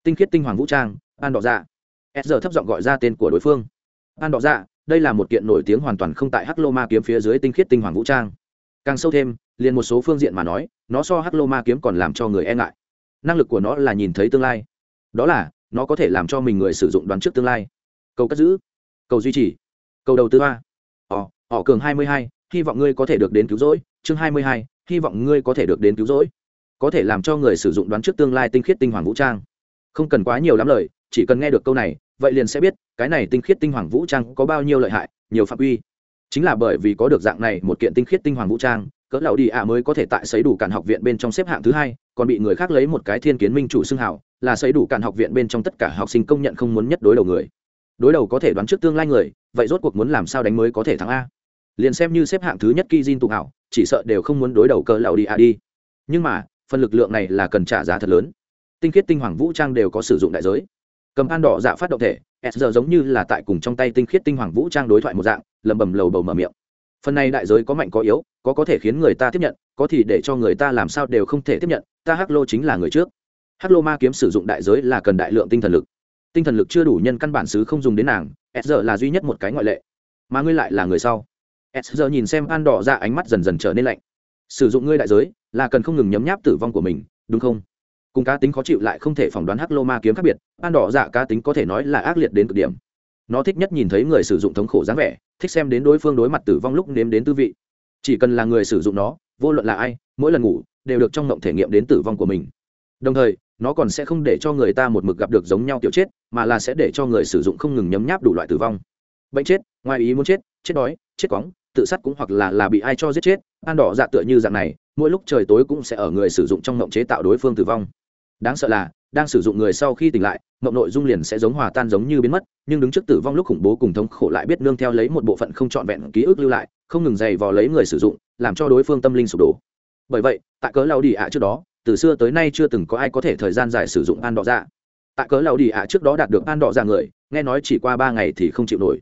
Tinh khiết tinh hoàng vũ trang, an đỏ dạ. S giờ thấp giọng gọi ra tên của đối phương. An đỏ dạ đây là một kiện nổi tiếng hoàn toàn không tại hắc lô ma kiếm phía dưới tinh khiết tinh hoàng vũ trang. Càng sâu thêm, liền một số phương diện mà nói, nó so hắc lô ma kiếm còn làm cho người e ngại. Năng lực của nó là nhìn thấy tương lai. Đó là, nó có thể làm cho mình người sử dụng đoán trước tương lai. Cầu cất giữ. Cầu duy trì. Cầu đầu tư hoa. Họ họ cường hai mươi hai, hy vọng ngươi có thể được đến cứu rỗi. Chương hai mươi hai, hy vọng ngươi có thể được đến cứu rỗi có thể làm cho người sử dụng đoán trước tương lai tinh khiết tinh hoàng vũ trang. Không cần quá nhiều lắm lời, chỉ cần nghe được câu này, vậy liền sẽ biết, cái này tinh khiết tinh hoàng vũ trang có bao nhiêu lợi hại, nhiều phạm quy chính là bởi vì có được dạng này một kiện tinh khiết tinh hoàng vũ trang, cỡ lão đi ạ mới có thể tại sấy đủ cản học viện bên trong xếp hạng thứ hai, còn bị người khác lấy một cái thiên kiến minh chủ xưng hào là sấy đủ cản học viện bên trong tất cả học sinh công nhận không muốn nhất đối đầu người. Đối đầu có thể đoán trước tương lai người, vậy rốt cuộc muốn làm sao đánh mới có thể thắng a. Liền xem như xếp hạng thứ nhất ki jin tụ hảo, chỉ sợ đều không muốn đối đầu cỡ lão đi ạ đi. Nhưng mà phần lực lượng này là cần trả giá thật lớn. Tinh khiết tinh hoàng vũ trang đều có sử dụng đại giới. Cầm an đỏ dạ phát động thể, s giờ giống như là tại cùng trong tay tinh khiết tinh hoàng vũ trang đối thoại một dạng lầm bầm lầu bầu mở miệng. Phần này đại giới có mạnh có yếu, có có thể khiến người ta tiếp nhận, có thì để cho người ta làm sao đều không thể tiếp nhận, ta hắc lô chính là người trước. Hắc lô ma kiếm sử dụng đại giới là cần đại lượng tinh thần lực. Tinh thần lực chưa đủ nhân căn bản xứ không dùng đến nàng, s là duy nhất một cái ngoại lệ. Mà ngươi lại là người sau. S nhìn xem an đỏ ra ánh mắt dần dần trở nên lạnh sử dụng ngươi đại giới là cần không ngừng nhấm nháp tử vong của mình, đúng không? Cùng cá tính khó chịu lại không thể phỏng đoán hắc lô ma kiếm khác biệt, an đỏ dạ cá tính có thể nói là ác liệt đến cực điểm. Nó thích nhất nhìn thấy người sử dụng thống khổ dáng vẻ, thích xem đến đối phương đối mặt tử vong lúc nếm đến tư vị. Chỉ cần là người sử dụng nó, vô luận là ai, mỗi lần ngủ, đều được trong mộng thể nghiệm đến tử vong của mình. Đồng thời, nó còn sẽ không để cho người ta một mực gặp được giống nhau kiểu chết, mà là sẽ để cho người sử dụng không ngừng nhấm nháp đủ loại tử vong. Bệnh chết, ngoài ý muốn chết chết đói, chết cóng tự sát cũng hoặc là là bị ai cho giết chết, an đỏ dạ tựa như dạng này, mỗi lúc trời tối cũng sẽ ở người sử dụng trong mộng chế tạo đối phương tử vong. Đáng sợ là, đang sử dụng người sau khi tỉnh lại mộng nội dung liền sẽ giống hòa tan giống như biến mất, nhưng đứng trước tử vong lúc khủng bố cùng thống khổ lại biết nương theo lấy một bộ phận không trọn vẹn ký ức lưu lại, không ngừng dày vò lấy người sử dụng, làm cho đối phương tâm linh sụp đổ. Bởi vậy, tại cớ lao đi ạ trước đó, từ xưa tới nay chưa từng có ai có thể thời gian dài sử dụng an đỏ dạ. Tại cớ lao đi ạ trước đó đạt được an đỏ dạ người, nghe nói chỉ qua ba ngày thì không chịu nổi.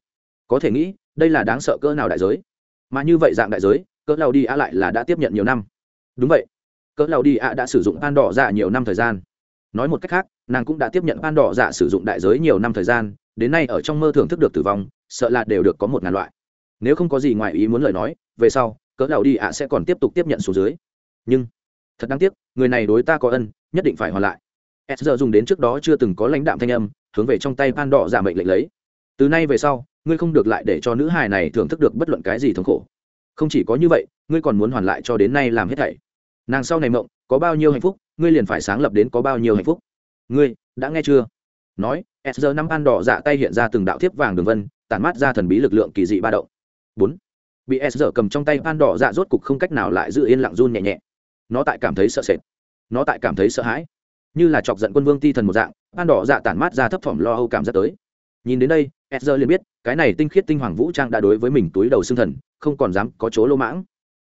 Có thể nghĩ, đây là đáng sợ cỡ nào đại giới mà như vậy dạng đại giới, cỡ lao đi ạ lại là đã tiếp nhận nhiều năm. Đúng vậy. Cỡ lao đi ạ đã sử dụng pan đỏ dạ nhiều năm thời gian. Nói một cách khác, nàng cũng đã tiếp nhận pan đỏ dạ sử dụng đại giới nhiều năm thời gian, đến nay ở trong mơ thưởng thức được tử vong, sợ là đều được có một ngàn loại. Nếu không có gì ngoài ý muốn lời nói, về sau, cỡ lao đi ạ sẽ còn tiếp tục tiếp nhận số dưới. Nhưng, thật đáng tiếc, người này đối ta có ân, nhất định phải hoàn lại. S giờ dùng đến trước đó chưa từng có lãnh đạm thanh âm, hướng về trong tay pan đỏ dạ mệnh lệnh lấy. Từ nay về sau ngươi không được lại để cho nữ hài này thưởng thức được bất luận cái gì thống khổ. Không chỉ có như vậy, ngươi còn muốn hoàn lại cho đến nay làm hết thảy. Nàng sau này mộng, có bao nhiêu hạnh phúc, ngươi liền phải sáng lập đến có bao nhiêu hạnh phúc. Ngươi, đã nghe chưa? Nói, s giờ năm pan đỏ dạ tay hiện ra từng đạo thiếp vàng đường vân, tản mát ra thần bí lực lượng kỳ dị ba động. Bốn, bị s giờ cầm trong tay An đỏ dạ rốt cục không cách nào lại giữ yên lặng run nhẹ nhẹ. Nó tại cảm thấy sợ sệt. Nó tại cảm thấy sợ hãi. Như là chọc giận quân vương ti thần một dạng An đỏ dạ tản mát ra thấp thỏm lo âu cảm giác tới. Nhìn đến đây edger liền biết cái này tinh khiết tinh hoàng vũ trang đã đối với mình túi đầu xương thần, không còn dám có chỗ lô mãng.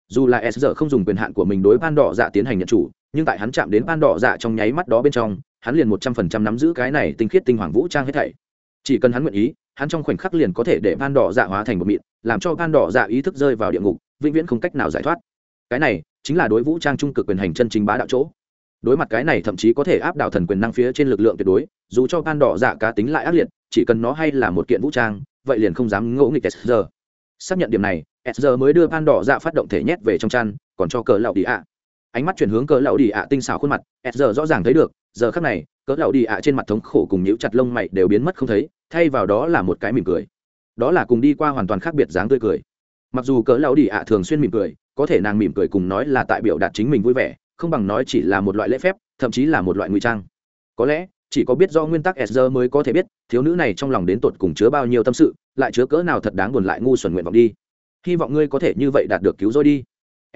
Dù là edger không dùng quyền hạn của mình đối ban đỏ dạ tiến hành nhận chủ, nhưng tại hắn chạm đến ban đỏ dạ trong nháy mắt đó bên trong, hắn liền một trăm phần trăm nắm giữ cái này tinh khiết tinh hoàng vũ trang hết thảy. Chỉ cần hắn nguyện ý, hắn trong khoảnh khắc liền có thể để ban đỏ dạ hóa thành một mịn, làm cho ban đỏ dạ ý thức rơi vào địa ngục, vĩnh viễn không cách nào giải thoát. Cái này chính là đối vũ trang trung cực quyền hành chân chính bá đạo chỗ. Đối mặt cái này thậm chí có thể áp đảo thần quyền năng phía trên lực lượng tuyệt đối, dù cho ban đỏ dạ cá tính lại ác liệt, chỉ cần nó hay là một kiện vũ trang vậy liền không dám ngỗ nghịch sr xác nhận điểm này sr mới đưa ban đỏ dạ phát động thể nhét về trong chăn, còn cho cờ lão đi ạ. Ánh mắt chuyển hướng cờ lão đi ạ tinh xảo khuôn mặt sr rõ ràng thấy được, giờ khắc này cỡ lão đi ạ trên mặt thống khổ cùng nhíu chặt lông mày đều biến mất không thấy, thay vào đó là một cái mỉm cười. Đó là cùng đi qua hoàn toàn khác biệt dáng tươi cười. Mặc dù cỡ lão đi ạ thường xuyên mỉm cười, có thể nàng mỉm cười cùng nói là tại biểu đạt chính mình vui vẻ, không bằng nói chỉ là một loại lễ phép, thậm chí là một loại ngụy trang. Có lẽ chỉ có biết do nguyên tắc sr mới có thể biết, thiếu nữ này trong lòng đến tột cùng chứa bao nhiêu tâm sự, lại chứa cỡ nào thật đáng buồn lại ngu xuẩn nguyện vọng đi. Hy vọng ngươi có thể như vậy đạt được cứu rồi đi.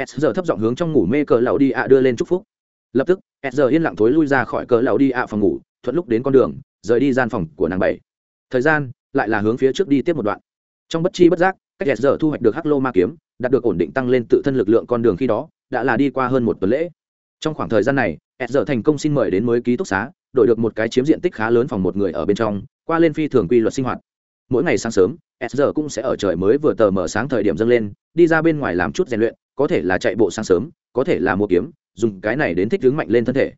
Sr thấp giọng hướng trong ngủ mê cờ lão đi ạ đưa lên chúc phúc. Lập tức sr yên lặng thối lui ra khỏi cờ lão đi ạ phòng ngủ, thuận lúc đến con đường, rời đi gian phòng của nàng bảy. Thời gian lại là hướng phía trước đi tiếp một đoạn. Trong bất chi bất giác, cách sr thu hoạch được hắc lô ma kiếm, đạt được ổn định tăng lên tự thân lực lượng con đường khi đó, đã là đi qua hơn một tuần lễ. Trong khoảng thời gian này Ezra thành công xin mời đến mới ký túc xá đổi được một cái chiếm diện tích khá lớn phòng một người ở bên trong, qua lên phi thường quy luật sinh hoạt. Mỗi ngày sáng sớm, s giờ cũng sẽ ở trời mới vừa tờ mở sáng thời điểm dâng lên, đi ra bên ngoài làm chút rèn luyện, có thể là chạy bộ sáng sớm, có thể là mua kiếm, dùng cái này đến thích hướng mạnh lên thân thể.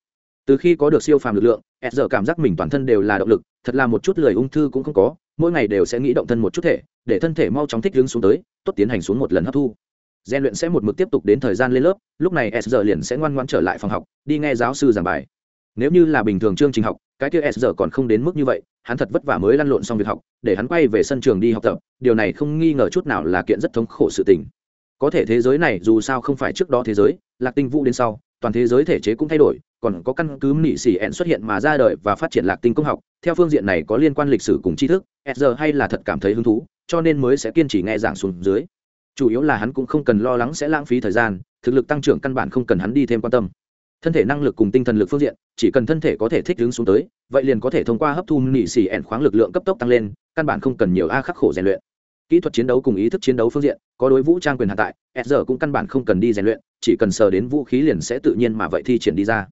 Từ khi có được siêu phàm lực lượng, s giờ cảm giác mình toàn thân đều là động lực, thật là một chút lời ung thư cũng không có, mỗi ngày đều sẽ nghĩ động thân một chút thể, để thân thể mau chóng thích hướng xuống tới, tốt tiến hành xuống một lần hấp thu. Gian luyện sẽ một mực tiếp tục đến thời gian lên lớp, lúc này s giờ liền sẽ ngoan ngoan trở lại phòng học, đi nghe giáo sư giảng bài nếu như là bình thường chương trình học, cái kia s giờ còn không đến mức như vậy, hắn thật vất vả mới lăn lộn xong việc học, để hắn quay về sân trường đi học tập, điều này không nghi ngờ chút nào là kiện rất thống khổ sự tình. Có thể thế giới này dù sao không phải trước đó thế giới, lạc tinh vũ đến sau, toàn thế giới thể chế cũng thay đổi, còn có căn cứ nị xỉ ẹn xuất hiện mà ra đời và phát triển lạc tinh công học, theo phương diện này có liên quan lịch sử cùng tri thức, s giờ hay là thật cảm thấy hứng thú, cho nên mới sẽ kiên trì nghe giảng xuống dưới. Chủ yếu là hắn cũng không cần lo lắng sẽ lãng phí thời gian, thực lực tăng trưởng căn bản không cần hắn đi thêm quan tâm thân thể năng lực cùng tinh thần lực phương diện, chỉ cần thân thể có thể thích ứng xuống tới, vậy liền có thể thông qua hấp thu nị xỉ ẻn khoáng lực lượng cấp tốc tăng lên, căn bản không cần nhiều a khắc khổ rèn luyện. Kỹ thuật chiến đấu cùng ý thức chiến đấu phương diện, có đối vũ trang quyền hạ tại s giờ cũng căn bản không cần đi rèn luyện, chỉ cần sờ đến vũ khí liền sẽ tự nhiên mà vậy thi triển đi ra.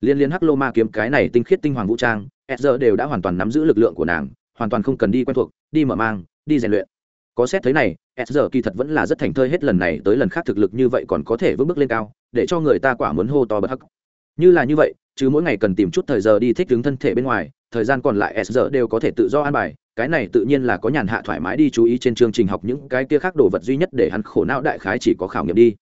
Liên liên hắc lô ma kiếm cái này tinh khiết tinh hoàng vũ trang s giờ đều đã hoàn toàn nắm giữ lực lượng của nàng, hoàn toàn không cần đi quen thuộc, đi mở mang, đi rèn luyện. Có xét thấy này s giờ kỳ thật vẫn là rất thành thơi hết lần này tới lần khác thực lực như vậy còn có thể vững bước lên cao để cho người ta quả muốn hô to bật hắc. Như là như vậy, chứ mỗi ngày cần tìm chút thời giờ đi thích đứng thân thể bên ngoài, thời gian còn lại s giờ đều có thể tự do an bài, cái này tự nhiên là có nhàn hạ thoải mái đi chú ý trên chương trình học những cái kia khác đồ vật duy nhất để hắn khổ não đại khái chỉ có khảo nghiệm đi.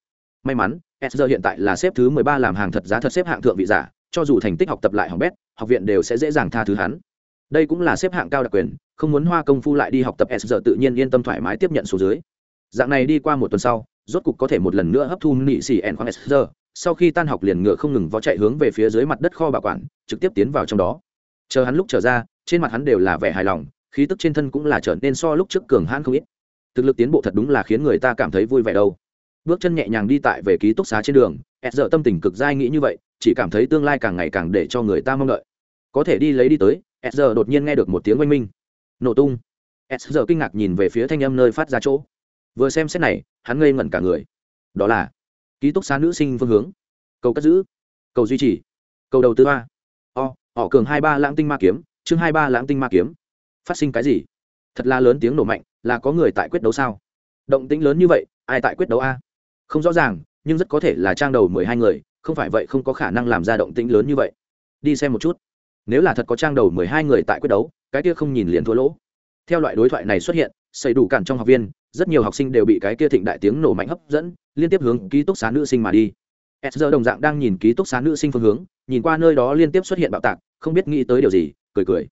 May mắn, s giờ hiện tại là xếp thứ mười ba làm hàng thật giá thật xếp hạng thượng vị giả, cho dù thành tích học tập lại học bét, học viện đều sẽ dễ dàng tha thứ hắn. Đây cũng là xếp hạng cao đặc quyền, không muốn hoa công phu lại đi học tập s giờ tự nhiên yên tâm thoải mái tiếp nhận số dưới. Dạng này đi qua một tuần sau rốt cục có thể một lần nữa hấp thu nị xì ẻn khoáng sr sau khi tan học liền ngựa không ngừng vó chạy hướng về phía dưới mặt đất kho bảo quản, trực tiếp tiến vào trong đó. Chờ hắn lúc trở ra, trên mặt hắn đều là vẻ hài lòng, khí tức trên thân cũng là trở nên so lúc trước cường hãn không ít. Thực lực tiến bộ thật đúng là khiến người ta cảm thấy vui vẻ đâu. Bước chân nhẹ nhàng đi tại về ký túc xá trên đường s giờ tâm tình cực dai nghĩ như vậy, chỉ cảm thấy tương lai càng ngày càng để cho người ta mong đợi. Có thể đi lấy đi tới s giờ đột nhiên nghe được một tiếng oanh minh. Nổ tung. S giờ kinh ngạc nhìn về phía thanh âm nơi phát ra chỗ vừa xem xét này, hắn ngây ngẩn cả người. Đó là, ký túc xá nữ sinh phương hướng. Cầu cất giữ. Cầu duy trì. Cầu đầu tư ba o, họ cường hai ba lãng tinh ma kiếm, chương hai ba lãng tinh ma kiếm. Phát sinh cái gì? Thật là lớn tiếng nổ mạnh, là có người tại quyết đấu sao? Động tĩnh lớn như vậy, ai tại quyết đấu a? Không rõ ràng, nhưng rất có thể là trang đầu mười hai người, không phải vậy không có khả năng làm ra động tĩnh lớn như vậy. Đi xem một chút. Nếu là thật có trang đầu mười hai người tại quyết đấu, cái kia không nhìn liền thua lỗ. Theo loại đối thoại này xuất hiện xây đủ cản trong học viên, rất nhiều học sinh đều bị cái kia thịnh đại tiếng nổ mạnh hấp dẫn, liên tiếp hướng ký túc xá nữ sinh mà đi. S giờ đồng dạng đang nhìn ký túc xá nữ sinh phương hướng, nhìn qua nơi đó liên tiếp xuất hiện bạo tạc, không biết nghĩ tới điều gì, cười cười.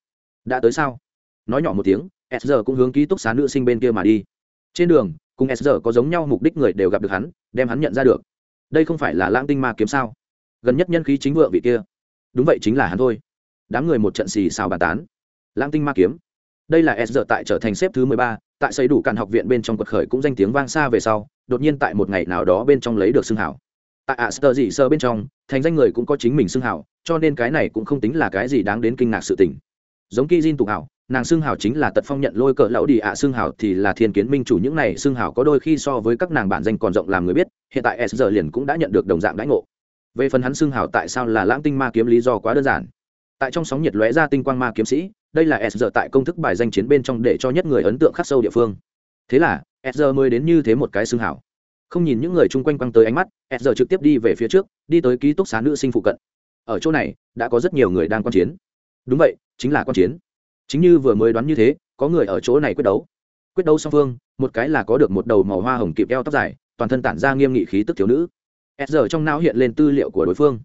Đã tới sao? Nói nhỏ một tiếng s giờ cũng hướng ký túc xá nữ sinh bên kia mà đi. Trên đường, cùng s giờ có giống nhau mục đích người đều gặp được hắn, đem hắn nhận ra được. Đây không phải là lãng tinh ma kiếm sao? Gần nhất nhân khí chính vượng vị kia. Đúng vậy chính là hắn thôi. Đám người một trận xì xào bàn tán. Lãng tinh ma kiếm. Đây là s giờ tại trở thành xếp thứ mười ba tại xây đủ cản học viện bên trong quật khởi cũng danh tiếng vang xa về sau, đột nhiên tại một ngày nào đó bên trong lấy được xưng hảo. Tại ạ sơ dị sơ bên trong, thành danh người cũng có chính mình xưng hảo, cho nên cái này cũng không tính là cái gì đáng đến kinh ngạc sự tình. Giống ki jin tục hảo, nàng xưng hảo chính là tật phong nhận lôi cỡ lão đi ạ xưng hảo thì là thiên kiến minh chủ những này xưng hảo có đôi khi so với các nàng bản danh còn rộng làm người biết, hiện tại s giờ liền cũng đã nhận được đồng dạng đãi ngộ. Về phần hắn xưng hảo tại sao là lãng tinh ma kiếm lý do quá đơn giản tại trong sóng nhiệt lóe ra tinh quang ma kiếm sĩ, đây là s giờ tại công thức bài danh chiến bên trong để cho nhất người ấn tượng khắc sâu địa phương. Thế là, s giờ mới đến như thế một cái xương hảo. Không nhìn những người chung quanh quăng tới ánh mắt, s giờ trực tiếp đi về phía trước, đi tới ký túc xá nữ sinh phụ cận. Ở chỗ này, đã có rất nhiều người đang quan chiến. Đúng vậy, chính là quan chiến. Chính như vừa mới đoán như thế, có người ở chỗ này quyết đấu. Quyết đấu song phương, một cái là có được một đầu màu hoa hồng kịp eo tóc dài, toàn thân tản ra nghiêm nghị khí tức thiếu nữ. S giờ trong não hiện lên tư liệu của đối phương.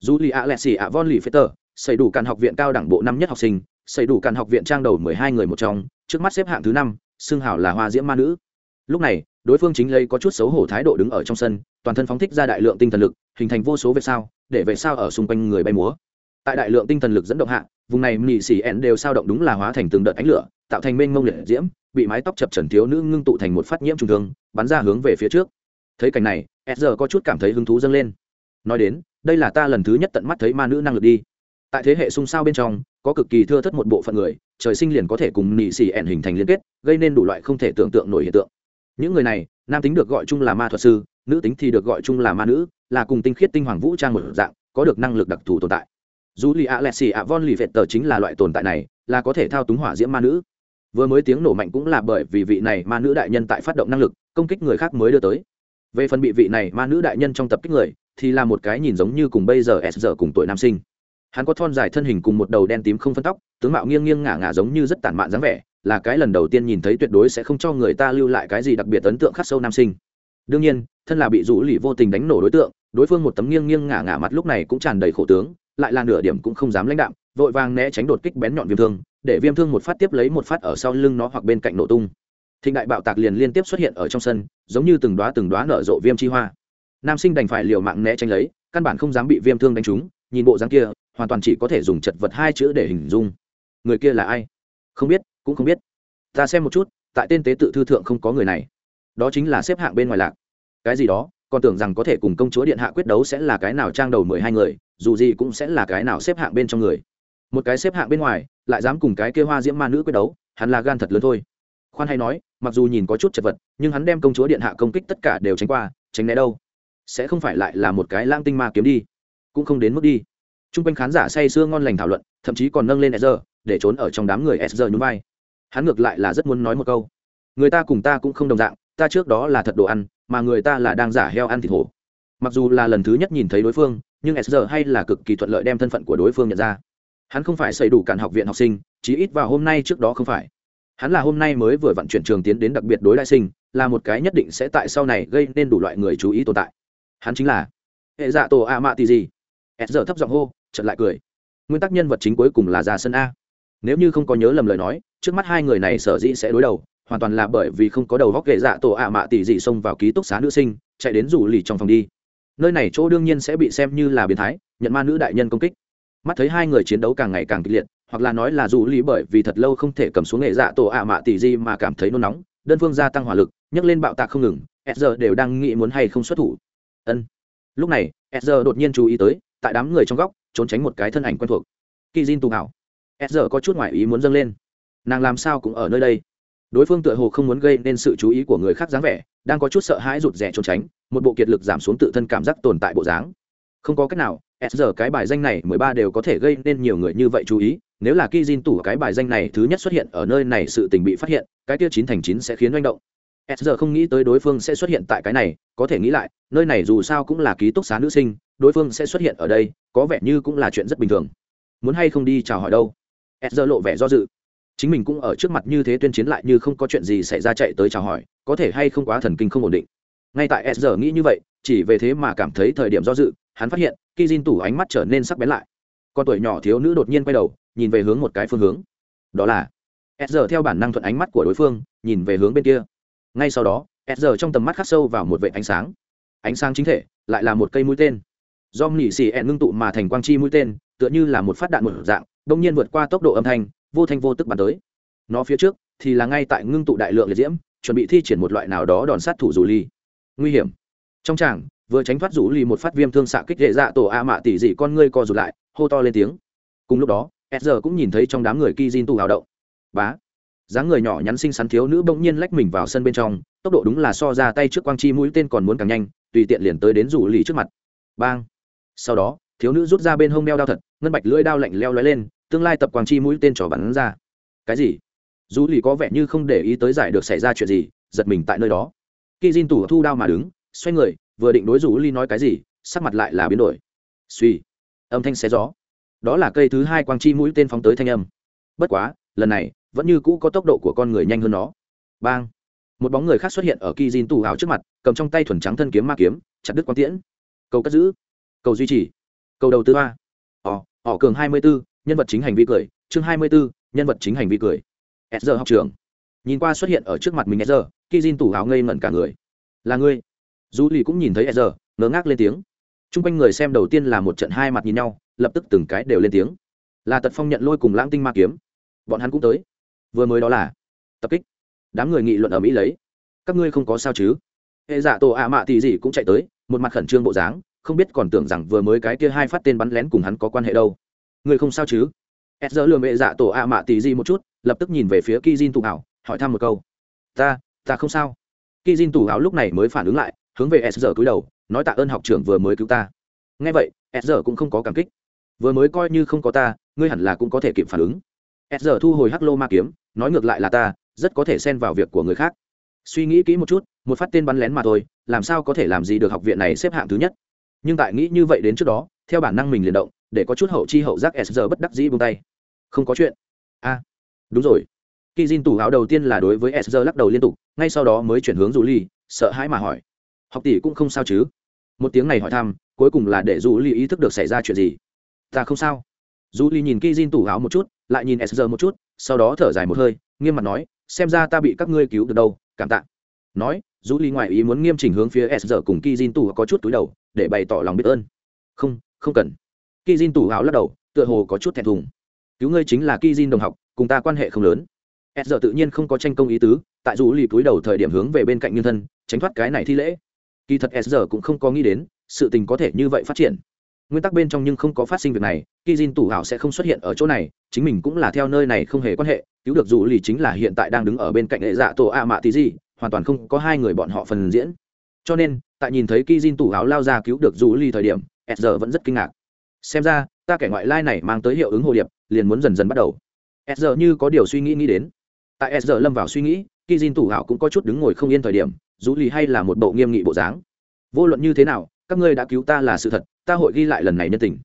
Dù lì ạ lẹ xì ạ von lì phê tờ xây đủ càn học viện cao đẳng bộ năm nhất học sinh xây đủ càn học viện trang đầu mười hai người một trong, trước mắt xếp hạng thứ năm, xưng hảo là hoa diễm ma nữ. Lúc này, đối phương chính lấy có chút xấu hổ thái độ đứng ở trong sân, toàn thân phóng thích ra đại lượng tinh thần lực, hình thành vô số về sao, để về sao ở xung quanh người bay múa. Tại đại lượng tinh thần lực dẫn động hạ, vùng này mì xì ẻn đều sao động đúng là hóa thành từng đợt ánh lửa, tạo thành mênh mông liệt diễm, bị mái tóc chập trần thiếu nữ ngưng tụ thành một phát nhiễm trùng thương, bắn ra hướng về phía trước. Thấy cảnh này s giờ có chút cảm thấy hứng thú dâng lên. Nói đến, đây là ta lần thứ nhất tận mắt thấy ma nữ năng lực đi tại thế hệ xung sao bên trong, có cực kỳ thưa thất một bộ phận người, trời sinh liền có thể cùng nị xỉ ẻn hình thành liên kết, gây nên đủ loại không thể tưởng tượng nổi hiện tượng. Những người này, nam tính được gọi chung là ma thuật sư, nữ tính thì được gọi chung là ma nữ, là cùng tinh khiết tinh hoàng vũ trang một dạng, có được năng lực đặc thù tồn tại. Dù lì ạ lẹ xì ạ von lì vẹt tờ chính là loại tồn tại này, là có thể thao túng hỏa diễm ma nữ. Vừa mới tiếng nổ mạnh cũng là bởi vì vị này ma nữ đại nhân tại phát động năng lực, công kích người khác mới đưa tới. Về phần bị vị này ma nữ đại nhân trong tập kích người, thì là một cái nhìn giống như cùng bây giờ s giờ cùng tuổi nam sinh hắn có thon dài thân hình cùng một đầu đen tím không phân tóc, tướng mạo nghiêng nghiêng ngả ngả giống như rất tản mạn dáng vẻ, là cái lần đầu tiên nhìn thấy tuyệt đối sẽ không cho người ta lưu lại cái gì đặc biệt ấn tượng khắc sâu nam sinh. Đương nhiên, thân là bị rủ lì vô tình đánh nổ đối tượng, đối phương một tấm nghiêng nghiêng ngả ngả mặt lúc này cũng tràn đầy khổ tướng, lại là nửa điểm cũng không dám lãnh đạm, vội vàng né tránh đột kích bén nhọn viêm thương, để viêm thương một phát tiếp lấy một phát ở sau lưng nó hoặc bên cạnh nổ tung. Thịnh đại bạo tạc liền liên tiếp xuất hiện ở trong sân, giống như từng đoá từng đoá nở rộ viêm chi hoa. Nam sinh đành phải liều mạng né tránh lấy, căn bản không dám bị viêm thương đánh trúng, nhìn bộ dáng kia hoàn toàn chỉ có thể dùng chật vật hai chữ để hình dung. Người kia là ai? Không biết, cũng không biết. Ta xem một chút, tại tên tế tự thư thượng không có người này. Đó chính là xếp hạng bên ngoài lạc. Cái gì đó, còn tưởng rằng có thể cùng công chúa điện hạ quyết đấu sẽ là cái nào trang đầu mười hai người, dù gì cũng sẽ là cái nào xếp hạng bên trong người. Một cái xếp hạng bên ngoài, lại dám cùng cái kia hoa diễm ma nữ quyết đấu, hắn là gan thật lớn thôi. Khoan hay nói, mặc dù nhìn có chút chật vật, nhưng hắn đem công chúa điện hạ công kích tất cả đều tránh qua, tránh né đâu. Sẽ không phải lại là một cái lang tinh ma kiếm đi. Cũng không đến mức đi t r u n g quanh khán giả say sưa ngon lành thảo luận, thậm chí còn nâng lên Ezra để trốn ở trong đám người Ezra nhún vai. Hắn ngược lại là rất muốn nói một câu. Người ta cùng ta cũng không đồng dạng, ta trước đó là thật đồ ăn, mà người ta là đang giả heo ăn thịt hổ. Mặc dù là lần thứ nhất nhìn thấy đối phương, nhưng sr hay là cực kỳ thuận lợi đem thân phận của đối phương nhận ra. Hắn không phải xây đủ cản học viện học sinh, chí ít vào hôm nay trước đó không phải. Hắn là hôm nay mới vừa vận chuyển trường tiến đến đặc biệt đối đại sinh, là một cái nhất định sẽ tại sau này gây nên đủ loại người chú ý tồn tại. Hắn chính là hệ dạ tổ a mạ tì gì s thấp giọng hô chật lại cười. Nguyên tắc nhân vật chính cuối cùng là ra sân a. Nếu như không có nhớ lầm lời nói, trước mắt hai người này sở dĩ sẽ đối đầu, hoàn toàn là bởi vì không có đầu góc ghệ dạ tổ a mạ tỷ dị xông vào ký túc xá nữ sinh, chạy đến rủ lì trong phòng đi. Nơi này chỗ đương nhiên sẽ bị xem như là biến thái, nhận ma nữ đại nhân công kích. Mắt thấy hai người chiến đấu càng ngày càng kịch liệt, hoặc là nói là dù lý bởi vì thật lâu không thể cầm xuống nghệ dạ tổ ạ mạ tỷ di mà cảm thấy nôn nóng, đơn phương gia tăng hỏa lực, nhấc lên bạo tạc không ngừng s giờ đều đang nghĩ muốn hay không xuất thủ. Ân. Lúc này s giờ đột nhiên chú ý tới tại đám người trong góc, trốn tránh một cái thân ảnh quen thuộc. Kỳ diên tù hảo. S giờ có chút ngoại ý muốn dâng lên. Nàng làm sao cũng ở nơi đây. Đối phương tựa hồ không muốn gây nên sự chú ý của người khác dáng vẻ, đang có chút sợ hãi rụt rè trốn tránh, một bộ kiệt lực giảm xuống tự thân cảm giác tồn tại bộ dáng. Không có cách nào, s giờ cái bài danh này mười ba đều có thể gây nên nhiều người như vậy chú ý, nếu là ki jin tủ cái bài danh này thứ nhất xuất hiện ở nơi này sự tình bị phát hiện, cái tiêu chín thành chín sẽ khiến manh động. S giờ không nghĩ tới đối phương sẽ xuất hiện tại cái này, có thể nghĩ lại, nơi này dù sao cũng là ký túc xá nữ sinh đối phương sẽ xuất hiện ở đây, có vẻ như cũng là chuyện rất bình thường. Muốn hay không đi chào hỏi đâu? S giờ lộ vẻ do dự. Chính mình cũng ở trước mặt như thế tuyên chiến lại như không có chuyện gì xảy ra chạy tới chào hỏi, có thể hay không quá thần kinh không ổn định. Ngay tại s giờ nghĩ như vậy, chỉ về thế mà cảm thấy thời điểm do dự, hắn phát hiện khi Jin tủ ánh mắt trở nên sắc bén lại. Con tuổi nhỏ thiếu nữ đột nhiên quay đầu, nhìn về hướng một cái phương hướng. Đó là s giờ theo bản năng thuận ánh mắt của đối phương, nhìn về hướng bên kia. Ngay sau đó s giờ trong tầm mắt khắc sâu vào một vệ ánh sáng. Ánh sáng chính thể, lại là một cây mũi tên do nỉ xì ẹn ngưng tụ mà thành quang chi mũi tên, tựa như là một phát đạn một dạng, đông nhiên vượt qua tốc độ âm thanh, vô thanh vô tức bắn tới. Nó phía trước thì là ngay tại ngưng tụ đại lượng liệt diễm, chuẩn bị thi triển một loại nào đó đòn sát thủ rủ ly. Nguy hiểm. Trong tràng, vừa tránh thoát rủ ly một phát viêm thương xạ kích hệ dạ tổ a mạ tỉ dị con ngươi co rụt lại, hô to lên tiếng. Cùng lúc đó s giờ cũng nhìn thấy trong đám người ki jin tu hào động. Bá. Dáng người nhỏ nhắn xinh xắn thiếu nữ bỗng nhiên lách mình vào sân bên trong, tốc độ đúng là so ra tay trước quang chi mũi tên còn muốn càng nhanh, tùy tiện liền tới đến rủ lì trước mặt. Bang sau đó, thiếu nữ rút ra bên hông đeo đao thật, ngân bạch lưỡi đao lạnh leo lói lên, tương lai tập quang chi mũi tên trò bắn ra. Cái gì? Dù lì có vẻ như không để ý tới giải được xảy ra chuyện gì, giật mình tại nơi đó. Khi jin tủ thu đao mà đứng, xoay người, vừa định đối rủ ly nói cái gì, sắc mặt lại là biến đổi. Suy âm thanh xé gió. Đó là cây thứ hai quang chi mũi tên phóng tới thanh âm. Bất quá, lần này, vẫn như cũ có tốc độ của con người nhanh hơn nó. Bang. Một bóng người khác xuất hiện ở kỳ diên tù hào trước mặt, cầm trong tay thuần trắng thân kiếm ma kiếm, chặt đứt quang tiễn. Cầu cất giữ cầu duy trì. Cầu đầu tư ba. Ỏ ỏ cường hai mươi bốn nhân vật chính hành vi cười. Chương hai mươi bốn nhân vật chính hành vi cười. S giờ học trường nhìn qua xuất hiện ở trước mặt mình s giờ kỳ diên tủ hào ngây ngẩn cả người. Là ngươi? Du lì cũng nhìn thấy s giờ ngớ ngác lên tiếng. T r u n g quanh người xem đầu tiên là một trận hai mặt nhìn nhau, lập tức từng cái đều lên tiếng. Là tật phong nhận lôi cùng lãng tinh ma kiếm. Bọn hắn cũng tới. Vừa mới đó là tập kích. Đám người nghị luận ở mỹ lấy. Các ngươi không có sao chứ? Hệ giả tổ ạ mạ thì gì cũng chạy tới, một mặt khẩn trương bộ dáng không biết còn tưởng rằng vừa mới cái kia hai phát tên bắn lén cùng hắn có quan hệ đâu. Người không sao chứ? Ed giờ lừa mẹ dạ tổ ạ mạ tỷ gì một chút, lập tức nhìn về phía ki jin tù hỏi thăm một câu. Ta ta không sao. Ki jin tù lúc này mới phản ứng lại, hướng về s giờ cúi đầu, nói tạ ơn học trưởng vừa mới cứu ta. Nghe vậy s giờ cũng không có cảm kích. Vừa mới coi như không có ta, ngươi hẳn là cũng có thể kịp phản ứng. S giờ thu hồi hắc lô ma kiếm, nói ngược lại là ta, rất có thể xen vào việc của người khác. Suy nghĩ kỹ một chút, một phát tên bắn lén mà thôi, làm sao có thể làm gì được học viện này xếp hạng thứ nhất? Nhưng tại nghĩ như vậy đến trước đó, theo bản năng mình liền động, để có chút hậu chi hậu giác s giờ bất đắc dĩ buông tay. Không có chuyện. A. Đúng rồi. Khi n tủ áo đầu tiên là đối với s giờ lắc đầu liên tục, ngay sau đó mới chuyển hướng dù ly sợ hãi mà hỏi. Học tỷ cũng không sao chứ? Một tiếng này hỏi thăm, cuối cùng là để dù ly ý thức được xảy ra chuyện gì. Ta không sao. Dù ly nhìn ki jin tủ áo một chút, lại nhìn s một chút, sau đó thở dài một hơi, nghiêm mặt nói, xem ra ta bị các ngươi cứu được đâu, cảm tạ. Nói dù ly ngoại ý muốn nghiêm chỉnh hướng phía s cùng ki jin tủ có chút túi đầu để bày tỏ lòng biết ơn. Không không cần. Ki jin tủ áo lắc đầu, tựa hồ có chút thẹn thùng. Cứu ngươi chính là ki jin đồng học, cùng ta quan hệ không lớn. S tự nhiên không có tranh công ý tứ, tại dù lì túi đầu thời điểm hướng về bên cạnh nhân thân, tránh thoát cái này thi lễ. Kỳ thật s cũng không có nghĩ đến, sự tình có thể như vậy phát triển. Nguyên tắc bên trong nhưng không có phát sinh việc này khi Jin tủ hào sẽ không xuất hiện ở chỗ này, chính mình cũng là theo nơi này không hề quan hệ, cứu được dù lì chính là hiện tại đang đứng ở bên cạnh hệ dạ tổ a mạ tí gì hoàn toàn không có hai người bọn họ phần diễn cho nên, tại nhìn thấy khi Jin tủ áo lao ra cứu được du ly thời điểm, s vẫn rất kinh ngạc. Xem ra, ta kẻ ngoại lai này mang tới hiệu ứng hồ điệp, liền muốn dần dần bắt đầu. S như có điều suy nghĩ nghĩ đến. Tại s lâm vào suy nghĩ khi Jin tủ áo cũng có chút đứng ngồi không yên thời điểm du ly hay là một bộ nghiêm nghị bộ dáng. Vô luận như thế nào, các ngươi đã cứu ta là sự thật, ta hội ghi lại lần này nhân tình.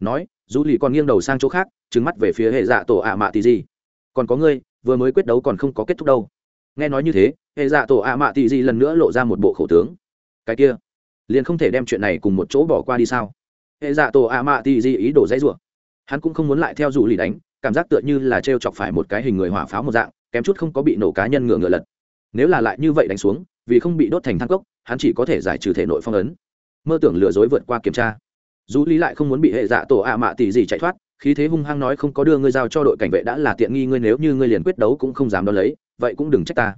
Nói du ly còn nghiêng đầu sang chỗ khác trứng mắt về phía hệ dạ tổ ạ mạ tì gì còn có ngươi, vừa mới quyết đấu còn không có kết thúc đâu. Nghe nói như thế, hệ dạ tổ ạ mạ tì gì lần nữa lộ ra một bộ khẩu tướng cái kia, liền không thể đem chuyện này cùng một chỗ bỏ qua đi sao? Hệ dạ tổ ạ mạ tỷ gì ý đồ dãy rủa. Hắn cũng không muốn lại theo dù lì đánh, cảm giác tựa như là t r e o chọc phải một cái hình người hỏa pháo một dạng, kém chút không có bị nổ cá nhân ngựa ngựa lật. Nếu là lại như vậy đánh xuống, vì không bị đốt thành thang cốc, hắn chỉ có thể giải trừ thể nội phong ấn. Mơ tưởng lừa dối vượt qua kiểm tra. Dù lý lại không muốn bị hệ dạ tổ ạ mạ tỷ gì chạy thoát, khí thế hung hăng nói không có đưa ngươi giao cho đội cảnh vệ đã là tiện nghi ngươi nếu như ngươi liền quyết đấu cũng không dám đo lấy, vậy cũng đừng trách ta.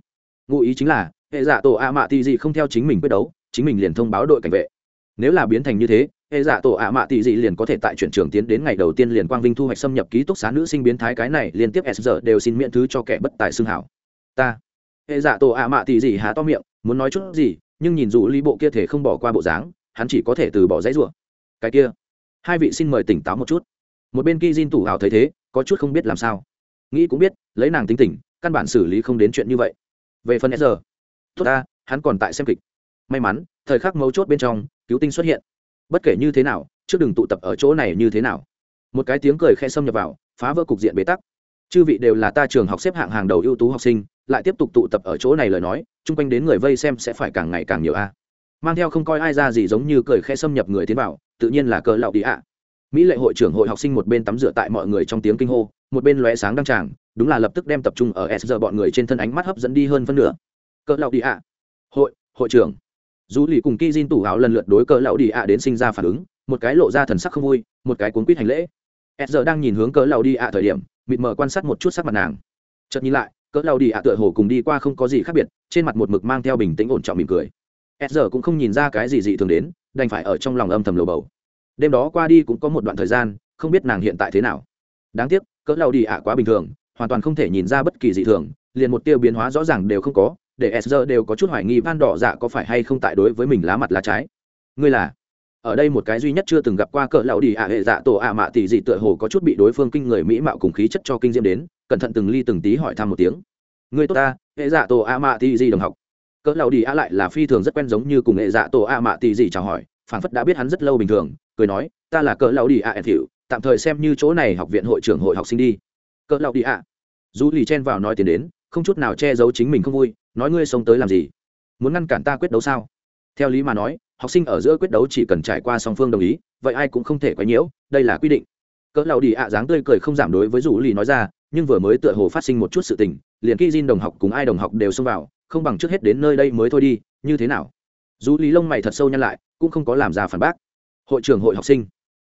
Ngụ ý chính là, hệ dạ tổ ạ mạ tỷ gì không theo chính mình quyết đấu chính mình liền thông báo đội cảnh vệ. Nếu là biến thành như thế, hệ dạ tổ ạ mạ tị dị liền có thể tại chuyển trường tiến đến ngày đầu tiên liền quang vinh thu hoạch xâm nhập ký túc xá nữ sinh biến thái cái này liên tiếp s giờ đều xin miễn thứ cho kẻ bất tài xương hảo. Ta. Hệ dạ tổ ạ mạ tị dị há to miệng, muốn nói chút gì, nhưng nhìn dù ly bộ kia thể không bỏ qua bộ dáng, hắn chỉ có thể từ bỏ dãy rủa. Cái kia. Hai vị xin mời tỉnh táo một chút. Một bên kia Jin tủ hào thấy thế, có chút không biết làm sao. Nghĩ cũng biết, lấy nàng tính tình, căn bản xử lý không đến chuyện như vậy. Về phần s giờ tốt ta, hắn còn tại xem kịch may mắn, thời khắc mấu chốt bên trong, cứu tinh xuất hiện. Bất kể như thế nào, trước đừng tụ tập ở chỗ này như thế nào. Một cái tiếng cười khe xâm nhập vào, phá vỡ cục diện bế tắc. Chư vị đều là ta trường học xếp hạng hàng đầu ưu tú học sinh, lại tiếp tục tụ tập ở chỗ này lời nói, chung quanh đến người vây xem sẽ phải càng ngày càng nhiều a. Mang theo không coi ai ra gì giống như cười khe xâm nhập người tiến vào, tự nhiên là cờ lạo đi ạ. Mỹ lệ hội trưởng hội học sinh một bên tắm rửa tại mọi người trong tiếng kinh hô, một bên lóe sáng đăng tràng, đúng là lập tức đem tập trung ở s giờ bọn người trên thân ánh mắt hấp dẫn đi hơn phân nửa. Cờ lạo đi ạ. Hội hội trưởng dù lì cùng ki jin tủ áo lần lượt đối cỡ lão đi ạ đến sinh ra phản ứng, một cái lộ ra thần sắc không vui, một cái cuốn quýt hành lễ. S giờ đang nhìn hướng cỡ lão đi ạ thời điểm, mịt mờ quan sát một chút sắc mặt nàng. Chợt nhìn lại cỡ lão đi ạ tựa hồ cùng đi qua không có gì khác biệt, trên mặt một mực mang theo bình tĩnh ổn trọng mỉm cười. S giờ cũng không nhìn ra cái gì dị thường đến, đành phải ở trong lòng âm thầm lầu bầu. Đêm đó qua đi cũng có một đoạn thời gian, không biết nàng hiện tại thế nào. Đáng tiếc cỡ lão đi ạ quá bình thường, hoàn toàn không thể nhìn ra bất kỳ dị thường, liền một tiêu biến hóa rõ ràng đều không có để Ezra đều có chút hoài nghi van đỏ dạ có phải hay không tại đối với mình lá mặt lá trái. Ngươi là? Ở đây một cái duy nhất chưa từng gặp qua cỡ lão đi ạ hệ dạ tổ ạ mạ tỷ dị tựa hồ có chút bị đối phương kinh người mỹ mạo cùng khí chất cho kinh diễm đến, cẩn thận từng ly từng tí hỏi thăm một tiếng. Ngươi tốt ta, hệ dạ tổ ạ mạ tỷ dị đồng học. Cỡ lão đi ạ lại là phi thường rất quen giống như cùng hệ dạ tổ ạ mạ tỷ dị chào hỏi, phảng phất đã biết hắn rất lâu bình thường, cười nói, ta là cỡ lão đi ạ thiệu, tạm thời xem như chỗ này học viện hội trưởng hội học sinh đi. Cỡ lão đi ạ. Dù lì chen vào nói tiền đến, không chút nào che giấu chính mình không vui nói ngươi sống tới làm gì? Muốn ngăn cản ta quyết đấu sao? Theo lý mà nói, học sinh ở giữa quyết đấu chỉ cần trải qua song phương đồng ý, vậy ai cũng không thể quấy nhiễu, đây là quy định. Cỡ lão đi ạ dáng tươi cười không giảm đối với rủ lì nói ra, nhưng vừa mới tựa hồ phát sinh một chút sự tình, liền khi Jin đồng học cùng ai đồng học đều xông vào, không bằng trước hết đến nơi đây mới thôi đi, như thế nào? Dù lý lông mày thật sâu nhăn lại, cũng không có làm ra phản bác. Hội trưởng hội học sinh.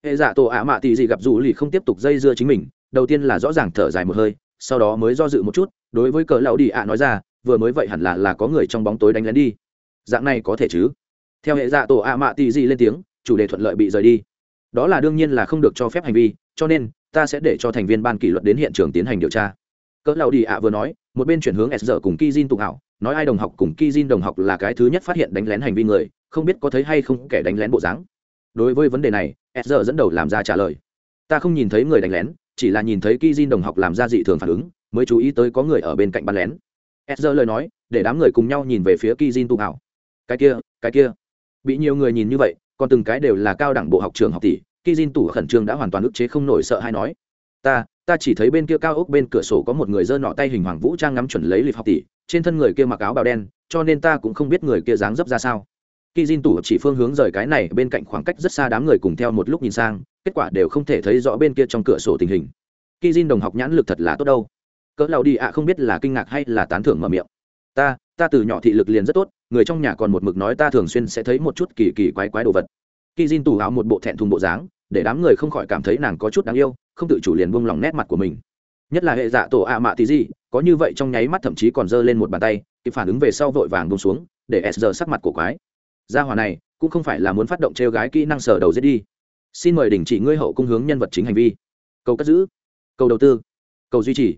Hệ giả tổ ạ mạ tỷ gì gặp dù lì không tiếp tục dây dưa chính mình, đầu tiên là rõ ràng thở dài một hơi, sau đó mới do dự một chút, đối với cỡ lão đi ạ nói ra vừa mới vậy hẳn là là có người trong bóng tối đánh lén đi. Dạng này có thể chứ? Theo hệ dạ tổ ạ mạ tỷ gì lên tiếng, chủ đề thuận lợi bị rời đi. Đó là đương nhiên là không được cho phép hành vi, cho nên, ta sẽ để cho thành viên ban kỷ luật đến hiện trường tiến hành điều tra. Cỡ lão đi ạ vừa nói, một bên chuyển hướng s giờ cùng kizin tụng ảo nói ai đồng học cùng kizin đồng học là cái thứ nhất phát hiện đánh lén hành vi người, không biết có thấy hay không kẻ đánh lén bộ dáng. Đối với vấn đề này, s giờ dẫn đầu làm ra trả lời. Ta không nhìn thấy người đánh lén, chỉ là nhìn thấy kizin đồng học làm ra dị thường phản ứng, mới chú ý tới có người ở bên cạnh bắn lén s giờ lời nói, để đám người cùng nhau nhìn về phía ki jin tụng hảo cái kia cái kia. Bị nhiều người nhìn như vậy, còn từng cái đều là cao đẳng bộ học trường học tỷ kizin tủ khẩn trương đã hoàn toàn ức chế không nổi sợ hay nói. Ta ta chỉ thấy bên kia cao ốc bên cửa sổ có một người dơ nọ tay hình hoàng vũ trang ngắm chuẩn lấy lịch học tỷ, trên thân người kia mặc áo bào đen, cho nên ta cũng không biết người kia dáng dấp ra sao. Khi tủ chỉ phương hướng rời cái này, bên cạnh khoảng cách rất xa đám người cùng theo một lúc nhìn sang, kết quả đều không thể thấy rõ bên kia trong cửa sổ tình hình. Khi đồng học nhãn lực thật là tốt đâu cỡ lao đi ạ không biết là kinh ngạc hay là tán thưởng mở miệng. Ta ta từ nhỏ thị lực liền rất tốt, người trong nhà còn một mực nói ta thường xuyên sẽ thấy một chút kỳ kỳ quái quái đồ vật. Khi Jin tủ áo một bộ thẹn thùng bộ dáng, để đám người không khỏi cảm thấy nàng có chút đáng yêu, không tự chủ liền buông lòng nét mặt của mình. Nhất là hệ dạ tổ ạ mạ tí gì, có như vậy trong nháy mắt thậm chí còn giơ lên một bàn tay, kịp phản ứng về sau vội vàng buông xuống, để s giờ sắc mặt của quái. Gia hòa này, cũng không phải là muốn phát động trêu gái kỹ năng sở đầu giết đi. Xin mời đình chỉ ngươi hậu cung hướng nhân vật chính hành vi. Cầu cất giữ. Cầu đầu tư. Cầu duy trì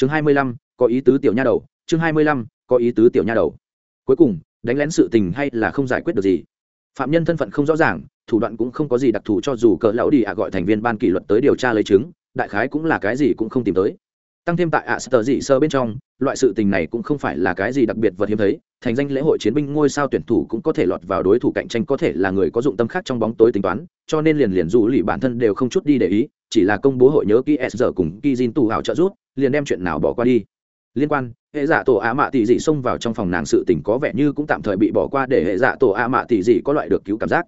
chương hai mươi lăm, có ý tứ tiểu nha đầu. Chương hai mươi lăm, có ý tứ tiểu nha đầu. Cuối cùng, đánh lén sự tình hay là không giải quyết được gì? Phạm nhân thân phận không rõ ràng, thủ đoạn cũng không có gì đặc thù cho dù cỡ lão đi ạ gọi thành viên ban kỷ luật tới điều tra lấy chứng, đại khái cũng là cái gì cũng không tìm tới. Tăng thêm tại ạ sơ dị sơ bên trong, loại sự tình này cũng không phải là cái gì đặc biệt vật hiếm thấy, thành danh lễ hội chiến binh ngôi sao tuyển thủ cũng có thể lọt vào đối thủ cạnh tranh có thể là người có dụng tâm khác trong bóng tối tính toán, cho nên liền liền dù lì bản thân đều không chút đi để ý, chỉ là công bố hội nhớ ký s giờ cùng ki jin tù hào trợ rút liền đem chuyện nào bỏ qua đi. Liên quan, hệ dạ tổ ạ mạ tỷ dị xông vào trong phòng nàng sự tình có vẻ như cũng tạm thời bị bỏ qua để hệ dạ tổ ạ mạ tỷ dị có loại được cứu cảm giác.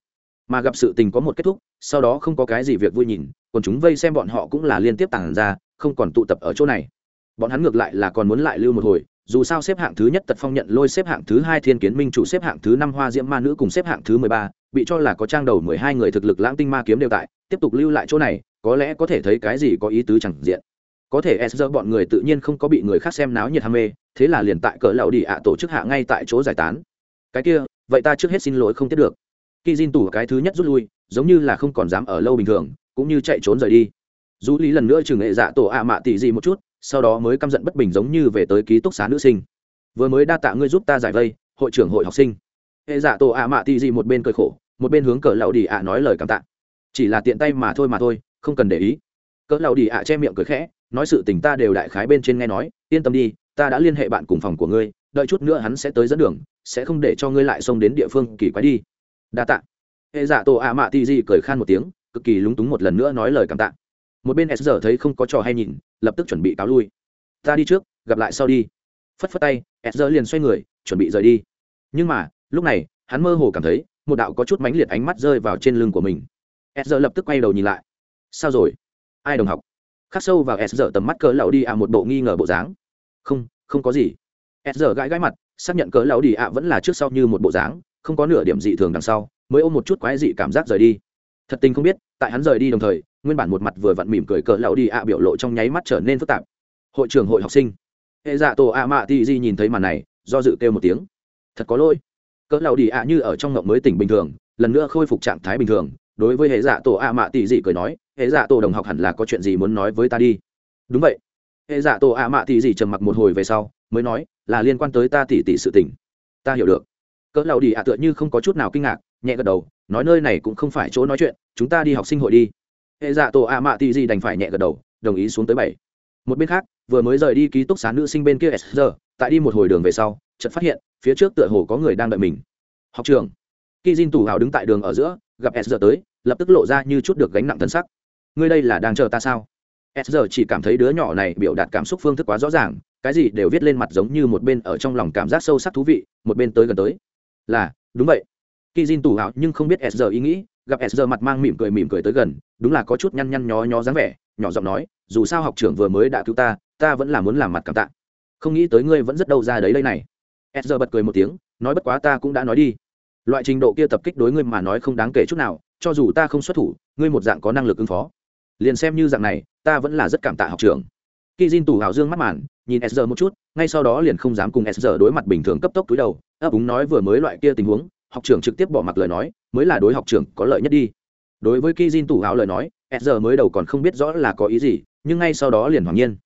Mà gặp sự tình có một kết thúc, sau đó không có cái gì việc vui nhìn, còn chúng vây xem bọn họ cũng là liên tiếp tàng ra, không còn tụ tập ở chỗ này. Bọn hắn ngược lại là còn muốn lại lưu một hồi, dù sao xếp hạng thứ nhất tật phong nhận lôi, xếp hạng thứ hai thiên kiến minh chủ, xếp hạng thứ năm hoa diễm ma nữ cùng xếp hạng thứ mười ba, bị cho là có trang đầu mười hai người thực lực lãng tinh ma kiếm đều tại, tiếp tục lưu lại chỗ này, có lẽ có thể thấy cái gì có ý tứ chẳng diện có thể e s giờ bọn người tự nhiên không có bị người khác xem náo nhiệt ham mê, thế là liền tại cỡ lão đi ạ tổ chức hạ ngay tại chỗ giải tán. Cái kia, vậy ta trước hết xin lỗi không tiếp được. Khi Jin tủ cái thứ nhất rút lui, giống như là không còn dám ở lâu bình thường, cũng như chạy trốn rời đi. Dù lý lần nữa chừng nghệ dạ tổ ạ mạ tỷ gì một chút, sau đó mới căm giận bất bình giống như về tới ký túc xá nữ sinh. Vừa mới đa tạ ngươi giúp ta giải vây, hội trưởng hội học sinh. Hệ dạ tổ ạ mạ tỷ gì một bên cười khổ, một bên hướng cỡ lão đi ạ nói lời cảm tạ. Chỉ là tiện tay mà thôi mà thôi, không cần để ý. Cỡ lão đi ạ che miệng cười khẽ nói sự tình ta đều đại khái bên trên nghe nói, yên tâm đi, ta đã liên hệ bạn cùng phòng của ngươi, đợi chút nữa hắn sẽ tới dẫn đường, sẽ không để cho ngươi lại xông đến địa phương kỳ quái đi. Đa tạ. Hệ giả tổ ạ mạ tỷ gì cười khan một tiếng, cực kỳ lúng túng một lần nữa nói lời cảm tạ. Một bên s giờ thấy không có trò hay nhìn, lập tức chuẩn bị cáo lui. Ta đi trước, gặp lại sau đi. Phất phất tay, s giờ liền xoay người, chuẩn bị rời đi. Nhưng mà, lúc này, hắn mơ hồ cảm thấy, một đạo có chút mãnh liệt ánh mắt rơi vào trên lưng của mình. S giờ lập tức quay đầu nhìn lại. Sao rồi? Ai đồng học? Khắc sâu vào s giờ tầm mắt cỡ lão đi à một bộ nghi ngờ bộ dáng. Không không có gì. s giờ gãi gãi mặt, xác nhận cỡ lão đi ạ vẫn là trước sau như một bộ dáng, không có nửa điểm dị thường đằng sau, mới ôm một chút quái dị cảm giác rời đi. Thật tình không biết, tại hắn rời đi đồng thời, nguyên bản một mặt vừa vặn mỉm cười cỡ lão đi ạ biểu lộ trong nháy mắt trở nên phức tạp. Hội trưởng hội học sinh. Hệ dạ tổ ạ mạ ti di nhìn thấy màn này, do dự kêu một tiếng. Thật có lỗi. Cỡ lão đi ạ như ở trong ngộng mới tỉnh bình thường, lần nữa khôi phục trạng thái bình thường đối với hệ dạ tổ ạ mạ tỷ dị cười nói, hệ dạ tổ đồng học hẳn là có chuyện gì muốn nói với ta đi. Đúng vậy. Hệ dạ tổ ạ mạ tỷ dị trầm mặc một hồi về sau, mới nói, là liên quan tới ta tỷ tỷ sự tình. Ta hiểu được. Cỡ lầu đi ạ tựa như không có chút nào kinh ngạc, nhẹ gật đầu, nói nơi này cũng không phải chỗ nói chuyện, chúng ta đi học sinh hội đi. Hệ dạ tổ ạ mạ tỷ gì đành phải nhẹ gật đầu, đồng ý xuống tới bảy. Một bên khác, vừa mới rời đi ký túc xá nữ sinh bên kia s giờ tại đi một hồi đường về sau, chợt phát hiện, phía trước tựa hồ có người đang đợi mình. Học trường. Khi Jin tủ hào đứng tại đường ở giữa gặp s giờ tới, lập tức lộ ra như chút được gánh nặng thân sắc. Ngươi đây là đang chờ ta sao? S giờ chỉ cảm thấy đứa nhỏ này biểu đạt cảm xúc phương thức quá rõ ràng, cái gì đều viết lên mặt giống như một bên ở trong lòng cảm giác sâu sắc thú vị, một bên tới gần tới. Là, đúng vậy. Khi Jin tủ hào nhưng không biết s giờ ý nghĩ, gặp s giờ mặt mang mỉm cười mỉm cười tới gần, đúng là có chút nhăn nhăn nhó nhó dáng vẻ, nhỏ giọng nói, dù sao học trưởng vừa mới đã cứu ta ta vẫn là muốn làm mặt cảm tạ. Không nghĩ tới ngươi vẫn rất đâu ra đấy đây này. S giờ bật cười một tiếng, nói bất quá ta cũng đã nói đi loại trình độ kia tập kích đối ngươi mà nói không đáng kể chút nào, cho dù ta không xuất thủ, ngươi một dạng có năng lực ứng phó. Liền xem như dạng này, ta vẫn là rất cảm tạ học trưởng. Khi Jin tủ hào dương mắt màn, nhìn s giờ một chút, ngay sau đó liền không dám cùng s giờ đối mặt bình thường cấp tốc túi đầu, ấp úng nói vừa mới loại kia tình huống, học trưởng trực tiếp bỏ mặc lời nói, mới là đối học trưởng có lợi nhất đi. Đối với ki jin tủ hào lời nói, s giờ mới đầu còn không biết rõ là có ý gì, nhưng ngay sau đó liền hoàng nhiên.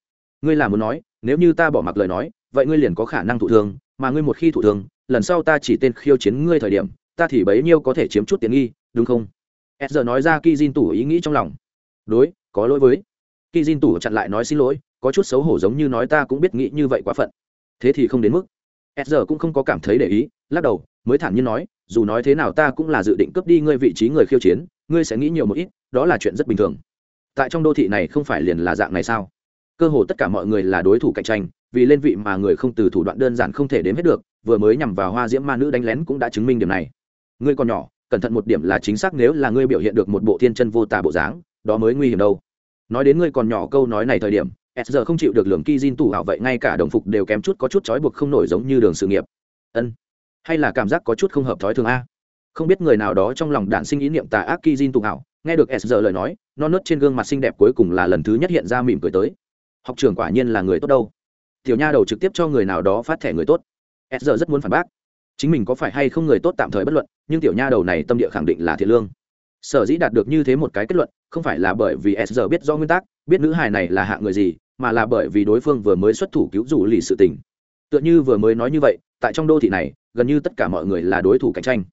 Ngươi là muốn nói, nếu như ta bỏ mặc lời nói, vậy ngươi liền có khả năng thụ thương mà ngươi một khi thụ thương lần sau ta chỉ tên khiêu chiến ngươi thời điểm, ta thì bấy nhiêu có thể chiếm chút tiện nghi, đúng không? S giờ nói ra ki jin tủ ý nghĩ trong lòng. Đối, có lỗi với. Ki jin tủ chặn lại nói xin lỗi, có chút xấu hổ giống như nói ta cũng biết nghĩ như vậy quá phận. Thế thì không đến mức. S giờ cũng không có cảm thấy để ý, lắc đầu, mới thản nhiên nói, dù nói thế nào ta cũng là dự định cướp đi ngươi vị trí người khiêu chiến, ngươi sẽ nghĩ nhiều một ít, đó là chuyện rất bình thường. Tại trong đô thị này không phải liền là dạng này sao? Cơ hồ tất cả mọi người là đối thủ cạnh tranh vì lên vị mà người không từ thủ đoạn đơn giản không thể đếm hết được, vừa mới nhằm vào hoa diễm ma nữ đánh lén cũng đã chứng minh điểm này. Ngươi còn nhỏ, cẩn thận một điểm là chính xác nếu là ngươi biểu hiện được một bộ thiên chân vô tà bộ dáng, đó mới nguy hiểm đâu. Nói đến ngươi còn nhỏ câu nói này thời điểm, s giờ không chịu được lường ki jin tủ hảo vậy ngay cả đồng phục đều kém chút có chút trói buộc không nổi giống như đường sự nghiệp. Ân, hay là cảm giác có chút không hợp thói thường a? Không biết người nào đó trong lòng đạn sinh ý niệm tà ác ki jin tụ hảo nghe được s giờ lời nói, non nớt trên gương mặt xinh đẹp cuối cùng là lần thứ nhất hiện ra mỉm cười tới. Học trưởng quả nhiên là người tốt đâu tiểu nha đầu trực tiếp cho người nào đó phát thẻ người tốt. S giờ rất muốn phản bác. Chính mình có phải hay không người tốt tạm thời bất luận, nhưng tiểu nha đầu này tâm địa khẳng định là thiện lương. Sở dĩ đạt được như thế một cái kết luận, không phải là bởi vì s giờ biết do nguyên tắc, biết nữ hài này là hạ người gì, mà là bởi vì đối phương vừa mới xuất thủ cứu rủ lì sự tình. Tựa như vừa mới nói như vậy, tại trong đô thị này, gần như tất cả mọi người là đối thủ cạnh tranh.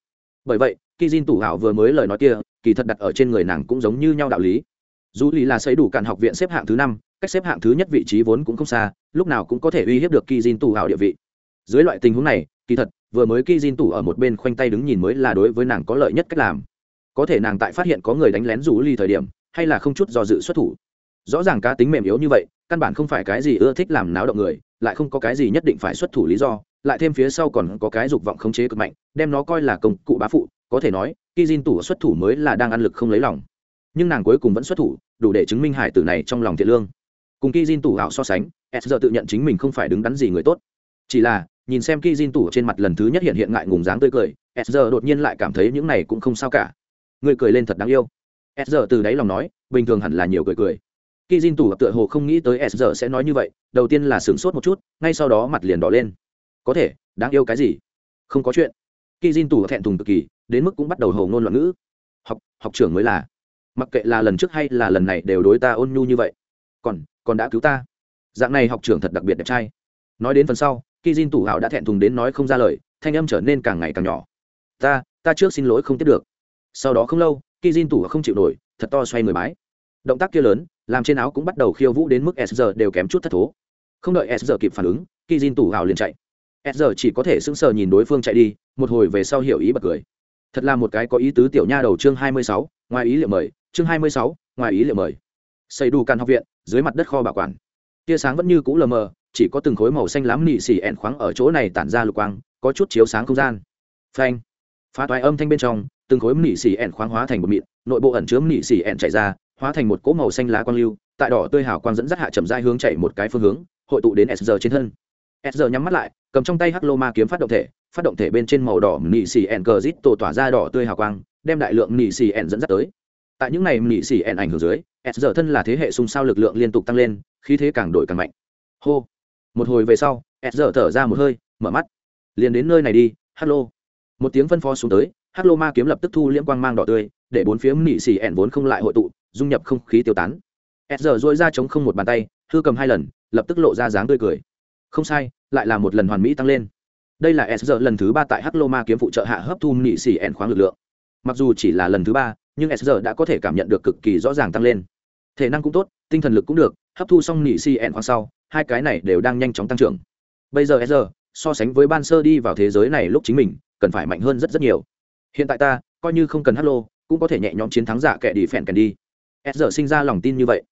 Bởi vậy khi Jin tủ hảo vừa mới lời nói kia, kỳ thật đặt ở trên người nàng cũng giống như nhau đạo lý. Dù lì là xây đủ cạn học viện xếp hạng thứ năm cách xếp hạng thứ nhất vị trí vốn cũng không xa, lúc nào cũng có thể uy hiếp được kỳ diên tù hào địa vị. Dưới loại tình huống này, kỳ thật, vừa mới kỳ diên tù ở một bên khoanh tay đứng nhìn mới là đối với nàng có lợi nhất cách làm. Có thể nàng tại phát hiện có người đánh lén rủ ly thời điểm, hay là không chút do dự xuất thủ. Rõ ràng cá tính mềm yếu như vậy, căn bản không phải cái gì ưa thích làm náo động người, lại không có cái gì nhất định phải xuất thủ lý do, lại thêm phía sau còn có cái dục vọng khống chế cực mạnh, đem nó coi là công cụ bá phụ, có thể nói khi Jin tủ xuất thủ mới là đang ăn lực không lấy lòng. Nhưng nàng cuối cùng vẫn xuất thủ, đủ để chứng minh hải tử này trong lòng thiện lương cùng Ki Jin tủ ảo so sánh, s giờ tự nhận chính mình không phải đứng đắn gì người tốt. Chỉ là, nhìn xem Ki Jin tủ trên mặt lần thứ nhất hiện hiện ngại ngùng dáng tươi cười, s giờ đột nhiên lại cảm thấy những này cũng không sao cả. Người cười lên thật đáng yêu. S giờ từ đáy lòng nói, bình thường hẳn là nhiều cười cười. Ki Jin tủ tựa hồ không nghĩ tới s giờ sẽ nói như vậy, đầu tiên là sửng sốt một chút, ngay sau đó mặt liền đỏ lên. Có thể, đáng yêu cái gì? Không có chuyện. Ki Jin tủ thẹn thùng cực kỳ, đến mức cũng bắt đầu hầu ngôn loạn ngữ. Học học trưởng mới là. Mặc kệ là lần trước hay là lần này đều đối ta ôn nhu như vậy. Còn còn đã cứu ta. Dạng này học trưởng thật đặc biệt đẹp trai. Nói đến phần sau khi Jin tủ hảo đã thẹn thùng đến nói không ra lời, thanh âm trở nên càng ngày càng nhỏ. Ta ta trước xin lỗi không tiếp được. Sau đó không lâu khi Jin tủ không chịu nổi, thật to xoay người bái động tác kia lớn, làm trên áo cũng bắt đầu khiêu vũ đến mức s giờ đều kém chút thất thố. Không đợi s giờ kịp phản ứng khi Jin tủ hảo liền chạy. S giờ chỉ có thể sững sờ nhìn đối phương chạy đi, một hồi về sau hiểu ý bật cười. Thật là một cái có ý tứ tiểu nha đầu chương hai mươi sáu, ngoài ý liệu mời, chương hai mươi sáu, ngoài ý liệu mời. Xây đủ căn học viện dưới mặt đất kho bảo quản. Tia sáng vẫn như cũ lờ mờ, chỉ có từng khối màu xanh lắm nị xỉ ẹn khoáng ở chỗ này tản ra lục quang, có chút chiếu sáng không gian. Phanh! Phá toái âm thanh bên trong, từng khối nị xỉ ẹn khoáng hóa thành một mịn, nội bộ ẩn chứa nị xỉ ẹn chạy ra, hóa thành một cỗ màu xanh lá quang lưu, tại đỏ tươi hào quang dẫn dắt hạ chậm dai hướng chạy một cái phương hướng, hội tụ đến sr trên thân. Sr nhắm mắt lại, cầm trong tay hắc lô ma kiếm phát động thể, phát động thể bên trên màu đỏ nị xì ẹn cờ rít tổ tỏa ra đỏ tươi hào quang, đem đại lượng nị xì ẹn dẫn dắt tới tại những ngày nị xỉ ẹn ảnh hưởng dưới, s thân là thế hệ xung sao lực lượng liên tục tăng lên, khí thế càng đổi càng mạnh. Hô. Một hồi về sau, s thở ra một hơi, mở mắt. Liền đến nơi này đi, hello. Một tiếng phân phó xuống tới hắc lô ma kiếm lập tức thu liễm quang mang đỏ tươi, để bốn phía mị xì ẻn vốn không lại hội tụ, dung nhập không khí tiêu tán. S giờ dôi ra chống không một bàn tay, hư cầm hai lần, lập tức lộ ra dáng tươi cười. Không sai, lại là một lần hoàn mỹ tăng lên. Đây là s giờ lần thứ ba tại hắc lô ma kiếm phụ trợ hạ hấp thu mị xì ẻn khoáng lực lượng. Mặc dù chỉ là lần thứ ba nhưng s giờ đã có thể cảm nhận được cực kỳ rõ ràng tăng lên. Thể năng cũng tốt, tinh thần lực cũng được, hấp thu xong nị si ẻn khoáng sau, hai cái này đều đang nhanh chóng tăng trưởng. Bây giờ s giờ, so sánh với ban sơ đi vào thế giới này lúc chính mình, cần phải mạnh hơn rất rất nhiều. Hiện tại ta, coi như không cần hát lô cũng có thể nhẹ nhõm chiến thắng giả kẻ đi phèn kèn đi. S giờ sinh ra lòng tin như vậy.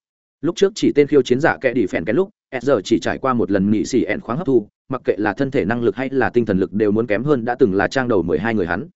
Lúc trước chỉ tên khiêu chiến giả kẻ đi phèn kèn lúc, s giờ chỉ trải qua một lần nị xì ẹn khoáng hấp thu, mặc kệ là thân thể năng lực hay là tinh thần lực đều muốn kém hơn đã từng là trang đầu mười hai người hắn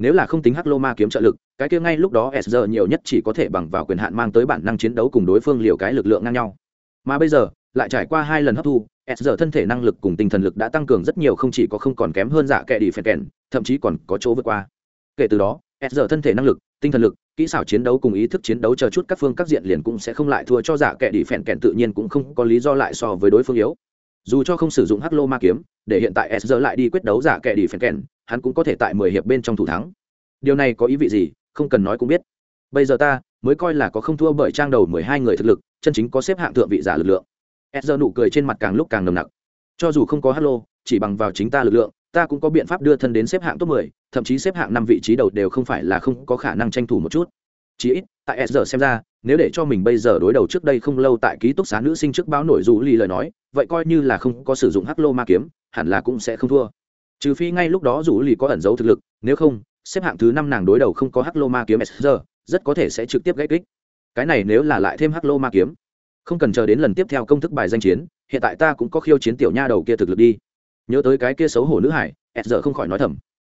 nếu là không tính hắc lô ma kiếm trợ lực, cái kia ngay lúc đó s nhiều nhất chỉ có thể bằng vào quyền hạn mang tới bản năng chiến đấu cùng đối phương liều cái lực lượng ngang nhau. Mà bây giờ, lại trải qua hai lần hấp thu, s thân thể năng lực cùng tinh thần lực đã tăng cường rất nhiều, không chỉ có không còn kém hơn dạ kệ đi phèn kèn, thậm chí còn có chỗ vượt qua. Kể từ đó, s thân thể năng lực, tinh thần lực, kỹ xảo chiến đấu cùng ý thức chiến đấu chờ chút các phương các diện liền cũng sẽ không lại thua cho dạ giả kệ đi phèn kèn, tự nhiên cũng không có lý do lại so với đối phương yếu dù cho không sử dụng hắc lô ma kiếm để hiện tại s giờ lại đi quyết đấu giả kệ đi phèn kèn hắn cũng có thể tại mười hiệp bên trong thủ thắng. Điều này có ý vị gì không cần nói cũng biết. Bây giờ ta mới coi là có không thua bởi trang đầu mười hai người thực lực chân chính có xếp hạng thượng vị giả lực lượng. S giờ nụ cười trên mặt càng lúc càng nồng nặc. Cho dù không có hắc lô chỉ bằng vào chính ta lực lượng ta cũng có biện pháp đưa thân đến xếp hạng top 10, thậm chí xếp hạng năm vị trí đầu đều không phải là không có khả năng tranh thủ một chút. Chỉ ít, tại S giờ xem ra, nếu để cho mình bây giờ đối đầu trước đây không lâu tại ký túc xá nữ sinh trước báo nổi dù lì lời nói, vậy coi như là không có sử dụng hắc lô ma kiếm, hẳn là cũng sẽ không thua. Trừ phi ngay lúc đó dù lì có ẩn giấu thực lực, nếu không, xếp hạng thứ năm nàng đối đầu không có hắc lô ma kiếm S giờ, rất có thể sẽ trực tiếp gãy kích. Cái này nếu là lại thêm hắc lô ma kiếm, không cần chờ đến lần tiếp theo công thức bài danh chiến, hiện tại ta cũng có khiêu chiến tiểu nha đầu kia thực lực đi nhớ tới cái kia xấu hổ nữ hải s giờ không khỏi nói thầm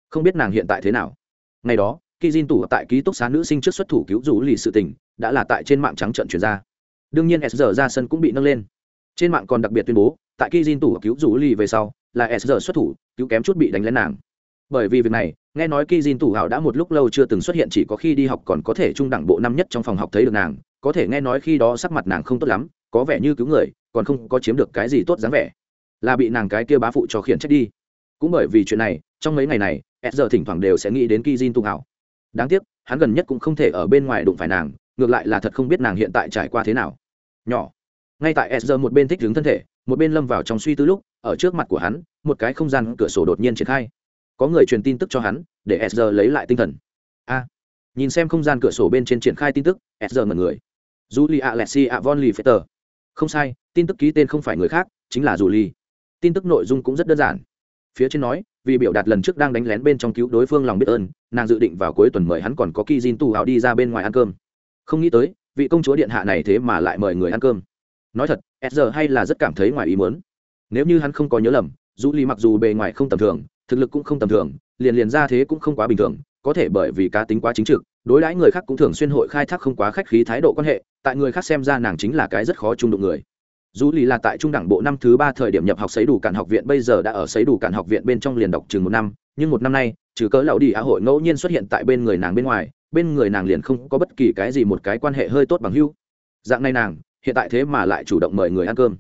không biết nàng hiện tại thế nào ngày đó khi Jin tủ tại ký túc xá nữ sinh trước xuất thủ cứu rủ lì sự tình, đã là tại trên mạng trắng trận chuyển ra. Đương nhiên s giờ ra sân cũng bị nâng lên. Trên mạng còn đặc biệt tuyên bố, tại khi Jin tủ cứu rủ lì về sau, là s giờ xuất thủ, cứu kém chút bị đánh lén nàng. Bởi vì việc này, nghe nói khi Jin tủ hảo đã một lúc lâu chưa từng xuất hiện chỉ có khi đi học còn có thể trung đẳng bộ năm nhất trong phòng học thấy được nàng, có thể nghe nói khi đó sắc mặt nàng không tốt lắm, có vẻ như cứu người, còn không có chiếm được cái gì tốt dáng vẻ. Là bị nàng cái kia bá phụ cho khiển trách đi. Cũng bởi vì chuyện này, trong mấy ngày này, s giờ thỉnh thoảng đều sẽ nghĩ đến ki jin tung hảo đáng tiếc, hắn gần nhất cũng không thể ở bên ngoài đụng phải nàng, ngược lại là thật không biết nàng hiện tại trải qua thế nào. Nhỏ. Ngay tại s giờ một bên thích đứng thân thể, một bên lâm vào trong suy tư lúc, ở trước mặt của hắn, một cái không gian cửa sổ đột nhiên triển khai. Có người truyền tin tức cho hắn, để s giờ lấy lại tinh thần. A. Nhìn xem không gian cửa sổ bên trên triển khai tin tức s giờ ngần người. Julia a von lee fetter không sai, tin tức ký tên không phải người khác, chính là dù ly tin tức nội dung cũng rất đơn giản. Phía trên nói vì biểu đạt lần trước đang đánh lén bên trong cứu đối phương lòng biết ơn, nàng dự định vào cuối tuần mời hắn còn có ki jin tu áo đi ra bên ngoài ăn cơm. Không nghĩ tới, vị công chúa điện hạ này thế mà lại mời người ăn cơm. Nói thật s giờ hay là rất cảm thấy ngoài ý muốn. Nếu như hắn không có nhớ lầm dù ly mặc dù bề ngoài không tầm thường, thực lực cũng không tầm thường, liền liền ra thế cũng không quá bình thường, có thể bởi vì cá tính quá chính trực, đối đãi người khác cũng thường xuyên hội khai thác không quá khách khí thái độ quan hệ, tại người khác xem ra nàng chính là cái rất khó trung đụng người dù lì là tại trung đẳng bộ năm thứ ba thời điểm nhập học xấy đủ cản học viện, bây giờ đã ở xấy đủ cản học viện bên trong liền đọc chừng một năm. Nhưng một năm nay, trừ cớ lão đi á hội ngẫu nhiên xuất hiện tại bên người nàng bên ngoài, bên người nàng liền không có bất kỳ cái gì một cái quan hệ hơi tốt bằng hưu dạng này nàng, hiện tại thế mà lại chủ động mời người ăn cơm.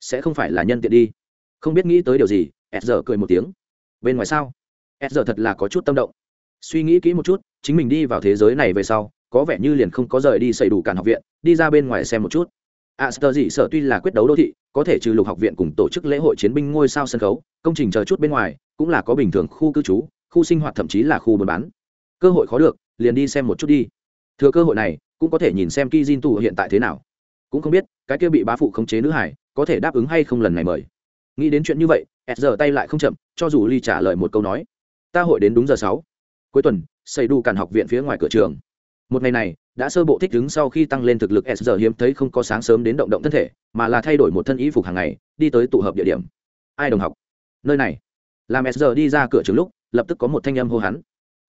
Sẽ không phải là nhân tiện đi. Không biết nghĩ tới điều gì s giờ cười một tiếng. Bên ngoài sao? S giờ thật là có chút tâm động. Suy nghĩ kỹ một chút, chính mình đi vào thế giới này về sau, có vẻ như liền không có rời đi xây đủ cản học viện, đi ra bên ngoài xem một chút a dị sở tuy là quyết đấu đô thị, có thể trừ lục học viện cùng tổ chức lễ hội chiến binh ngôi sao sân khấu, công trình chờ chút bên ngoài, cũng là có bình thường khu cư trú, khu sinh hoạt thậm chí là khu buôn bán. Cơ hội khó được, liền đi xem một chút đi. Thừa cơ hội này, cũng có thể nhìn xem ki jin tù hiện tại thế nào. Cũng không biết, cái kia bị bá phụ khống chế nữ hải, có thể đáp ứng hay không lần này mời. Nghĩ đến chuyện như vậy s giờ tay lại không chậm, cho dù ly trả lời một câu nói. Ta hội đến đúng giờ sáu. Cuối tuần xây đủ cản học viện phía ngoài cửa trường. Một ngày này đã sơ bộ thích ứng sau khi tăng lên thực lực s giờ hiếm thấy không có sáng sớm đến động động thân thể, mà là thay đổi một thân y phục hàng ngày, đi tới tụ hợp địa điểm. Ai đồng học? Nơi này. Làm s giờ đi ra cửa trường lúc, lập tức có một thanh âm hô hắn.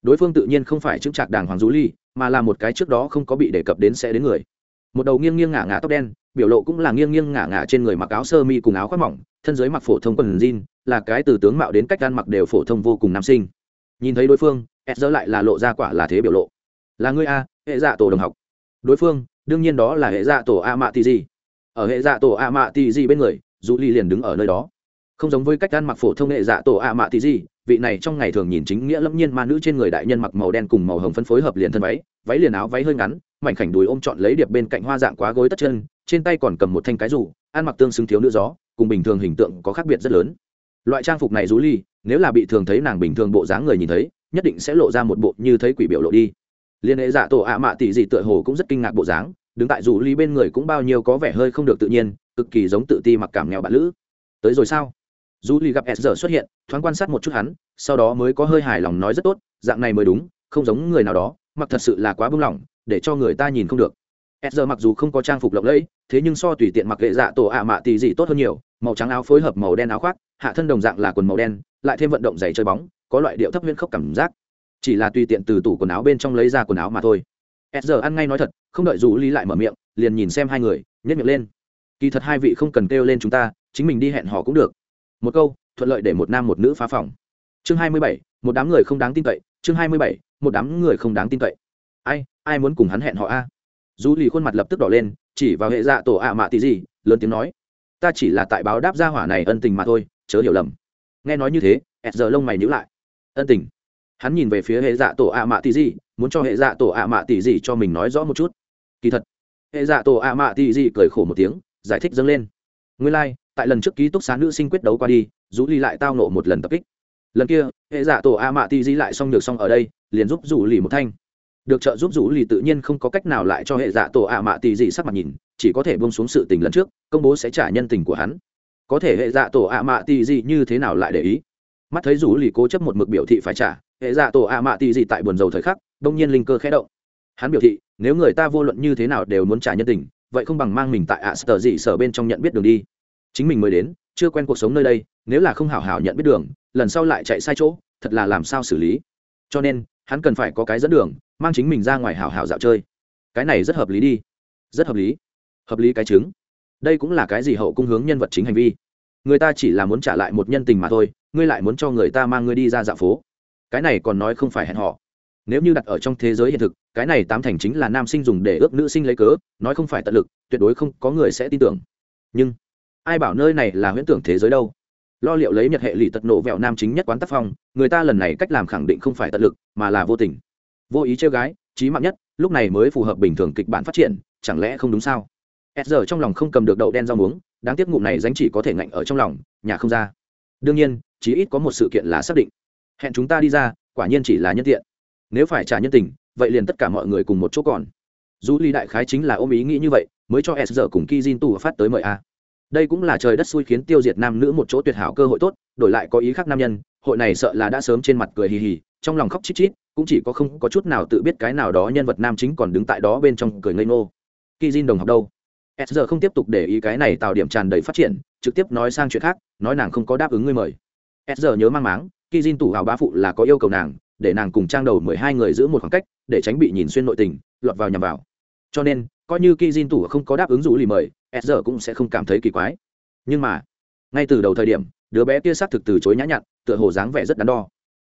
Đối phương tự nhiên không phải chứng trạc đàng hoàng du ly mà là một cái trước đó không có bị đề cập đến sẽ đến người. Một đầu nghiêng nghiêng ngả ngả tóc đen, biểu lộ cũng là nghiêng nghiêng ngả ngả trên người mặc áo sơ mi cùng áo khoác mỏng, thân giới mặc phổ thông quần jean, là cái từ tướng mạo đến cách gan mặc đều phổ thông vô cùng nam sinh. Nhìn thấy đối phương ed dỡ lại là lộ ra quả là thế biểu lộ. Là ngươi a hệ dạ tổ đồng học. Đối phương, đương nhiên đó là hệ dạ tổ a mạ tì gì ở hệ dạ tổ a mạ tì gì bên người dù ly liền đứng ở nơi đó. Không giống với cách ăn mặc phổ thông hệ dạ tổ a mạ tì gì vị này trong ngày thường nhìn chính nghĩa lâm nhiên ma nữ trên người đại nhân mặc màu đen cùng màu hồng phân phối hợp liền thân váy váy liền áo váy hơi ngắn, mảnh khảnh đùi ôm trọn lấy điệp bên cạnh hoa dạng quá gối tất chân, trên tay còn cầm một thanh cái rủ, ăn mặc tương xứng thiếu nữ gió, cùng bình thường hình tượng có khác biệt rất lớn. Loại trang phục này rú ly nếu là bị thường thấy nàng bình thường bộ dáng người nhìn thấy, nhất định sẽ lộ ra một bộ như thấy quỷ biểu lộ đi liên hệ dạ tổ ạ mạ tỷ dị tựa hồ cũng rất kinh ngạc bộ dáng, đứng tại rủ ly bên người cũng bao nhiêu có vẻ hơi không được tự nhiên, cực kỳ giống tự ti mặc cảm nghèo bạn lữ. Tới rồi sao? Dù ly gặp s giờ xuất hiện, thoáng quan sát một chút hắn, sau đó mới có hơi hài lòng nói rất tốt, dạng này mới đúng, không giống người nào đó, mặc thật sự là quá bưng lỏng, để cho người ta nhìn không được. S giờ mặc dù không có trang phục lộng lẫy, thế nhưng so tùy tiện mặc gệ dạ tổ ạ mạ tỷ dị tốt hơn nhiều, màu trắng áo phối hợp màu đen áo khoác, hạ thân đồng dạng là quần màu đen, lại thêm vận động giày chơi bóng, có loại điệu thấp huyên khốc cảm giác chỉ là tùy tiện từ tủ quần áo bên trong lấy ra quần áo mà thôi. S giờ ăn ngay nói thật, không đợi dù lý lại mở miệng, liền nhìn xem hai người nhét miệng lên. Kỳ thật hai vị không cần kêu lên chúng ta, chính mình đi hẹn họ cũng được. Một câu, thuận lợi để một nam một nữ phá phòng. Chương hai mươi bảy, một đám người không đáng tin cậy, chương hai mươi bảy, một đám người không đáng tin cậy. Ai ai muốn cùng hắn hẹn họ a? Dù lì khuôn mặt lập tức đỏ lên, chỉ vào hệ dạ tổ ạ mạ tí gì, lớn tiếng nói, ta chỉ là tại báo đáp gia hỏa này ân tình mà thôi, chớ hiểu lầm. Nghe nói như thế ẹt giờ lông mày nhữ lại. Ân tình? Hắn nhìn về phía hệ dạ tổ ạ mạ tỷ gì muốn cho hệ dạ tổ ạ mạ tỷ gì cho mình nói rõ một chút. Kỳ thật hệ dạ tổ ạ mạ tỷ gì cười khổ một tiếng giải thích dâng lên. Nguyên lai、like, tại lần trước ký túc xá nữ sinh quyết đấu qua đi rú ly lại tao nộ một lần tập kích. Lần kia hệ dạ tổ ạ mạ tỷ gì lại xong được xong ở đây liền giúp rủ lì một thanh. Được trợ giúp rủ lì tự nhiên không có cách nào lại cho hệ dạ tổ ạ mạ tỷ gì sắc mặt nhìn chỉ có thể bông xuống sự tình lần trước công bố sẽ trả nhân tình của hắn. Có thể hệ dạ tổ ạ mạ tỷ gì như thế nào lại để ý? Mắt thấy rủ lì cố chấp một mực biểu thị phải trả hệ dạ tổ ạ mạ tì gì tại buồn dầu thời khắc, đông nhiên linh cơ khẽ động. Hắn biểu thị, nếu người ta vô luận như thế nào đều muốn trả nhân tình, vậy không bằng mang mình tại ạ sở dị sở bên trong nhận biết đường đi. Chính mình mới đến, chưa quen cuộc sống nơi đây, nếu là không hảo hảo nhận biết đường, lần sau lại chạy sai chỗ, thật là làm sao xử lý? Cho nên, hắn cần phải có cái dẫn đường, mang chính mình ra ngoài hảo hảo dạo chơi. Cái này rất hợp lý đi. Rất hợp lý. Hợp lý cái chứng đây cũng là cái gì hậu cung hướng nhân vật chính hành vi? Người ta chỉ là muốn trả lại một nhân tình mà thôi, ngươi lại muốn cho người ta mang ngươi đi ra dạo phố cái này còn nói không phải hẹn họ nếu như đặt ở trong thế giới hiện thực, cái này tám thành chính là nam sinh dùng để ước nữ sinh lấy cớ, nói không phải tận lực, tuyệt đối không có người sẽ tin tưởng. Nhưng, ai bảo nơi này là huyễn tưởng thế giới đâu? Lo liệu lấy nhật hệ lì tật nổ vẹo nam chính nhất quán tác phong, người ta lần này cách làm khẳng định không phải tận lực, mà là vô tình. Vô ý chơi gái trí mạng nhất, lúc này mới phù hợp bình thường kịch bản phát triển, chẳng lẽ không đúng sao? S giờ trong lòng không cầm được đậu đen rau muống, đáng tiếc ngụm này dánh chỉ có thể ngạnh ở trong lòng, nhà không ra. Đương nhiên, chí ít có một sự kiện là xác định hẹn chúng ta đi ra, quả nhiên chỉ là nhân tiện. Nếu phải trả nhân tình, vậy liền tất cả mọi người cùng một chỗ còn. Dù ly đại khái chính là ôm ý nghĩ như vậy, mới cho s giờ cùng ki jin tù phát tới mời a. Đây cũng là trời đất xui khiến tiêu diệt nam nữ một chỗ tuyệt hảo cơ hội tốt, đổi lại có ý khác nam nhân, hội này sợ là đã sớm trên mặt cười hì hì, trong lòng khóc chít chít, cũng chỉ có không có chút nào tự biết cái nào đó nhân vật nam chính còn đứng tại đó bên trong cười ngây ngô. Ki jin đồng học đâu? S giờ không tiếp tục để ý cái này tạo điểm tràn đầy phát triển, trực tiếp nói sang chuyện khác, nói nàng không có đáp ứng ngươi mời. S giờ nhớ mang máng ki jin tủ hào bá phụ là có yêu cầu nàng, để nàng cùng trang đầu mười hai người giữ một khoảng cách, để tránh bị nhìn xuyên nội tình, lọt vào nhằm vào. Cho nên, coi như ki jin tủ không có đáp ứng rủ lì mời, s giờ cũng sẽ không cảm thấy kỳ quái. Nhưng mà, ngay từ đầu thời điểm, đứa bé kia xác thực từ chối nhã nhặn, tựa hồ dáng vẻ rất đắn đo.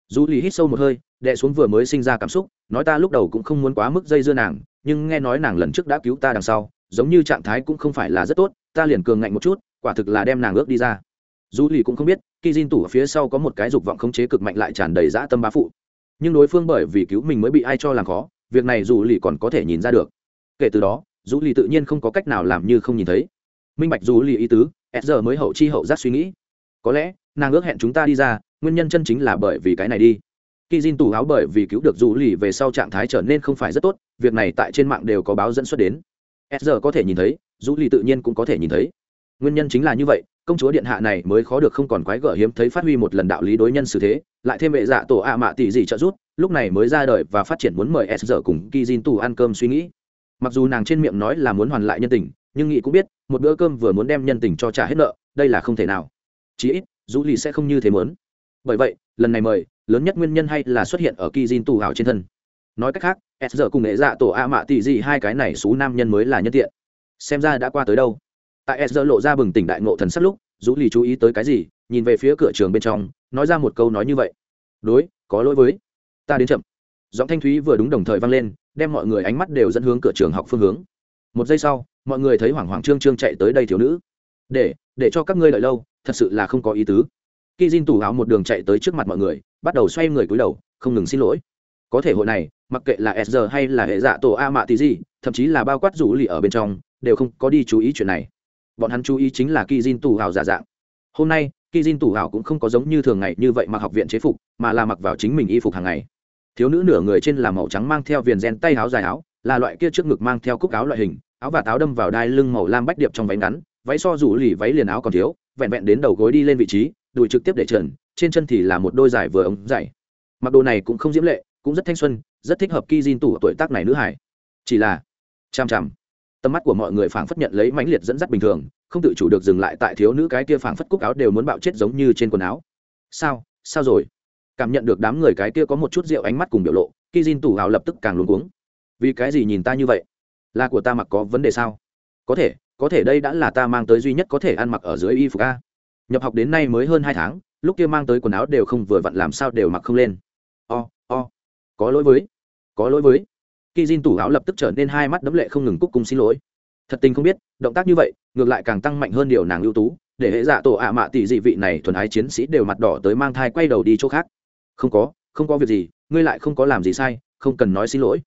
Dù lì hít sâu một hơi đệ xuống vừa mới sinh ra cảm xúc, nói ta lúc đầu cũng không muốn quá mức dây dưa nàng, nhưng nghe nói nàng lần trước đã cứu ta đằng sau, giống như trạng thái cũng không phải là rất tốt, ta liền cường ngạnh một chút, quả thực là đem nàng ước đi ra dù lì cũng không biết khi Jin tủ ở phía sau có một cái dục vọng khống chế cực mạnh lại tràn đầy dã tâm bá phụ. Nhưng đối phương bởi vì cứu mình mới bị ai cho làm khó, việc này dù lì còn có thể nhìn ra được. Kể từ đó, dù lì tự nhiên không có cách nào làm như không nhìn thấy. Minh bạch dù lì ý tứ, s giờ mới hậu chi hậu giác suy nghĩ. Có lẽ, nàng ước hẹn chúng ta đi ra, nguyên nhân chân chính là bởi vì cái này đi. Khi Jin tủ áo bởi vì cứu được dù lì về sau trạng thái trở nên không phải rất tốt, việc này tại trên mạng đều có báo dẫn xuất đến. S giờ có thể nhìn thấy, dù lì tự nhiên cũng có thể nhìn thấy nguyên nhân chính là như vậy, công chúa điện hạ này mới khó được không còn quái gở hiếm thấy phát huy một lần đạo lý đối nhân xử thế, lại thêm vệ dạ tổ ạ mạ tỷ gì trợ giúp, lúc này mới ra đời và phát triển muốn mời s giờ cùng ki jin tù ăn cơm suy nghĩ. Mặc dù nàng trên miệng nói là muốn hoàn lại nhân tình, nhưng nghị cũng biết, một bữa cơm vừa muốn đem nhân tình cho trả hết nợ, đây là không thể nào. Chí ít, dù lì sẽ không như thế muốn. Bởi vậy, lần này mời, lớn nhất nguyên nhân hay là xuất hiện ở ki jin tù hào trên thân. Nói cách khác, s giờ cùng nghệ dạ tổ ạ mạ tỷ gì hai cái này xú nam nhân mới là nhân tiện. Xem ra đã qua tới đâu tại s lộ ra bừng tỉnh đại ngộ thần sắc lúc, dũ lì chú ý tới cái gì, nhìn về phía cửa trường bên trong, nói ra một câu nói như vậy. Đối, có lỗi với ta đến chậm. Giọng thanh thúy vừa đúng đồng thời vang lên, đem mọi người ánh mắt đều dẫn hướng cửa trường học phương hướng. Một giây sau, mọi người thấy hoảng hoảng trương trương chạy tới đây thiếu nữ. Để để cho các ngươi đợi lâu, thật sự là không có ý tứ. Khi Jin tủ áo một đường chạy tới trước mặt mọi người, bắt đầu xoay người cúi đầu, không ngừng xin lỗi. Có thể hội này, mặc kệ là sr hay là hệ dạ tổ a mạ tí gì thậm chí là bao quát rủ lì ở bên trong, đều không có đi chú ý chuyện này bọn hắn chú ý chính là ki jin tù hào giả dạng. Hôm nay ki jin tù hào cũng không có giống như thường ngày như vậy mặc học viện chế phục, mà là mặc vào chính mình y phục hàng ngày. Thiếu nữ nửa người trên là màu trắng mang theo viền gen tay áo dài áo, là loại kia trước ngực mang theo cúc áo loại hình, áo và táo đâm vào đai lưng màu lam bách điệp trong váy ngắn, váy so rủ lì váy liền áo còn thiếu, vẹn vẹn đến đầu gối đi lên vị trí, đùi trực tiếp để trần, trên chân thì là một đôi giải vừa ống dày. Mặc đồ này cũng không diễm lệ, cũng rất thanh xuân, rất thích hợp ki jin tủ tuổi tác này nữ hải chỉ là, chằm chằm tầm mắt của mọi người phảng phất nhận lấy mãnh liệt dẫn dắt bình thường không tự chủ được dừng lại tại thiếu nữ cái kia phảng phất cúc áo đều muốn bạo chết giống như trên quần áo. Sao? Sao rồi? Cảm nhận được đám người cái kia có một chút rượu ánh mắt cùng biểu lộ khi n tủ hào lập tức càng luống cuống. Vì cái gì nhìn ta như vậy? Là của ta mặc có vấn đề sao? Có thể có thể đây đã là ta mang tới duy nhất có thể ăn mặc ở dưới y phục a. Nhập học đến nay mới hơn hai tháng lúc kia mang tới quần áo đều không vừa vặn làm sao đều mặc không lên. O、oh, o、oh. có lỗi với có lỗi với khi Jin tủ áo lập tức trở nên hai mắt đấm lệ không ngừng cúc cung xin lỗi. Thật tình không biết động tác như vậy ngược lại càng tăng mạnh hơn điều nàng ưu tú để hệ dạ tổ ạ mạ tỷ dị vị này thuần ái chiến sĩ đều mặt đỏ tới mang thai quay đầu đi chỗ khác. Không có không có việc gì ngươi lại không có làm gì sai không cần nói xin lỗi.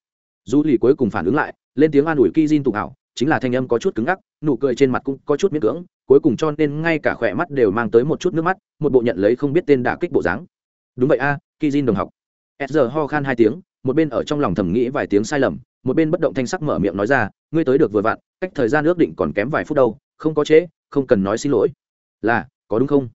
Du lì cuối cùng phản ứng lại lên tiếng an ủi ki Jin tụ ảo chính là thanh âm có chút cứng ngắc nụ cười trên mặt cũng có chút miễn cưỡng cuối cùng cho nên ngay cả khỏe mắt đều mang tới một chút nước mắt một bộ nhận lấy không biết tên đả kích bộ dáng. Đúng vậy a à, ki Jin đồng học. S giờ ho khan hai tiếng một bên ở trong lòng thầm nghĩ vài tiếng sai lầm một bên bất động thanh sắc mở miệng nói ra ngươi tới được vừa vặn cách thời gian ước định còn kém vài phút đâu không có chế, không cần nói xin lỗi. Là có đúng không?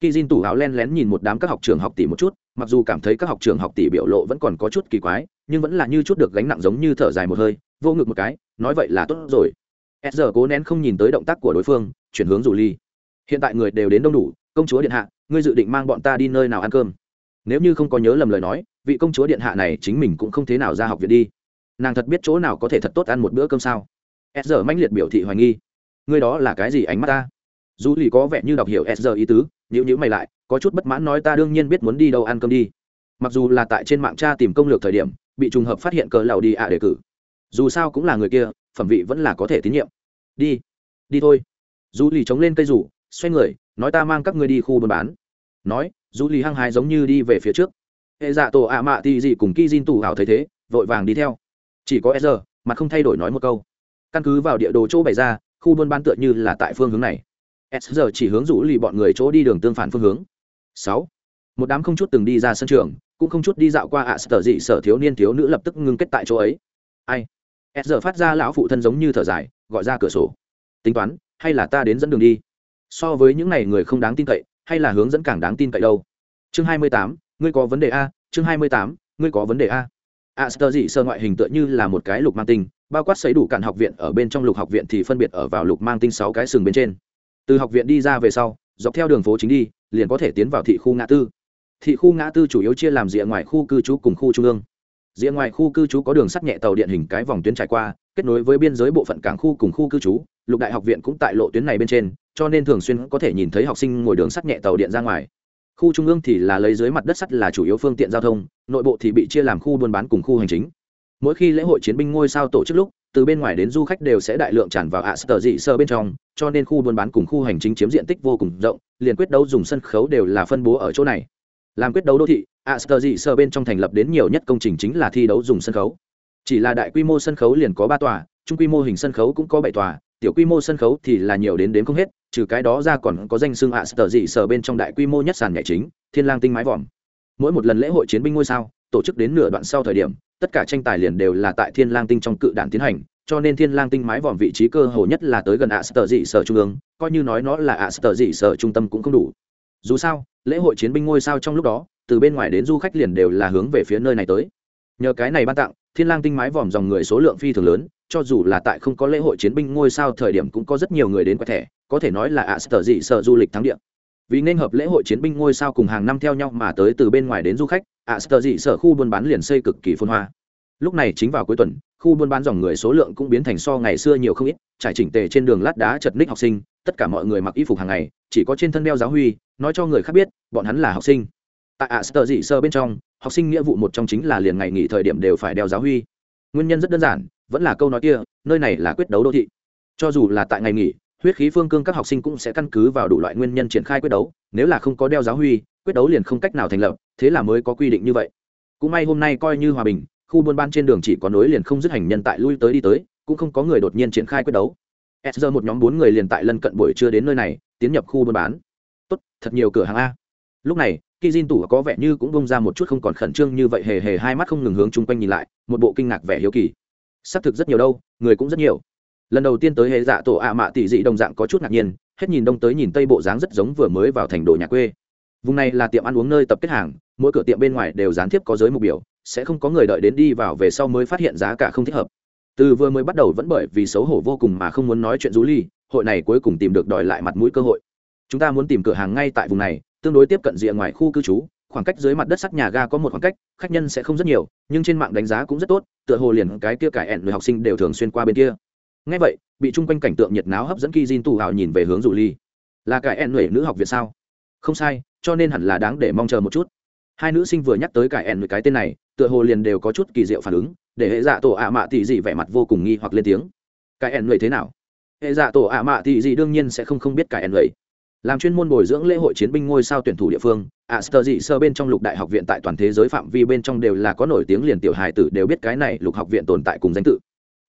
Khi Jin tủ áo len lén nhìn một đám các học trường học tỷ một chút mặc dù cảm thấy các học trường học tỷ biểu lộ vẫn còn có chút kỳ quái nhưng vẫn là như chút được gánh nặng giống như thở dài một hơi vô ngực một cái nói vậy là tốt rồi. S giờ cố nén không nhìn tới động tác của đối phương chuyển hướng rủ ly. Hiện tại người đều đến đông đủ công chúa điện hạ ngươi dự định mang bọn ta đi nơi nào ăn cơm? Nếu như không có nhớ lầm lời nói, vị công chúa điện hạ này chính mình cũng không thế nào ra học viện đi. Nàng thật biết chỗ nào có thể thật tốt ăn một bữa cơm sao? S giờ mãnh liệt biểu thị hoài nghi. Ngươi đó là cái gì ánh mắt ta? Dù lì có vẻ như đọc hiểu s giờ ý tứ nhữ nhữ mày lại, có chút bất mãn nói ta đương nhiên biết muốn đi đâu ăn cơm đi. Mặc dù là tại trên mạng tra tìm công lược thời điểm, bị trùng hợp phát hiện cờ lầu đi ạ đề cử. Dù sao cũng là người kia, phẩm vị vẫn là có thể tín nhiệm. Đi đi thôi. Dù lì chống lên cây rủ, xoay người, nói ta mang các ngươi đi khu buôn bán. Nói dù lì hăng hái giống như đi về phía trước. Hệ dạ tổ ạ mạ thì gì cùng ki jin tù hào thấy thế, vội vàng đi theo. Chỉ có s mà không thay đổi nói một câu. Căn cứ vào địa đồ chỗ bày ra, khu buôn bán tựa như là tại phương hướng này. S chỉ hướng rủ lì bọn người chỗ đi đường tương phản phương hướng. Sáu. Một đám không chút từng đi ra sân trường, cũng không chút đi dạo qua ạ à sở dị sở thiếu niên thiếu nữ lập tức ngưng kết tại chỗ ấy. Ai? S phát ra lão phụ thân giống như thở dài, gọi ra cửa sổ. Tính toán, hay là ta đến dẫn đường đi? So với những n à y người không đáng tin cậy hay là hướng dẫn càng đáng tin cậy đâu? Chương hai mươi tám, ngươi có vấn đề a, chương hai mươi tám, ngươi có vấn đề a. A sơ dị sơ ngoại hình tựa như là một cái lục mang tinh, bao quát xấy đủ cạn học viện, ở bên trong lục học viện thì phân biệt ở vào lục mang tinh sáu cái sừng bên trên. Từ học viện đi ra về sau, dọc theo đường phố chính đi, liền có thể tiến vào thị khu ngã tư. Thị khu ngã tư chủ yếu chia làm rìa ngoài khu cư trú cùng khu trung ương. Rìa ngoài khu cư trú có đường sắt nhẹ tàu điện hình cái vòng tuyến trải qua, kết nối với biên giới bộ phận cảng khu cùng khu cư trú. Lục đại học viện cũng tại lộ tuyến này bên trên cho nên thường xuyên có thể nhìn thấy học sinh ngồi đường sắt nhẹ tàu điện ra ngoài. Khu trung ương thì là lấy dưới mặt đất sắt là chủ yếu phương tiện giao thông, nội bộ thì bị chia làm khu buôn bán cùng khu hành chính. Mỗi khi lễ hội chiến binh ngôi sao tổ chức lúc, từ bên ngoài đến du khách đều sẽ đại lượng tràn vào ạ sở dị sơ bên trong, cho nên khu buôn bán cùng khu hành chính chiếm diện tích vô cùng rộng, liền quyết đấu dùng sân khấu đều là phân bố ở chỗ này. Làm quyết đấu đô thị, ạ sở dị sơ bên trong thành lập đến nhiều nhất công trình chính là thi đấu dùng sân khấu. Chỉ là đại quy mô sân khấu liền có ba tòa, trung quy mô hình sân khấu cũng có bảy tòa tiểu quy mô sân khấu thì là nhiều đến đếm không hết, trừ cái đó ra còn có danh xưng ạ sở dị sở bên trong đại quy mô nhất sàn nhảy chính, thiên lang tinh mái vòm. Mỗi một lần lễ hội chiến binh ngôi sao, tổ chức đến nửa đoạn sau thời điểm, tất cả tranh tài liền đều là tại thiên lang tinh trong cự đạn tiến hành, cho nên thiên lang tinh mái vòm vị trí cơ hồ nhất là tới gần ạ sở dị sở trung ương, coi như nói nó là ạ sờ dị sở trung tâm cũng không đủ. Dù sao, lễ hội chiến binh ngôi sao trong lúc đó, từ bên ngoài đến du khách liền đều là hướng về phía nơi này tới. Nhờ cái này ban tặng, thiên lang tinh mái vòm dòng người số lượng phi thường lớn cho dù là tại không có lễ hội chiến binh ngôi sao thời điểm cũng có rất nhiều người đến quẹt thẻ, có thể nói là ạ, sở dị sở du lịch thắng địa. Vì nên hợp lễ hội chiến binh ngôi sao cùng hàng năm theo nhau mà tới từ bên ngoài đến du khách, ạ, sở dị sở khu buôn bán liền xây cực kỳ phôn hoa. Lúc này chính vào cuối tuần, khu buôn bán dòng người số lượng cũng biến thành so ngày xưa nhiều không ít, trải chỉnh tề trên đường lát đá chật ních học sinh, tất cả mọi người mặc y phục hàng ngày, chỉ có trên thân đeo giáo huy, nói cho người khác biết, bọn hắn là học sinh. Tại ạ, sở dị sơ bên trong, học sinh nghĩa vụ một trong chính là liền ngày nghỉ thời điểm đều phải đeo giáo huy. Nguyên nhân rất đơn giản vẫn là câu nói kia, nơi này là quyết đấu đô thị. Cho dù là tại ngày nghỉ, huyết khí phương cương các học sinh cũng sẽ căn cứ vào đủ loại nguyên nhân triển khai quyết đấu, nếu là không có đeo giáo huy, quyết đấu liền không cách nào thành lập, thế là mới có quy định như vậy. Cũng may hôm nay coi như hòa bình, khu buôn bán trên đường chỉ có nối liền không dứt hành nhân tại lui tới đi tới, cũng không có người đột nhiên triển khai quyết đấu. S giờ một nhóm bốn người liền tại lân cận buổi trưa đến nơi này, tiến nhập khu buôn bán. Tốt, thật nhiều cửa hàng a. Lúc này khi Jin tủ có vẻ như cũng bông ra một chút không còn khẩn trương như vậy, hề hề hai mắt không ngừng hướng chung quanh nhìn lại, một bộ kinh ngạc vẻ hiếu kỳ xác thực rất nhiều đâu, người cũng rất nhiều. Lần đầu tiên tới hệ dạ tổ ạ mạ tỷ dị đồng dạng có chút ngạc nhiên, hết nhìn đông tới nhìn tây bộ dáng rất giống vừa mới vào thành đồ nhà quê. Vùng này là tiệm ăn uống nơi tập kết hàng, mỗi cửa tiệm bên ngoài đều gián tiếp có giới mục biểu, sẽ không có người đợi đến đi vào về sau mới phát hiện giá cả không thích hợp. Từ vừa mới bắt đầu vẫn bởi vì xấu hổ vô cùng mà không muốn nói chuyện rú ly, hội này cuối cùng tìm được đòi lại mặt mũi cơ hội. Chúng ta muốn tìm cửa hàng ngay tại vùng này, tương đối tiếp cận rìa ngoài khu cư trú, khoảng cách dưới mặt đất sắt nhà ga có một khoảng cách, khách nhân sẽ không rất nhiều, nhưng trên mạng đánh giá cũng rất tốt tựa hồ liền cái kia cải ẹn người học sinh đều thường xuyên qua bên kia. Ngay vậy, bị chung quanh cảnh tượng nhiệt náo hấp dẫn ki jin tù hào nhìn về hướng dù ly. Là cải ẹn người nữ học viện sao? Không sai, cho nên hẳn là đáng để mong chờ một chút. Hai nữ sinh vừa nhắc tới cải ẹn người cái tên này, tựa hồ liền đều có chút kỳ diệu phản ứng, để hệ dạ tổ ạ mạ tỷ dị vẻ mặt vô cùng nghi hoặc lên tiếng. Cải ẹn người thế nào? Hệ dạ tổ ạ mạ tỷ dị đương nhiên sẽ không không biết cải ẹn người làm chuyên môn bồi dưỡng lễ hội chiến binh ngôi sao tuyển thủ địa phương a sơ dị sơ bên trong lục đại học viện tại toàn thế giới phạm vi bên trong đều là có nổi tiếng liền tiểu hài tử đều biết cái này lục học viện tồn tại cùng danh tự.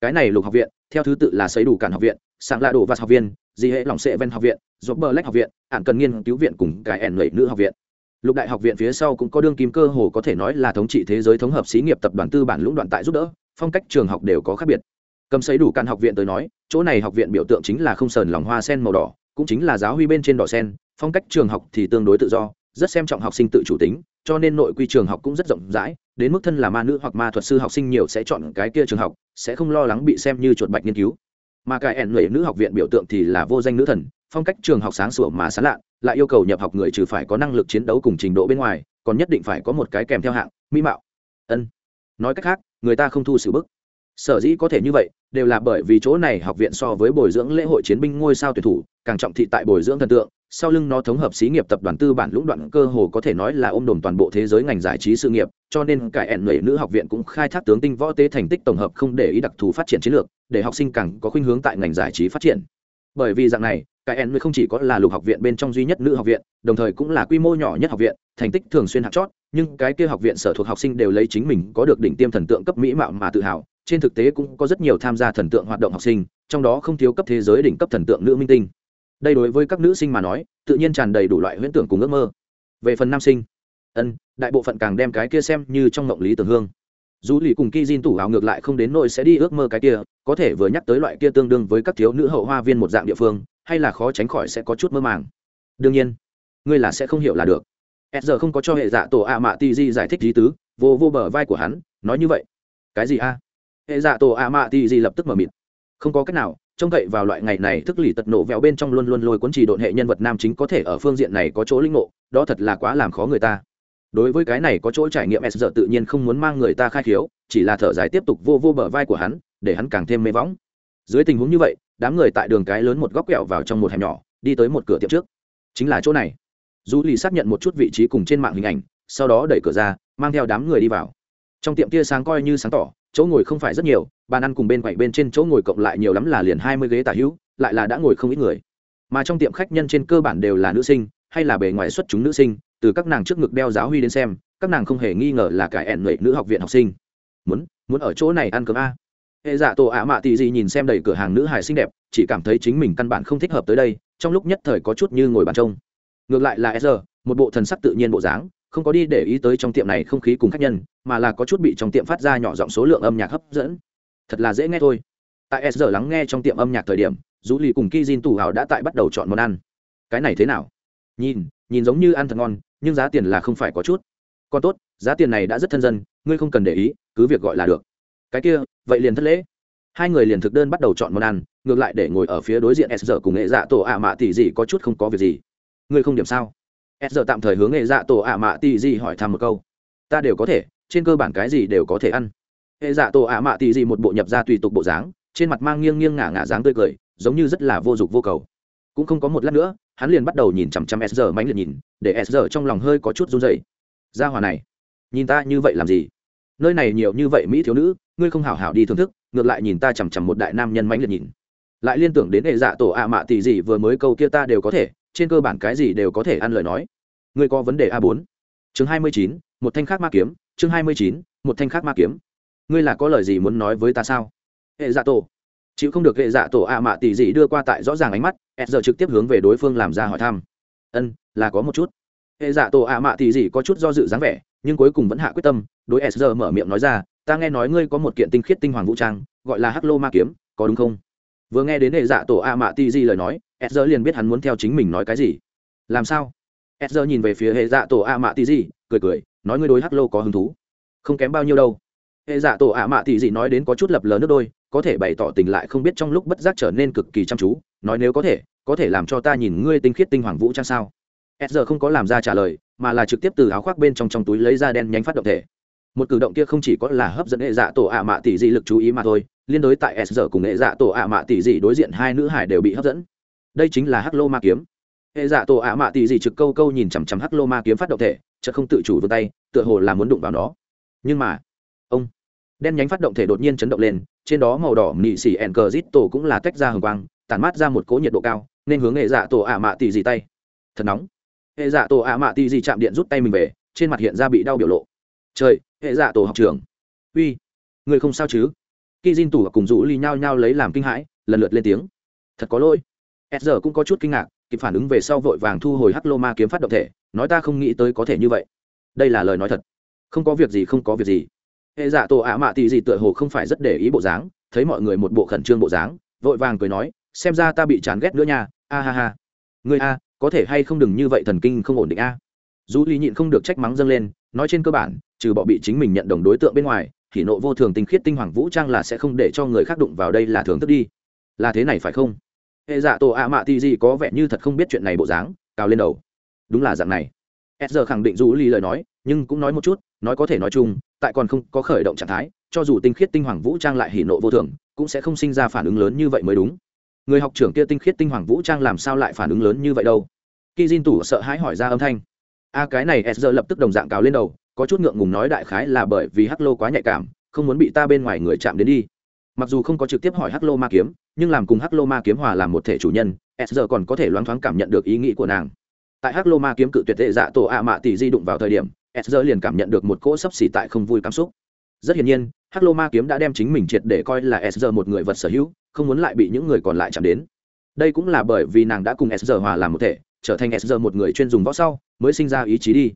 Cái này lục học viện, theo thứ tự là xây đủ cản học viện sáng lạ đồ vạt học viên di hệ lòng sệ ven học viện dốt bờ lách học viện ạn cần nghiên cứu viện cùng cái ẻn lệ nữ học viện. Lục đại học viện phía sau cũng có đương kim cơ hồ có thể nói là thống trị thế giới thống hợp xí nghiệp tập đoàn tư bản lũng đoạn tại giúp đỡ, phong cách trường học đều có khác biệt. Cầm xây đủ cản học viện tới nói, chỗ này học viện biểu tượng chính là không sờn lòng hoa sen màu đỏ cũng chính là giáo huy bên trên đỏ sen, phong cách trường học thì tương đối tự do, rất xem trọng học sinh tự chủ tính, cho nên nội quy trường học cũng rất rộng rãi, đến mức thân là ma nữ hoặc ma thuật sư học sinh nhiều sẽ chọn cái kia trường học, sẽ không lo lắng bị xem như chuột bạch nghiên cứu. Mà cái ẻn lệ nữ học viện biểu tượng thì là vô danh nữ thần, phong cách trường học sáng sủa mà sán lạ lại yêu cầu nhập học người trừ phải có năng lực chiến đấu cùng trình độ bên ngoài, còn nhất định phải có một cái kèm theo hạng, mỹ mạo. Ân. Nói cách khác, người ta không thu sự bức sở dĩ có thể như vậy, đều là bởi vì chỗ này học viện so với bồi dưỡng lễ hội chiến binh ngôi sao tuyển thủ, càng trọng thị tại bồi dưỡng thần tượng, sau lưng nó thống hợp xí nghiệp tập đoàn tư bản lũng đoạn cơ hồ có thể nói là ôm đồm toàn bộ thế giới ngành giải trí sự nghiệp, cho nên cải ẻn lệ nữ học viện cũng khai thác tướng tinh võ tế thành tích tổng hợp không để ý đặc thù phát triển chiến lược, để học sinh càng có khuynh hướng tại ngành giải trí phát triển. Bởi vì dạng này, cải ẻn không chỉ có là lục học viện bên trong duy nhất nữ học viện, đồng thời cũng là quy mô nhỏ nhất học viện, thành tích thường xuyên hạt chót, nhưng cái kia học viện sở thuộc học sinh đều lấy chính mình có được đỉnh tiêm thần tượng cấp mỹ mạo mà tự hào trên thực tế cũng có rất nhiều tham gia thần tượng hoạt động học sinh, trong đó không thiếu cấp thế giới đỉnh cấp thần tượng nữ minh tinh. Đây đối với các nữ sinh mà nói, tự nhiên tràn đầy đủ loại huyễn tưởng cùng ước mơ. Về phần nam sinh, ân, đại bộ phận càng đem cái kia xem như trong mộng lý tưởng hương. Dù lì cùng ki jin tủ ảo ngược lại không đến nỗi sẽ đi ước mơ cái kia, có thể vừa nhắc tới loại kia tương đương với các thiếu nữ hậu hoa viên một dạng địa phương, hay là khó tránh khỏi sẽ có chút mơ màng. Đương nhiên, ngươi là sẽ không hiểu là được. S giờ không có cho hệ dạ tổ ạ mạ ti di giải thích lý tứ, vô vô bờ vai của hắn, nói như vậy. Cái gì a? Hệ dạ tổ ạ mạ ti di lập tức mở mịt. Không có cách nào, trông cậy vào loại ngày này thức lì tật nổ vẹo bên trong luôn luôn lôi cuốn trì độn hệ nhân vật nam chính có thể ở phương diện này có chỗ linh ngộ đó thật là quá làm khó người ta. Đối với cái này có chỗ trải nghiệm, s giờ tự nhiên không muốn mang người ta khai khiếu, chỉ là thở dài tiếp tục vô vô bờ vai của hắn, để hắn càng thêm mê võng. Dưới tình huống như vậy, đám người tại đường cái lớn một góc quẹo vào trong một hẻm nhỏ, đi tới một cửa tiệm trước. Chính là chỗ này. Du lì xác nhận một chút vị trí cùng trên mạng hình ảnh, sau đó đẩy cửa ra, mang theo đám người đi vào. Trong tiệm tia sáng coi như sáng tỏ chỗ ngồi không phải rất nhiều, bàn ăn cùng bên quậy bên trên chỗ ngồi cộng lại nhiều lắm là liền hai mươi ghế tả hữu, lại là đã ngồi không ít người. Mà trong tiệm khách nhân trên cơ bản đều là nữ sinh, hay là bề ngoài xuất chúng nữ sinh, từ các nàng trước ngực đeo giáo huy đến xem, các nàng không hề nghi ngờ là cải ẹn người nữ học viện học sinh. Muốn muốn ở chỗ này ăn cơm a? Hệ dạ tổ ạ mạ tị gì nhìn xem đầy cửa hàng nữ hài xinh đẹp, chỉ cảm thấy chính mình căn bản không thích hợp tới đây, trong lúc nhất thời có chút như ngồi bàn trông. Ngược lại là sr một bộ thần sắc tự nhiên bộ dáng không có đi để ý tới trong tiệm này không khí cùng khách nhân, mà là có chút bị trong tiệm phát ra nhỏ giọng số lượng âm nhạc hấp dẫn. Thật là dễ nghe thôi. Tại sr lắng nghe trong tiệm âm nhạc thời điểm dù lì cùng ki jin tù hào đã tại bắt đầu chọn món ăn. Cái này thế nào? Nhìn nhìn giống như ăn thật ngon, nhưng giá tiền là không phải có chút. Còn tốt, giá tiền này đã rất thân dân, ngươi không cần để ý, cứ việc gọi là được. Cái kia, vậy liền thất lễ. Hai người liền thực đơn bắt đầu chọn món ăn, ngược lại để ngồi ở phía đối diện s giờ cùng nghệ dạ tổ ạ mạ tỷ gì có chút không có việc gì. Ngươi không điểm sao? S giờ tạm thời hướng hệ dạ tổ ạ mạ tì gì hỏi thăm một câu. Ta đều có thể, trên cơ bản cái gì đều có thể ăn. Hệ dạ tổ ạ mạ tì gì một bộ nhập ra tùy tục bộ dáng, trên mặt mang nghiêng nghiêng ngả ngả dáng tươi cười, giống như rất là vô dụng vô cầu. Cũng không có một lát nữa, hắn liền bắt đầu nhìn chằm chằm s giờ mánh liệt nhìn, để s giờ trong lòng hơi có chút run dày ra hòa này, nhìn ta như vậy làm gì? Nơi này nhiều như vậy mỹ thiếu nữ, ngươi không hảo hảo đi thưởng thức, ngược lại nhìn ta chằm chằm một đại nam nhân mánh liệt nhìn. Lại liên tưởng đến hệ dạ tổ ạ mạ tỷ gì vừa mới câu kia ta đều có thể trên cơ bản cái gì đều có thể ăn lời nói. Ngươi có vấn đề a bốn. Chương hai mươi chín, một thanh khác ma kiếm. Chương hai mươi chín, một thanh khác ma kiếm. Ngươi là có lời gì muốn nói với ta sao? Hệ dạ tổ. Chịu không được hệ dạ tổ ạ mạ tỷ gì đưa qua tại rõ ràng ánh mắt s giờ trực tiếp hướng về đối phương làm ra hỏi thăm. Ân, là có một chút. Hệ dạ tổ ạ mạ tỷ gì có chút do dự dáng vẻ, nhưng cuối cùng vẫn hạ quyết tâm, đối s giờ mở miệng nói ra, ta nghe nói ngươi có một kiện tinh khiết tinh hoàng vũ trang, gọi là hắc lô ma kiếm, có đúng không? Vừa nghe đến hệ dạ tổ a mạ tỷ gì lời nói e liền biết hắn muốn theo chính mình nói cái gì. Làm sao? E nhìn về phía hệ dạ tổ a mạ tỷ dị, cười cười nói ngươi đối hắc lô có hứng thú. Không kém bao nhiêu đâu. Hệ dạ tổ a mạ tỷ dị nói đến có chút lập lờ nước đôi có thể bày tỏ tình lại không biết trong lúc bất giác trở nên cực kỳ chăm chú nói nếu có thể có thể làm cho ta nhìn ngươi tinh khiết tinh hoàng vũ trang sao? E không có làm ra trả lời mà là trực tiếp từ áo khoác bên trong trong túi lấy ra đen nhánh phát động thể. Một cử động kia không chỉ có là hấp dẫn hệ dạ tổ ạ mạ tỷ dị lực chú ý mà thôi liên đối tại s giờ cùng hệ dạ tổ ạ mạ tỷ dị đối diện hai nữ hải đều bị hấp dẫn đây chính là hắc lô ma kiếm. Hệ dạ tổ ạ mạ tỷ dị trực câu câu nhìn chằm chằm hắc lô ma kiếm phát động thể, chợt không tự chủ vươn tay, tựa hồ là muốn đụng vào nó. Nhưng mà, ông, đen nhánh phát động thể đột nhiên chấn động lên, trên đó màu đỏ mị xỉ ẹn cờ rít tổ cũng là tách ra hồng quang, tản mát ra một cỗ nhiệt độ cao, nên hướng hệ dạ tổ ạ mạ tỷ dị tay. Thật nóng. Hệ dạ tổ ạ mạ tỷ dị chạm điện rút tay mình về, trên mặt hiện ra bị đau biểu lộ. Trời, hệ dạ tổ học trường uy, người không sao chứ? Khi Jin tủ cùng rũ ly nhao nhao lấy làm kinh hãi, lần lượt lên tiếng. Thật có lỗi s giờ cũng có chút kinh ngạc, kịp phản ứng về sau vội vàng thu hồi hắc lô ma kiếm phát động thể, nói ta không nghĩ tới có thể như vậy. Đây là lời nói thật. Không có việc gì, không có việc gì. Hệ dạ tổ ạ mạ tì gì tựa hồ không phải rất để ý bộ dáng, thấy mọi người một bộ khẩn trương bộ dáng, vội vàng cười nói, xem ra ta bị chán ghét nữa nha, a ha ha. Người a, có thể hay không đừng như vậy thần kinh không ổn định a? Dù ly nhịn không được trách mắng dâng lên, nói trên cơ bản, trừ bỏ bị chính mình nhận đồng đối tượng bên ngoài thì nộ vô thường tinh khiết tinh hoàng vũ trang là sẽ không để cho người khác đụng vào đây là thường thức đi. Là thế này phải không? Hệ dạ tổ ạ mạ ti gì có vẻ như thật không biết chuyện này bộ dáng cao lên đầu. Đúng là dạng này. S giờ khẳng định dù ly lời nói, nhưng cũng nói một chút, nói có thể nói chung, tại còn không có khởi động trạng thái, cho dù tinh khiết tinh hoàng vũ trang lại hỉ nộ vô thường, cũng sẽ không sinh ra phản ứng lớn như vậy mới đúng. Người học trưởng kia tinh khiết tinh hoàng vũ trang làm sao lại phản ứng lớn như vậy đâu? Khi n tủ sợ hãi hỏi ra âm thanh. A, cái này s giờ lập tức đồng dạng cao lên đầu, có chút ngượng ngùng nói đại khái là bởi vì hắc lô quá nhạy cảm, không muốn bị ta bên ngoài người chạm đến đi. Mặc dù không có trực tiếp hỏi hắc lô ma kiếm nhưng làm cùng hắc lô ma kiếm hòa làm một thể chủ nhân, s giờ còn có thể loáng thoáng cảm nhận được ý nghĩ của nàng. Tại hắc lô ma kiếm cự tuyệt tệ dạ tổ ạ mạ tỷ di đụng vào thời điểm, s giờ liền cảm nhận được một cỗ sấp xỉ tại không vui cảm xúc. Rất hiển nhiên, hắc lô ma kiếm đã đem chính mình triệt để coi là s giờ một người vật sở hữu, không muốn lại bị những người còn lại chạm đến. Đây cũng là bởi vì nàng đã cùng s giờ hòa làm một thể, trở thành s giờ một người chuyên dùng võ sau, mới sinh ra ý chí đi.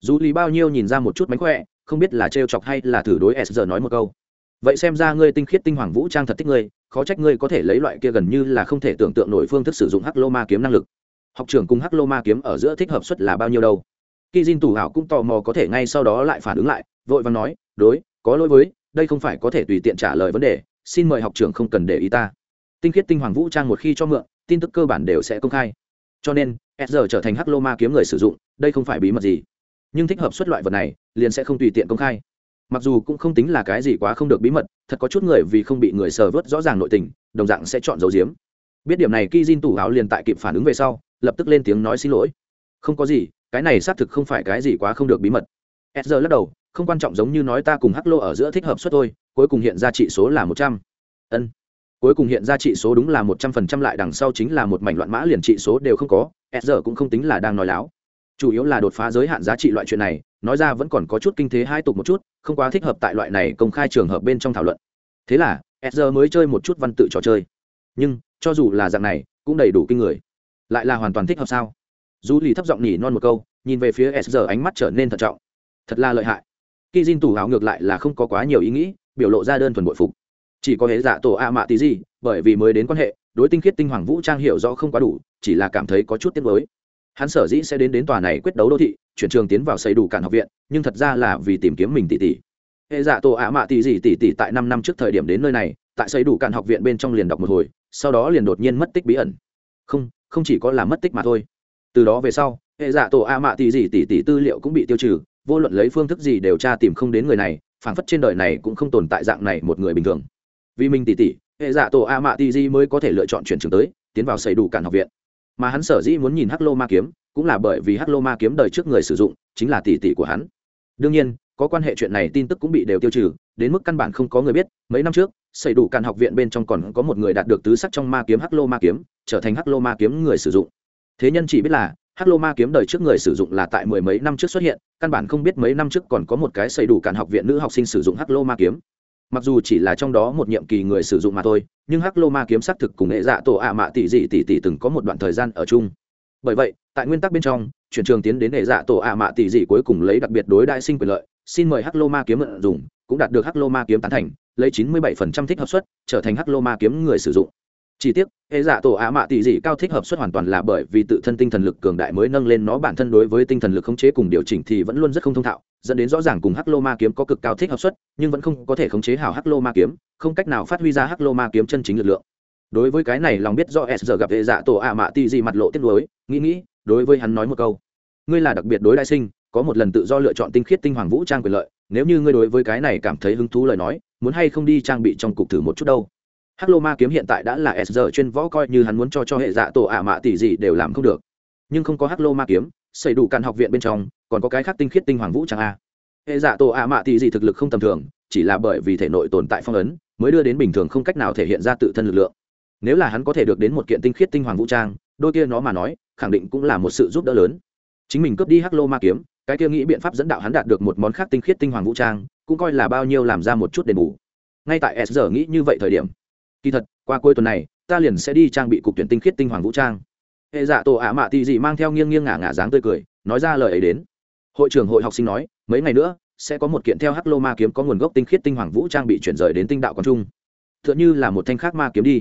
Dù lý bao nhiêu nhìn ra một chút mánh khỏe, không biết là trêu chọc hay là thử đối s giờ nói một câu vậy xem ra ngươi tinh khiết tinh hoàng vũ trang thật thích ngươi, khó trách ngươi có thể lấy loại kia gần như là không thể tưởng tượng nổi phương thức sử dụng hắc lô ma kiếm năng lực. Học trưởng cùng hắc lô ma kiếm ở giữa thích hợp suất là bao nhiêu đâu? Khi Jin tủ hảo cũng tò mò có thể ngay sau đó lại phản ứng lại, vội vàng nói, đối, có lỗi với, đây không phải có thể tùy tiện trả lời vấn đề, xin mời học trưởng không cần để ý ta. Tinh khiết tinh hoàng vũ trang một khi cho mượn, tin tức cơ bản đều sẽ công khai. Cho nên, s giờ trở thành hắc lô ma kiếm người sử dụng, đây không phải bí mật gì. Nhưng thích hợp xuất loại vật này, liền sẽ không tùy tiện công khai mặc dù cũng không tính là cái gì quá không được bí mật, thật có chút người vì không bị người sờ vớt rõ ràng nội tình, đồng dạng sẽ chọn dấu diếm biết điểm này ki jin tủ áo liền tại kịp phản ứng về sau, lập tức lên tiếng nói xin lỗi. Không có gì, cái này xác thực không phải cái gì quá không được bí mật. S giờ lắc đầu, không quan trọng giống như nói ta cùng hắc lô ở giữa thích hợp suất thôi, cuối cùng hiện ra trị số là một trăm. Ân. Cuối cùng hiện ra trị số đúng là một trăm phần trăm lại đằng sau chính là một mảnh loạn mã liền trị số đều không có s giờ cũng không tính là đang nói láo chủ yếu là đột phá giới hạn giá trị loại chuyện này, nói ra vẫn còn có chút kinh thế hai tục một chút, không quá thích hợp tại loại này công khai trường hợp bên trong thảo luận. Thế là sr mới chơi một chút văn tự trò chơi. Nhưng, cho dù là dạng này, cũng đầy đủ kinh người. Lại là hoàn toàn thích hợp sao? Dù lì thấp giọng nhỉ non một câu, nhìn về phía sr ánh mắt trở nên thận trọng. Thật là lợi hại. Khi Jin tủ áo ngược lại là không có quá nhiều ý nghĩ, biểu lộ ra đơn thuần bội phục. Chỉ có hệ giả tổ a mạ tí gì bởi vì mới đến quan hệ, đối tinh khiết tinh hoàng vũ trang hiểu rõ không quá đủ, chỉ là cảm thấy có chút tiếc mới hắn sở dĩ sẽ đến đến tòa này quyết đấu đô thị, chuyển trường tiến vào xây đủ cản học viện, nhưng thật ra là vì tìm kiếm mình tỷ tỷ. Hệ Dạ tổ ạ mạ tỷ gì tỷ tỷ tại năm năm trước thời điểm đến nơi này, tại xây đủ cản học viện bên trong liền đọc một hồi, sau đó liền đột nhiên mất tích bí ẩn. Không không chỉ có là mất tích mà thôi. Từ đó về sau, hệ Dạ tổ a mạ tỷ gì tỷ tỷ tư liệu cũng bị tiêu trừ, vô luận lấy phương thức gì đều tra tìm không đến người này, phảng phất trên đời này cũng không tồn tại dạng này một người bình thường. Vì mình tỷ tỷ, hệ Dạ tổ a mạ tỷ gì mới có thể lựa chọn chuyển trường tới, tiến vào xây đủ cản học viện mà hắn sở dĩ muốn nhìn hắc lô ma kiếm, cũng là bởi vì hắc lô ma kiếm đời trước người sử dụng, chính là tỷ tỷ của hắn. Đương nhiên, có quan hệ chuyện này tin tức cũng bị đều tiêu trừ, đến mức căn bản không có người biết, mấy năm trước xây đủ càn học viện bên trong còn có một người đạt được tứ sắc trong ma kiếm hắc lô ma kiếm, trở thành hắc lô ma kiếm người sử dụng. Thế nhân chỉ biết là, hắc lô ma kiếm đời trước người sử dụng là tại mười mấy năm trước xuất hiện, căn bản không biết mấy năm trước còn có một cái xây đủ cản học viện nữ học sinh sử dụng hắc lô ma kiếm mặc dù chỉ là trong đó một nhiệm kỳ người sử dụng mà thôi, nhưng hắc lô ma kiếm xác thực cùng nghệ dạ tổ ạ mạ tỷ dị tỷ tỷ từng có một đoạn thời gian ở chung. Bởi vậy, tại nguyên tắc bên trong, chuyển trường tiến đến nghệ dạ tổ ạ mạ tỷ dị cuối cùng lấy đặc biệt đối đại sinh quyền lợi, xin mời hắc lô ma kiếm mượn dùng, cũng đạt được hắc lô ma kiếm tán thành, lấy chín mươi bảy phần trăm thích hợp suất, trở thành hắc lô ma kiếm người sử dụng chỉ tiếc, hệ dạ tổ á mạ tỷ dị cao thích hợp suất hoàn toàn là bởi vì tự thân tinh thần lực cường đại mới nâng lên nó. Bản thân đối với tinh thần lực khống chế cùng điều chỉnh thì vẫn luôn rất không thông thạo, dẫn đến rõ ràng cùng hắc lô ma kiếm có cực cao thích hợp suất nhưng vẫn không có thể khống chế hảo hắc lô ma kiếm, không cách nào phát huy ra hắc lô ma kiếm chân chính lực lượng. Đối với cái này lòng biết do s giờ gặp hệ dạ tổ ạ mạ tỷ dị mặt lộ tiếc nuối, nghĩ nghĩ, đối với hắn nói một câu. Ngươi là đặc biệt đối đại sinh, có một lần tự do lựa chọn tinh khiết tinh hoàng vũ trang quyền lợi, nếu như ngươi đối với cái này cảm thấy hứng thú lời nói, muốn hay không đi trang bị trong cục thử một chút đâu hắc lô ma kiếm hiện tại đã là s giờ chuyên võ coi như hắn muốn cho cho hệ dạ tổ ạ mạ tỷ gì đều làm không được. Nhưng không có hắc lô ma kiếm xây đủ càn học viện bên trong, còn có cái khác tinh khiết tinh hoàng vũ trang a. Hệ dạ tổ ạ mạ tỷ gì thực lực không tầm thường, chỉ là bởi vì thể nội tồn tại phong ấn, mới đưa đến bình thường không cách nào thể hiện ra tự thân lực lượng. Nếu là hắn có thể được đến một kiện tinh khiết tinh hoàng vũ trang, đôi kia nó mà nói, khẳng định cũng là một sự giúp đỡ lớn. Chính mình cướp đi hắc lô ma kiếm, cái kia nghĩ biện pháp dẫn đạo hắn đạt được một món khác tinh khiết tinh hoàng vũ trang, cũng coi là bao nhiêu làm ra một chút đền bù. Ngay tại s giờ nghĩ như vậy thời điểm kỳ thật, qua cuối tuần này, ta liền sẽ đi trang bị cục tuyển tinh khiết tinh hoàng vũ trang. Hệ dạ tổ ả mạ tì dị mang theo nghiêng nghiêng ngả ngả dáng tươi cười, nói ra lời ấy đến. Hội trưởng hội học sinh nói, mấy ngày nữa, sẽ có một kiện theo hắc lô ma kiếm có nguồn gốc tinh khiết tinh hoàng vũ trang bị chuyển rời đến tinh đạo quang trung. T h ư ợ n h ư là một thanh khác ma kiếm đi.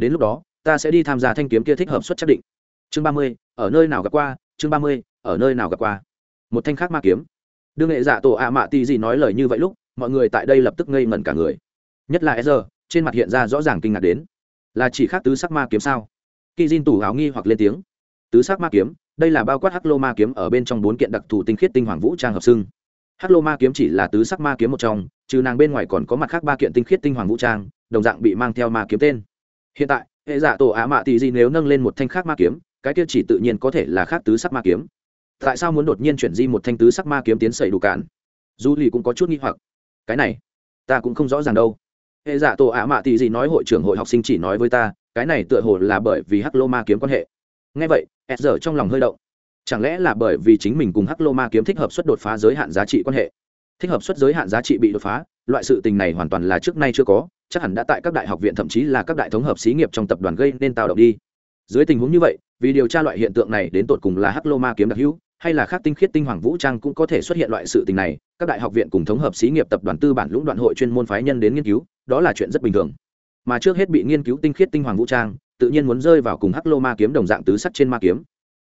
Đến lúc đó, ta sẽ đi tham gia thanh kiếm kia thích hợp xuất chắc định. Chương ba mươi, ở nơi nào gặp qua? Chương ba mươi, ở nơi nào gặp qua? Một thanh khác ma kiếm. Đương hệ dạ tổ ạ mạ tì dị nói lời như vậy lúc, mọi người tại đây lập tức ngây ngẩn cả người. Nhất là e z trên mặt hiện ra rõ ràng kinh ngạc đến. Là chỉ khác tứ sắc ma kiếm sao? Khi Jin tủ áo nghi hoặc lên tiếng. Tứ sắc ma kiếm, đây là bao quát hắc lô ma kiếm ở bên trong bốn kiện đặc thù tinh khiết tinh hoàng vũ trang hợp xưng. Hắc lô ma kiếm chỉ là tứ sắc ma kiếm một trong, trừ nàng bên ngoài còn có mặt khác ba kiện tinh khiết tinh hoàng vũ trang, đồng dạng bị mang theo ma kiếm tên. Hiện tại, hệ giả tổ á mạ tì gì nếu nâng lên một thanh khác ma kiếm, cái kia chỉ tự nhiên có thể là khác tứ sắc ma kiếm. Tại sao muốn đột nhiên chuyển di một thanh tứ sắc ma kiếm tiến sẩy đủ cản du lì cũng có chút nghi hoặc. Cái này, ta cũng không rõ ràng đâu hệ giả dạ tổ ạ mạ tỷ gì nói hội trưởng hội học sinh chỉ nói với ta, cái này tựa hồ là bởi vì hắc lô ma kiếm quan hệ. Ngay vậy, s giờ trong lòng hơi động. Chẳng lẽ là bởi vì chính mình cùng hắc lô ma kiếm thích hợp suất đột phá giới hạn giá trị quan hệ? Thích hợp suất giới hạn giá trị bị đột phá, loại sự tình này hoàn toàn là trước nay chưa có, chắc hẳn đã tại các đại học viện thậm chí là các đại thống hợp xí nghiệp trong tập đoàn gây nên tạo động đi. Dưới tình huống như vậy, vì điều tra loại hiện tượng này đến tột cùng là hắc lô ma kiếm đặc hữu hay là khác tinh khiết tinh hoàng vũ trang cũng có thể xuất hiện loại sự tình này, các đại học viện cùng thống hợp xí nghiệp tập đoàn tư bản lũng đoạn hội chuyên môn phái nhân đến nghiên cứu, đó là chuyện rất bình thường. Mà trước hết bị nghiên cứu tinh khiết tinh hoàng vũ trang, tự nhiên muốn rơi vào cùng hắc lô ma kiếm đồng dạng tứ sắc trên ma kiếm.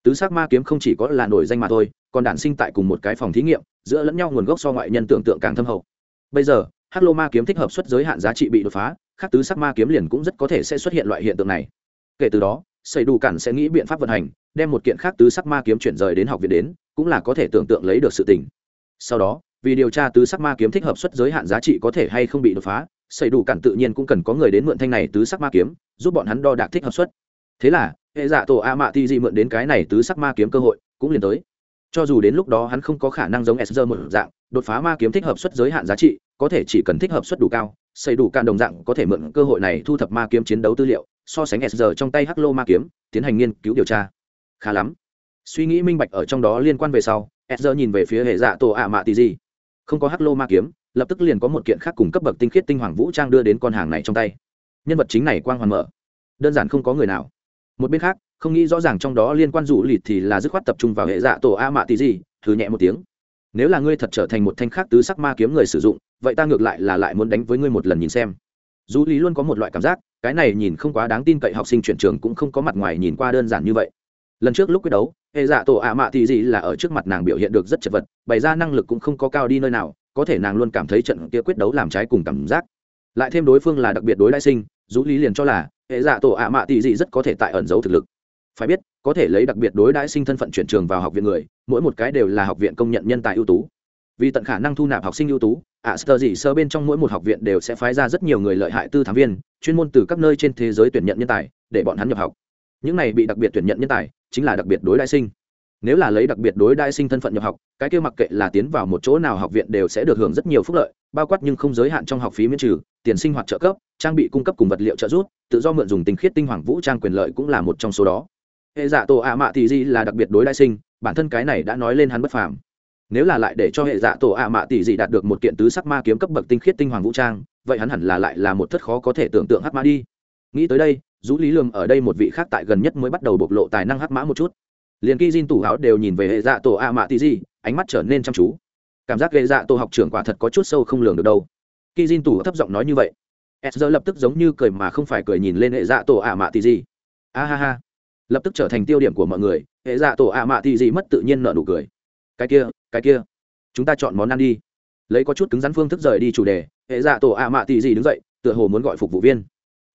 Tứ sắc ma kiếm không chỉ có là nổi danh mà thôi, còn đản sinh tại cùng một cái phòng thí nghiệm, giữa lẫn nhau nguồn gốc so ngoại nhân tưởng tượng càng thâm hậu. Bây giờ, hắc lô ma kiếm thích hợp xuất giới hạn giá trị bị đột phá, khác tứ sắc ma kiếm liền cũng rất có thể sẽ xuất hiện loại hiện tượng này. Kể từ đó xây đủ cản sẽ nghĩ biện pháp vận hành, đem một kiện khác tứ sắc ma kiếm chuyển rời đến học viện đến, cũng là có thể tưởng tượng lấy được sự tình. Sau đó, vì điều tra tứ sắc ma kiếm thích hợp xuất giới hạn giá trị có thể hay không bị đột phá xây đủ cản tự nhiên cũng cần có người đến mượn thanh này tứ sắc ma kiếm, giúp bọn hắn đo đạc thích hợp xuất. Thế là, hệ giả tổ a mạ ti di mượn đến cái này tứ sắc ma kiếm cơ hội, cũng liền tới. Cho dù đến lúc đó hắn không có khả năng giống s một dạng, đột phá ma kiếm thích hợp xuất giới hạn giá trị, có thể chỉ cần thích hợp xuất đủ cao xây đủ cạn đồng dạng có thể mượn cơ hội này thu thập ma kiếm chiến đấu tư liệu so sánh s trong tay hắc lô ma kiếm, tiến hành nghiên cứu điều tra. Khá lắm. Suy nghĩ minh bạch ở trong đó liên quan về sau, s nhìn về phía hệ dạ tổ ạ mạ tì gì. Không có hắc lô ma kiếm, lập tức liền có một kiện khác cùng cấp bậc tinh khiết tinh hoàng vũ trang đưa đến con hàng này trong tay. Nhân vật chính này quang hoàn mở. Đơn giản không có người nào. Một bên khác, không nghĩ rõ ràng trong đó liên quan rủ lịt thì là dứt khoát tập trung vào hệ dạ tổ a mạ tì gì thử nhẹ một tiếng. Nếu là ngươi thật trở thành một thanh khác tứ sắc ma kiếm người sử dụng, vậy ta ngược lại là lại muốn đánh với ngươi một lần nhìn xem dù lý luôn có một loại cảm giác, cái này nhìn không quá đáng tin cậy học sinh chuyển trường cũng không có mặt ngoài nhìn qua đơn giản như vậy. Lần trước lúc quyết đấu, hệ dạ tổ ạ mạ thì gì là ở trước mặt nàng biểu hiện được rất chật vật, bày ra năng lực cũng không có cao đi nơi nào, có thể nàng luôn cảm thấy trận kia quyết đấu làm trái cùng cảm giác. Lại thêm đối phương là đặc biệt đối đại sinh dù lý liền cho là, hệ dạ tổ ạ mạ thì gì rất có thể tại ẩn giấu thực lực. Phải biết, có thể lấy đặc biệt đối đãi sinh thân phận chuyển trường vào học viện người, mỗi một cái đều là học viện công nhận nhân tài ưu tú. Vì tận khả năng thu nạp học sinh ưu tú ạ sơ dị sơ bên trong mỗi một học viện đều sẽ phái ra rất nhiều người lợi hại tư thám viên, chuyên môn từ các nơi trên thế giới tuyển nhận nhân tài, để bọn hắn nhập học. Những này bị đặc biệt tuyển nhận nhân tài, chính là đặc biệt đối đại sinh. Nếu là lấy đặc biệt đối đại sinh thân phận nhập học, cái kia mặc kệ là tiến vào một chỗ nào học viện đều sẽ được hưởng rất nhiều phúc lợi, bao quát nhưng không giới hạn trong học phí miễn trừ, tiền sinh hoạt trợ cấp, trang bị cung cấp cùng vật liệu trợ giúp, tự do mượn dùng tình khiết tinh hoàng vũ trang quyền lợi cũng là một trong số đó. Hệ giả tổ ạ mạ thì di là đặc biệt đối đại sinh, bản thân cái này đã nói lên hắn bất phàm nếu là lại để cho hệ dạ tổ ạ mạ tỷ dị đạt được một kiện tứ sắc ma kiếm cấp bậc tinh khiết tinh hoàng vũ trang, vậy hắn hẳn là lại là một thất khó có thể tưởng tượng hắc mã đi. Nghĩ tới đây, dũ lý lương ở đây một vị khác tại gần nhất mới bắt đầu bộc lộ tài năng hắc mã một chút. Liền khi diên tủ áo đều nhìn về hệ dạ tổ ạ mạ tỷ dị ánh mắt trở nên chăm chú. Cảm giác hệ dạ tổ học trưởng quả thật có chút sâu không lường được đâu. Khi diên tủ thấp giọng nói như vậy, s lập tức giống như cười mà không phải cười nhìn lên hệ dạ tổ ạ mạ tỷ dị a ha ha. Lập tức trở thành tiêu điểm của mọi người, hệ dạ tổ ạ mạ tỷ dị mất tự nhiên nợ nụ cười. Cái kia cái kia. Chúng ta chọn món ăn đi. Lấy có chút cứng rắn phương thức rời đi chủ đề, hệ dạ tổ ạ mạ tỷ gì đứng dậy, tựa hồ muốn gọi phục vụ viên.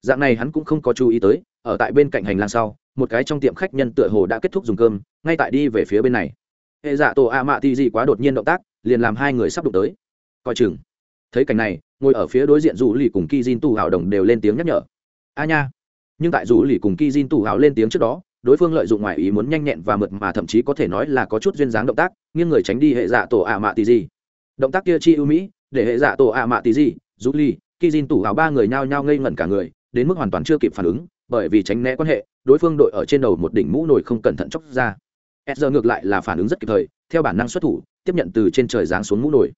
Dạng này hắn cũng không có chú ý tới, ở tại bên cạnh hành lang sau, một cái trong tiệm khách nhân tựa hồ đã kết thúc dùng cơm, ngay tại đi về phía bên này. Hệ dạ tổ ạ mạ tỷ gì quá đột nhiên động tác, liền làm hai người sắp đụng tới. Coi chừng. Thấy cảnh này, ngồi ở phía đối diện dù lì cùng ki jin tu hào đồng đều lên tiếng nhắc nhở. A nha. Nhưng tại dù lì cùng ki jin tu hào lên tiếng trước đó đối phương lợi dụng ngoài ý muốn nhanh nhẹn và mượt mà thậm chí có thể nói là có chút duyên dáng động tác, nghiêng người tránh đi hệ dạ tổ ạ mạ tì gì. Động tác kia chi ưu mỹ, để hệ dạ tổ ạ mạ tì gì giúp ly khi Jin tủ hào ba người nhao nhao ngây ngẩn cả người, đến mức hoàn toàn chưa kịp phản ứng, bởi vì tránh né quan hệ, đối phương đội ở trên đầu một đỉnh mũ nổi không cẩn thận chóc ra. S ngược lại là phản ứng rất kịp thời, theo bản năng xuất thủ, tiếp nhận từ trên trời giáng xuống mũ nổi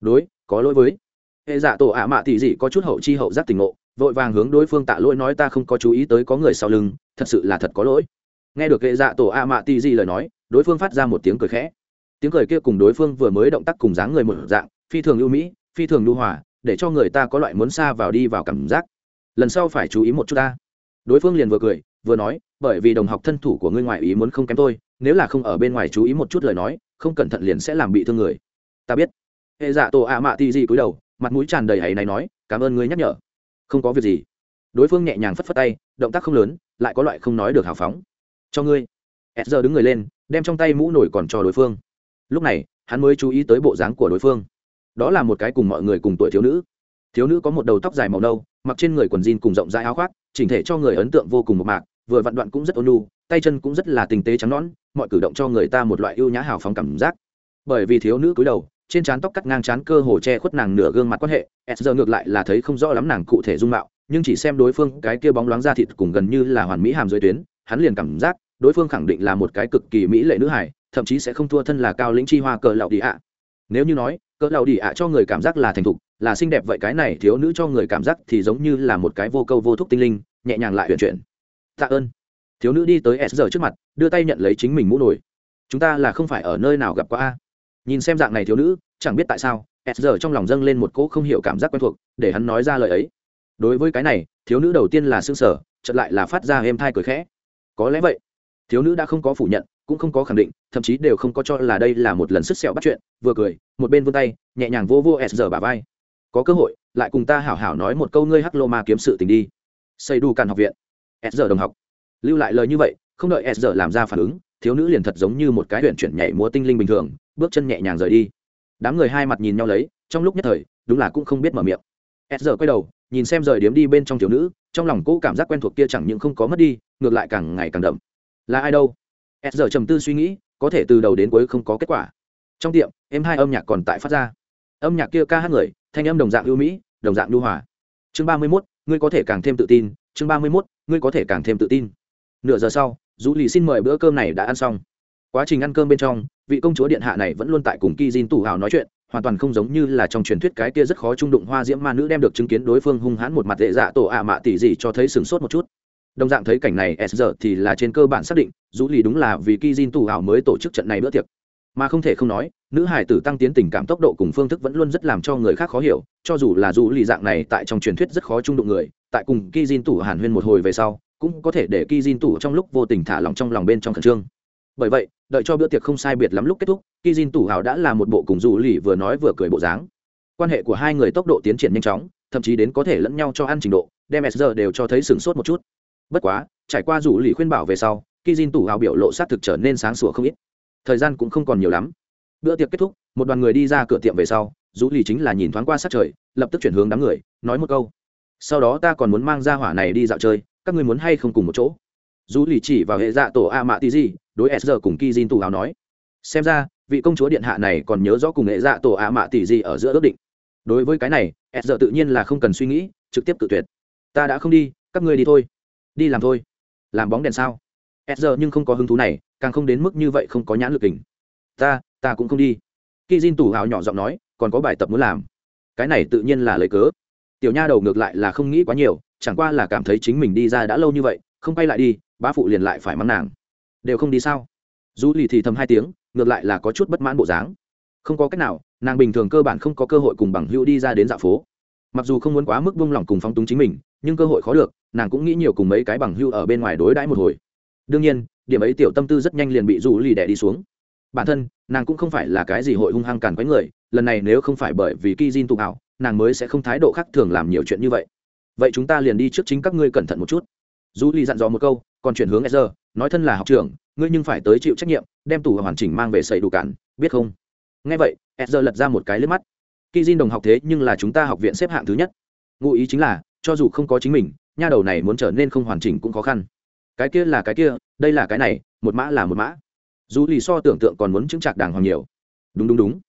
đối, có lỗi với. Hệ dạ tổ ạ mạ tỷ dị có chút hậu chi hậu giác tình ngộ, vội vàng hướng đối phương tạ lỗi nói ta không có chú ý tới có người sau lưng, thật sự là thật có lỗi nghe được hệ dạ tổ a mạ ti di lời nói, đối phương phát ra một tiếng cười khẽ. Tiếng cười kia cùng đối phương vừa mới động tác cùng dáng người một dạng, phi thường lưu mỹ, phi thường lưu hòa, để cho người ta có loại muốn xa vào đi vào cảm giác. Lần sau phải chú ý một chút ta. Đối phương liền vừa cười, vừa nói, bởi vì đồng học thân thủ của ngươi ngoài ý muốn không kém tôi, nếu là không ở bên ngoài chú ý một chút lời nói, không cẩn thận liền sẽ làm bị thương người. Ta biết. Hệ dạ tổ a mạ ti di cúi đầu, mặt mũi tràn đầy hãy này nói, cảm ơn ngươi nhắc nhở. Không có việc gì. Đối phương nhẹ nhàng phất phất tay, động tác không lớn, lại có loại không nói được hào phóng cho ngươi. Ed giờ đứng người lên, đem trong tay mũ nổi còn cho đối phương. Lúc này, hắn mới chú ý tới bộ dáng của đối phương. Đó là một cái cùng mọi người cùng tuổi thiếu nữ. Thiếu nữ có một đầu tóc dài màu nâu, mặc trên người quần jean cùng rộng rãi áo khoác, chỉnh thể cho người ấn tượng vô cùng một mạc, vừa vặn đoạn cũng rất ôn nhu, tay chân cũng rất là tinh tế trắng nõn, mọi cử động cho người ta một loại ưu nhã hào phóng cảm giác. Bởi vì thiếu nữ cúi đầu, trên trán tóc cắt ngang trán cơ hồ che khuất nàng nửa gương mặt quan hệ s giờ ngược lại là thấy không rõ lắm nàng cụ thể dung mạo, nhưng chỉ xem đối phương cái kia bóng loáng da thịt cùng gần như là hoàn mỹ hàm dưới tuyến hắn liền cảm giác đối phương khẳng định là một cái cực kỳ mỹ lệ nữ hải thậm chí sẽ không thua thân là cao lĩnh chi hoa cờ lạo đi ạ. Nếu như nói cỡ lạo đi ạ cho người cảm giác là thành thục, là xinh đẹp vậy cái này thiếu nữ cho người cảm giác thì giống như là một cái vô câu vô thúc tinh linh, nhẹ nhàng lại huyền chuyển. Tạ ơn. Thiếu nữ đi tới s giờ trước mặt, đưa tay nhận lấy chính mình mũ nổi. Chúng ta là không phải ở nơi nào gặp qua a. Nhìn xem dạng này thiếu nữ, chẳng biết tại sao, s giờ trong lòng dâng lên một cỗ không hiểu cảm giác quen thuộc, để hắn nói ra lời ấy. Đối với cái này, thiếu nữ đầu tiên là xương sở chật lại là phát ra êm thai cười khẽ có lẽ vậy. Thiếu nữ đã không có phủ nhận, cũng không có khẳng định, thậm chí đều không có cho là đây là một lần sức sẹo bắt chuyện, vừa cười, một bên vươn tay, nhẹ nhàng vô vô s giờ bà vai. Có cơ hội, lại cùng ta hảo hảo nói một câu ngươi hắc lô ma kiếm sự tình đi. Xây đủ càn học viện. S giờ đồng học. Lưu lại lời như vậy, không đợi s giờ làm ra phản ứng, thiếu nữ liền thật giống như một cái huyện chuyển nhảy múa tinh linh bình thường, bước chân nhẹ nhàng rời đi. Đám người hai mặt nhìn nhau lấy, trong lúc nhất thời, đúng là cũng không biết mở miệng. S giờ quay đầu, nhìn xem rời điếm đi bên trong thiếu nữ trong lòng cũ cảm giác quen thuộc kia chẳng những không có mất đi, ngược lại càng ngày càng đậm. Là ai đâu? S giờ trầm tư suy nghĩ, có thể từ đầu đến cuối không có kết quả. Trong tiệm, em hai âm nhạc còn tại phát ra. Âm nhạc kia ca hát người, thanh âm đồng dạng ưu mỹ, đồng dạng lưu hòa. Chương ba mươi mốt, ngươi có thể càng thêm tự tin. Chương ba mươi mốt, ngươi có thể càng thêm tự tin. Nửa giờ sau dù lì xin mời bữa cơm này đã ăn xong. Quá trình ăn cơm bên trong, vị công chúa điện hạ này vẫn luôn tại cùng ki jin tủ hào nói chuyện hoàn toàn không giống như là trong truyền thuyết cái kia rất khó trung đụng hoa diễm ma nữ đem được chứng kiến đối phương hung hãn một mặt tệ dạ tổ ạ mạ tỷ gì cho thấy sửng sốt một chút. Đồng dạng thấy cảnh này, s giờ thì là trên cơ bản xác định, dù lì đúng là vì ki jin tù ảo mới tổ chức trận này bữa tiệc. Mà không thể không nói, nữ hải tử tăng tiến tình cảm tốc độ cùng phương thức vẫn luôn rất làm cho người khác khó hiểu, cho dù là dù lì dạng này tại trong truyền thuyết rất khó trung đụng người, tại cùng ki jin tù hàn huyên một hồi về sau, cũng có thể để ki jin tù trong lúc vô tình thả lòng trong lòng bên trong khẩn trương. Bởi vậy đợi cho bữa tiệc không sai biệt lắm lúc kết thúc ki jin tủ hào đã là một bộ cùng dù lì vừa nói vừa cười bộ dáng. Quan hệ của hai người tốc độ tiến triển nhanh chóng, thậm chí đến có thể lẫn nhau cho ăn trình độ, đem s đều cho thấy sửng sốt một chút. Bất quá, trải qua rủ lì khuyên bảo về sau ki jin tủ hào biểu lộ sát thực trở nên sáng sủa không ít. Thời gian cũng không còn nhiều lắm. Bữa tiệc kết thúc, một đoàn người đi ra cửa tiệm về sau rủ lì chính là nhìn thoáng qua sát trời, lập tức chuyển hướng đám người, nói một câu. Sau đó ta còn muốn mang ra hỏa này đi dạo chơi, các người muốn hay không cùng một chỗ? Dù lì chỉ vào hệ dạ tổ a mạ tí gì đối s giờ cùng ki jin tù hào nói. Xem ra, vị công chúa điện hạ này còn nhớ rõ cùng hệ dạ tổ a mạ tỷ gì ở giữa ước định. Đối với cái này, s giờ tự nhiên là không cần suy nghĩ, trực tiếp tự tuyệt. Ta đã không đi, các ngươi đi thôi. Đi làm thôi. Làm bóng đèn sao? S giờ nhưng không có hứng thú này, càng không đến mức như vậy không có nhãn lực hình ta ta cũng không đi. Ki jin tù hào nhỏ giọng nói, còn có bài tập muốn làm. Cái này tự nhiên là lời cớ. Tiểu nha đầu ngược lại là không nghĩ quá nhiều, chẳng qua là cảm thấy chính mình đi ra đã lâu như vậy, không quay lại đi bá phụ liền lại phải mắng nàng. Đều không đi sao? Dù lì thì thầm hai tiếng, ngược lại là có chút bất mãn bộ dáng. Không có cách nào, nàng bình thường cơ bản không có cơ hội cùng bằng hữu đi ra đến dạo phố. Mặc dù không muốn quá mức buông lỏng cùng phóng túng chính mình, nhưng cơ hội khó được, nàng cũng nghĩ nhiều cùng mấy cái bằng hữu ở bên ngoài đối đãi một hồi. Đương nhiên, điểm ấy tiểu tâm tư rất nhanh liền bị rủ lì đẻ đi xuống. Bản thân, nàng cũng không phải là cái gì hội hung hăng càn quấy người, lần này nếu không phải bởi vì ki jin tụ hảo, nàng mới sẽ không thái độ khác thường làm nhiều chuyện như vậy. Vậy chúng ta liền đi trước chính các ngươi cẩn thận một chút. Rủ lì dặn dò một câu còn chuyển hướng Ezra, nói thân là học trưởng ngươi nhưng phải tới chịu trách nhiệm đem tủ hoàn chỉnh mang về xây đủ cản biết không? Nghe vậy Ezra lật ra một cái lưỡi mắt. Khi Jin đồng học thế nhưng là chúng ta học viện xếp hạng thứ nhất. Ngụ ý chính là cho dù không có chính mình nha đầu này muốn trở nên không hoàn chỉnh cũng khó khăn. Cái kia là cái kia đây là cái này một mã là một mã. Dù lì so tưởng tượng còn muốn chứng chặt đàng hoàng nhiều. Đúng đúng đúng.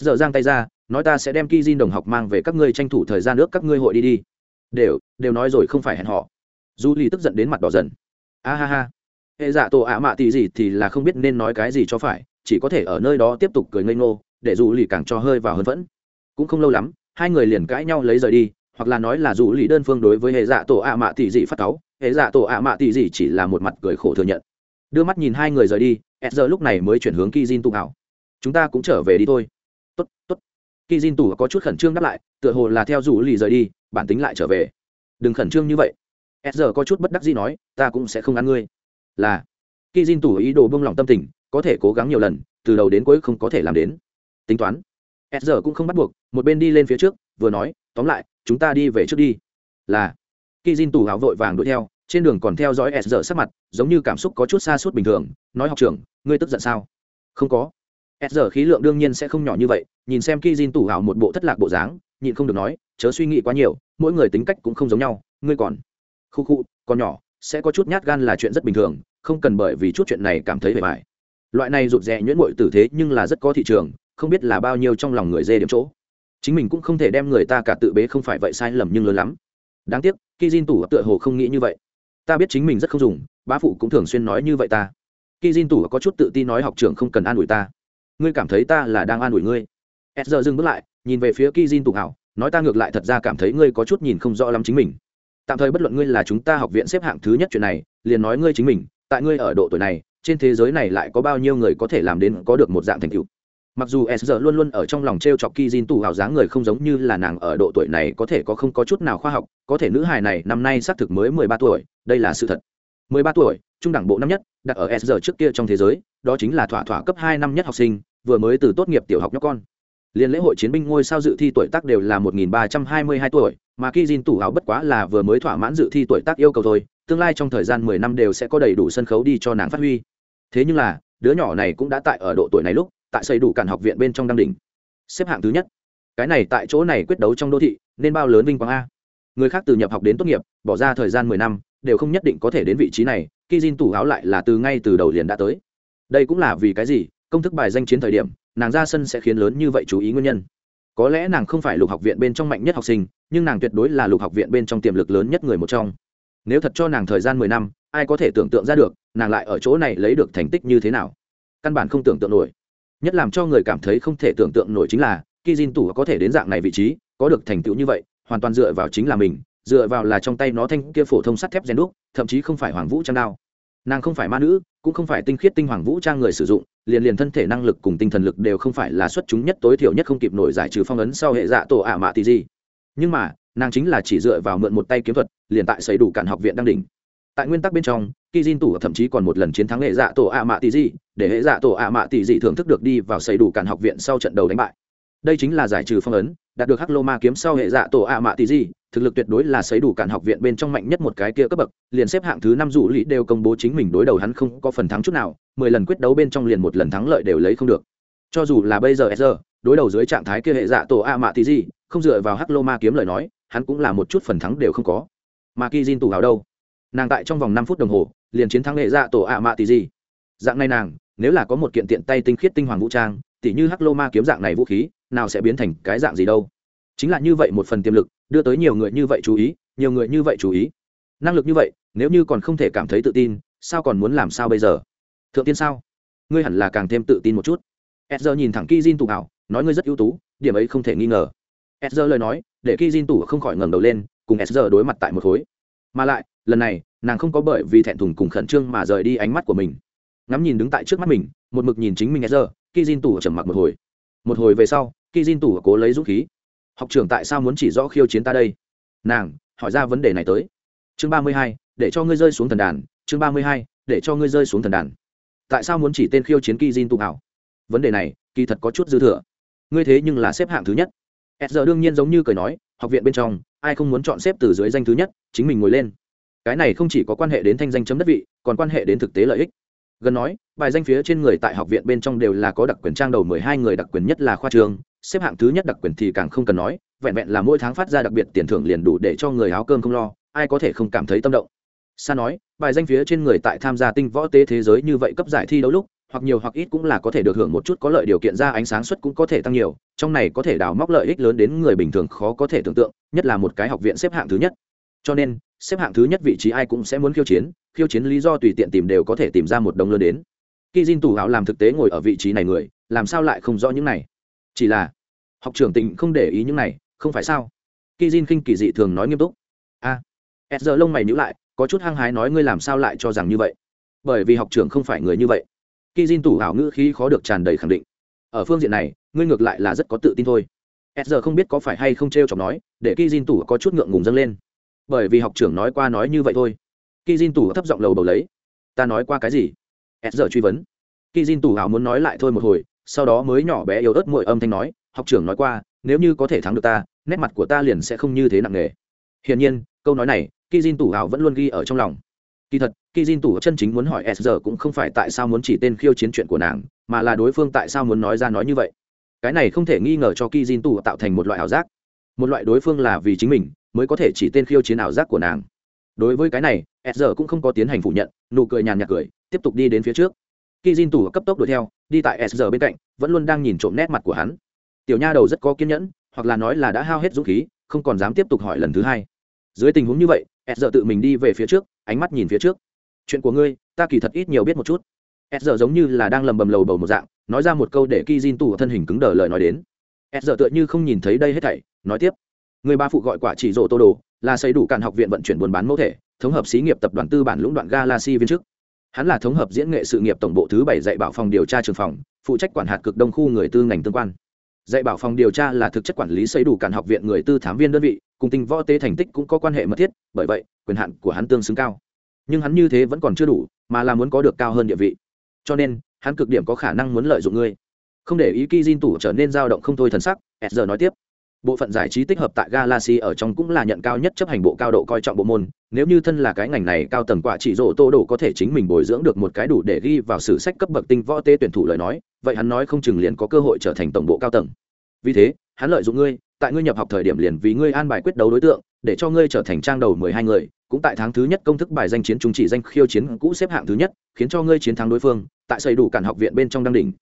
S giờ giang tay ra nói ta sẽ đem ki Jin đồng học mang về các ngươi tranh thủ thời gian nước các ngươi hội đi đi. Đều đều nói rồi không phải hẹn họ dù lì tức giận đến mặt đỏ dần a ha ha. Hệ dạ tổ ạ mạ tì gì thì là không biết nên nói cái gì cho phải, chỉ có thể ở nơi đó tiếp tục cười ngây ngô, để dù lì càng cho hơi vào hơn vẫn cũng không lâu lắm, hai người liền cãi nhau lấy rời đi, hoặc là nói là dù lì đơn phương đối với hệ dạ tổ ạ mạ tì gì phát cáu, hệ dạ tổ ạ mạ tì gì chỉ là một mặt cười khổ thừa nhận. Đưa mắt nhìn hai người rời đi e giờ lúc này mới chuyển hướng ki jin tụ hảo chúng ta cũng trở về đi thôi. Tốt tốt. Ki jin tụ có chút khẩn trương đáp lại, tựa hồ là theo dù lì rời đi, bản tính lại trở về. Đừng khẩn trương như vậy s giờ có chút bất đắc gì nói, ta cũng sẽ không ăn ngươi. Là khi Jin tủ ý đồ buông lỏng tâm tình, có thể cố gắng nhiều lần, từ đầu đến cuối không có thể làm đến. Tính toán s giờ cũng không bắt buộc, một bên đi lên phía trước, vừa nói, tóm lại, chúng ta đi về trước đi. Là khi Jin tủ hào vội vàng đuổi theo, trên đường còn theo dõi s giờ sắc mặt, giống như cảm xúc có chút xa suốt bình thường, nói học trưởng, ngươi tức giận sao? Không có. S giờ khí lượng đương nhiên sẽ không nhỏ như vậy, nhìn xem khi Jin tủ hào một bộ thất lạc bộ dáng, nhịn không được nói, chớ suy nghĩ quá nhiều, mỗi người tính cách cũng không giống nhau, ngươi còn khu khu còn nhỏ, sẽ có chút nhát gan là chuyện rất bình thường, không cần bởi vì chút chuyện này cảm thấy bề bài loại này rụt rè nhuyễn bội tử thế nhưng là rất có thị trường, không biết là bao nhiêu trong lòng người dê điểm chỗ. Chính mình cũng không thể đem người ta cả tự bế không phải vậy sai lầm nhưng lớn lắm. Đáng tiếc khi Jin tủ tựa hồ không nghĩ như vậy. Ta biết chính mình rất không dùng, bá phụ cũng thường xuyên nói như vậy ta. Khi Jin tủ có chút tự tin nói học trường không cần an ủi ta. Ngươi cảm thấy ta là đang an ủi ngươi. S giờ dừng bước lại, nhìn về phía ki Jin tủ hảo nói ta ngược lại thật ra cảm thấy ngươi có chút nhìn không rõ lắm chính mình tạm thời bất luận ngươi là chúng ta học viện xếp hạng thứ nhất chuyện này, liền nói ngươi chính mình, tại ngươi ở độ tuổi này, trên thế giới này lại có bao nhiêu người có thể làm đến có được một dạng thành tựu. Mặc dù s giờ luôn luôn ở trong lòng t r e o chọc ki jin tù hào dáng người không giống như là nàng ở độ tuổi này có thể có không có chút nào khoa học, có thể nữ hài này năm nay xác thực mới mười ba tuổi, đây là sự thật. Mười ba tuổi, trung đẳng bộ năm nhất, đặt ở s giờ trước kia trong thế giới, đó chính là thỏa thỏa cấp hai năm nhất học sinh, vừa mới từ tốt nghiệp tiểu học nhóc con liên lễ hội chiến binh ngôi sao dự thi tuổi tác đều là một nghìn ba trăm hai mươi hai tuổi, mà Kijin jin tù hào bất quá là vừa mới thỏa mãn dự thi tuổi tác yêu cầu thôi, tương lai trong thời gian mười năm đều sẽ có đầy đủ sân khấu đi cho nàng phát huy. Thế nhưng là, đứa nhỏ này cũng đã tại ở độ tuổi này lúc, tại xây đủ cản học viện bên trong đăng đỉnh. Xếp hạng thứ nhất. Cái này tại chỗ này quyết đấu trong đô thị, nên bao lớn vinh quang a. Người khác từ nhập học đến tốt nghiệp, bỏ ra thời gian mười năm, đều không nhất định có thể đến vị trí này khi Jin tủ áo lại là từ ngay từ đầu liền đã tới. Đây cũng là vì cái gì? Công thức bài danh chiến thời điểm, nàng ra sân sẽ khiến lớn như vậy chú ý nguyên nhân. Có lẽ nàng không phải lục học viện bên trong mạnh nhất học sinh, nhưng nàng tuyệt đối là lục học viện bên trong tiềm lực lớn nhất người một trong. Nếu thật cho nàng thời gian mười năm, ai có thể tưởng tượng ra được, nàng lại ở chỗ này lấy được thành tích như thế nào? Căn bản không tưởng tượng nổi. Nhất làm cho người cảm thấy không thể tưởng tượng nổi chính là khi Jin tủ có thể đến dạng này vị trí, có được thành tựu như vậy, hoàn toàn dựa vào chính là mình, dựa vào là trong tay nó thanh kia phổ thông sắt thép rèn đúc, thậm chí không phải hoàng vũ trang đao nàng không phải ma nữ, cũng không phải tinh khiết tinh hoàng vũ trang người sử dụng, liền liền thân thể năng lực cùng tinh thần lực đều không phải là xuất chúng nhất tối thiểu nhất không kịp nổi giải trừ phong ấn sau hệ dạ tổ ả mạ tì gì. Nhưng mà, nàng chính là chỉ dựa vào mượn một tay kiếm thuật, liền tại xây đủ cản học viện đăng đỉnh. Tại nguyên tắc bên trong khi Jin tủ thậm chí còn một lần chiến thắng hệ dạ tổ ạ mạ tỷ dị để hệ dạ tổ ạ mạ tỷ dị thưởng thức được đi vào xây đủ cản học viện sau trận đầu đánh bại. Đây chính là giải trừ phong ấn đạt được hắc lô ma kiếm sau hệ dạ tổ ạ mạ tỷ gì, thực lực tuyệt đối là sấy đủ cản học viện bên trong mạnh nhất một cái kia cấp bậc, liền xếp hạng thứ năm dụ lý đều công bố chính mình đối đầu hắn không có phần thắng chút nào, mười lần quyết đấu bên trong liền một lần thắng lợi đều lấy không được. Cho dù là bây giờ giờ đối đầu dưới trạng thái kia hệ dạ tổ ạ mạ tỷ gì, không dựa vào hắc lô ma kiếm lời nói, hắn cũng là một chút phần thắng đều không có. Mà khi Jin tủ hào đâu? Nàng tại trong vòng năm phút đồng hồ, liền chiến thắng hệ dạ tổ ạ mạ tỷ gì. Dạng này nàng, nếu là có một kiện tiện tay tinh khiết tinh hoàng vũ trang tỷ như hắc lô ma kiếm dạng này vũ khí nào sẽ biến thành cái dạng gì đâu. Chính là như vậy một phần tiềm lực, đưa tới nhiều người như vậy chú ý, nhiều người như vậy chú ý. Năng lực như vậy, nếu như còn không thể cảm thấy tự tin, sao còn muốn làm sao bây giờ? Thượng tiên sao? Ngươi hẳn là càng thêm tự tin một chút. Edger nhìn thẳng ki jin tụ hảo nói ngươi rất ưu tú, điểm ấy không thể nghi ngờ. Edger lời nói, để ki jin tụ không khỏi ngẩng đầu lên, cùng edger đối mặt tại một khối. Mà lại, lần này, nàng không có bởi vì thẹn thùng cùng khẩn trương mà rời đi ánh mắt của mình. Ngắm nhìn đứng tại trước mắt mình, một mực nhìn chính mình giờ khi Jin tủ trầm mặc một hồi. Một hồi về sau khi Jin tủ cố lấy dũng khí. Học trưởng tại sao muốn chỉ rõ khiêu chiến ta đây? Nàng, hỏi ra vấn đề này tới. Chương ba mươi hai, để cho ngươi rơi xuống thần đàn. Chương ba mươi hai, để cho ngươi rơi xuống thần đàn. Tại sao muốn chỉ tên khiêu chiến kỳ Jin tụ hảo? Vấn đề này, kỳ thật có chút dư thừa. Ngươi thế nhưng là xếp hạng thứ nhất. S giờ đương nhiên giống như cười nói, học viện bên trong, ai không muốn chọn xếp từ dưới danh thứ nhất, chính mình ngồi lên. Cái này không chỉ có quan hệ đến thanh danh chấm đất vị, còn quan hệ đến thực tế lợi ích gần nói, bài danh phía trên người tại học viện bên trong đều là có đặc quyền trang đầu mười hai người đặc quyền nhất là khoa trường, xếp hạng thứ nhất đặc quyền thì càng không cần nói, vẹn vẹn là mỗi tháng phát ra đặc biệt tiền thưởng liền đủ để cho người áo cơm không lo, ai có thể không cảm thấy tâm động. Xa nói, bài danh phía trên người tại tham gia tinh võ tế thế giới như vậy cấp giải thi đấu lúc, hoặc nhiều hoặc ít cũng là có thể được hưởng một chút có lợi điều kiện ra ánh sáng suất cũng có thể tăng nhiều, trong này có thể đào móc lợi ích lớn đến người bình thường khó có thể tưởng tượng, nhất là một cái học viện xếp hạng thứ nhất. Cho nên, xếp hạng thứ nhất vị trí ai cũng sẽ muốn khiêu chiến khiêu chiến lý do tùy tiện tìm đều có thể tìm ra một đồng lớn đến. Khi Jin tù hảo làm thực tế ngồi ở vị trí này người làm sao lại không rõ những này? Chỉ là học trưởng tịnh không để ý những này không phải sao? Khi Jin khinh kỳ dị thường nói nghiêm túc. A à, giờ lông mày nhữ lại có chút hăng hái nói ngươi làm sao lại cho rằng như vậy? Bởi vì học trưởng không phải người như vậy. Khi Jin tù hảo ngữ khí khó được tràn đầy khẳng định. Ở phương diện này ngươi ngược lại là rất có tự tin thôi. Giờ không biết có phải hay không t r e o chọc nói để khi Jin tù có chút ngượng ngùng dâng lên. Bởi vì học trưởng nói qua nói như vậy thôi. Kỳ Jin tủ thấp giọng lầu bầu lấy. Ta nói qua cái gì? S giờ truy vấn. Kỳ Jin tủ hào muốn nói lại thôi một hồi, sau đó mới nhỏ bé yếu ớt mội âm thanh nói, học trưởng nói qua, nếu như có thể thắng được ta, nét mặt của ta liền sẽ không như thế nặng nề. Hiển nhiên, câu nói này Kỳ Jin tủ hào vẫn luôn ghi ở trong lòng. Kỳ thật Kỳ Jin tủ chân chính muốn hỏi s giờ cũng không phải tại sao muốn chỉ tên khiêu chiến chuyện của nàng, mà là đối phương tại sao muốn nói ra nói như vậy. Cái này không thể nghi ngờ cho Kỳ Jin tủ tạo thành một loại ảo giác. Một loại đối phương là vì chính mình, mới có thể chỉ tên khiêu chiến ảo giác của nàng đối với cái này s giờ cũng không có tiến hành phủ nhận, nụ cười nhàn nhạt cười, tiếp tục đi đến phía trước. Khi Jin tủ cấp tốc đuổi theo, đi tại s giờ bên cạnh, vẫn luôn đang nhìn trộm nét mặt của hắn. Tiểu nha đầu rất có kiên nhẫn, hoặc là nói là đã hao hết dũng khí, không còn dám tiếp tục hỏi lần thứ hai. Dưới tình huống như vậy s giờ tự mình đi về phía trước, ánh mắt nhìn phía trước. Chuyện của ngươi, ta kỳ thật ít nhiều biết một chút. S giờ giống như là đang lầm bầm lầu bầu một dạng, nói ra một câu để ki Jin Tù thân hình cứng đờ lời nói đến. S giờ tựa như không nhìn thấy đây hết thảy, nói tiếp. Người ba phụ gọi quả chỉ rộ tô đồ là xây đủ cản học viện vận chuyển buôn bán mẫu thể, thống hợp xí nghiệp tập đoàn tư bản lũng đoạn galaxy viên chức. Hắn là thống hợp diễn nghệ sự nghiệp tổng bộ thứ bảy dạy bảo phòng điều tra trường phòng, phụ trách quản hạt cực đông khu người tư ngành tương quan. Dạy bảo phòng điều tra là thực chất quản lý xây đủ cản học viện người tư thám viên đơn vị, cùng tình võ tế thành tích cũng có quan hệ mật thiết, bởi vậy, quyền hạn của hắn tương xứng cao. Nhưng hắn như thế vẫn còn chưa đủ, mà là muốn có được cao hơn địa vị. Cho nên, hắn cực điểm có khả năng muốn lợi dụng ngươi. Không để ý ki tủ trở nên dao động không thôi thần sắc, s nói tiếp bộ phận giải trí tích hợp tại galaxy ở trong cũng là nhận cao nhất chấp hành bộ cao độ coi trọng bộ môn. Nếu như thân là cái ngành này, cao tầng quả chỉ rổ tô đồ có thể chính mình bồi dưỡng được một cái đủ để ghi vào sử sách cấp bậc tinh võ tế tuyển thủ lời nói, vậy hắn nói không chừng liền có cơ hội trở thành tổng bộ cao tầng. Vì thế, hắn lợi dụng ngươi, tại ngươi nhập học thời điểm liền vì ngươi an bài quyết đấu đối tượng, để cho ngươi trở thành trang đầu mười hai người, cũng tại tháng thứ nhất công thức bài danh chiến trung chỉ danh khiêu chiến cũ xếp hạng thứ nhất, khiến cho ngươi chiến thắng đối phương, tại xây đủ cản học viện bên trong đăng đỉnh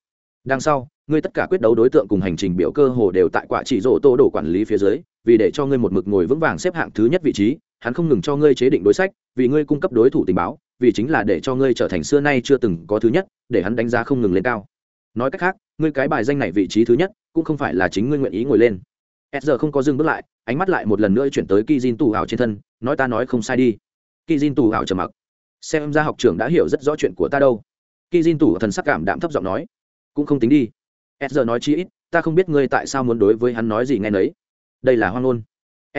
đằng sau, ngươi tất cả quyết đấu đối tượng cùng hành trình biểu cơ hồ đều tại quả chỉ rổ tô đổ quản lý phía dưới, vì để cho ngươi một mực ngồi vững vàng xếp hạng thứ nhất vị trí, hắn không ngừng cho ngươi chế định đối sách, vì ngươi cung cấp đối thủ tình báo, vì chính là để cho ngươi trở thành xưa nay chưa từng có thứ nhất, để hắn đánh giá không ngừng lên cao. Nói cách khác, ngươi cái bài danh này vị trí thứ nhất, cũng không phải là chính ngươi nguyện ý ngồi lên. S giờ không có dừng bước lại, ánh mắt lại một lần nữa chuyển tới ki jin tù hào trên thân, nói ta nói không sai đi. Ki jin tù hào trầm mặc. Xem ra học trưởng đã hiểu rất rõ chuyện của ta đâu. Ki jin tù thần sắc cảm đạm thấp giọng nói cũng không tính đi. S giờ nói chi ít, ta không biết ngươi tại sao muốn đối với hắn nói gì nghe nấy. Đây là hoang ngôn.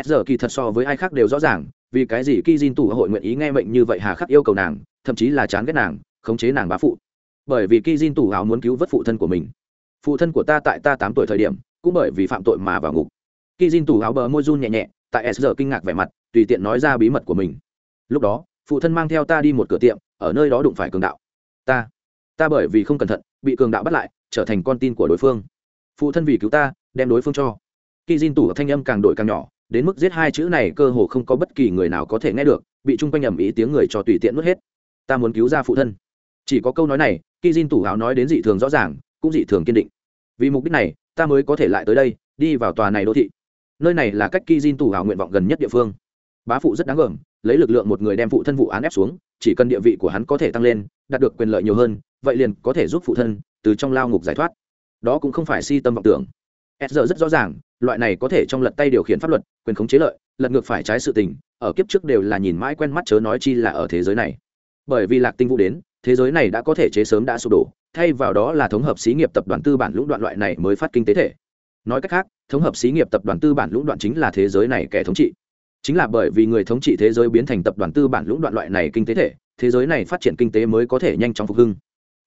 S giờ kỳ thật so với ai khác đều rõ ràng, vì cái gì ki jin tù hội nguyện ý nghe mệnh như vậy hà khắc yêu cầu nàng, thậm chí là chán ghét nàng, khống chế nàng bá phụ. Bởi vì ki jin tù hào muốn cứu vớt phụ thân của mình. Phụ thân của ta tại ta tám tuổi thời điểm, cũng bởi vì phạm tội mà vào ngục. Ki jin tù hào bờ môi run nhẹ nhẹ, tại s giờ kinh ngạc vẻ mặt, tùy tiện nói ra bí mật của mình. Lúc đó, phụ thân mang theo ta đi một cửa tiệm, ở nơi đó đụng phải cường đạo. Ta ta bởi vì không cẩn thận, bị cường đạo bắt lại, trở thành con tin của đối phương. Phụ thân vì cứu ta, đem đối phương cho. Khi diên tủ thanh âm càng đổi càng nhỏ, đến mức giết hai chữ này cơ hồ không có bất kỳ người nào có thể nghe được, bị chung quanh ầm ý tiếng người cho tùy tiện nuốt hết. Ta muốn cứu ra phụ thân. Chỉ có câu nói này khi diên tủ áo nói đến dị thường rõ ràng, cũng dị thường kiên định. Vì mục đích này, ta mới có thể lại tới đây, đi vào tòa này đô thị. Nơi này là cách ki diên tủ áo nguyện vọng gần nhất địa phương. Bá phụ rất đáng gờm, lấy lực lượng một người đem phụ thân vụ án ép xuống chỉ cần địa vị của hắn có thể tăng lên, đạt được quyền lợi nhiều hơn, vậy liền có thể giúp phụ thân từ trong lao ngục giải thoát. Đó cũng không phải si tâm vọng tưởng. S giờ rất rõ ràng, loại này có thể trong lật tay điều khiển pháp luật, quyền khống chế lợi, lật ngược phải trái sự tình, ở kiếp trước đều là nhìn mãi quen mắt chớ nói chi là ở thế giới này. Bởi vì lạc tinh vũ đến, thế giới này đã có thể chế sớm đã sụp đổ, thay vào đó là thống hợp xí nghiệp tập đoàn tư bản lũng đoạn loại này mới phát kinh tế thể. Nói cách khác, thống hợp xí nghiệp tập đoàn tư bản lũng đoạn chính là thế giới này kẻ thống trị chính là bởi vì người thống trị thế giới biến thành tập đoàn tư bản lũng đoạn loại này kinh tế thể, thế giới này phát triển kinh tế mới có thể nhanh chóng phục hưng.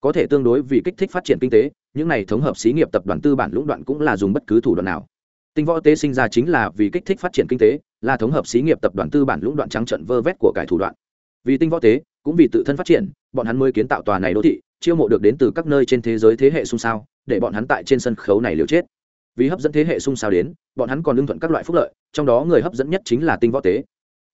Có thể tương đối vì kích thích phát triển kinh tế, những này thống hợp xí nghiệp tập đoàn tư bản lũng đoạn cũng là dùng bất cứ thủ đoạn nào. Tinh võ tế sinh ra chính là vì kích thích phát triển kinh tế, là thống hợp xí nghiệp tập đoàn tư bản lũng đoạn trắng trận vơ vét của cải thủ đoạn. Vì tinh võ tế, cũng vì tự thân phát triển, bọn hắn mới kiến tạo tòa này đô thị, chiêu mộ được đến từ các nơi trên thế giới thế hệ xung sao, để bọn hắn tại trên sân khấu này liều chết vì hấp dẫn thế hệ xung sao đến, bọn hắn còn lương thuận các loại phúc lợi, trong đó người hấp dẫn nhất chính là tinh võ tế.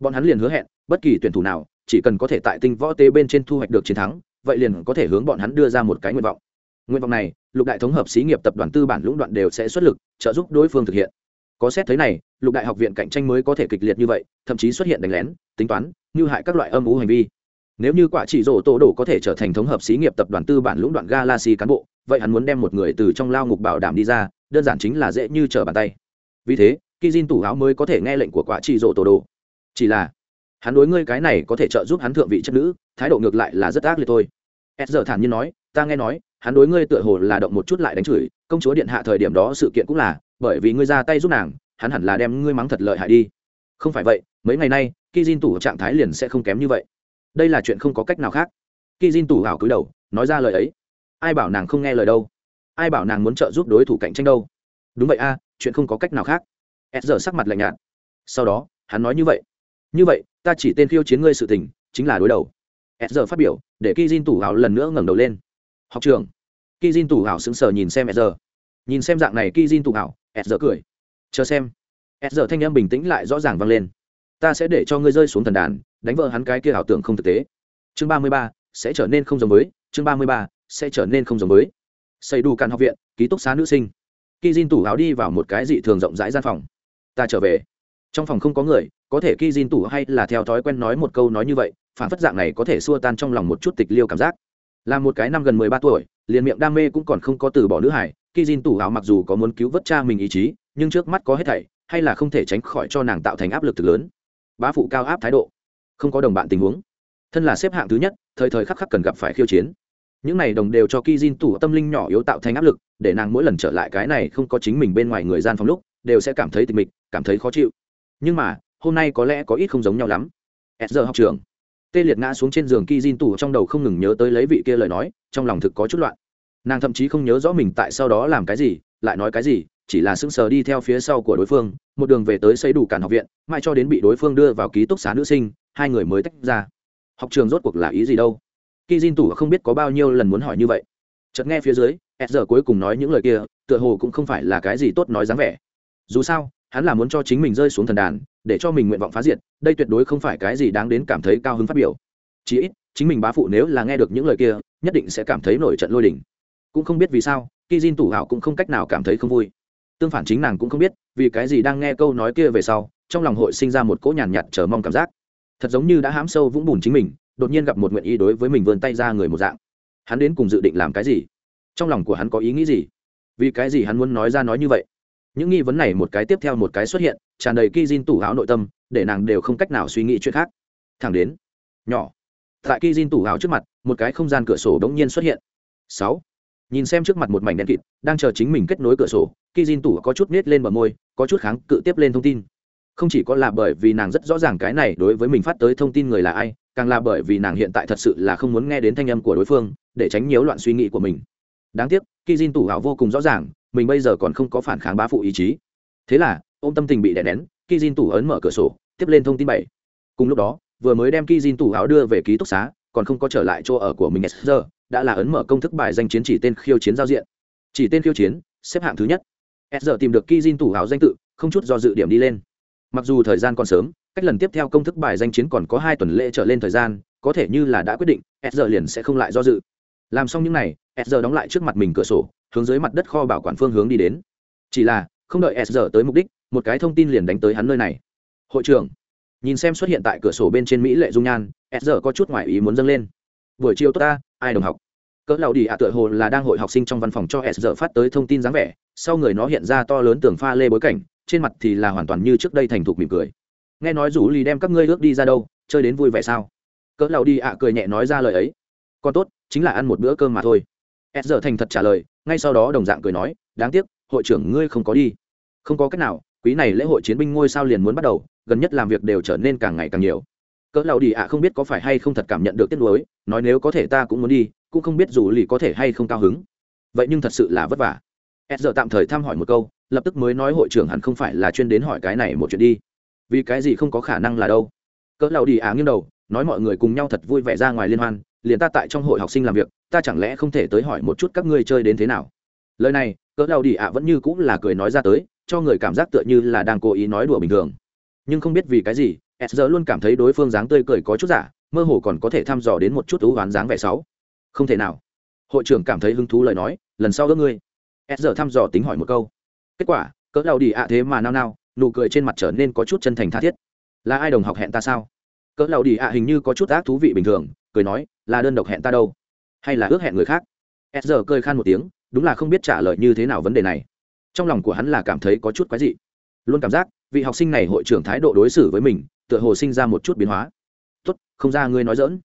Bọn hắn liền hứa hẹn, bất kỳ tuyển thủ nào, chỉ cần có thể tại tinh võ tế bên trên thu hoạch được chiến thắng, vậy liền có thể hướng bọn hắn đưa ra một cái nguyện vọng. Nguyện vọng này, lục đại thống hợp xí nghiệp tập đoàn tư bản lũng đoạn đều sẽ xuất lực, trợ giúp đối phương thực hiện. Có xét thấy này, lục đại học viện cạnh tranh mới có thể kịch liệt như vậy, thậm chí xuất hiện đánh lén, tính toán, như hại các loại âm mưu hành vi. Nếu như quả chỉ rổ tổ đổ có thể trở thành thống hợp xí nghiệp tập đoàn tư bản lũng đoạn galaxy cán bộ, vậy hắn muốn đem một người từ trong lao ngục bảo đảm đi ra đơn giản chính là dễ như trở bàn tay. Vì thế khi Jin tủ áo mới có thể nghe lệnh của quả chỉ dụ tổ đồ. Chỉ là, hắn đối ngươi cái này có thể trợ giúp hắn thượng vị chất nữ, thái độ ngược lại là rất ác liệt thôi. S giờ thản nhiên nói, ta nghe nói, hắn đối ngươi tựa hồ là động một chút lại đánh chửi, công chúa điện hạ thời điểm đó sự kiện cũng là, bởi vì ngươi ra tay giúp nàng, hắn hẳn là đem ngươi mắng thật lợi hại đi. Không phải vậy, mấy ngày nay khi Jin tủ trạng thái liền sẽ không kém như vậy. Đây là chuyện không có cách nào khác. Khi Jin tủ ảo cúi đầu, nói ra lời ấy. Ai bảo nàng không nghe lời đâu? Ai bảo nàng muốn trợ giúp đối thủ cạnh tranh đâu? Đúng vậy a, chuyện không có cách nào khác. S giờ sắc mặt lạnh nhạt. Sau đó, hắn nói như vậy. Như vậy, ta chỉ tên khiêu chiến ngươi sự tình, chính là đối đầu. S giờ phát biểu, để ki jin tủ hảo lần nữa ngẩng đầu lên. Học trường. Ki jin tủ hảo sững sờ nhìn xem s giờ. Nhìn xem dạng này ki jin tủ hảo s giờ cười. Chờ xem. S giờ thanh em bình tĩnh lại rõ ràng vang lên. Ta sẽ để cho ngươi rơi xuống thần đàn, đánh vỡ hắn cái kia ảo tưởng không thực tế. Chương ba mươi ba, sẽ trở nên không giống với. Chương ba mươi ba, sẽ trở nên không giống với xây đủ căn học viện, ký túc xá nữ sinh. Khi Jin tủ áo đi vào một cái dị thường rộng rãi gian phòng. Ta trở về. Trong phòng không có người, có thể khi Jin tủ hay là theo thói quen nói một câu nói như vậy, phản phất dạng này có thể xua tan trong lòng một chút tịch liêu cảm giác. Là một cái năm gần mười ba tuổi, liền miệng đam mê cũng còn không có từ bỏ nữ hải khi Jin tủ áo mặc dù có muốn cứu vớt cha mình ý chí, nhưng trước mắt có hết thảy, hay là không thể tránh khỏi cho nàng tạo thành áp lực thực lớn. Bá phụ cao áp thái độ. Không có đồng bạn tình huống. Thân là xếp hạng thứ nhất, thời thời khắc khắc cần gặp phải khiêu chiến những này đồng đều cho ki jin tủ tâm linh nhỏ yếu tạo thành áp lực, để nàng mỗi lần trở lại cái này không có chính mình bên ngoài người gian phòng lúc, đều sẽ cảm thấy tịch mịch, cảm thấy khó chịu. Nhưng mà, hôm nay có lẽ có ít không giống nhau lắm. S giờ học trường. Tê liệt ngã xuống trên giường ki jin tủ trong đầu không ngừng nhớ tới lấy vị kia lời nói, trong lòng thực có chút loạn. Nàng thậm chí không nhớ rõ mình tại sau đó làm cái gì, lại nói cái gì, chỉ là sững sờ đi theo phía sau của đối phương, một đường về tới xây đủ cản học viện, mãi cho đến bị đối phương đưa vào ký túc xá nữ sinh, hai người mới tách ra. Học trường rốt cuộc là ý gì đâu? Khi Jin tủ không biết có bao nhiêu lần muốn hỏi như vậy. Chợt nghe phía dưới s giờ cuối cùng nói những lời kia, tựa hồ cũng không phải là cái gì tốt nói dáng vẻ. Dù sao, hắn là muốn cho chính mình rơi xuống thần đàn, để cho mình nguyện vọng phá diệt, đây tuyệt đối không phải cái gì đáng đến cảm thấy cao hứng phát biểu. Chí ít, chính mình bá phụ nếu là nghe được những lời kia, nhất định sẽ cảm thấy nổi trận lôi đình. cũng không biết vì sao khi Jin tủ hảo cũng không cách nào cảm thấy không vui. Tương phản chính nàng cũng không biết, vì cái gì đang nghe câu nói kia về sau, trong lòng hội sinh ra một cỗ nhàn nhạt chờ mong cảm giác. Thật giống như đã hám sâu vũng bùn chính mình đột nhiên gặp một nguyện ý đối với mình vươn tay ra người một dạng. Hắn đến cùng dự định làm cái gì? Trong lòng của hắn có ý nghĩ gì? Vì cái gì hắn muốn nói ra nói như vậy? Những nghi vấn này một cái tiếp theo một cái xuất hiện, tràn đầy ki Jin tủ háo nội tâm, để nàng đều không cách nào suy nghĩ chuyện khác. Thẳng đến, nhỏ, tại ki Jin tủ háo trước mặt, một cái không gian cửa sổ bỗng nhiên xuất hiện. Sáu, nhìn xem trước mặt một mảnh đen kịt, đang chờ chính mình kết nối cửa sổ ki Jin tủ có chút nết lên bờ môi, có chút kháng cự tiếp lên thông tin không chỉ có là bởi vì nàng rất rõ ràng cái này đối với mình phát tới thông tin người là ai, càng là bởi vì nàng hiện tại thật sự là không muốn nghe đến thanh âm của đối phương, để tránh nhiễu loạn suy nghĩ của mình. Đáng tiếc khi Jin tủ hảo vô cùng rõ ràng, mình bây giờ còn không có phản kháng bá phụ ý chí. Thế là ô m tâm tình bị đè nén khi Jin tủ ấn mở cửa sổ, tiếp lên thông tin bảy. Cùng lúc đó, vừa mới đem khi Jin tủ hảo đưa về ký túc xá, còn không có trở lại chỗ ở của mình giờ đã là ấn mở công thức bài danh chiến chỉ tên khiêu chiến giao diện. Chỉ tên khiêu chiến, xếp hạng thứ nhất. S tìm được ki Jin tủ hảo danh tự, không chút do dự điểm đi lên mặc dù thời gian còn sớm, cách lần tiếp theo công thức bài danh chiến còn có hai tuần lễ trở lên thời gian, có thể như là đã quyết định s liền sẽ không lại do dự. Làm xong những n à y s đóng lại trước mặt mình cửa sổ, hướng dưới mặt đất kho bảo quản phương hướng đi đến. Chỉ là, không đợi s tới mục đích, một cái thông tin liền đánh tới hắn nơi này. Hội trưởng. Nhìn xem xuất hiện tại cửa sổ bên trên mỹ lệ dung nhan s có chút ngoại ý muốn dâng lên. Buổi chiều tốt ta, ai đồng học? Cỡ lầu đi ạ tựa hồ là đang hội học sinh trong văn phòng cho s phát tới thông tin dáng vẻ, sau người nó hiện ra to lớn tường pha lê bối cảnh trên mặt thì là hoàn toàn như trước đây thành thục mỉm cười. Nghe nói rủ lì đem các ngươi ước đi ra đâu, chơi đến vui vẻ sao? Cỡ lão đi ạ à, cười nhẹ nói ra lời ấy. Còn tốt, chính là ăn một bữa cơm mà thôi. S giờ thành thật trả lời, ngay sau đó đồng dạng cười nói, đáng tiếc, hội trưởng ngươi không có đi. Không có cách nào, quý này lễ hội chiến binh ngôi sao liền muốn bắt đầu, gần nhất làm việc đều trở nên càng ngày càng nhiều. Cỡ lão đi ạ à, không biết có phải hay không thật cảm nhận được tiếc nuối, nói nếu có thể ta cũng muốn đi, cũng không biết dù lì có thể hay không cao hứng. Vậy nhưng thật sự là vất vả. S giờ tạm thời thăm hỏi một câu lập tức mới nói hội trưởng hẳn không phải là chuyên đến hỏi cái này một chuyện đi. Vì cái gì không có khả năng là đâu? Cỡ lão đi á nghiêng đầu, nói mọi người cùng nhau thật vui vẻ ra ngoài liên hoan, liền ta tại trong hội học sinh làm việc, ta chẳng lẽ không thể tới hỏi một chút các ngươi chơi đến thế nào? Lời này, cỡ lão đi ạ vẫn như cũng là cười nói ra tới, cho người cảm giác tựa như là đang cố ý nói đùa bình thường. Nhưng không biết vì cái gì, s giờ luôn cảm thấy đối phương dáng tươi cười có chút giả, mơ hồ còn có thể thăm dò đến một chút thú oán dáng vẻ sáu không thể nào. Hội trưởng cảm thấy hứng thú lời nói, lần sau ước ngươi. S giờ thăm dò tính hỏi một câu kết quả, cỡ đầu đi ạ thế mà nao nao, nụ cười trên mặt trở nên có chút chân thành tha thiết. Là ai đồng học hẹn ta sao? Cỡ đầu đi ạ hình như có chút ác thú vị bình thường, cười nói, là đơn độc hẹn ta đâu? Hay là ước hẹn người khác? S giờ cười khan một tiếng, đúng là không biết trả lời như thế nào vấn đề này. Trong lòng của hắn là cảm thấy có chút quái dị. Luôn cảm giác, vị học sinh này hội trưởng thái độ đối xử với mình, tựa hồ sinh ra một chút biến hóa. Tốt, không ra ngươi nói dỡn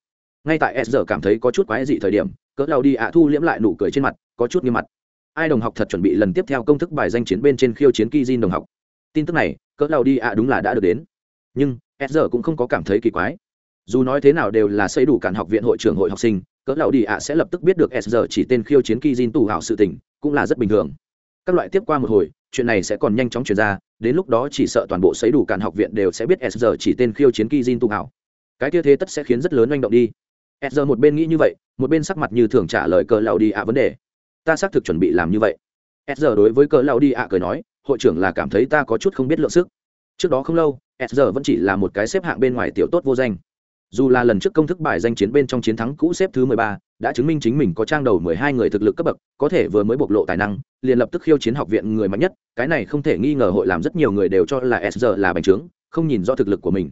ngay tại s giờ cảm thấy có chút quái dị thời điểm, cỡ đầu đi ạ thu liễm lại nụ cười trên mặt, có chút nghiêm mặt ai đồng học thật chuẩn bị lần tiếp theo công thức bài danh chiến bên trên khiêu chiến kizin đồng học. Tin tức này, cỡ đầu đi ạ, đúng là đã được đến. Nhưng s cũng không có cảm thấy kỳ quái. Dù nói thế nào đều là xây đủ cản học viện hội trưởng hội học sinh, cỡ đầu đi ạ sẽ lập tức biết được s chỉ tên khiêu chiến kizin tù hảo sự tình, cũng là rất bình thường. Các loại tiếp qua một hồi, chuyện này sẽ còn nhanh chóng chuyển ra, đến lúc đó chỉ sợ toàn bộ xây đủ cản học viện đều sẽ biết s chỉ tên khiêu chiến kizin tù hảo. Cái kia thế tất sẽ khiến rất lớn manh động đi. S một bên nghĩ như vậy, một bên sắc mặt như thường trả lời cỡ lão đi ạ vấn đề ta xác thực chuẩn bị làm như vậy. S giờ đối với cỡ lão đi ạ cười nói, hội trưởng là cảm thấy ta có chút không biết lượng sức. Trước đó không lâu s giờ vẫn chỉ là một cái xếp hạng bên ngoài tiểu tốt vô danh. Dù là lần trước công thức bài danh chiến bên trong chiến thắng cũ xếp thứ mười ba, đã chứng minh chính mình có trang đầu mười hai người thực lực cấp bậc, có thể vừa mới bộc lộ tài năng, liền lập tức khiêu chiến học viện người mạnh nhất, cái này không thể nghi ngờ hội làm rất nhiều người đều cho là s giờ là bành trướng, không nhìn rõ thực lực của mình.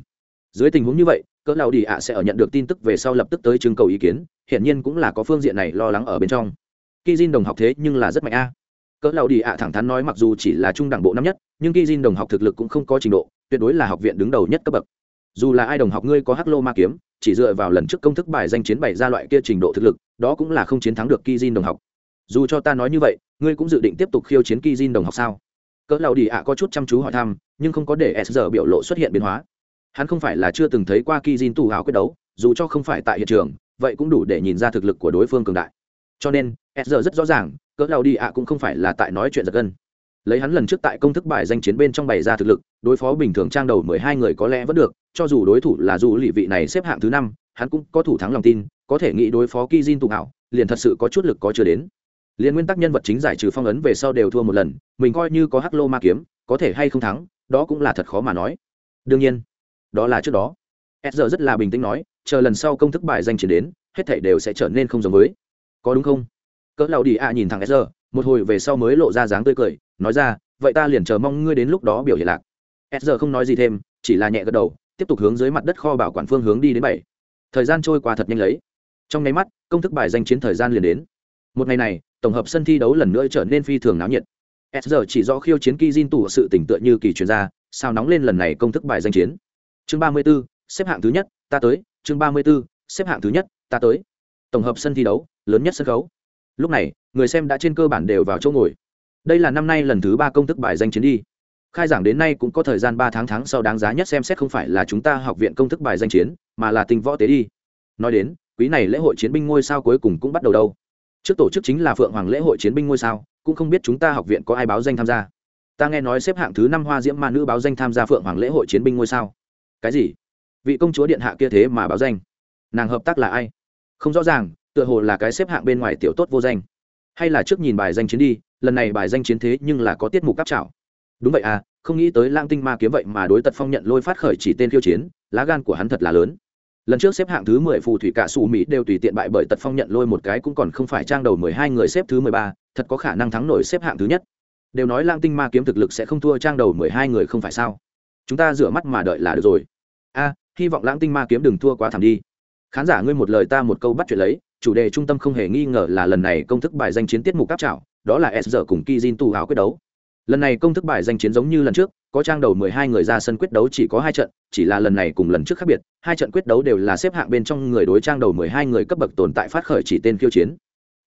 Dưới tình huống như vậy cỡ lão đi ạ sẽ ở nhận được tin tức về sau lập tức tới trưng cầu ý kiến, hiển nhiên cũng là có phương diện này lo lắng ở bên trong. Kijin đồng học thế nhưng là rất mạnh a. Cỡ lão đi ạ thẳng thắn nói mặc dù chỉ là trung đẳng bộ năm nhất, nhưng Kijin đồng học thực lực cũng không có trình độ, tuyệt đối là học viện đứng đầu nhất cấp bậc. Dù là ai đồng học ngươi có hắc lô ma kiếm, chỉ dựa vào lần trước công thức bài danh chiến bày ra loại kia trình độ thực lực, đó cũng là không chiến thắng được kizin đồng học. Dù cho ta nói như vậy, ngươi cũng dự định tiếp tục khiêu chiến kizin đồng học sao? Cỡ lão đi ạ có chút chăm chú hỏi thăm, nhưng không có để s giờ biểu lộ xuất hiện biến hóa. Hắn không phải là chưa từng thấy qua kizin tù hào quyết đấu, dù cho không phải tại hiện trường, vậy cũng đủ để nhìn ra thực lực của đối phương cường đại. Cho nên s giờ rất rõ ràng, cỡ lão đi ạ cũng không phải là tại nói chuyện giật gân. Lấy hắn lần trước tại công thức bài danh chiến bên trong bày ra thực lực, đối phó bình thường trang đầu mười hai người có lẽ vẫn được, cho dù đối thủ là dù lì vị này xếp hạng thứ năm, hắn cũng có thủ thắng lòng tin, có thể nghĩ đối phó kizin tụ hảo, liền thật sự có chút lực có chưa đến. Liền nguyên tắc nhân vật chính giải trừ phong ấn về sau đều thua một lần, mình coi như có hắc lô ma kiếm, có thể hay không thắng, đó cũng là thật khó mà nói. Đương nhiên, đó là trước đó. S giờ rất là bình tĩnh nói, chờ lần sau công thức bài danh chiến đến, hết thảy đều sẽ trở nên không giống với. Có đúng không? Cỡ lầu đi ạ nhìn thằng sr một hồi về sau mới lộ ra dáng tươi cười nói ra vậy ta liền chờ mong ngươi đến lúc đó biểu hiện lạc. Sr không nói gì thêm chỉ là nhẹ gật đầu tiếp tục hướng dưới mặt đất kho bảo quản phương hướng đi đến bảy. Thời gian trôi qua thật nhanh lấy. Trong nháy mắt công thức bài danh chiến thời gian liền đến. Một ngày này tổng hợp sân thi đấu lần nữa trở nên phi thường náo nhiệt. Sr chỉ rõ khiêu chiến ki jin tủ sự tỉnh tựa như kỳ chuyên gia sao nóng lên lần này công thức bài danh chiến. Chương ba mươi 34, xếp hạng thứ nhất ta tới. Chương ba mươi 34, xếp hạng thứ nhất ta tới. Tổng hợp sân thi đấu lớn nhất sân khấu lúc này, người xem đã trên cơ bản đều vào chỗ ngồi. Đây là năm nay lần thứ ba công thức bài danh chiến đi. Khai giảng đến nay cũng có thời gian ba tháng tháng sau đáng giá nhất xem xét không phải là chúng ta học viện công thức bài danh chiến, mà là tình võ tế đi. Nói đến, quý này lễ hội chiến binh ngôi sao cuối cùng cũng bắt đầu đâu. Trước tổ chức chính là phượng hoàng lễ hội chiến binh ngôi sao, cũng không biết chúng ta học viện có ai báo danh tham gia. Ta nghe nói xếp hạng thứ năm hoa diễm ma nữ báo danh tham gia phượng hoàng lễ hội chiến binh ngôi sao. Cái gì? Vị công chúa điện hạ kia thế mà báo danh. Nàng hợp tác là ai? Không rõ ràng tựa hồ là cái xếp hạng bên ngoài tiểu tốt vô danh. Hay là trước nhìn bài danh chiến đi, lần này bài danh chiến thế nhưng là có tiết mục cáp trảo. Đúng vậy à không nghĩ tới lang tinh ma kiếm vậy mà đối tật phong nhận lôi phát khởi chỉ tên khiêu chiến, lá gan của hắn thật là lớn. Lần trước xếp hạng thứ mười phù thủy cả xù mỹ đều tùy tiện bại bởi tật phong nhận lôi một cái cũng còn không phải trang đầu mười hai người xếp thứ mười ba, thật có khả năng thắng nổi xếp hạng thứ nhất. Đều nói lang tinh ma kiếm thực lực sẽ không thua trang đầu mười hai người không phải sao? Chúng ta rửa mắt mà đợi là được rồi. A, hy vọng lãng tinh ma kiếm đừng thua quá thảm đi. Khán giả ngươi một lời ta một câu bắt chuyện lấy chủ đề trung tâm không hề nghi ngờ là lần này công thức bài danh chiến tiết mục cáp trảo, đó là s giờ cùng kizin tu hào quyết đấu. Lần này công thức bài danh chiến giống như lần trước, có trang đầu mười hai người ra sân quyết đấu chỉ có hai trận, chỉ là lần này cùng lần trước khác biệt, hai trận quyết đấu đều là xếp hạng bên trong người đối trang đầu mười hai người cấp bậc tồn tại phát khởi chỉ tên khiêu chiến.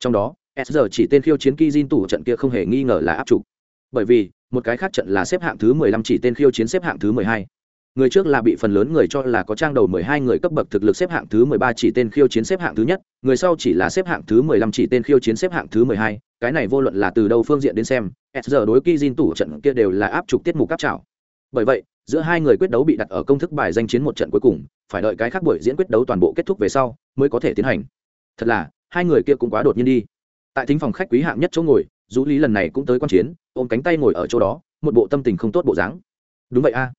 Trong đó, s giờ chỉ tên khiêu chiến kizin tu trận kia không hề nghi ngờ là áp trục bởi vì, một cái khác trận là xếp hạng thứ mười lăm chỉ tên khiêu chiến xếp hạng thứ mười hai người trước là bị phần lớn người cho là có trang đầu mười hai người cấp bậc thực lực xếp hạng thứ mười ba chỉ tên khiêu chiến xếp hạng thứ nhất, người sau chỉ là xếp hạng thứ mười lăm chỉ tên khiêu chiến xếp hạng thứ mười hai. Cái này vô luận là từ đâu phương diện đến xem, s giờ đối ki jin tủ trận kia đều là áp trục tiết mục áp trảo. Bởi vậy, giữa hai người quyết đấu bị đặt ở công thức bài danh chiến một trận cuối cùng, phải đợi cái khác buổi diễn quyết đấu toàn bộ kết thúc về sau mới có thể tiến hành. Thật là, hai người kia cũng quá đột nhiên đi. Tại thính phòng khách quý hạng nhất chỗ ngồi du lý lần này cũng tới q u a n chiến, ôm cánh tay ngồi ở chỗ đó, một bộ tâm tình không tốt bộ dáng. Đúng vậy a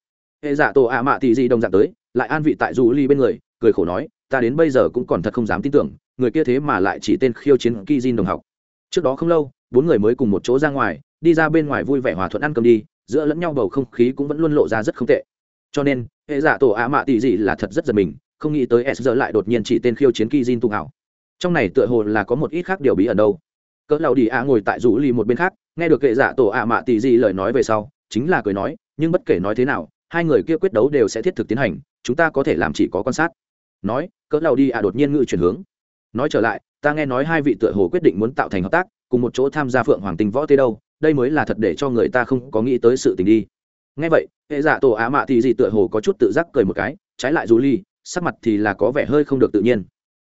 hệ giả tổ ạ mạ tỷ gì đồng dạng tới, lại an vị tại du ly bên người, cười khổ nói, ta đến bây giờ cũng còn thật không dám tin tưởng, người kia thế mà lại chỉ tên khiêu chiến ki jin đồng học. Trước đó không lâu, bốn người mới cùng một chỗ ra ngoài, đi ra bên ngoài vui vẻ hòa thuận ăn cơm đi, giữa lẫn nhau bầu không khí cũng vẫn luôn lộ ra rất không tệ. Cho nên, hệ giả tổ ạ mạ tỷ gì là thật rất giật mình, không nghĩ tới s giờ lại đột nhiên chỉ tên khiêu chiến ki jin tung hảo. Trong này tựa hồ là có một ít khác điều bí ẩn đâu. Cỡ lầu đi ạ ngồi tại rủ lì một bên khác, nghe được hệ giả tổ ạ mạ tỷ gì lời nói về sau, chính là cười nói, nhưng bất kể nói thế nào hai người kia quyết đấu đều sẽ thiết thực tiến hành, chúng ta có thể làm chỉ có quan sát. Nói, cỡ lao đi à đột nhiên ngự chuyển hướng. Nói trở lại, ta nghe nói hai vị tựa hồ quyết định muốn tạo thành hợp tác, cùng một chỗ tham gia phượng hoàng tinh võ tê đâu, đây mới là thật để cho người ta không có nghĩ tới sự tình đi. Nghe vậy, hệ giả tổ á mạ thì gì tựa hồ có chút tự giác cười một cái, trái lại dù ly, sắc mặt thì là có vẻ hơi không được tự nhiên.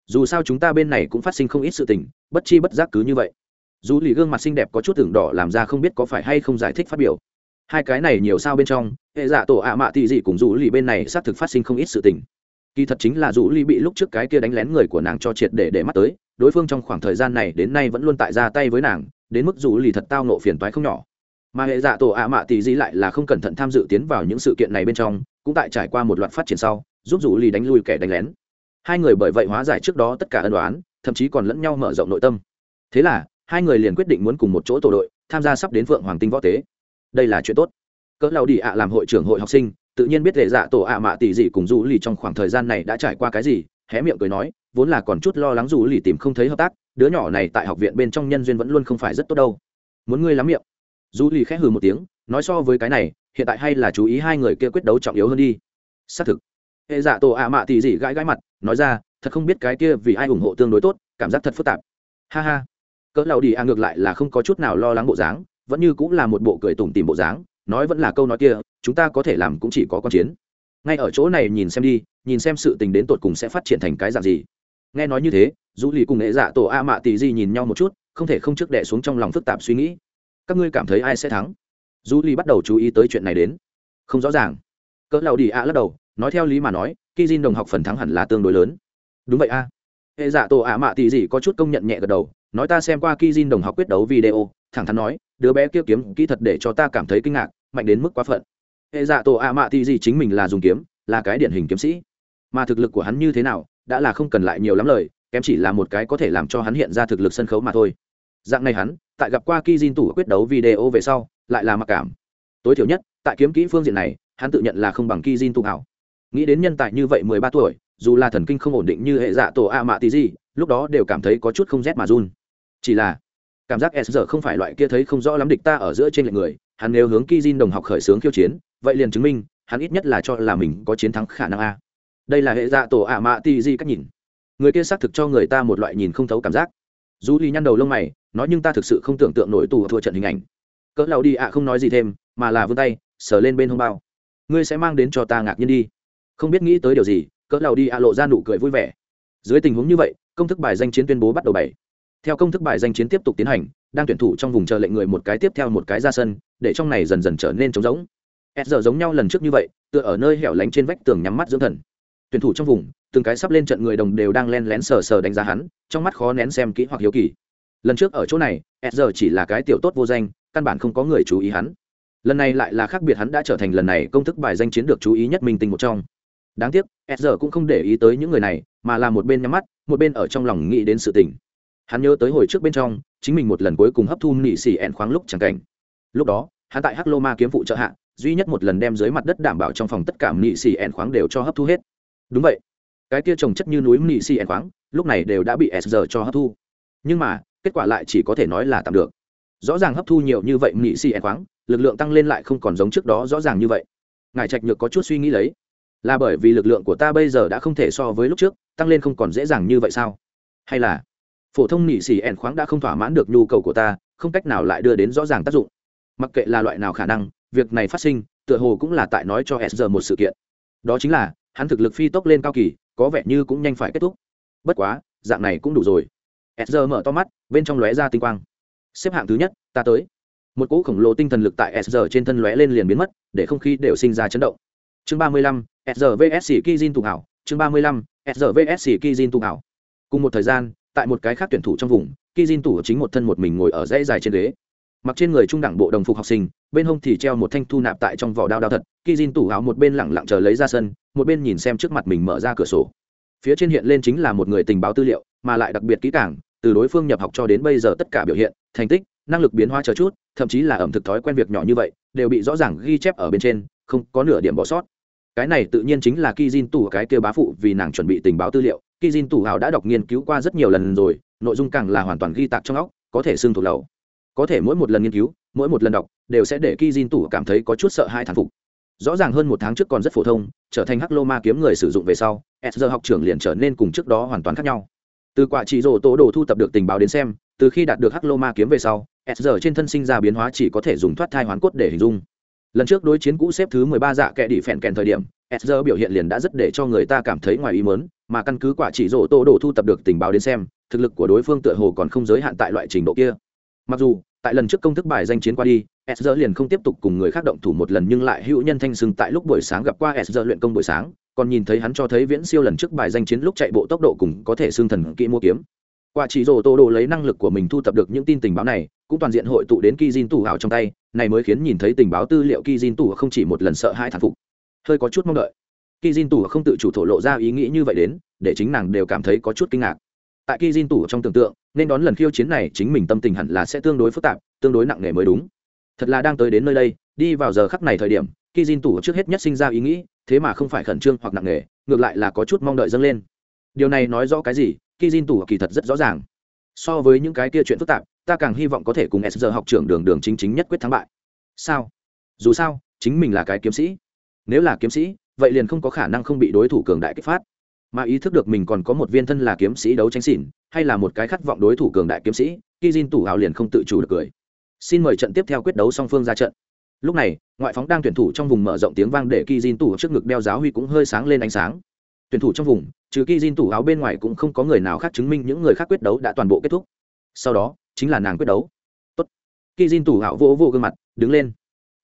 Dù sao chúng ta bên này cũng phát sinh không ít sự tình, bất chi bất giác cứ như vậy. Dù lì gương mặt xinh đẹp có chút tưởng đỏ làm ra không biết có phải hay không giải thích phát biểu hai cái này nhiều sao bên trong, hệ giả tổ ạ mạ thị gì cùng rủ lì bên này xác thực phát sinh không ít sự tình. Kỳ thật chính là rủ lì bị lúc trước cái kia đánh lén người của nàng cho triệt để để mắt tới, đối phương trong khoảng thời gian này đến nay vẫn luôn tại ra tay với nàng, đến mức rủ lì thật tao nộ phiền toái không nhỏ. Mà hệ dạ tổ ạ mạ tỷ dị lại là không cẩn thận tham dự tiến vào những sự kiện này bên trong, cũng tại trải qua một loạt phát triển sau, giúp rủ lì đánh lui kẻ đánh lén. Hai người bởi vậy hóa giải trước đó tất cả ân đoán thậm chí còn lẫn nhau mở rộng nội tâm. Thế là, hai người liền quyết định muốn cùng một chỗ tổ đội, tham gia sắp đến vượng hoàng tinh võ tế đây là chuyện tốt. Cỡ lao đi ạ làm hội trưởng hội học sinh, tự nhiên biết lệ dạ tổ ạ mạ tỷ gì cùng du lì trong khoảng thời gian này đã trải qua cái gì, hé miệng cười nói, vốn là còn chút lo lắng du lì tìm không thấy hợp tác, đứa nhỏ này tại học viện bên trong nhân duyên vẫn luôn không phải rất tốt đâu. Muốn ngươi lắm miệng. Du lì khẽ hừ một tiếng, nói so với cái này, hiện tại hay là chú ý hai người kia quyết đấu trọng yếu hơn đi. Xác thực. Hệ dạ tổ ạ mạ tỷ dị gãi gãi mặt, nói ra, thật không biết cái kia vì ai ủng hộ tương đối tốt, cảm giác thật phức tạp. Ha ha. Cỡ lao đi a ngược lại là không có chút nào lo lắng bộ dáng vẫn như cũng là một bộ cười tủm tìm bộ dáng, nói vẫn là câu nói kia, chúng ta có thể làm cũng chỉ có con chiến. Ngay ở chỗ này nhìn xem đi, nhìn xem sự tình đến tột cùng sẽ phát triển thành cái dạng gì. Nghe nói như thế dù lì cùng nghệ dạ tổ a mạ tì di nhìn nhau một chút, không thể không trước đẻ xuống trong lòng phức tạp suy nghĩ. Các ngươi cảm thấy ai sẽ thắng? Dù lì bắt đầu chú ý tới chuyện này đến. Không rõ ràng. Cỡ lầu đi a lắc đầu, nói theo lý mà nói khi Jin đồng học phần thắng hẳn là tương đối lớn. Đúng vậy a. Hệ dạ tổ a mạ tì di có chút công nhận nhẹ gật đầu, nói ta xem qua khi Jin đồng học quyết đấu video, thẳng thắn nói đứa bé kia kiếm kỹ thật để cho ta cảm thấy kinh ngạc, mạnh đến mức quá phận. Hệ dạ tổ a mạ tì gì chính mình là dùng kiếm, là cái điển hình kiếm sĩ. Mà thực lực của hắn như thế nào, đã là không cần lại nhiều lắm lời, kém chỉ là một cái có thể làm cho hắn hiện ra thực lực sân khấu mà thôi. Dạng này hắn, tại gặp qua ki jin tủ quyết đấu video về sau, lại là mặc cảm. Tối thiểu nhất, tại kiếm kỹ phương diện này, hắn tự nhận là không bằng ki jin tủ hảo. Nghĩ đến nhân tài như vậy mười ba tuổi, dù là thần kinh không ổn định như hệ dạ tổ a mạ tí gì, lúc đó đều cảm thấy có chút không rét mà run. Chỉ là cảm giác s giờ không phải loại kia thấy không rõ lắm địch ta ở giữa trên lệnh người, hắn nếu hướng kizin đồng học khởi xướng khiêu chiến, vậy liền chứng minh, hắn ít nhất là cho là mình có chiến thắng khả năng a. Đây là hệ dạ tổ ả mạ ti di cách nhìn. Người kia xác thực cho người ta một loại nhìn không thấu cảm giác. Dù ly nhăn đầu lông mày, nói nhưng ta thực sự không tưởng tượng nổi tù thua trận hình ảnh. Cỡ lao đi ạ không nói gì thêm, mà là vươn tay, sờ lên bên hông bao. Ngươi sẽ mang đến cho ta ngạc nhiên đi. Không biết nghĩ tới điều gì, cỡ lao đi ạ lộ ra nụ cười vui vẻ. Dưới tình huống như vậy, công thức bài danh chiến tuyên bố bắt đầu bảy theo công thức bài danh chiến tiếp tục tiến hành, đang tuyển thủ trong vùng chờ lệnh người một cái tiếp theo một cái ra sân, để trong này dần dần trở nên trống rỗng. S giờ giống nhau lần trước như vậy, tựa ở nơi hẻo lánh trên vách tường nhắm mắt dưỡng thần. Tuyển thủ trong vùng, từng cái sắp lên trận người đồng đều đang len lén sờ sờ đánh giá hắn, trong mắt khó nén xem kỹ hoặc hiếu kỳ. Lần trước ở chỗ này s giờ chỉ là cái tiểu tốt vô danh, căn bản không có người chú ý hắn. Lần này lại là khác biệt hắn đã trở thành lần này công thức bài danh chiến được chú ý nhất minh tinh một trong. Đáng tiếc s giờ cũng không để ý tới những người này, mà là một bên nhắm mắt, một bên ở trong lòng nghĩ đến sự tình hắn nhớ tới hồi trước bên trong, chính mình một lần cuối cùng hấp thu nị xì ẹn khoáng lúc chẳng cảnh. Lúc đó, hắn tại hắc lô ma kiếm phụ trợ hạ, duy nhất một lần đem dưới mặt đất đảm bảo trong phòng tất cả nị xì ẹn khoáng đều cho hấp thu hết. Đúng vậy. Cái kia trồng chất như núi nị xì ẹn khoáng, lúc này đều đã bị s giờ cho hấp thu. Nhưng mà, kết quả lại chỉ có thể nói là tạm được. Rõ ràng hấp thu nhiều như vậy nị xì ẹn khoáng, lực lượng tăng lên lại không còn giống trước đó rõ ràng như vậy. Ngài trạch nhược có chút suy nghĩ lấy. Là bởi vì lực lượng của ta bây giờ đã không thể so với lúc trước, tăng lên không còn dễ dàng như vậy sao? Hay là phổ thông nỉ xỉ ẻn khoáng đã không thỏa mãn được nhu cầu của ta, không cách nào lại đưa đến rõ ràng tác dụng. Mặc kệ là loại nào khả năng, việc này phát sinh, tựa hồ cũng là tại nói cho s giờ một sự kiện. Đó chính là, hắn thực lực phi tốc lên cao kỳ, có vẻ như cũng nhanh phải kết thúc. Bất quá, dạng này cũng đủ rồi. S giờ mở to mắt, bên trong lóe ra tinh quang. Xếp hạng thứ nhất, ta tới. Một cỗ khổng lồ tinh thần lực tại s giờ trên thân lóe lên liền biến mất, để không khí đều sinh ra chấn động. Chương ba mươi lăm, s giờ kizin tụ hảo. Chương ba mươi lăm, s giờ kizin tụ hảo. Cùng một thời gian tại một cái khác tuyển thủ trong vùng kizin tụ chính một thân một mình ngồi ở dãy dài trên ghế. Mặc trên người trung đẳng bộ đồng phục học sinh, bên hông thì treo một thanh thu nạp tại trong vỏ đao đao thật khi Jin tủ áo một bên lẳng lặng chờ lấy ra sân, một bên nhìn xem trước mặt mình mở ra cửa sổ. Phía trên hiện lên chính là một người tình báo tư liệu, mà lại đặc biệt kỹ càng, từ đối phương nhập học cho đến bây giờ tất cả biểu hiện, thành tích, năng lực biến hóa chờ chút, thậm chí là ẩm thực thói quen việc nhỏ như vậy, đều bị rõ ràng ghi chép ở bên trên, không có nửa điểm bỏ sót. Cái này tự nhiên chính là Ki Jin tủ cái kia bá phụ vì nàng chuẩn bị tình báo tư liệu Ki Jin tủ hào đã đọc nghiên cứu qua rất nhiều lần rồi, nội dung càng là hoàn toàn ghi tạc trong óc, có thể xương thuộc lầu. Có thể mỗi một lần nghiên cứu, mỗi một lần đọc, đều sẽ để ki jin tủ cảm thấy có chút sợ hai thản phục. Rõ ràng hơn một tháng trước còn rất phổ thông, trở thành hắc lô ma kiếm người sử dụng về sau s giờ học trưởng liền trở nên cùng trước đó hoàn toàn khác nhau. Từ quả chỉ rổ tố đồ thu tập được tình báo đến xem, từ khi đạt được hắc lô ma kiếm về sau s giờ trên thân sinh ra biến hóa chỉ có thể dùng thoát thai hoán cốt để hình dung. Lần trước đối chiến cũ xếp thứ mười ba dạ kệ đỉ phèn kèn thời điểm s giờ biểu hiện liền đã rất để cho người ta cảm thấy ngoài ý mớn mà căn cứ quả chỉ rổ tô đồ thu tập được tình báo đến xem, thực lực của đối phương tựa hồ còn không giới hạn tại loại trình độ kia. Mặc dù, tại lần trước công thức bài danh chiến qua đi s liền không tiếp tục cùng người khác động thủ một lần nhưng lại hữu nhân thanh sưng tại lúc buổi sáng gặp qua s luyện công buổi sáng, còn nhìn thấy hắn cho thấy viễn siêu lần trước bài danh chiến lúc chạy bộ tốc độ cùng có thể xương thần kỹ mua kiếm. Quả chỉ rổ tô đồ lấy năng lực của mình thu thập được những tin tình báo này, cũng toàn diện hội tụ đến ki jin tủ hào trong tay, này mới khiến nhìn thấy tình báo tư liệu ki jin tủ không chỉ một lần sợ hai thản phục, hơi có chút mong đợi. Khi jin tủ không tự chủ thổ lộ ra ý nghĩ như vậy đến, để chính nàng đều cảm thấy có chút kinh ngạc. Tại Khi jin tủ trong tưởng tượng, nên đón lần khiêu chiến này chính mình tâm tình hẳn là sẽ tương đối phức tạp, tương đối nặng nề mới đúng. Thật là đang tới đến nơi đây, đi vào giờ khắc này thời điểm Khi jin tủ trước hết nhất sinh ra ý nghĩ, thế mà không phải khẩn trương hoặc nặng nề, ngược lại là có chút mong đợi dâng lên. Điều này nói rõ cái gì? Khi jin tủ kỳ thật rất rõ ràng. So với những cái kia chuyện phức tạp, ta càng hy vọng có thể cùng s giờ học trưởng đường đường chính chính nhất quyết thắng bại. Sao? Dù sao, chính mình là cái kiếm sĩ. Nếu là kiếm sĩ vậy liền không có khả năng không bị đối thủ cường đại kích phát. Mà ý thức được mình còn có một viên thân là kiếm sĩ đấu tranh xỉn, hay là một cái khát vọng đối thủ cường đại kiếm sĩ khi Jin tủ hào liền không tự chủ được cười. Xin mời trận tiếp theo quyết đấu song phương ra trận. Lúc này, ngoại phóng đang tuyển thủ trong vùng mở rộng tiếng vang để ki Jin tủ trước ngực đeo giáo huy cũng hơi sáng lên ánh sáng. Tuyển thủ trong vùng, trừ ki Jin tủ áo bên ngoài cũng không có người nào khác chứng minh những người khác quyết đấu đã toàn bộ kết thúc. Sau đó, chính là nàng quyết đấu. Tốt. Ki Jin tủ áo vỗ vỗ gương mặt, đứng lên.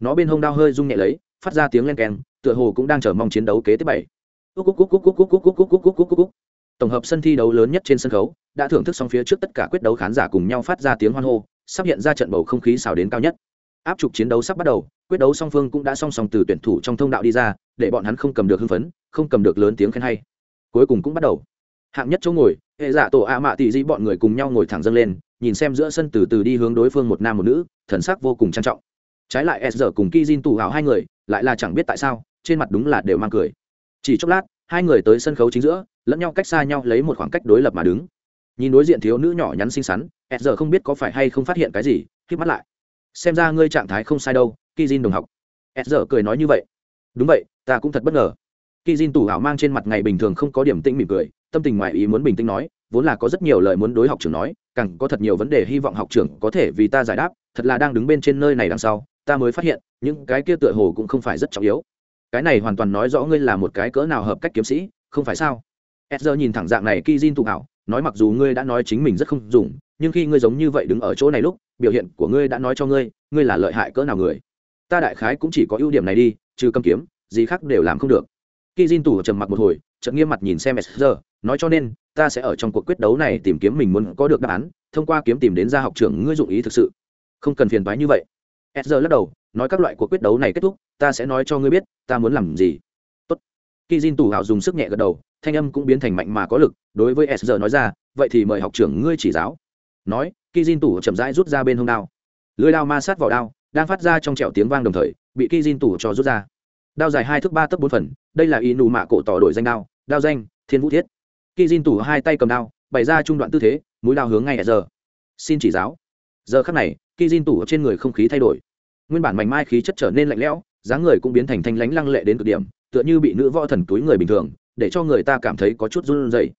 Nó bên hông đao hơi rung nhẹ lấy, phát ra tiếng len keng tựa hồ cũng đang chờ mong chiến đấu kế tiếp bảy tổng hợp sân thi đấu lớn nhất trên sân khấu đã thưởng thức xong phía trước tất cả quyết đấu khán giả cùng nhau phát ra tiếng hoan hô sắp hiện ra trận bầu không khí xào đến cao nhất áp trục chiến đấu sắp bắt đầu quyết đấu song phương cũng đã song song từ tuyển thủ trong thông đạo đi ra để bọn hắn không cầm được hưng phấn không cầm được lớn tiếng khen hay cuối cùng cũng bắt đầu hạng nhất chỗ ngồi hệ giả tổ a mạ tỷ di bọn người cùng nhau ngồi thẳng dâng lên nhìn xem giữa sân từ từ đi hướng đối phương một nam một nữ thần sắc vô cùng trang trọng trái lại s giờ cùng ki jin tù hào hai người lại là chẳng biết tại sao trên mặt đúng là đều mang cười. Chỉ chốc lát, hai người tới sân khấu chính giữa, lẫn nhau cách xa nhau lấy một khoảng cách đối lập mà đứng. Nhìn đối diện thiếu nữ nhỏ nhắn xinh xắn, ed giờ không biết có phải hay không phát hiện cái gì k mắt lại. Xem ra ngươi trạng thái không sai đâu ki jin đồng học. Ed giờ cười nói như vậy. Đúng vậy, ta cũng thật bất ngờ. Ki jin tủ hảo mang trên mặt ngày bình thường không có điểm tĩnh mỉm cười, tâm tình ngoại ý muốn bình tĩnh nói, vốn là có rất nhiều lời muốn đối học trưởng nói, càng có thật nhiều vấn đề hy vọng học trưởng có thể vì ta giải đáp, thật là đang đứng bên trên nơi này đằng sau, ta mới phát hiện, những cái kia tựa hồ cũng không phải rất trọng yếu cái này hoàn toàn nói rõ ngươi là một cái cỡ nào hợp cách kiếm sĩ, không phải sao? Edger nhìn thẳng dạng này ki jin tụ ảo nói mặc dù ngươi đã nói chính mình rất không dùng, nhưng khi ngươi giống như vậy đứng ở chỗ này lúc, biểu hiện của ngươi đã nói cho ngươi ngươi là lợi hại cỡ nào người. Ta đại khái cũng chỉ có ưu điểm này đi, trừ cầm kiếm, gì khác đều làm không được. Ki jin tủ trầm mặc một hồi, chợt nghiêm mặt nhìn xem edger nói cho nên, ta sẽ ở trong cuộc quyết đấu này tìm kiếm mình muốn có được đáp án, thông qua kiếm tìm đến ra học trưởng ngươi dụng ý thực sự. Không cần phiền toái như vậy. Edger lắc đầu nói các loại cuộc quyết đấu này kết thúc, ta sẽ nói cho ngươi biết, ta muốn làm gì. Tốt. Khi jin tù hào dùng sức nhẹ gật đầu, thanh âm cũng biến thành mạnh mà có lực, đối với s nói ra, vậy thì mời học trưởng ngươi chỉ giáo. Nói khi jin tù chậm rãi rút ra bên hông đao. Lưới đao ma sát vào đao, đang phát ra trong trẹo tiếng vang đồng thời, bị khi jin tù cho rút ra. Đao dài hai thước ba tấc bốn phần, đây là y nù mạ cổ tỏ đổi danh đao đao danh, thiên vũ thiết. Khi jin tù hai tay cầm đao, bày ra trung đoạn tư thế, mũi đao hướng ngay s xin chỉ giáo. Giờ khắc này khi jin tù trên người không khí thay đổi nguyên bản mảnh mai khí chất trở nên lạnh lẽo, dáng người cũng biến thành thanh lãnh lăng lệ đến cực điểm, tựa như bị nữ võ thần túi người bình thường, để cho người ta cảm thấy có chút run rẩy.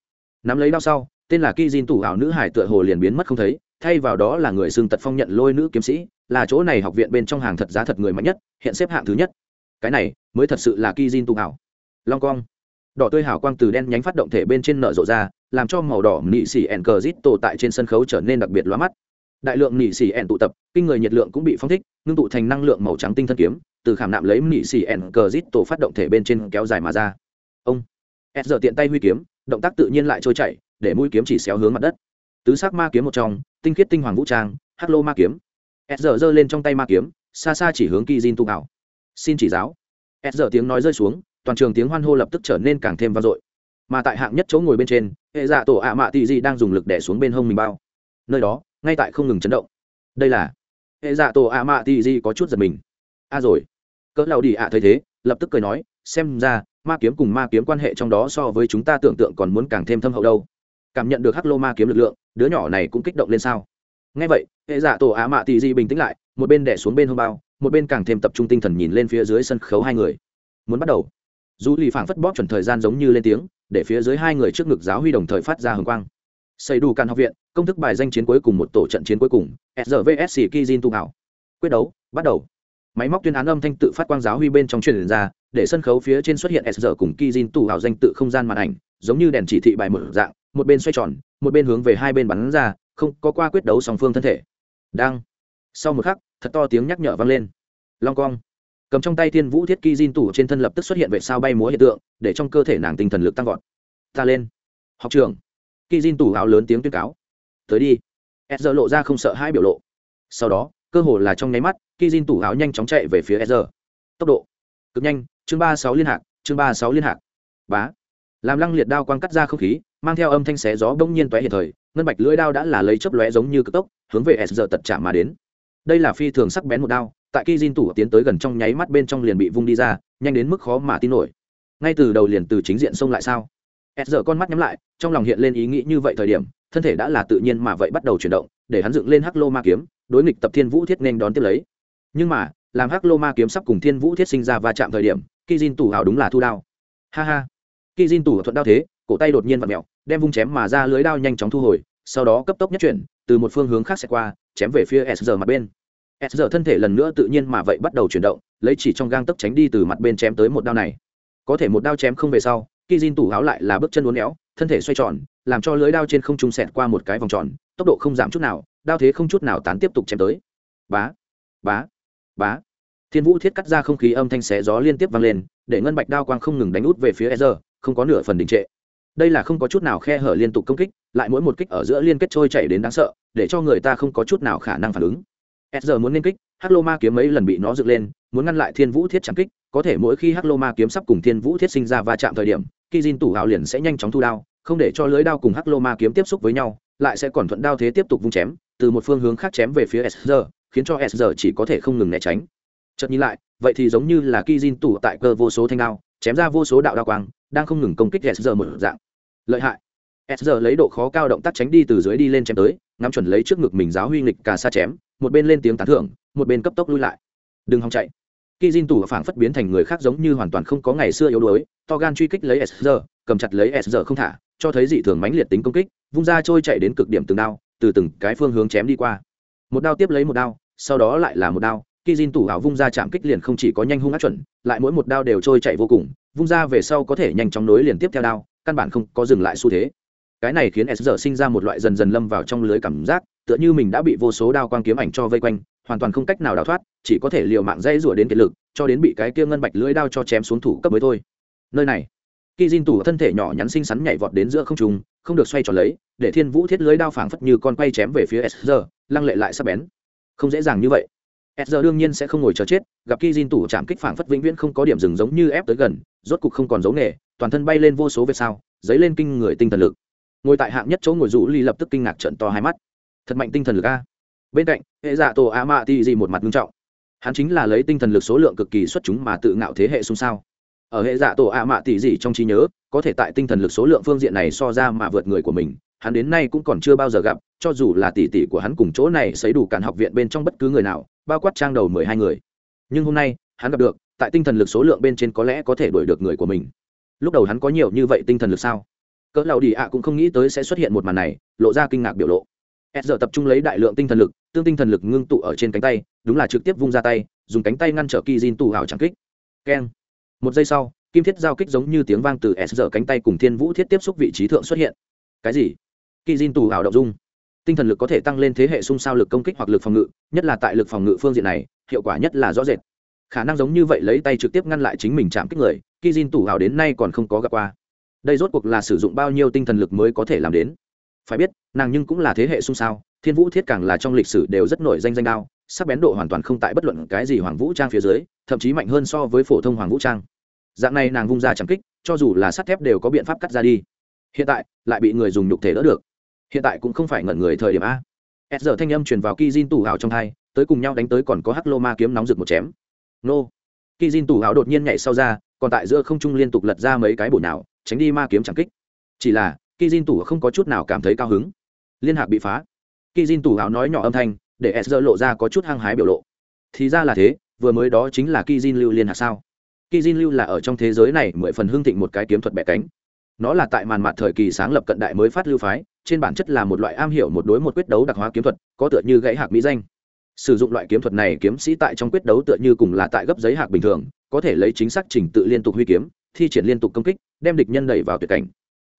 Nắm lấy đao sau, tên là ki jin tủ ảo nữ hải tựa hồ liền biến mất không thấy, thay vào đó là người xưng tật phong nhận lôi nữ kiếm sĩ, là chỗ này học viện bên trong hàng thật giá thật người mạnh nhất, hiện xếp hạng thứ nhất. Cái này mới thật sự là ki jin tủ ảo. Long quang đỏ tươi hào quang từ đen nhánh phát động thể bên trên nở rộ ra, làm cho màu đỏ nị xỉ ẻn cờ rít tổ tại trên sân khấu trở nên đặc biệt lóa mắt đại lượng nỉ xỉ ẹn tụ tập, kinh người nhiệt lượng cũng bị phong thích, ngưng tụ thành năng lượng màu trắng tinh thân kiếm, từ khảm nạm lấy nỉ xỉ ẹn cờ rít tổ phát động thể bên trên kéo dài mà ra. Ông, s giờ tiện tay huy kiếm, động tác tự nhiên lại trôi chảy, để mũi kiếm chỉ xéo hướng mặt đất. Tứ sắc ma kiếm một trong, tinh khiết tinh hoàng vũ trang, hắc lô ma kiếm. S giờ giơ lên trong tay ma kiếm, xa xa chỉ hướng kỳ diên tu ảo xin chỉ giáo. S giờ tiếng nói rơi xuống, toàn trường tiếng hoan hô lập tức trở nên càng thêm vang dội. Mà tại hạng nhất chỗ ngồi bên trên, hệ dạ tổ ạ mạ tị di đang dùng lực đẻ xuống bên hông mình bao. Nơi đó ngay tại không ngừng chấn động. Đây là hệ dạ tổ ạ mạ tì di có chút giật mình. A à rồi. Cỡ lao đi ạ thấy thế, lập tức cười nói, xem ra, ma kiếm cùng ma kiếm quan hệ trong đó so với chúng ta tưởng tượng còn muốn càng thêm thâm hậu đâu. Cảm nhận được hắc lô ma kiếm lực lượng, đứa nhỏ này cũng kích động lên sao. Ngay vậy, hệ dạ tổ á mạ tì di bình tĩnh lại, một bên đẻ xuống bên hông bao, một bên càng thêm tập trung tinh thần nhìn lên phía dưới sân khấu hai người. Muốn bắt đầu. Dù lì phảng phất bóp chuẩn thời gian giống như lên tiếng, để phía dưới hai người trước ngực giáo huy đồng thời phát ra hồng quang xây đủ căn học viện, công thức bài danh chiến cuối cùng một tổ trận chiến cuối cùng svsc kizin tu hảo. Quyết đấu, bắt đầu. Máy móc tuyên án âm thanh tự phát quang giáo huy bên trong truyền ra, để sân khấu phía trên xuất hiện s giờ cùng kizin tu hảo danh tự không gian màn ảnh, giống như đèn chỉ thị bài mở dạng, một bên xoay tròn, một bên hướng về hai bên bắn ra, không có qua quyết đấu song phương thân thể. Đang. Sau một khắc, thật to tiếng nhắc nhở vang lên. Long cong. Cầm trong tay thiên vũ thiết kizin tủ trên thân lập tức xuất hiện vệ sao bay múa hiện tượng, để trong cơ thể nàng tinh thần lực tăng vọt. Ta lên. Học trường kizin tủ áo lớn tiếng tuyên cáo. Tới đi. S giờ lộ ra không sợ hai biểu lộ. Sau đó, cơ hồ là trong nháy mắt kizin tủ áo nhanh chóng chạy về phía s giờ tốc độ cực nhanh, chương ba sáu liên hạc, chương ba sáu liên hạc. Bá. Làm lăng liệt đao quang cắt ra không khí, mang theo âm thanh xé gió bỗng nhiên toé hiện thời, ngân bạch lưỡi đao đã là lấy chớp lóe giống như cực tốc, hướng về s giờ tật chạm mà đến. Đây là phi thường sắc bén một đao, tại khi Jin tủ tiến tới gần trong nháy mắt bên trong liền bị vung đi ra, nhanh đến mức khó mà tin nổi. Ngay từ đầu liền từ chính diện xông lại sao? S giờ con mắt nhắm lại, trong lòng hiện lên ý nghĩ như vậy thời điểm, thân thể đã là tự nhiên mà vậy bắt đầu chuyển động, để hắn dựng lên hắc lô ma kiếm, đối nghịch tập thiên vũ thiết nên đón tiếp lấy. Nhưng mà, làm hắc lô ma kiếm sắp cùng thiên vũ thiết sinh ra va chạm thời điểm kỳ diên tủ hào đúng là thu đao. Ha ha. Kỳ diên tủ thuận đao thế, cổ tay đột nhiên vặn mẹo đem vung chém mà ra lưới đao nhanh chóng thu hồi, sau đó cấp tốc nhất chuyển, từ một phương hướng khác sẽ qua, chém về phía s giờ mặt bên. S giờ thân thể lần nữa tự nhiên mà vậy bắt đầu chuyển động, lấy chỉ trong gang tấc tránh đi từ mặt bên chém tới một đao này. Có thể một đao chém không về sau khi Jin tủ áo lại là bước chân uốn éo thân thể xoay tròn làm cho lưới đao trên không trung sẹt qua một cái vòng tròn tốc độ không giảm chút nào đao thế không chút nào tán tiếp tục chém tới. Bá bá bá. Thiên vũ thiết cắt ra không khí âm thanh xé gió liên tiếp vang lên để ngân bạch đao quang không ngừng đánh út về phía Ezra, không có nửa phần đình trệ. Đây là không có chút nào khe hở liên tục công kích lại mỗi một kích ở giữa liên kết trôi chảy đến đáng sợ để cho người ta không có chút nào khả năng phản ứng. Ezra muốn liên kích hắc lô ma kiếm mấy lần bị nó dựng lên, muốn ngăn lại thiên vũ thiết chẳng kích, có thể mỗi khi hắc lô ma kiếm sắp cùng thiên vũ thiết sinh ra va chạm thời điểm khi Jin tủ hào liền sẽ nhanh chóng thu đao, không để cho lưới đao cùng hắc lô ma kiếm tiếp xúc với nhau, lại sẽ còn thuận đao thế tiếp tục vung chém, từ một phương hướng khác chém về phía sr khiến cho sr chỉ có thể không ngừng né tránh. Chợt nhìn lại, vậy thì giống như là ki Jin tủ tại cơ vô số thanh đao, chém ra vô số đạo đao quang, đang không ngừng công kích sr một dạng. Lợi hại. Sr lấy độ khó cao động tác tránh đi từ dưới đi lên chém tới, ngắm chuẩn lấy trước ngực mình giáo huy nghịch cả xa chém, một bên lên tiếng tán thưởng một bên cấp tốc lui lại. Đừng hòng chạy. Khi Jin tủ phảng phất biến thành người khác giống như hoàn toàn không có ngày xưa yếu đuối, to gan truy kích lấy sr cầm chặt lấy sr không thả, cho thấy dị thường mãnh liệt tính công kích, vung ra trôi chạy đến cực điểm từng đao, từ từng cái phương hướng chém đi qua. Một đao tiếp lấy một đao, sau đó lại là một đao khi Jin tủ ảo vung ra chạm kích liền không chỉ có nhanh hung ác chuẩn, lại mỗi một đao đều trôi chạy vô cùng, vung ra về sau có thể nhanh chóng nối liền tiếp theo đao, căn bản không có dừng lại xu thế cái này khiến s sinh ra một loại dần dần lâm vào trong lưới cảm giác, tựa như mình đã bị vô số đao quang kiếm ảnh cho vây quanh, hoàn toàn không cách nào đào thoát, chỉ có thể liều mạng dây rủa đến kiệt lực, cho đến bị cái kia ngân bạch lưỡi đao cho chém xuống thủ cấp mới thôi. Nơi này khi Jin tủ thân thể nhỏ nhắn xinh xắn nhảy vọt đến giữa không trung, không được xoay tròn lấy, để thiên vũ thiết lưới đao phảng phất như con quay chém về phía sr lăng lệ lại sắp bén. Không dễ dàng như vậy. Sr đương nhiên sẽ không ngồi chờ chết, gặp khi Jin tủ chạm kích phảng phất vĩnh viễn không có điểm dừng giống như ép tới gần, rốt cục không còn dấu nghề, toàn thân bay lên vô số vết sao, dấy lên kinh người tinh thần lực ngồi tại hạng nhất chỗ ngồi rủ ly lập tức kinh ngạc trận to hai mắt. Thật mạnh tinh thần lực a. Bên cạnh, hệ dạ tổ a mạ ti gì một mặt nghiêm trọng. Hắn chính là lấy tinh thần lực số lượng cực kỳ xuất chúng mà tự ngạo thế hệ xung sao. Ở hệ dạ tổ a mạ tỷ gì trong trí nhớ, có thể tại tinh thần lực số lượng phương diện này so ra mà vượt người của mình, hắn đến nay cũng còn chưa bao giờ gặp, cho dù là tỷ tỷ của hắn cùng chỗ này xấy đủ cản học viện bên trong bất cứ người nào, bao quát trang đầu mười hai người. Nhưng hôm nay, hắn gặp được, tại tinh thần lực số lượng bên trên có lẽ có thể đuổi được người của mình. Lúc đầu hắn có nhiều như vậy tinh thần lực sao? Cỡ lầu đi ạ cũng không nghĩ tới sẽ xuất hiện một màn này, lộ ra kinh ngạc biểu lộ. S giờ tập trung lấy đại lượng tinh thần lực, tương tinh thần lực ngưng tụ ở trên cánh tay, đúng là trực tiếp vung ra tay, dùng cánh tay ngăn trở kỳ diên tù hào trắng kích. Keng. Một giây sau, kim thiết giao kích giống như tiếng vang từ s giờ cánh tay cùng thiên vũ thiết tiếp xúc vị trí thượng xuất hiện. Cái gì? Kỳ diên tù hào động dung. Tinh thần lực có thể tăng lên thế hệ xung sao lực công kích hoặc lực phòng ngự, nhất là tại lực phòng ngự phương diện này, hiệu quả nhất là rõ rệt. Khả năng giống như vậy lấy tay trực tiếp ngăn lại chính mình chạm kích người kỳ diên tù hào đến nay còn không có gặp qua đây rốt cuộc là sử dụng bao nhiêu tinh thần lực mới có thể làm đến? Phải biết, nàng nhưng cũng là thế hệ xung sao, thiên vũ thiết càng là trong lịch sử đều rất nổi danh danh đao, sắc bén độ hoàn toàn không tại bất luận cái gì hoàng vũ trang phía dưới, thậm chí mạnh hơn so với phổ thông hoàng vũ trang. Dạng này nàng vung ra chẳng kích, cho dù là sắt thép đều có biện pháp cắt ra đi. Hiện tại, lại bị người dùng nhục thể đỡ được. Hiện tại cũng không phải ngẩn người thời điểm a. S giờ thanh âm truyền vào ki jin tủ hào trong thai tới cùng nhau đánh tới còn có hắc lô ma kiếm nóng rực một chém. Nô. Ki jin tủ hào đột nhiên nhảy sau ra, còn tại giữa không trung liên tục lật ra mấy cái bổ nào tránh đi ma kiếm chẳng kích. Chỉ là ki jin tủ không có chút nào cảm thấy cao hứng. Liên hạc bị phá. Ki jin tủ áo nói nhỏ âm thanh, để s lộ ra có chút hăng hái biểu lộ. Thì ra là thế, vừa mới đó chính là ki jin lưu liên hạc sao? Ki jin lưu là ở trong thế giới này mười phần hương thịnh một cái kiếm thuật bẻ cánh. Nó là tại màn mặt thời kỳ sáng lập cận đại mới phát lưu phái, trên bản chất là một loại am hiểu một đối một quyết đấu đặc hóa kiếm thuật, có tựa như gãy hạc mỹ danh. Sử dụng loại kiếm thuật này kiếm sĩ tại trong quyết đấu tựa như cùng là tại gấp giấy hạc bình thường có thể lấy chính xác trình tự liên tục huy kiếm thi triển liên tục công kích đem địch nhân đẩy vào tuyệt cảnh.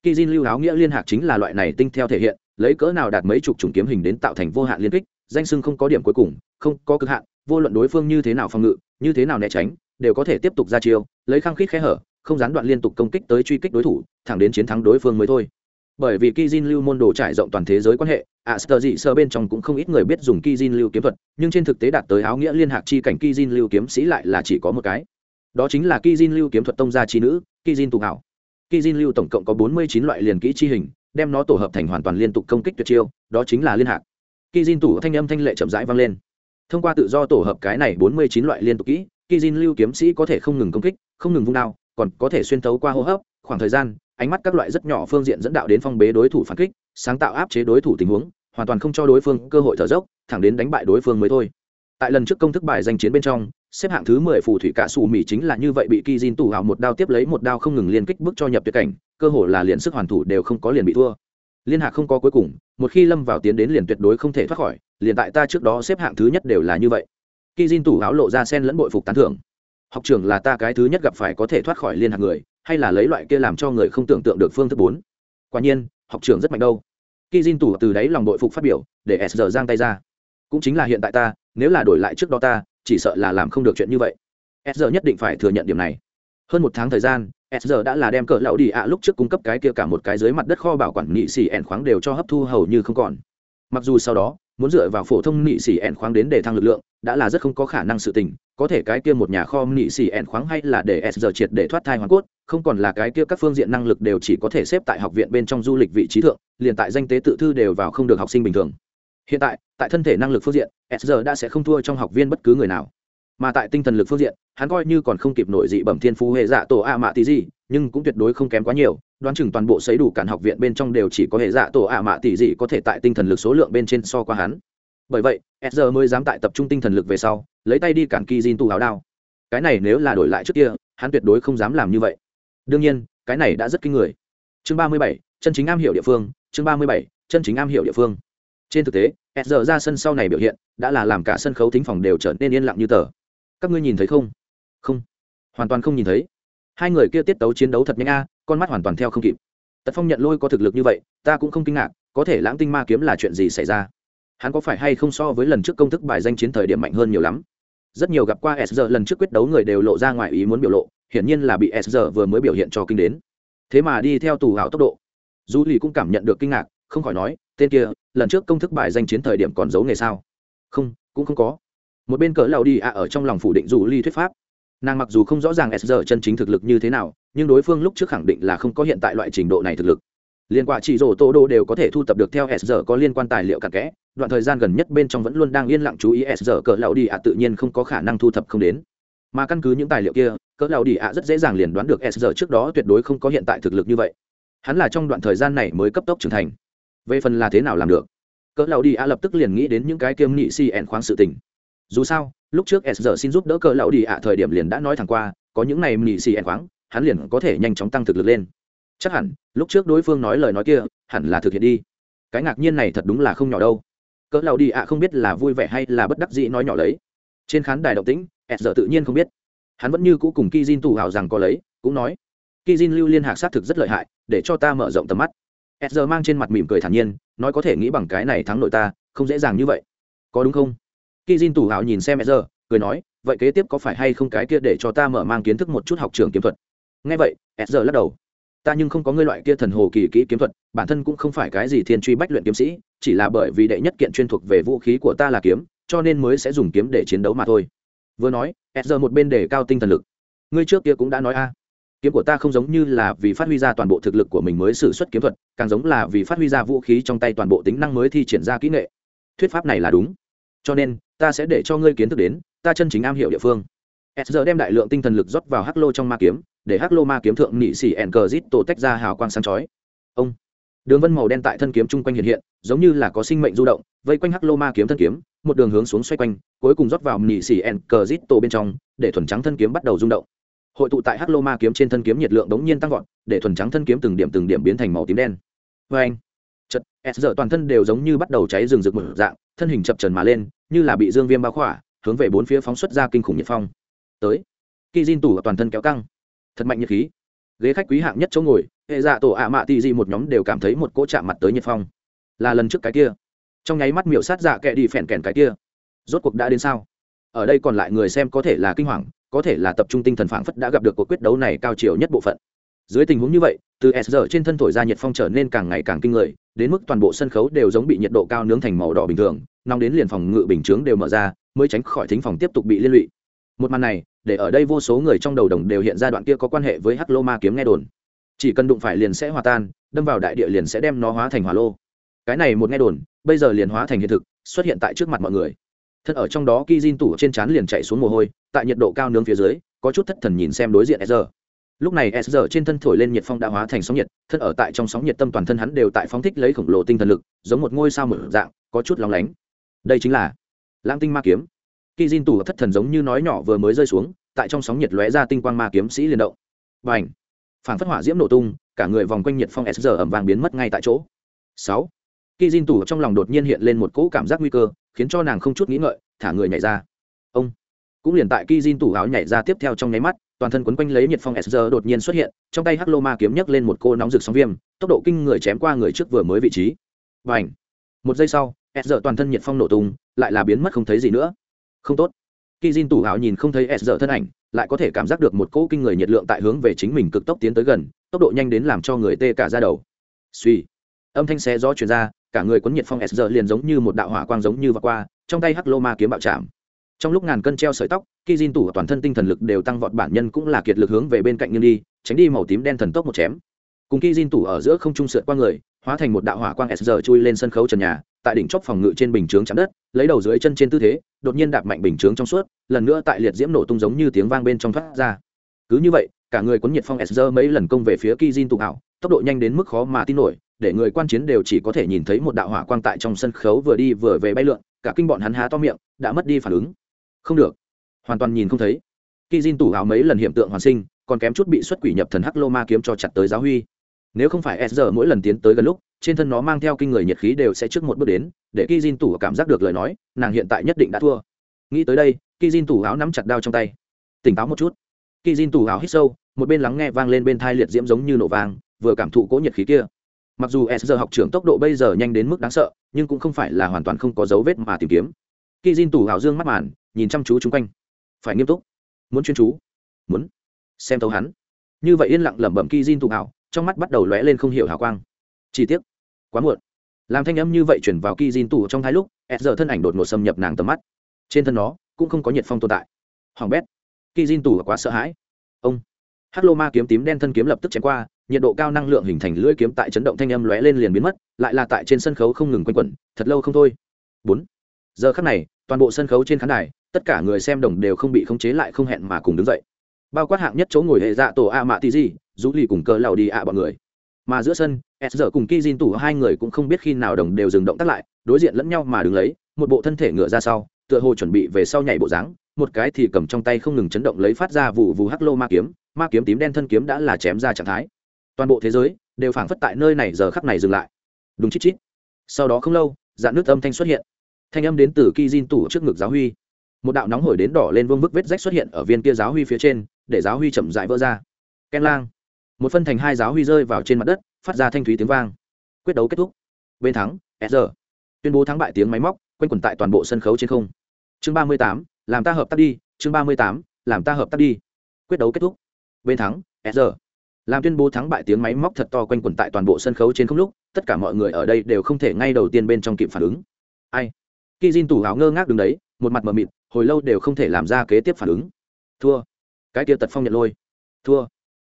Kỳ diên lưu áo nghĩa liên hạc chính là loại này tinh theo thể hiện lấy cỡ nào đạt mấy chục chủng kiếm hình đến tạo thành vô hạn liên kích danh sưng không có điểm cuối cùng không có cực hạn vô luận đối phương như thế nào phòng ngự như thế nào né tránh đều có thể tiếp tục ra chiêu lấy khăng khít khẽ hở không gián đoạn liên tục công kích tới truy kích đối thủ thẳng đến chiến thắng đối phương mới thôi. Bởi vì Kizin lưu môn đồ trải rộng toàn thế giới quan hệ, Aster dị sơ bên trong cũng không ít người biết dùng Kizin lưu kiếm thuật, nhưng trên thực tế đạt tới áo nghĩa liên hạc chi cảnh Kizin lưu kiếm sĩ lại là chỉ có một cái đó chính là ki lưu kiếm thuật tông gia chi nữ ki jin tụ hảo ki lưu tổng cộng có bốn mươi chín loại liền kỹ chi hình, đem nó tổ hợp thành hoàn toàn liên tục công kích tuyệt chiêu, đó chính là liên hạc. Ki jin tủ thanh âm thanh lệ chậm rãi vang lên. Thông qua tự do tổ hợp cái này bốn mươi chín loại liên tục kỹ ki lưu kiếm sĩ có thể không ngừng công kích, không ngừng vung đao, còn có thể xuyên thấu qua hô hấp, khoảng thời gian, ánh mắt các loại rất nhỏ phương diện dẫn đạo đến phong bế đối thủ phản kích, sáng tạo áp chế đối thủ tình huống, hoàn toàn không cho đối phương cơ hội thở dốc, thẳng đến đánh bại đối phương mới thôi. Tại lần trước công thức bài danh chiến bên trong xếp hạng thứ mười phù thủy cả sủ mỹ chính là như vậy bị kỳ diên tù hào một đao tiếp lấy một đao không ngừng liên kích bước cho nhập tuyệt cảnh, cơ hồ là liền sức hoàn thủ đều không có liền bị thua. Liên hạc không có cuối cùng, một khi lâm vào tiến đến liền tuyệt đối không thể thoát khỏi, liền tại ta trước đó xếp hạng thứ nhất đều là như vậy. Kỳ diên tù hào lộ ra sen lẫn bội phục tán thưởng. Học trường là ta cái thứ nhất gặp phải có thể thoát khỏi liên hạc người, hay là lấy loại kia làm cho người không tưởng tượng được phương thức bốn? Quả nhiên, học trường rất mạnh đâu. Kỳ diên tù từ đấy lòng bội phục phát biểu, để s giờ giang tay ra. Cũng chính là hiện tại ta, nếu là đổi lại trước đó ta chỉ sợ là làm không được chuyện như vậy. S giờ nhất định phải thừa nhận điểm này. Hơn một tháng thời gian, s giờ đã là đem cỡ lão đi ạ lúc trước cung cấp cái kia cả một cái dưới mặt đất kho bảo quản nị xỉ ẻn khoáng đều cho hấp thu hầu như không còn. Mặc dù sau đó, muốn dựa vào phổ thông nị xỉ ẻn khoáng đến để thăng lực lượng, đã là rất không có khả năng sự tình, có thể cái kia một nhà kho nị xỉ ẻn khoáng hay là để s giờ triệt để thoát thai hoàn cốt, không còn là cái kia các phương diện năng lực đều chỉ có thể xếp tại học viện bên trong du lịch vị trí thượng, liền tại danh tế tự thư đều vào không được học sinh bình thường hiện tại tại thân thể năng lực phương diện sr đã sẽ không thua trong học viên bất cứ người nào. Mà tại tinh thần lực phương diện, hắn coi như còn không kịp nổi dị bẩm thiên phú hệ dạ tổ a mạ tí gì, nhưng cũng tuyệt đối không kém quá nhiều. Đoán chừng toàn bộ xấy đủ cản học viện bên trong đều chỉ có hệ dạ tổ a mạ tỷ gì có thể tại tinh thần lực số lượng bên trên so qua hắn. Bởi vậy sr mới dám tại tập trung tinh thần lực về sau, lấy tay đi cản kỳ diên tu áo đao. Cái này nếu là đổi lại trước kia, hắn tuyệt đối không dám làm như vậy. Đương nhiên, cái này đã rất kinh người. Chương ba mươi bảy, chân chính am hiểu địa phương, chương ba mươi bảy, chân chính am hiểu địa phương trên thực tế, s giờ ra sân sau này biểu hiện, đã là làm cả sân khấu thính phòng đều trở nên yên lặng như tờ. Các ngươi nhìn thấy không? Không. Hoàn toàn không nhìn thấy. Hai người kia tiết tấu chiến đấu thật nhanh a, con mắt hoàn toàn theo không kịp. Tật phong nhận lôi có thực lực như vậy, ta cũng không kinh ngạc, có thể lãng tinh ma kiếm là chuyện gì xảy ra? Hắn có phải hay không so với lần trước công thức bài danh chiến thời điểm mạnh hơn nhiều lắm? Rất nhiều gặp qua s giờ lần trước quyết đấu người đều lộ ra ngoài ý muốn biểu lộ, hiển nhiên là bị s giờ vừa mới biểu hiện cho kinh đến. Thế mà đi theo tù hảo tốc độ. Du lì cũng cảm nhận được kinh ngạc, không khỏi nói tên kia, lần trước công thức bài danh chiến thời điểm còn giấu nghề sao? Không, cũng không có. Một bên cỡ lao đi ạ, ở trong lòng phủ định dù ly thuyết pháp. Nàng mặc dù không rõ ràng s giờ chân chính thực lực như thế nào, nhưng đối phương lúc trước khẳng định là không có hiện tại loại trình độ này thực lực. Liên quan chỉ rổ tô đô đều có thể thu tập được theo s giờ có liên quan tài liệu cặn kẽ, đoạn thời gian gần nhất bên trong vẫn luôn đang yên lặng chú ý s giờ cỡ lão đi ạ, tự nhiên không có khả năng thu thập không đến. Mà căn cứ những tài liệu kia, cỡ lão đi ạ rất dễ dàng liền đoán được s giờ trước đó tuyệt đối không có hiện tại thực lực như vậy. Hắn là trong đoạn thời gian này mới cấp tốc trưởng thành về phần là thế nào làm được? Cỡ lão đi a lập tức liền nghĩ đến những cái kiêm nghị si ẹn khoáng sự tình. Dù sao, lúc trước s giờ xin giúp đỡ cỡ lão đi a thời điểm liền đã nói thẳng qua, có những này nghị si ẹn khoáng, hắn liền có thể nhanh chóng tăng thực lực lên. Chắc hẳn, lúc trước đối phương nói lời nói kia, hẳn là thực hiện đi. Cái ngạc nhiên này thật đúng là không nhỏ đâu. Cỡ lão đi a không biết là vui vẻ hay là bất đắc dĩ nói nhỏ lấy. Trên khán đài động tĩnh, s giờ tự nhiên không biết. Hắn vẫn như cũ cùng ki jin tù hào rằng có lấy, cũng nói, ki jin lưu liên hạc sát thực rất lợi hại, để cho ta mở rộng tầm mắt s giờ mang trên mặt mỉm cười thản nhiên, nói có thể nghĩ bằng cái này thắng nội ta, không dễ dàng như vậy. Có đúng không? Ki jin tủ hào nhìn xem s giờ cười nói, vậy kế tiếp có phải hay không cái kia để cho ta mở mang kiến thức một chút học trường kiếm thuật? Nghe vậy s giờ lắc đầu. Ta nhưng không có ngươi loại kia thần hồ kỳ kỹ kiếm thuật, bản thân cũng không phải cái gì thiên truy bách luyện kiếm sĩ, chỉ là bởi vì đệ nhất kiện chuyên thuộc về vũ khí của ta là kiếm, cho nên mới sẽ dùng kiếm để chiến đấu mà thôi. Vừa nói s giờ một bên để cao tinh thần lực. Ngươi trước kia cũng đã nói a kiếm của ta không giống như là vì phát huy ra toàn bộ thực lực của mình mới xử suất kiếm thuật, càng giống là vì phát huy ra vũ khí trong tay toàn bộ tính năng mới thi triển ra kỹ nghệ. Thuyết pháp này là đúng. Cho nên, ta sẽ để cho ngươi kiến thức đến, ta chân chính am hiểu địa phương. S giờ đem đại lượng tinh thần lực rót vào hắc lô trong ma kiếm, để hắc lô ma kiếm thượng nị xỉ ẻn cờ rít tổ tách ra hào quang sáng chói. Ông, đường vân màu đen tại thân kiếm chung quanh hiện hiện, giống như là có sinh mệnh du động, vây quanh hắc lô ma kiếm thân kiếm, một đường hướng xuống xoay quanh, cuối cùng rót vào nị xỉ ẻn cờ rít tổ bên trong, để thuần trắng thân kiếm bắt đầu rung động hội tụ tại hắc lô ma kiếm trên thân kiếm nhiệt lượng đống nhiên tăng vọt, để thuần trắng thân kiếm từng điểm từng điểm biến thành màu tím đen. Vê anh chật s giờ toàn thân đều giống như bắt đầu cháy rừng rực một dạng, thân hình chập trần mà lên, như là bị dương viêm bao khỏa, hướng về bốn phía phóng xuất ra kinh khủng nhiệt phong. Tới khi diên tủ toàn thân kéo căng, thật mạnh nhiệt khí. Ghế khách quý hạng nhất chỗ ngồi, hệ dạ tổ ạ mạ tị dị một nhóm đều cảm thấy một cỗ chạm mặt tới nhiệt phong. Là lần trước cái kia. Trong nháy mắt miệu sát dạ kệ đi phèn kèn cái kia. Rốt cuộc đã đến sao? Ở đây còn lại người xem có thể là kinh hoàng có thể là tập trung tinh thần phảng phất đã gặp được cuộc quyết đấu này cao chiều nhất bộ phận. Dưới tình huống như vậy, từ s giờ trên thân thổi ra nhiệt phong trở nên càng ngày càng kinh người, đến mức toàn bộ sân khấu đều giống bị nhiệt độ cao nướng thành màu đỏ bình thường, nóng đến liền phòng ngự bình chướng đều mở ra, mới tránh khỏi thính phòng tiếp tục bị liên lụy. Một màn này, để ở đây vô số người trong đầu đồng đều hiện ra đoạn kia có quan hệ với hắc lô ma kiếm nghe đồn. Chỉ cần đụng phải liền sẽ hòa tan, đâm vào đại địa liền sẽ đem nó hóa thành hỏa lô. Cái này một nghe đồn, bây giờ liền hóa thành hiện thực, xuất hiện tại trước mặt mọi người thân ở trong đó ki jin tủ trên trán liền chạy xuống mồ hôi, tại nhiệt độ cao nướng phía dưới, có chút thất thần nhìn xem đối diện sr lúc này sr trên thân thổi lên nhiệt phong đã hóa thành sóng nhiệt thân ở tại trong sóng nhiệt tâm toàn thân hắn đều tại phóng thích lấy khổng lồ tinh thần lực, giống một ngôi sao mở dạng, có chút lóng lánh. Đây chính là lãng tinh ma kiếm. Kỳ diên tủ thất thần giống như nói nhỏ vừa mới rơi xuống, tại trong sóng nhiệt lóe ra tinh quang ma kiếm sĩ liền động. Và ảnh phản phất hỏa diễm nổ tung, cả người vòng quanh nhiệt phong sr ẩm vàng biến mất ngay tại chỗ. Sáu! Kỳ diên tủ trong lòng đột nhiên hiện lên một cỗ cảm giác nguy cơ khiến cho nàng không chút nghĩ ngợi, thả người nhảy ra. Ông cũng liền tại kizin tủ áo nhảy ra tiếp theo trong nháy mắt, toàn thân quấn quanh lấy nhiệt phong sr đột nhiên xuất hiện, trong tay hắc lô ma kiếm nhấc lên một cô nóng rực sóng viêm, tốc độ kinh người chém qua người trước vừa mới vị trí. Và ảnh một giây sau sr toàn thân nhiệt phong nổ tung, lại là biến mất không thấy gì nữa. Không tốt. Kizin tủ áo nhìn không thấy sr thân ảnh, lại có thể cảm giác được một cỗ kinh người nhiệt lượng tại hướng về chính mình cực tốc tiến tới gần, tốc độ nhanh đến làm cho người tê cả ra đầu. Suy âm thanh xe gió chuyển ra cả người quấn nhiệt phong s giờ liền giống như một đạo hỏa quang giống như vọt qua, trong tay hắc lô ma kiếm bạo chạm. Trong lúc ngàn cân treo sợi tóc khi diên tủ toàn thân tinh thần lực đều tăng vọt bản nhân cũng là kiệt lực hướng về bên cạnh nghiêng đi, tránh đi màu tím đen thần tốc một chém. Cùng khi diên tủ ở giữa không trung sượt qua người, hóa thành một đạo hỏa quang s giờ chui lên sân khấu trần nhà, tại đỉnh chóp phòng ngự trên bình chướng chạm đất, lấy đầu dưới chân trên tư thế, đột nhiên đạp mạnh bình chướng trong suốt, lần nữa tại liệt diễm nổ tung giống như tiếng vang bên trong thoát ra. Cứ như vậy, cả người cuốn nhiệt phong s giờ mấy lần công về phía kizin tụ ảo, tốc độ nhanh đến mức khó mà tin nổi để người quan chiến đều chỉ có thể nhìn thấy một đạo hỏa quang tại trong sân khấu vừa đi vừa về bay lượn, cả kinh bọn hắn há to miệng, đã mất đi phản ứng. Không được. Hoàn toàn nhìn không thấy. Kizin tủ áo mấy lần hiện tượng hoàn sinh, còn kém chút bị xuất quỷ nhập thần hắc lô ma kiếm cho chặt tới giáo huy. Nếu không phải s giờ mỗi lần tiến tới gần lúc, trên thân nó mang theo kinh người nhiệt khí đều sẽ trước một bước đến, để ki jin tủ cảm giác được lời nói, nàng hiện tại nhất định đã thua. Nghĩ tới đây ki jin tủ áo nắm chặt đao trong tay. Tỉnh táo một chút. Ki jin tủ áo hít sâu, một bên lắng nghe vang lên bên thai liệt diễm giống như nổ vàng vừa cảm thụ cỗ nhiệt khí kia mặc dù s giờ học trưởng tốc độ bây giờ nhanh đến mức đáng sợ nhưng cũng không phải là hoàn toàn không có dấu vết mà tìm kiếm. Ki jin tủ hào dương mắt màn nhìn chăm chú chung quanh. Phải nghiêm túc. Muốn chuyên chú. Muốn. Xem thấu hắn. Như vậy yên lặng lẩm bẩm ki jin tủ hào, trong mắt bắt đầu lóe lên không hiểu hào quang. Chi tiết quá muộn. Làm thanh âm như vậy chuyển vào ki jin tủ trong hai lúc s giờ thân ảnh đột ngột xâm nhập nàng tầm mắt. Trên thân nó cũng không có nhiệt phong tồn tại. Hoàng bét. Ki jin tủ quá sợ hãi. Ông. Hắc lô ma kiếm tím đen thân kiếm lập tức chém qua nhiệt độ cao năng lượng hình thành lưỡi kiếm tại chấn động thanh âm lóe lên liền biến mất, lại là tại trên sân khấu không ngừng quanh quẩn, thật lâu không thôi. Bốn. Giờ khắc này, toàn bộ sân khấu trên khán đài, tất cả người xem đồng đều không bị khống chế lại không hẹn mà cùng đứng dậy. Bao quát hạng nhất chỗ ngồi hệ dạ tổ a mạ tí gì dù lì cùng cờ lầu đi ạ bọn người. Mà giữa sân, s giờ cùng kizin tủ hai người cũng không biết khi nào đồng đều dừng động tác lại, đối diện lẫn nhau mà đứng lấy, một bộ thân thể ngựa ra sau, tựa hồ chuẩn bị về sau nhảy bộ dáng, một cái thì cầm trong tay không ngừng chấn động lấy phát ra vụ vụ hắc lô ma kiếm ma kiếm tím đen thân kiếm đã là chém ra trạng thái toàn bộ thế giới đều phảng phất tại nơi này giờ khắc này dừng lại. Đúng chít chít. Sau đó không lâu, dạn nước âm thanh xuất hiện. Thanh âm đến từ ki jin tủ trước ngực giáo huy. Một đạo nóng hổi đến đỏ lên vương bức vết rách xuất hiện ở viên kia giáo huy phía trên, để giáo huy chậm dại vỡ ra. Ken lang. Một phân thành hai giáo huy rơi vào trên mặt đất, phát ra thanh thúy tiếng vang. Quyết đấu kết thúc. Bên thắng, s tuyên bố thắng bại tiếng máy móc, quanh quẩn tại toàn bộ sân khấu trên không. Chương ba mươi tám, làm ta hợp tác đi. Chương ba mươi tám, làm ta hợp tác đi. Quyết đấu kết thúc. Bên thắng, s làm tuyên bố thắng bại tiếng máy móc thật to quanh quẩn tại toàn bộ sân khấu trên không lúc, tất cả mọi người ở đây đều không thể ngay đầu tiên bên trong kịp phản ứng. Ai? Khi n tủ áo ngơ ngác đứng đấy, một mặt mờ mịt, hồi lâu đều không thể làm ra kế tiếp phản ứng. Thua. Cái kia tật phong nhận lôi. Thua.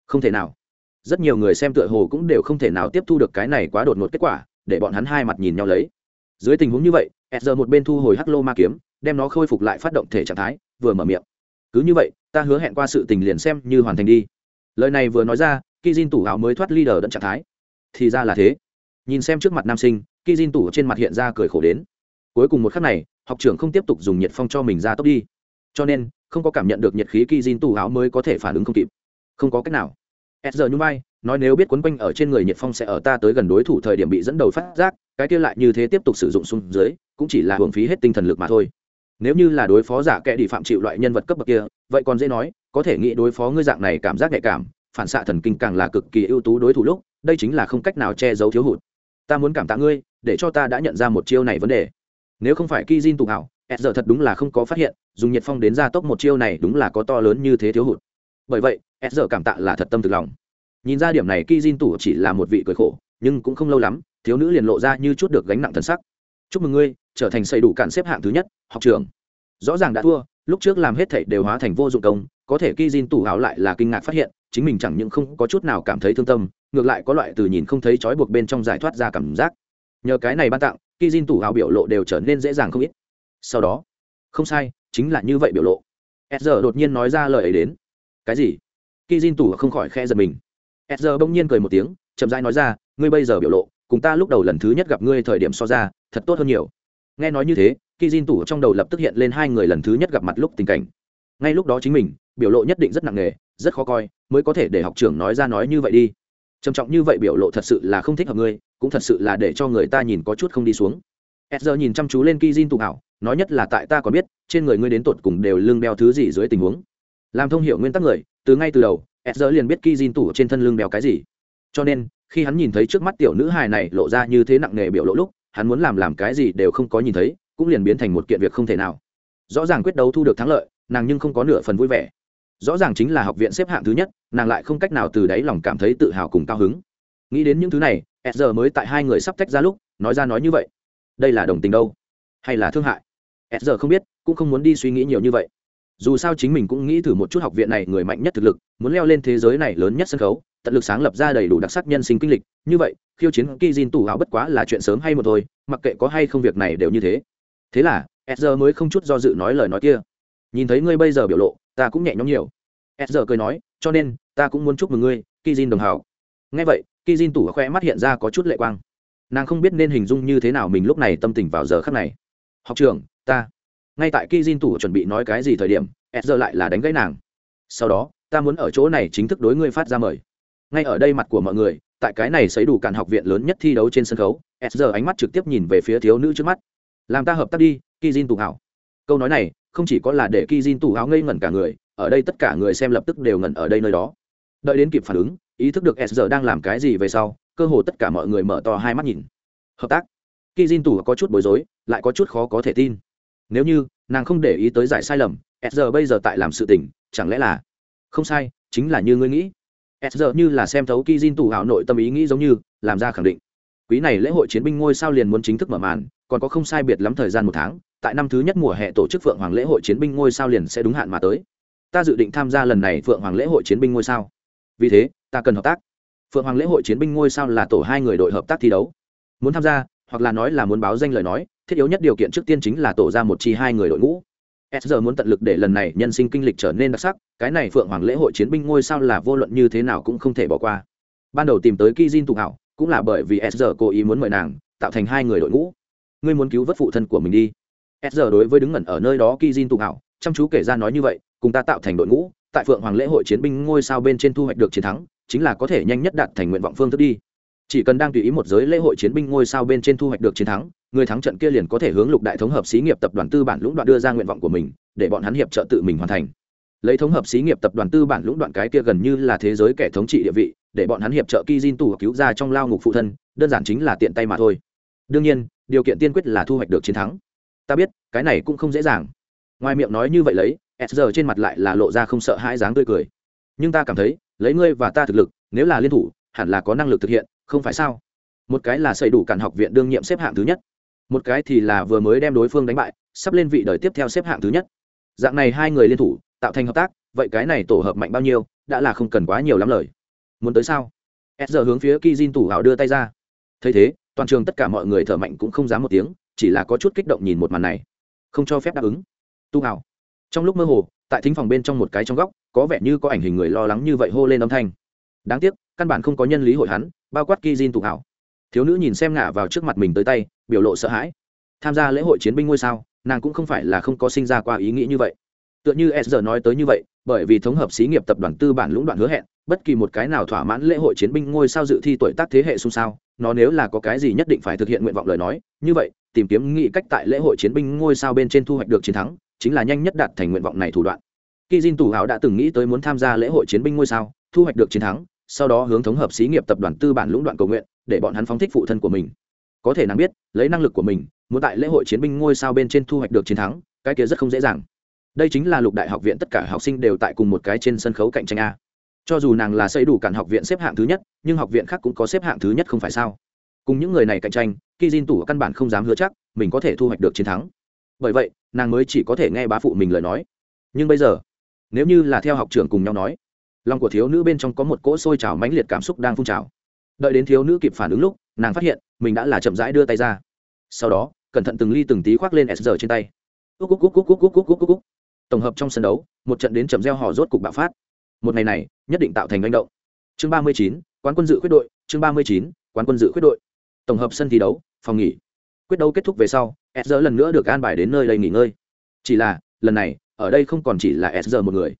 Không thể nào. Rất nhiều người xem tựa hồ cũng đều không thể nào tiếp thu được cái này quá đột ngột kết quả, để bọn hắn hai mặt nhìn nhau lấy. Dưới tình huống như vậy, s giờ một bên thu hồi hắc lô ma kiếm, đem nó khôi phục lại phát động thể trạng thái, vừa mở miệng. Cứ như vậy, ta hứa hẹn qua sự tình liền xem như hoàn thành đi lời này vừa nói ra khi Jin tủ áo mới thoát leader đẫn trạng thái. Thì ra là thế. Nhìn xem trước mặt nam sinh khi Jin tủ trên mặt hiện ra cười khổ đến. Cuối cùng một khắc này, học trưởng không tiếp tục dùng nhiệt phong cho mình ra tốc đi. Cho nên, không có cảm nhận được nhiệt khí khi Jin tủ áo mới có thể phản ứng không kịp. Không có cách nào. S giờ như bay nói nếu biết quấn quanh ở trên người nhiệt phong sẽ ở ta tới gần đối thủ thời điểm bị dẫn đầu phát giác, cái kia lại như thế tiếp tục sử dụng xuống dưới, cũng chỉ là hưởng phí hết tinh thần lực mà thôi nếu như là đối phó giả kẻ đi phạm chịu loại nhân vật cấp bậc kia, vậy còn dễ nói, có thể nghĩ đối phó ngươi dạng này cảm giác nhạy cảm, phản xạ thần kinh càng là cực kỳ ưu tú đối thủ lúc, đây chính là không cách nào che giấu thiếu hụt. Ta muốn cảm tạ ngươi, để cho ta đã nhận ra một chiêu này vấn đề. Nếu không phải ki jin tụ hảo s giờ thật đúng là không có phát hiện, dùng nhiệt phong đến gia tốc một chiêu này đúng là có to lớn như thế thiếu hụt. Bởi vậy s giờ cảm tạ là thật tâm thực lòng. Nhìn ra điểm này ki jin tủ chỉ là một vị cười khổ, nhưng cũng không lâu lắm, thiếu nữ liền lộ ra như chút được gánh nặng thân sắc chúc mừng ngươi, trở thành xây đủ cạn xếp hạng thứ nhất, học trường rõ ràng đã thua, lúc trước làm hết thảy đều hóa thành vô dụng công, có thể ki jin tủ hào lại là kinh ngạc phát hiện, chính mình chẳng những không có chút nào cảm thấy thương tâm, ngược lại có loại từ nhìn không thấy trói buộc bên trong giải thoát ra cảm giác. Nhờ cái này ban tặng ki jin tủ hào biểu lộ đều trở nên dễ dàng không ít. Sau đó, không sai, chính là như vậy biểu lộ. S giờ đột nhiên nói ra lời ấy đến. Cái gì? Khi Jin tủ không khỏi khe giật mình. Ezra bỗng nhiên cười một tiếng, chậm rãi nói ra, ngươi bây giờ biểu lộ cùng ta lúc đầu lần thứ nhất gặp ngươi thời điểm so ra thật tốt hơn nhiều nghe nói như thế khi Jin tủ trong đầu lập tức hiện lên hai người lần thứ nhất gặp mặt lúc tình cảnh ngay lúc đó chính mình biểu lộ nhất định rất nặng nề rất khó coi mới có thể để học trưởng nói ra nói như vậy đi trầm trọng như vậy biểu lộ thật sự là không thích hợp ngươi cũng thật sự là để cho người ta nhìn có chút không đi xuống Ezra nhìn chăm chú lên Ki Jin tụ hảo, nói nhất là tại ta còn biết, trên người ngươi đến tột cùng đều lưng đeo thứ gì dưới tình huống. Làm thông hiểu nguyên tắc người, từ ngay từ đầu, Ezra liền biết Ki Jin tụ trên thân lưng đeo cái gì. Cho nên, khi hắn nhìn thấy trước mắt tiểu nữ hài này lộ ra như thế nặng nề biểu lộ lúc, hắn muốn làm làm cái gì đều không có nhìn thấy, cũng liền biến thành một kiện việc không thể nào. Rõ ràng quyết đấu thu được thắng lợi, nàng nhưng không có nửa phần vui vẻ. Rõ ràng chính là học viện xếp hạng thứ nhất, nàng lại không cách nào từ đáy lòng cảm thấy tự hào cùng cao hứng. Nghĩ đến những thứ này, Ezra mới tại hai người sắp tách ra lúc, nói ra nói như vậy đây là đồng tình đâu hay là thương hại s giờ không biết cũng không muốn đi suy nghĩ nhiều như vậy dù sao chính mình cũng nghĩ thử một chút học viện này người mạnh nhất thực lực muốn leo lên thế giới này lớn nhất sân khấu tận lực sáng lập ra đầy đủ đặc sắc nhân sinh kinh lịch. Như vậy, khiêu chiến kỳ diên tủ áo bất quá là chuyện sớm hay một thôi, mặc kệ có hay không việc này đều như thế. Thế là s mới không chút do dự nói lời nói kia. Nhìn thấy ngươi bây giờ biểu lộ, ta cũng nhẹ nhõm nhiều. S cười nói, cho nên, ta cũng muốn chúc mừng ngươi kỳ diên đồng hào ngay vậy kỳ diên tủ khoe mắt hiện ra có chút lệ quang. Nàng không biết nên hình dung như thế nào mình lúc này tâm tình vào giờ khắc này. Học trường ta. Ngay tại khi Jin tủ chuẩn bị nói cái gì thời điểm ed lại là đánh gãy nàng. Sau đó, ta muốn ở chỗ này chính thức đối ngươi phát ra mời ngay ở đây mặt của mọi người, tại cái này xấy đủ cản học viện lớn nhất thi đấu trên sân khấu, S giờ ánh mắt trực tiếp nhìn về phía thiếu nữ trước mắt. Làm ta hợp tác đi khi Jin tủ hảo. Câu nói này, không chỉ có là để khi Jin tủ hảo ngây ngẩn cả người, ở đây tất cả người xem lập tức đều ngẩn ở đây nơi đó. Đợi đến kịp phản ứng, ý thức được s giờ đang làm cái gì về sau, cơ hồ tất cả mọi người mở to hai mắt nhìn. Hợp tác? Khi Jin tủ có chút bối rối, lại có chút khó có thể tin. Nếu như, nàng không để ý tới giải sai lầm, s giờ bây giờ tại làm sự tình, chẳng lẽ là không sai, chính là như ngươi nghĩ? S giờ như là xem thấu ki Jin tù hào nội tâm ý nghĩ giống như, làm ra khẳng định. Quý này lễ hội chiến binh ngôi sao liền muốn chính thức mở màn, còn có không sai biệt lắm thời gian một tháng, tại năm thứ nhất mùa hè tổ chức phượng hoàng lễ hội chiến binh ngôi sao liền sẽ đúng hạn mà tới. Ta dự định tham gia lần này phượng hoàng lễ hội chiến binh ngôi sao. Vì thế, ta cần hợp tác. Phượng hoàng lễ hội chiến binh ngôi sao là tổ hai người đội hợp tác thi đấu. Muốn tham gia, hoặc là nói là muốn báo danh lời nói, thiết yếu nhất điều kiện trước tiên chính là tổ ra một chi hai người đội ngũ s giờ muốn tận lực để lần này nhân sinh kinh lịch trở nên đặc sắc, cái này phượng hoàng lễ hội chiến binh ngôi sao là vô luận như thế nào cũng không thể bỏ qua. Ban đầu tìm tới ki jin tụ hảo, cũng là bởi vì s giờ cố ý muốn mời nàng, tạo thành hai người đội ngũ. Ngươi muốn cứu vớt phụ thân của mình đi. S giờ đối với đứng ngẩn ở nơi đó ki jin tụ hảo, chăm chú kể ra nói như vậy, cùng ta tạo thành đội ngũ, tại phượng hoàng lễ hội chiến binh ngôi sao bên trên thu hoạch được chiến thắng, chính là có thể nhanh nhất đạt thành nguyện vọng phương thức đi chỉ cần đang tùy ý một giới lễ hội chiến binh ngôi sao bên trên thu hoạch được chiến thắng, người thắng trận kia liền có thể hướng lục đại thống hợp xí nghiệp tập đoàn tư bản lũng đoạn đưa ra nguyện vọng của mình, để bọn hắn hiệp trợ tự mình hoàn thành. Lấy thống hợp xí nghiệp tập đoàn tư bản lũng đoạn cái kia gần như là thế giới kẻ thống trị địa vị, để bọn hắn hiệp trợ ki jin tù cứu ra trong lao ngục phụ thân, đơn giản chính là tiện tay mà thôi. Đương nhiên, điều kiện tiên quyết là thu hoạch được chiến thắng. Ta biết, cái này cũng không dễ dàng. Ngoài miệng nói như vậy lấy, s giờ trên mặt lại là lộ ra không sợ hãi dáng tươi cười. Nhưng ta cảm thấy, lấy ngươi và ta thực lực, nếu là liên thủ, hẳn là có năng lực thực hiện không phải sao? Một cái là xây đủ cản học viện đương nhiệm xếp hạng thứ nhất. Một cái thì là vừa mới đem đối phương đánh bại, sắp lên vị đời tiếp theo xếp hạng thứ nhất. Dạng này hai người liên thủ, tạo thành hợp tác, vậy cái này tổ hợp mạnh bao nhiêu, đã là không cần quá nhiều lắm lời. Muốn tới sao? S giờ hướng phía kizin tủ hào đưa tay ra. Thấy thế, toàn trường tất cả mọi người thở mạnh cũng không dám một tiếng, chỉ là có chút kích động nhìn một màn này. Không cho phép đáp ứng. Tu hào. Trong lúc mơ hồ, tại thính phòng bên trong một cái trong góc, có vẻ như có ảnh hình người lo lắng như vậy hô lên âm thanh. Đáng tiếc, căn bản không có nhân lý hội hắn bao quát ki jin tụ hảo. Thiếu nữ nhìn xem ngả vào trước mặt mình tới tay biểu lộ sợ hãi. Tham gia lễ hội chiến binh ngôi sao nàng cũng không phải là không có sinh ra qua ý nghĩ như vậy. Tựa như s giờ nói tới như vậy bởi vì thống hợp xí nghiệp tập đoàn tư bản lũng đoạn hứa hẹn bất kỳ một cái nào thỏa mãn lễ hội chiến binh ngôi sao dự thi tuổi tác thế hệ xung sao nó nếu là có cái gì nhất định phải thực hiện nguyện vọng lời nói như vậy tìm kiếm nghị cách tại lễ hội chiến binh ngôi sao bên trên thu hoạch được chiến thắng chính là nhanh nhất đạt thành nguyện vọng này thủ đoạn. Khi Jin Tù Hảo đã từng nghĩ tới muốn tham gia lễ hội chiến binh ngôi sao, thu hoạch được chiến thắng, sau đó hướng thống hợp xí nghiệp tập đoàn tư bản lũng đoạn cầu nguyện, để bọn hắn phóng thích phụ thân của mình. Có thể nàng biết, lấy năng lực của mình, muốn tại lễ hội chiến binh ngôi sao bên trên thu hoạch được chiến thắng, cái kia rất không dễ dàng. Đây chính là lục đại học viện tất cả học sinh đều tại cùng một cái trên sân khấu cạnh tranh a. Cho dù nàng là xây đủ cản học viện xếp hạng thứ nhất, nhưng học viện khác cũng có xếp hạng thứ nhất không phải sao? Cùng những người này cạnh tranh, khi diên Tủ căn bản không dám hứa chắc mình có thể thu hoạch được chiến thắng. Bởi vậy, nàng mới chỉ có thể nghe bá phụ mình lời nói. Nhưng bây giờ, nếu như là theo học trưởng cùng nhau nói lòng của thiếu nữ bên trong có một cỗ sôi trào mãnh liệt cảm xúc đang phun trào. Đợi đến thiếu nữ kịp phản ứng lúc, nàng phát hiện, mình đã là chậm rãi đưa tay ra. Sau đó, cẩn thận từng ly từng tí khoác lên s giờ trên tay. Tổng hợp trong sân đấu, một trận đến chậm gieo họ rốt cục bạo phát. Một ngày này, nhất định tạo thành manh động. Chương ba mươi chín, quán quân dự quyết đội. Chương ba mươi chín, quán quân dự quyết đội. Tổng hợp sân thi đấu, phòng nghỉ. Quyết đấu kết thúc về sau, s lần nữa được an bài đến nơi đây nghỉ ngơi. Chỉ là, lần này, ở đây không còn chỉ là s một người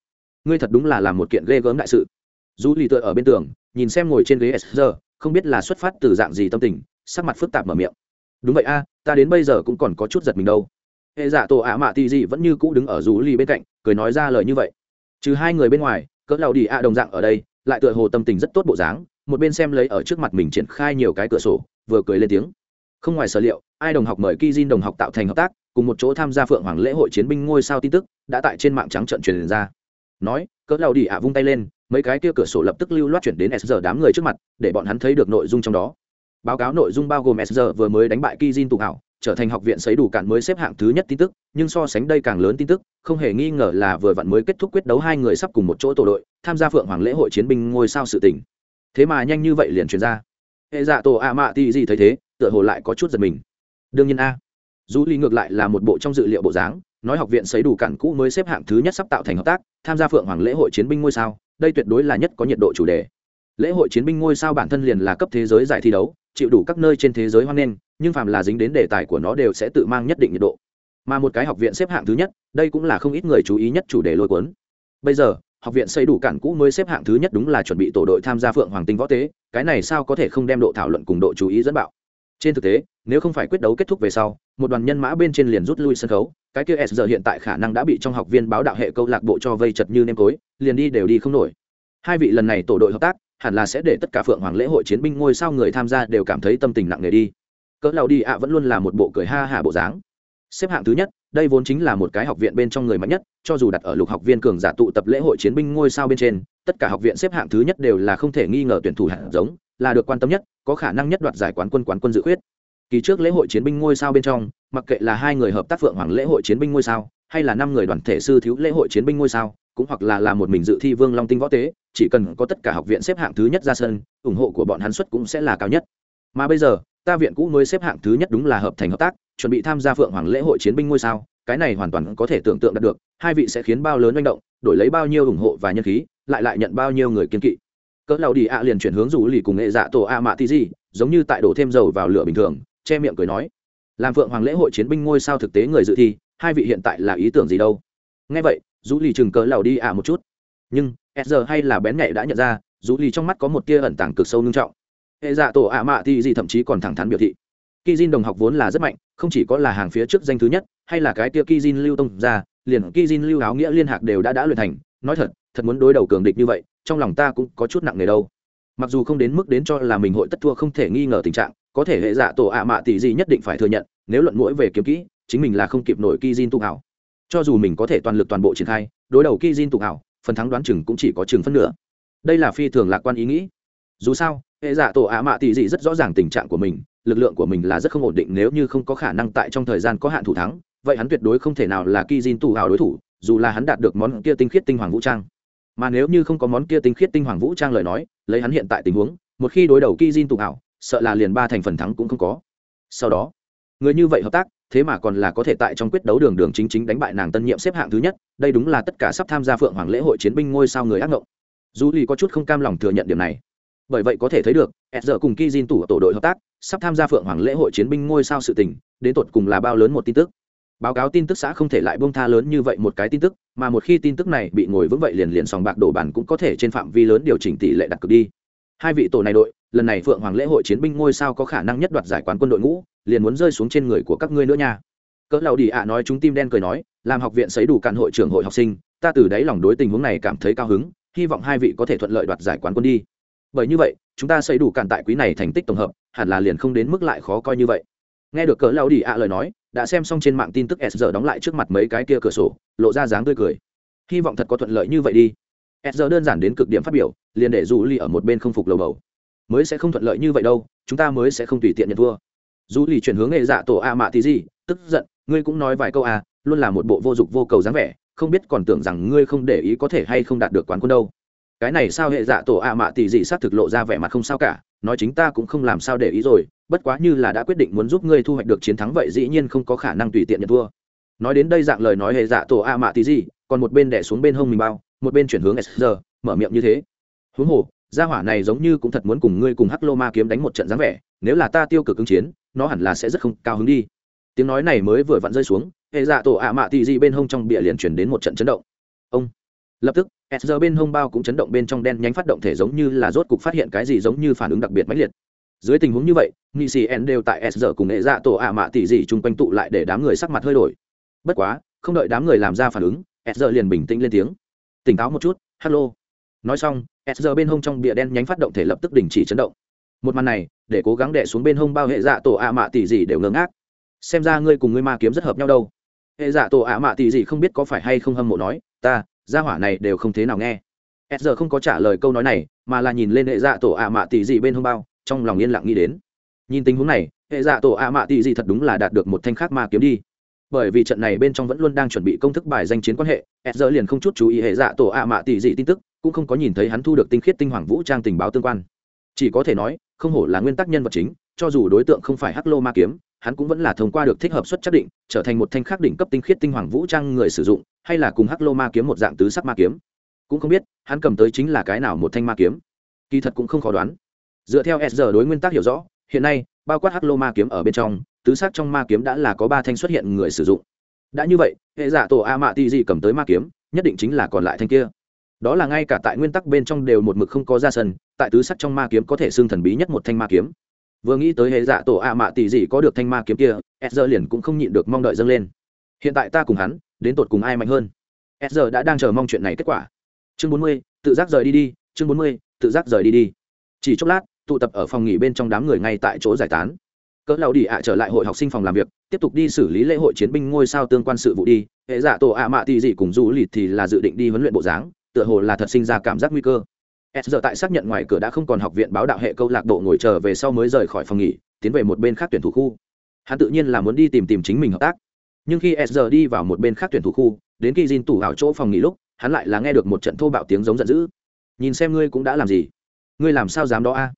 ngươi thật đúng là làm một kiện ghê gớm đại sự. Du lì tựa ở bên tường, nhìn xem ngồi trên ghế s không biết là xuất phát từ dạng gì tâm tình, sắc mặt phức tạp mở miệng. Đúng vậy a, ta đến bây giờ cũng còn có chút giật mình đâu. Hệ giả tổ ạ mạ tì gì vẫn như cũ đứng ở rú Lì bên cạnh, cười nói ra lời như vậy. Trừ hai người bên ngoài, cỡ lầu đi ạ đồng dạng ở đây, lại tựa hồ tâm tình rất tốt bộ dáng, một bên xem lấy ở trước mặt mình triển khai nhiều cái cửa sổ, vừa cười lên tiếng. Không ngoài sở liệu, ai đồng học mời Kizin đồng học tạo thành hợp tác, cùng một chỗ tham gia phượng hoàng lễ hội chiến binh ngôi sao tin tức, đã tại trên mạng trắng trận truyền ra nói, cỡ lao đi ạ, vung tay lên, mấy cái kia cửa sổ lập tức lưu loát chuyển đến s đám người trước mặt, để bọn hắn thấy được nội dung trong đó. Báo cáo nội dung bao gồm s vừa mới đánh bại kizin tụ hảo, trở thành học viện sấy đủ cạn mới xếp hạng thứ nhất tin tức, nhưng so sánh đây càng lớn tin tức, không hề nghi ngờ là vừa vặn mới kết thúc quyết đấu hai người sắp cùng một chỗ tổ đội, tham gia phượng hoàng lễ hội chiến binh ngôi sao sự tình. Thế mà nhanh như vậy liền truyền ra. Hệ dạ tổ a mạ ti gì thấy thế, tựa hồ lại có chút giật mình. Đương nhiên a. Dù ly ngược lại là một bộ trong dự liệu bộ dáng nói học viện sấy đủ cản cũ mới xếp hạng thứ nhất sắp tạo thành hợp tác, tham gia phượng hoàng lễ hội chiến binh ngôi sao, đây tuyệt đối là nhất có nhiệt độ chủ đề. Lễ hội chiến binh ngôi sao bản thân liền là cấp thế giới giải thi đấu, chịu đủ các nơi trên thế giới hoan nghênh, nhưng phàm là dính đến đề tài của nó đều sẽ tự mang nhất định nhiệt độ. Mà một cái học viện xếp hạng thứ nhất, đây cũng là không ít người chú ý nhất chủ đề lôi cuốn. Bây giờ, học viện xây đủ cản cũ mới xếp hạng thứ nhất đúng là chuẩn bị tổ đội tham gia phượng hoàng tinh võ tế, cái này sao có thể không đem độ thảo luận cùng độ chú ý dẫn bạo. Trên thực tế, nếu không phải quyết đấu kết thúc về sau một đoàn nhân mã bên trên liền rút lui sân khấu. Cái kia s giờ hiện tại khả năng đã bị trong học viên báo đạo hệ câu lạc bộ cho vây chật như nêm cối, liền đi đều đi không nổi. Hai vị lần này tổ đội hợp tác hẳn là sẽ để tất cả phượng hoàng lễ hội chiến binh ngôi sao người tham gia đều cảm thấy tâm tình nặng nề đi. Cỡ lao đi ạ vẫn luôn là một bộ cười ha hả bộ dáng. Xếp hạng thứ nhất đây vốn chính là một cái học viện bên trong người mạnh nhất cho dù đặt ở lục học viên cường giả tụ tập lễ hội chiến binh ngôi sao bên trên tất cả học viện xếp hạng thứ nhất đều là không thể nghi ngờ tuyển thủ hạng, giống là được quan tâm nhất có khả năng nhất đoạt giải quán quân quán quân dự khuyết kỳ trước lễ hội chiến binh ngôi sao bên trong, mặc kệ là hai người hợp tác phượng hoàng lễ hội chiến binh ngôi sao, hay là năm người đoàn thể sư thiếu lễ hội chiến binh ngôi sao, cũng hoặc là là một mình dự thi vương long tinh võ tế, chỉ cần có tất cả học viện xếp hạng thứ nhất ra sân, ủng hộ của bọn hắn xuất cũng sẽ là cao nhất. Mà bây giờ, ta viện cũ mới xếp hạng thứ nhất đúng là hợp thành hợp tác, chuẩn bị tham gia phượng hoàng lễ hội chiến binh ngôi sao, cái này hoàn toàn có thể tưởng tượng đạt được, hai vị sẽ khiến bao lớn manh động, đổi lấy bao nhiêu ủng hộ và nhân khí, lại lại nhận bao nhiêu người kiên kỵ. Cỡ lao đi ạ liền chuyển hướng rủ lì cùng nghệ dạ tổ a mạ tí gì giống như tại đổ thêm dầu vào lửa bình thường che miệng cười nói, làm phượng hoàng lễ hội chiến binh ngôi sao thực tế người dự thi, hai vị hiện tại là ý tưởng gì đâu? Nghe vậy rủ lì chừng cỡ lao đi ạ một chút. Nhưng, s hay là bén nhạy đã nhận ra rủ lì trong mắt có một tia ẩn tàng cực sâu nghiêm trọng. Hệ dạ tổ ạ mạ thì gì thậm chí còn thẳng thắn biểu thị. Kỳ diên đồng học vốn là rất mạnh, không chỉ có là hàng phía trước danh thứ nhất, hay là cái tia kỳ diên lưu tông ra, liền kỳ diên lưu áo nghĩa liên hạc đều đã đã luyện thành. Nói thật thật muốn đối đầu cường địch như vậy, trong lòng ta cũng có chút nặng nề đâu. Mặc dù không đến mức đến cho là mình hội tất thua không thể nghi ngờ tình trạng có thể hệ dạ tổ ạ mạ tỷ gì nhất định phải thừa nhận, nếu luận mũi về kiếm kỹ, chính mình là không kịp nổi kizin tụ hảo. Cho dù mình có thể toàn lực toàn bộ triển khai, đối đầu kizin tụ hảo, phần thắng đoán chừng cũng chỉ có chừng phân nửa. Đây là phi thường lạc quan ý nghĩ. Dù sao, hệ giả tổ ạ mạ tỷ dị rất rõ ràng tình trạng của mình, lực lượng của mình là rất không ổn định nếu như không có khả năng tại trong thời gian có hạn thủ thắng, vậy hắn tuyệt đối không thể nào là ki jin hảo đối thủ, dù là hắn đạt được món kia tinh khiết tinh hoàng vũ trang. Mà nếu như không có món kia tinh khiết tinh hoàng vũ trang lời nói, lấy hắn hiện tại tình huống, một khi đối đầu ki jin hảo sợ là liền ba thành phần thắng cũng không có. Sau đó, người như vậy hợp tác, thế mà còn là có thể tại trong quyết đấu đường đường chính chính đánh bại nàng tân nhiệm xếp hạng thứ nhất, đây đúng là tất cả sắp tham gia phượng hoàng lễ hội chiến binh ngôi sao người ác ngộng. Dù lì có chút không cam lòng thừa nhận điểm này, bởi vậy có thể thấy được s giờ cùng ki tủ tổ đội hợp tác, sắp tham gia phượng hoàng lễ hội chiến binh ngôi sao sự tình, đến tột cùng là bao lớn một tin tức. Báo cáo tin tức xã không thể lại bông tha lớn như vậy một cái tin tức, mà một khi tin tức này bị ngồi vững vậy liền liền sòng bạc đổ bàn cũng có thể trên phạm vi lớn điều chỉnh tỷ lệ đặt cực đi. Hai vị tổ này đội lần này phượng hoàng lễ hội chiến binh ngôi sao có khả năng nhất đoạt giải quán quân đội ngũ, liền muốn rơi xuống trên người của các ngươi nữa nha. Cỡ lầu đi ạ nói chúng tim đen cười nói, làm học viện sấy đủ cạn hội trưởng hội học sinh, ta từ đáy lòng đối tình huống này cảm thấy cao hứng, hy vọng hai vị có thể thuận lợi đoạt giải quán quân đi. Bởi như vậy, chúng ta xây đủ cản tại quý này thành tích tổng hợp, hẳn là liền không đến mức lại khó coi như vậy. Nghe được cỡ lão đi ạ lời nói, đã xem xong trên mạng tin tức s giờ đóng lại trước mặt mấy cái kia cửa sổ, lộ ra dáng tươi cười. Hy vọng thật có thuận lợi như vậy đi. S giờ đơn giản đến cực điểm phát biểu, liền để dù ly ở một bên không phục lầu bầu mới sẽ không thuận lợi như vậy đâu chúng ta mới sẽ không tùy tiện nhận thua. Dù lì chuyển hướng nghệ dạ tổ a mạ tí gì tức giận ngươi cũng nói vài câu à, luôn là một bộ vô dụng vô cầu dáng vẻ không biết còn tưởng rằng ngươi không để ý có thể hay không đạt được quán quân đâu. Cái này sao hệ dạ tổ a mạ tỷ dị s á t thực lộ ra vẻ mặt không sao cả nói chính ta cũng không làm sao để ý rồi bất quá như là đã quyết định muốn giúp ngươi thu hoạch được chiến thắng vậy dĩ nhiên không có khả năng tùy tiện nhận thua. Nói đến đây dạng lời nói hệ dạ tổ a mạ tỷ dị còn một bên đẻ xuống bên hông mình bao một bên chuyển hướng sr mở miệng như thế. Huống hồ gia hỏa này giống như cũng thật muốn cùng ngươi cùng hắc lô ma kiếm đánh một trận dáng vẻ, nếu là ta tiêu cực ứng chiến, nó hẳn là sẽ rất không cao hứng đi. Tiếng nói này mới vừa vặn rơi xuống, hệ dạ tổ ạ mạ tị dị bên hông trong bịa liền chuyển đến một trận chấn động. Ông. Lập tức s giờ dạ bên hông bao cũng chấn động bên trong đen nhánh phát động thể giống như là rốt cục phát hiện cái gì giống như phản ứng đặc biệt mãnh liệt. Dưới tình huống như vậy, nghị sĩ n đều tại s giờ cùng hệ dạ tổ ạ mạ tị dị chung quanh tụ lại để đám người sắc mặt hơi đổi. Bất quá, không đợi đám người làm ra phản ứng, s giờ liền bình tĩnh lên tiếng. Tỉnh táo một chút hello nói xong, s giờ bên hông trong bịa đen nhánh phát động thể lập tức đình chỉ chấn động. Một màn này, để cố gắng đẻ xuống bên hông bao hệ dạ tổ ạ mạ tỷ gì đều ngơ ngác. Xem ra ngươi cùng ngươi ma kiếm rất hợp nhau đâu. Hệ dạ tổ ạ mạ tỷ gì không biết có phải hay không hâm mộ nói, ta, gia hỏa này đều không thế nào nghe. S giờ không có trả lời câu nói này, mà là nhìn lên hệ dạ tổ ạ mạ tỷ gì bên hông bao, trong lòng yên lặng nghĩ đến. Nhìn tình huống này, hệ dạ tổ ạ mạ tỷ gì thật đúng là đạt được một thanh khác ma kiếm đi. Bởi vì trận này bên trong vẫn luôn đang chuẩn bị công thức bài danh chiến quan hệ, s giờ liền không chút chú ý hệ dạ tổ ạ mạ tỷ dị tin tức cũng không có nhìn thấy hắn thu được tinh khiết tinh hoàng vũ trang tình báo tương quan. Chỉ có thể nói, không hổ là nguyên tắc nhân vật chính, cho dù đối tượng không phải hắc lô ma kiếm, hắn cũng vẫn là thông qua được thích hợp suất chắc định, trở thành một thanh khắc đỉnh cấp tinh khiết tinh hoàng vũ trang người sử dụng, hay là cùng hắc lô ma kiếm một dạng tứ sắc ma kiếm. Cũng không biết, hắn cầm tới chính là cái nào một thanh ma kiếm. Kỳ thật cũng không khó đoán. Dựa theo s giờ đối nguyên tắc hiểu rõ, hiện nay, bao quát hắc lô ma kiếm ở bên trong, tứ sắc trong ma kiếm đã là có ba thanh xuất hiện người sử dụng. Đã như vậy, hệ giả tổ a mạ ti di cầm tới ma kiếm, nhất định chính là còn lại thanh kia đó là ngay cả tại nguyên tắc bên trong đều một mực không có ra sân, tại tứ sắc trong ma kiếm có thể xưng thần bí nhất một thanh ma kiếm. Vừa nghĩ tới hệ dạ tổ a mạ tỷ gì có được thanh ma kiếm kia sr liền cũng không nhịn được mong đợi dâng lên. Hiện tại ta cùng hắn, đến tột cùng ai mạnh hơn? Sr đã đang chờ mong chuyện này kết quả. Chương bốn mươi, tự giác rời đi đi, chương bốn mươi, tự giác rời đi đi. Chỉ chốc lát, tụ tập ở phòng nghỉ bên trong đám người ngay tại chỗ giải tán. Cỡ lão đi ạ trở lại hội học sinh phòng làm việc, tiếp tục đi xử lý lễ hội chiến binh ngôi sao tương quan sự vụ đi. Hệ dạ tổ ạ mạ tỷ gì cùng du lịt thì là dự định đi huấn luyện bộ dáng tựa hồ là thật sinh ra cảm giác nguy cơ. S giờ tại xác nhận ngoài cửa đã không còn học viện báo đạo hệ câu lạc bộ ngồi chờ về sau mới rời khỏi phòng nghỉ, tiến về một bên khác tuyển thủ khu. Hắn tự nhiên là muốn đi tìm tìm chính mình hợp tác. Nhưng khi s giờ đi vào một bên khác tuyển thủ khu, đến khi Jin tủ vào chỗ phòng nghỉ lúc, hắn lại là nghe được một trận thô bạo tiếng giống giận dữ. Nhìn xem ngươi cũng đã làm gì? Ngươi làm sao dám đó a?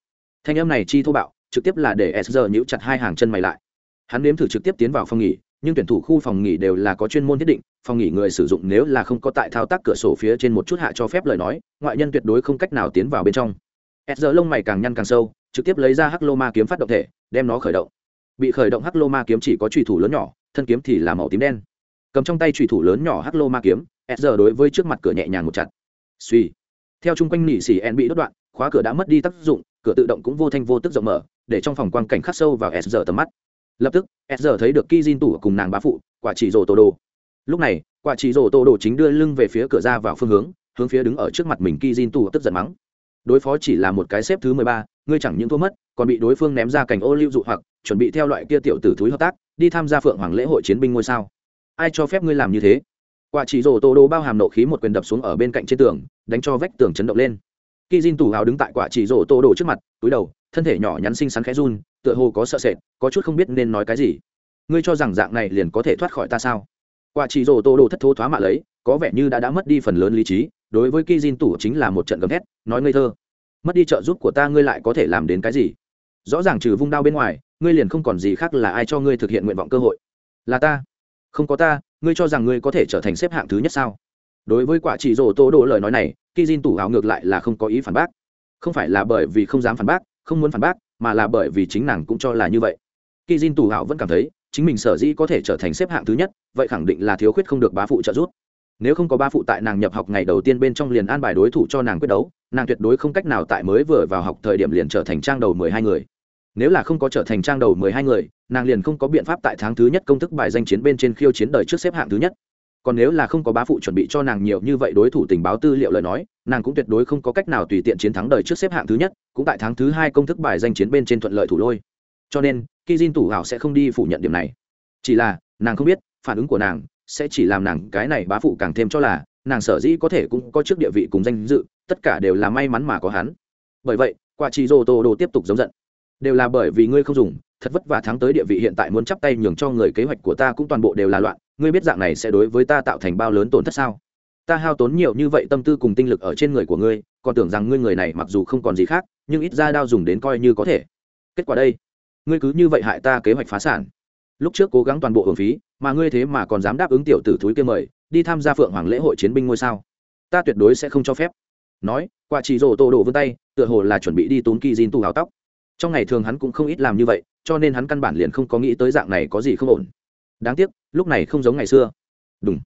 Thanh âm này chi thô bạo, trực tiếp là để s giờ nhíu chặt hai hàng chân mày lại. Hắn nếm thử trực tiếp tiến vào phòng nghỉ nhưng tuyển thủ khu phòng nghỉ đều là có chuyên môn thiết định, phòng nghỉ người sử dụng nếu là không có tại thao tác cửa sổ phía trên một chút hạ cho phép lời nói, ngoại nhân tuyệt đối không cách nào tiến vào bên trong. S giờ lông mày càng nhăn càng sâu, trực tiếp lấy ra hắc lô ma kiếm phát động thể, đem nó khởi động. Bị khởi động hắc lô ma kiếm chỉ có trùy thủ lớn nhỏ, thân kiếm thì là màu tím đen. Cầm trong tay trùy thủ lớn nhỏ hắc lô ma kiếm s giờ đối với trước mặt cửa nhẹ nhàng một chặt. Suy. Theo chung quanh nỉ xỉ en bị đốt đoạn, khóa cửa đã mất đi tác dụng, cửa tự động cũng vô thanh vô tức rộng mở, để trong phòng quang cảnh khắc sâu vào s giờ tầm mắt lập tức s giờ thấy được kizin tủ cùng nàng bá phụ, quả chỉ rổ tổ đồ. Lúc này, quả chỉ rổ tổ đồ chính đưa lưng về phía cửa ra vào phương hướng hướng phía đứng ở trước mặt mình kizin tủ tức giận mắng. Đối phó chỉ là một cái xếp thứ mười ba, ngươi chẳng những thua mất, còn bị đối phương ném ra cảnh ô lưu dụ hoặc, chuẩn bị theo loại kia tiểu tử thúi hợp tác, đi tham gia phượng hoàng lễ hội chiến binh ngôi sao. Ai cho phép ngươi làm như thế? Quả chỉ rổ tổ đồ bao hàm nộ khí một quyền đập xuống ở bên cạnh trên tường, đánh cho vách tường chấn động lên. Khi Jin tủ hào đứng tại quả chỉ rổ tổ đồ trước mặt, túi đầu thân thể nhỏ nhắn xinh xắn khẽ run, tựa hồ có sợ sệt, có chút không biết nên nói cái gì. Ngươi cho rằng dạng này liền có thể thoát khỏi ta sao? Quả chỉ rồ tô đồ thất thố thoá mạ lấy, có vẻ như đã đã mất đi phần lớn lý trí, đối với ki jin tủ chính là một trận gầm thét, nói ngây thơ. Mất đi trợ giúp của ta ngươi lại có thể làm đến cái gì? Rõ ràng trừ vung đao bên ngoài, ngươi liền không còn gì khác là ai cho ngươi thực hiện nguyện vọng cơ hội. Là ta. Không có ta, ngươi cho rằng ngươi có thể trở thành xếp hạng thứ nhất sao? Đối với quả chỉ rồ tô đồ lời nói này ki jin tủ áo ngược lại là không có ý phản bác. Không phải là bởi vì không dám phản bác không muốn phản bác, mà là bởi vì chính nàng cũng cho là như vậy. Khi Jin tù hạo vẫn cảm thấy, chính mình sở dĩ có thể trở thành xếp hạng thứ nhất, vậy khẳng định là thiếu khuyết không được bá phụ trợ giúp. Nếu không có ba phụ tại nàng nhập học ngày đầu tiên bên trong liền an bài đối thủ cho nàng quyết đấu, nàng tuyệt đối không cách nào tại mới vừa vào học thời điểm liền trở thành trang đầu mười hai người. Nếu là không có trở thành trang đầu mười hai người, nàng liền không có biện pháp tại tháng thứ nhất công thức bài danh chiến bên trên khiêu chiến đời trước xếp hạng thứ nhất. Còn nếu là không có bá phụ chuẩn bị cho nàng nhiều như vậy đối thủ tình báo tư liệu lời nói, nàng cũng tuyệt đối không có cách nào tùy tiện chiến thắng đời trước xếp hạng thứ nhất cũng tại tháng thứ hai công thức bài danh chiến bên trên thuận lợi thủ lôi. Cho nên khi Jin tủ hảo sẽ không đi phủ nhận điểm này. Chỉ là, nàng không biết, phản ứng của nàng sẽ chỉ làm nàng cái này bá phụ càng thêm cho là nàng sở dĩ có thể cũng có trước địa vị cùng danh dự, tất cả đều là may mắn mà có hắn. Bởi vậy, quả chỉ Rô tô đồ tiếp tục giống giận. Đều là bởi vì ngươi không dùng, thật vất vả tháng tới địa vị hiện tại muốn chắp tay nhường cho người kế hoạch của ta cũng toàn bộ đều là loạn, ngươi biết dạng này sẽ đối với ta tạo thành bao lớn tổn thất sao? Ta hao tốn nhiều như vậy tâm tư cùng tinh lực ở trên người của ngươi còn tưởng rằng ngươi người này mặc dù không còn gì khác, nhưng ít ra đao dùng đến coi như có thể. Kết quả đây, ngươi cứ như vậy hại ta kế hoạch phá sản. Lúc trước cố gắng toàn bộ hưởng phí, mà ngươi thế mà còn dám đáp ứng tiểu tử thúi kia mời, đi tham gia phượng hoàng lễ hội chiến binh ngôi sao. Ta tuyệt đối sẽ không cho phép. Nói, quả chỉ rổ tô đổ vươn tay, tựa hồ là chuẩn bị đi tốn kỳ diên tu hào tóc. Trong ngày thường hắn cũng không ít làm như vậy, cho nên hắn căn bản liền không có nghĩ tới dạng này có gì không ổn. Đáng tiếc, lúc này không giống ngày xưa. Đúng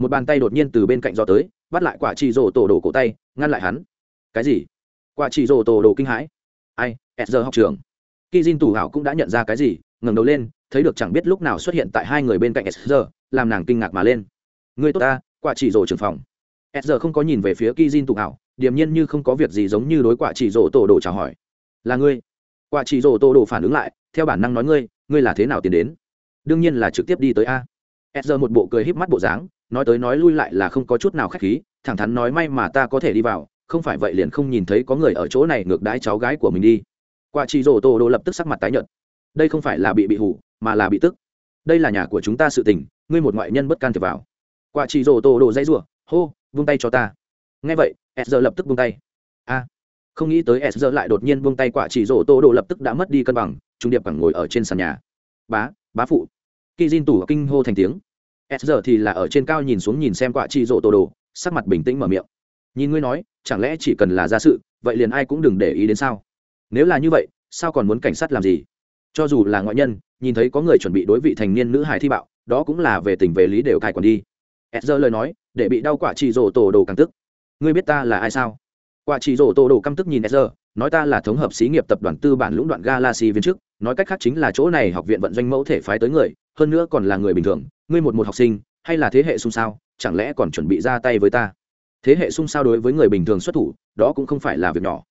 một bàn tay đột nhiên từ bên cạnh gió tới, bắt lại quả chỉ rổ tổ đổ cổ tay, ngăn lại hắn cái gì? Quả chỉ rồ tổ đồ kinh hãi. Ai s giờ học trường khi Jin tù hảo cũng đã nhận ra cái gì, ngẩng đầu lên, thấy được chẳng biết lúc nào xuất hiện tại hai người bên cạnh s giờ, làm nàng kinh ngạc mà lên. Người tốt ta, quả chỉ rồ trưởng phòng. S giờ không có nhìn về phía ki Jin tù hảo điềm nhiên như không có việc gì giống như đối quả chỉ rồ tổ đồ chào hỏi. Là ngươi. Quả chỉ rồ tổ đồ phản ứng lại, theo bản năng nói ngươi ngươi là thế nào tiến đến? Đương nhiên là trực tiếp đi tới a. S giờ một bộ cười híp mắt bộ dáng, nói tới nói lui lại là không có chút nào khách khí, thẳng thắn nói may mà ta có thể đi vào không phải vậy liền không nhìn thấy có người ở chỗ này ngược đái cháu gái của mình đi. Quả chỉ rổ tổ đồ lập tức sắc mặt tái nhợt. Đây không phải là bị bị hủ, mà là bị tức. Đây là nhà của chúng ta sự tình, ngươi một ngoại nhân bất can thiệp vào. Quả chỉ rổ tổ đồ dây rủa, hô, vung tay cho ta. Nghe vậy, s lập tức vung tay. A. Không nghĩ tới s lại đột nhiên vung tay, quả chỉ rổ tổ đồ lập tức đã mất đi cân bằng, trung điệp cẳng ngồi ở trên sàn nhà. Bá bá phụ. Khi Jin tủ kinh hô thành tiếng. S thì là ở trên cao nhìn xuống nhìn xem quả chỉ rổ tổ đồ, sắc mặt bình tĩnh mở miệng. Nhìn ngươi nói chẳng lẽ chỉ cần là ra sự, vậy liền ai cũng đừng để ý đến sao? Nếu là như vậy, sao còn muốn cảnh sát làm gì? Cho dù là ngoại nhân, nhìn thấy có người chuẩn bị đối vị thành niên nữ hải thi bạo, đó cũng là về tình về lý đều cai còn đi. S lời nói, để bị đau quả chỉ rổ tổ đồ càng tức. Ngươi biết ta là ai sao? Quả chỉ rổ tổ đồ căm tức nhìn s nói ta là thống hợp xí nghiệp tập đoàn tư bản lũng đoạn galaxy viên chức nói cách khác chính là chỗ này học viện vận doanh mẫu thể phái tới người, hơn nữa còn là người bình thường. Ngươi một một học sinh, hay là thế hệ xung sao, chẳng lẽ còn chuẩn bị ra tay với ta? Thế hệ sung sao đối với người bình thường xuất thủ, đó cũng không phải là việc nhỏ.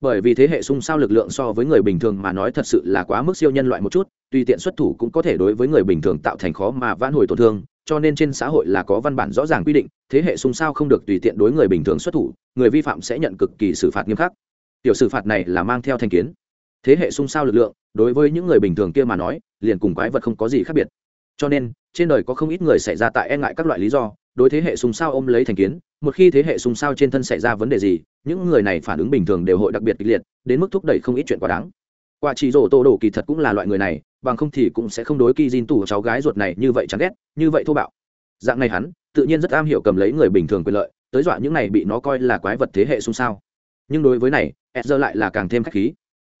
Bởi vì thế hệ sung sao lực lượng so với người bình thường mà nói thật sự là quá mức siêu nhân loại một chút, tùy tiện xuất thủ cũng có thể đối với người bình thường tạo thành khó mà vãn hồi tổn thương, cho nên trên xã hội là có văn bản rõ ràng quy định, thế hệ sung sao không được tùy tiện đối người bình thường xuất thủ, người vi phạm sẽ nhận cực kỳ xử phạt nghiêm khắc. Tiểu xử phạt này là mang theo thành kiến. Thế hệ sung sao lực lượng, đối với những người bình thường kia mà nói, liền cùng quái vật không có gì khác biệt. Cho nên, trên đời có không ít người xảy ra tại e ngại các loại lý do, đối thế hệ sung sao ôm lấy thành kiến một khi thế hệ xung sao trên thân xảy ra vấn đề gì, những người này phản ứng bình thường đều hội đặc biệt kịch liệt, đến mức thúc đẩy không ít chuyện quá đáng. Quả chỉ rổ tô đổ kỳ thật cũng là loại người này, bằng không thì cũng sẽ không đối kỳ diên tủ cháu gái ruột này như vậy chán ghét, như vậy thô bạo. Dạng này hắn, tự nhiên rất am hiểu cầm lấy người bình thường quyền lợi, tới dọa những này bị nó coi là quái vật thế hệ xung sao. Nhưng đối với này edger lại là càng thêm khách khí.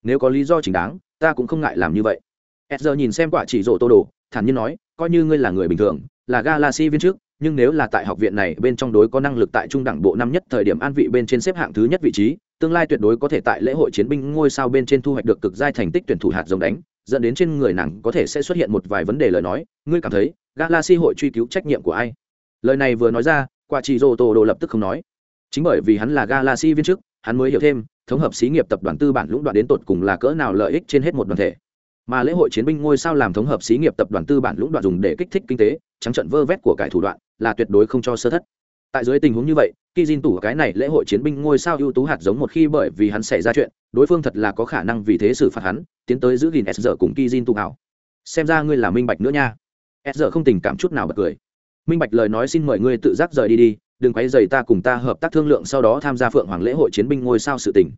Nếu có lý do chính đáng, ta cũng không ngại làm như vậy. Edger nhìn xem quả chỉ rổ tô đồ, thản nhiên nói, coi như ngươi là người bình thường, là galaxy viên trước nhưng nếu là tại học viện này, bên trong đối có năng lực tại trung đẳng bộ năm nhất thời điểm an vị bên trên xếp hạng thứ nhất vị trí, tương lai tuyệt đối có thể tại lễ hội chiến binh ngôi sao bên trên thu hoạch được cực giai thành tích tuyển thủ hạt giống đánh, dẫn đến trên người nàng có thể sẽ xuất hiện một vài vấn đề lời nói, ngươi cảm thấy, galaxy hội truy cứu trách nhiệm của ai? Lời này vừa nói ra, quả chỉ rô tô đồ lập tức không nói. Chính bởi vì hắn là galaxy viên chức, hắn mới hiểu thêm, thống hợp xí nghiệp tập đoàn tư bản lũng đoạn đến tột cùng là cỡ nào lợi ích trên hết một đoàn thể mà lễ hội chiến binh ngôi sao làm thống hợp xí nghiệp tập đoàn tư bản lũng đoạn dùng để kích thích kinh tế, trắng trận vơ vét của cải thủ đoạn là tuyệt đối không cho sơ thất. Tại dưới tình huống như vậy khi Jin tủ cái này lễ hội chiến binh ngôi sao ưu tú hạt giống một khi bởi vì hắn xảy ra chuyện, đối phương thật là có khả năng vì thế xử phạt hắn, tiến tới giữ gìn s giờ cùng ki Jin tủ hảo. Xem ra ngươi là minh bạch nữa nha. S giờ không tình cảm chút nào bật cười. Minh bạch lời nói xin mời ngươi tự giác rời đi đi, đừng quấy dày ta cùng ta hợp tác thương lượng sau đó tham gia phượng hoàng lễ hội chiến binh ngôi sao sự tình.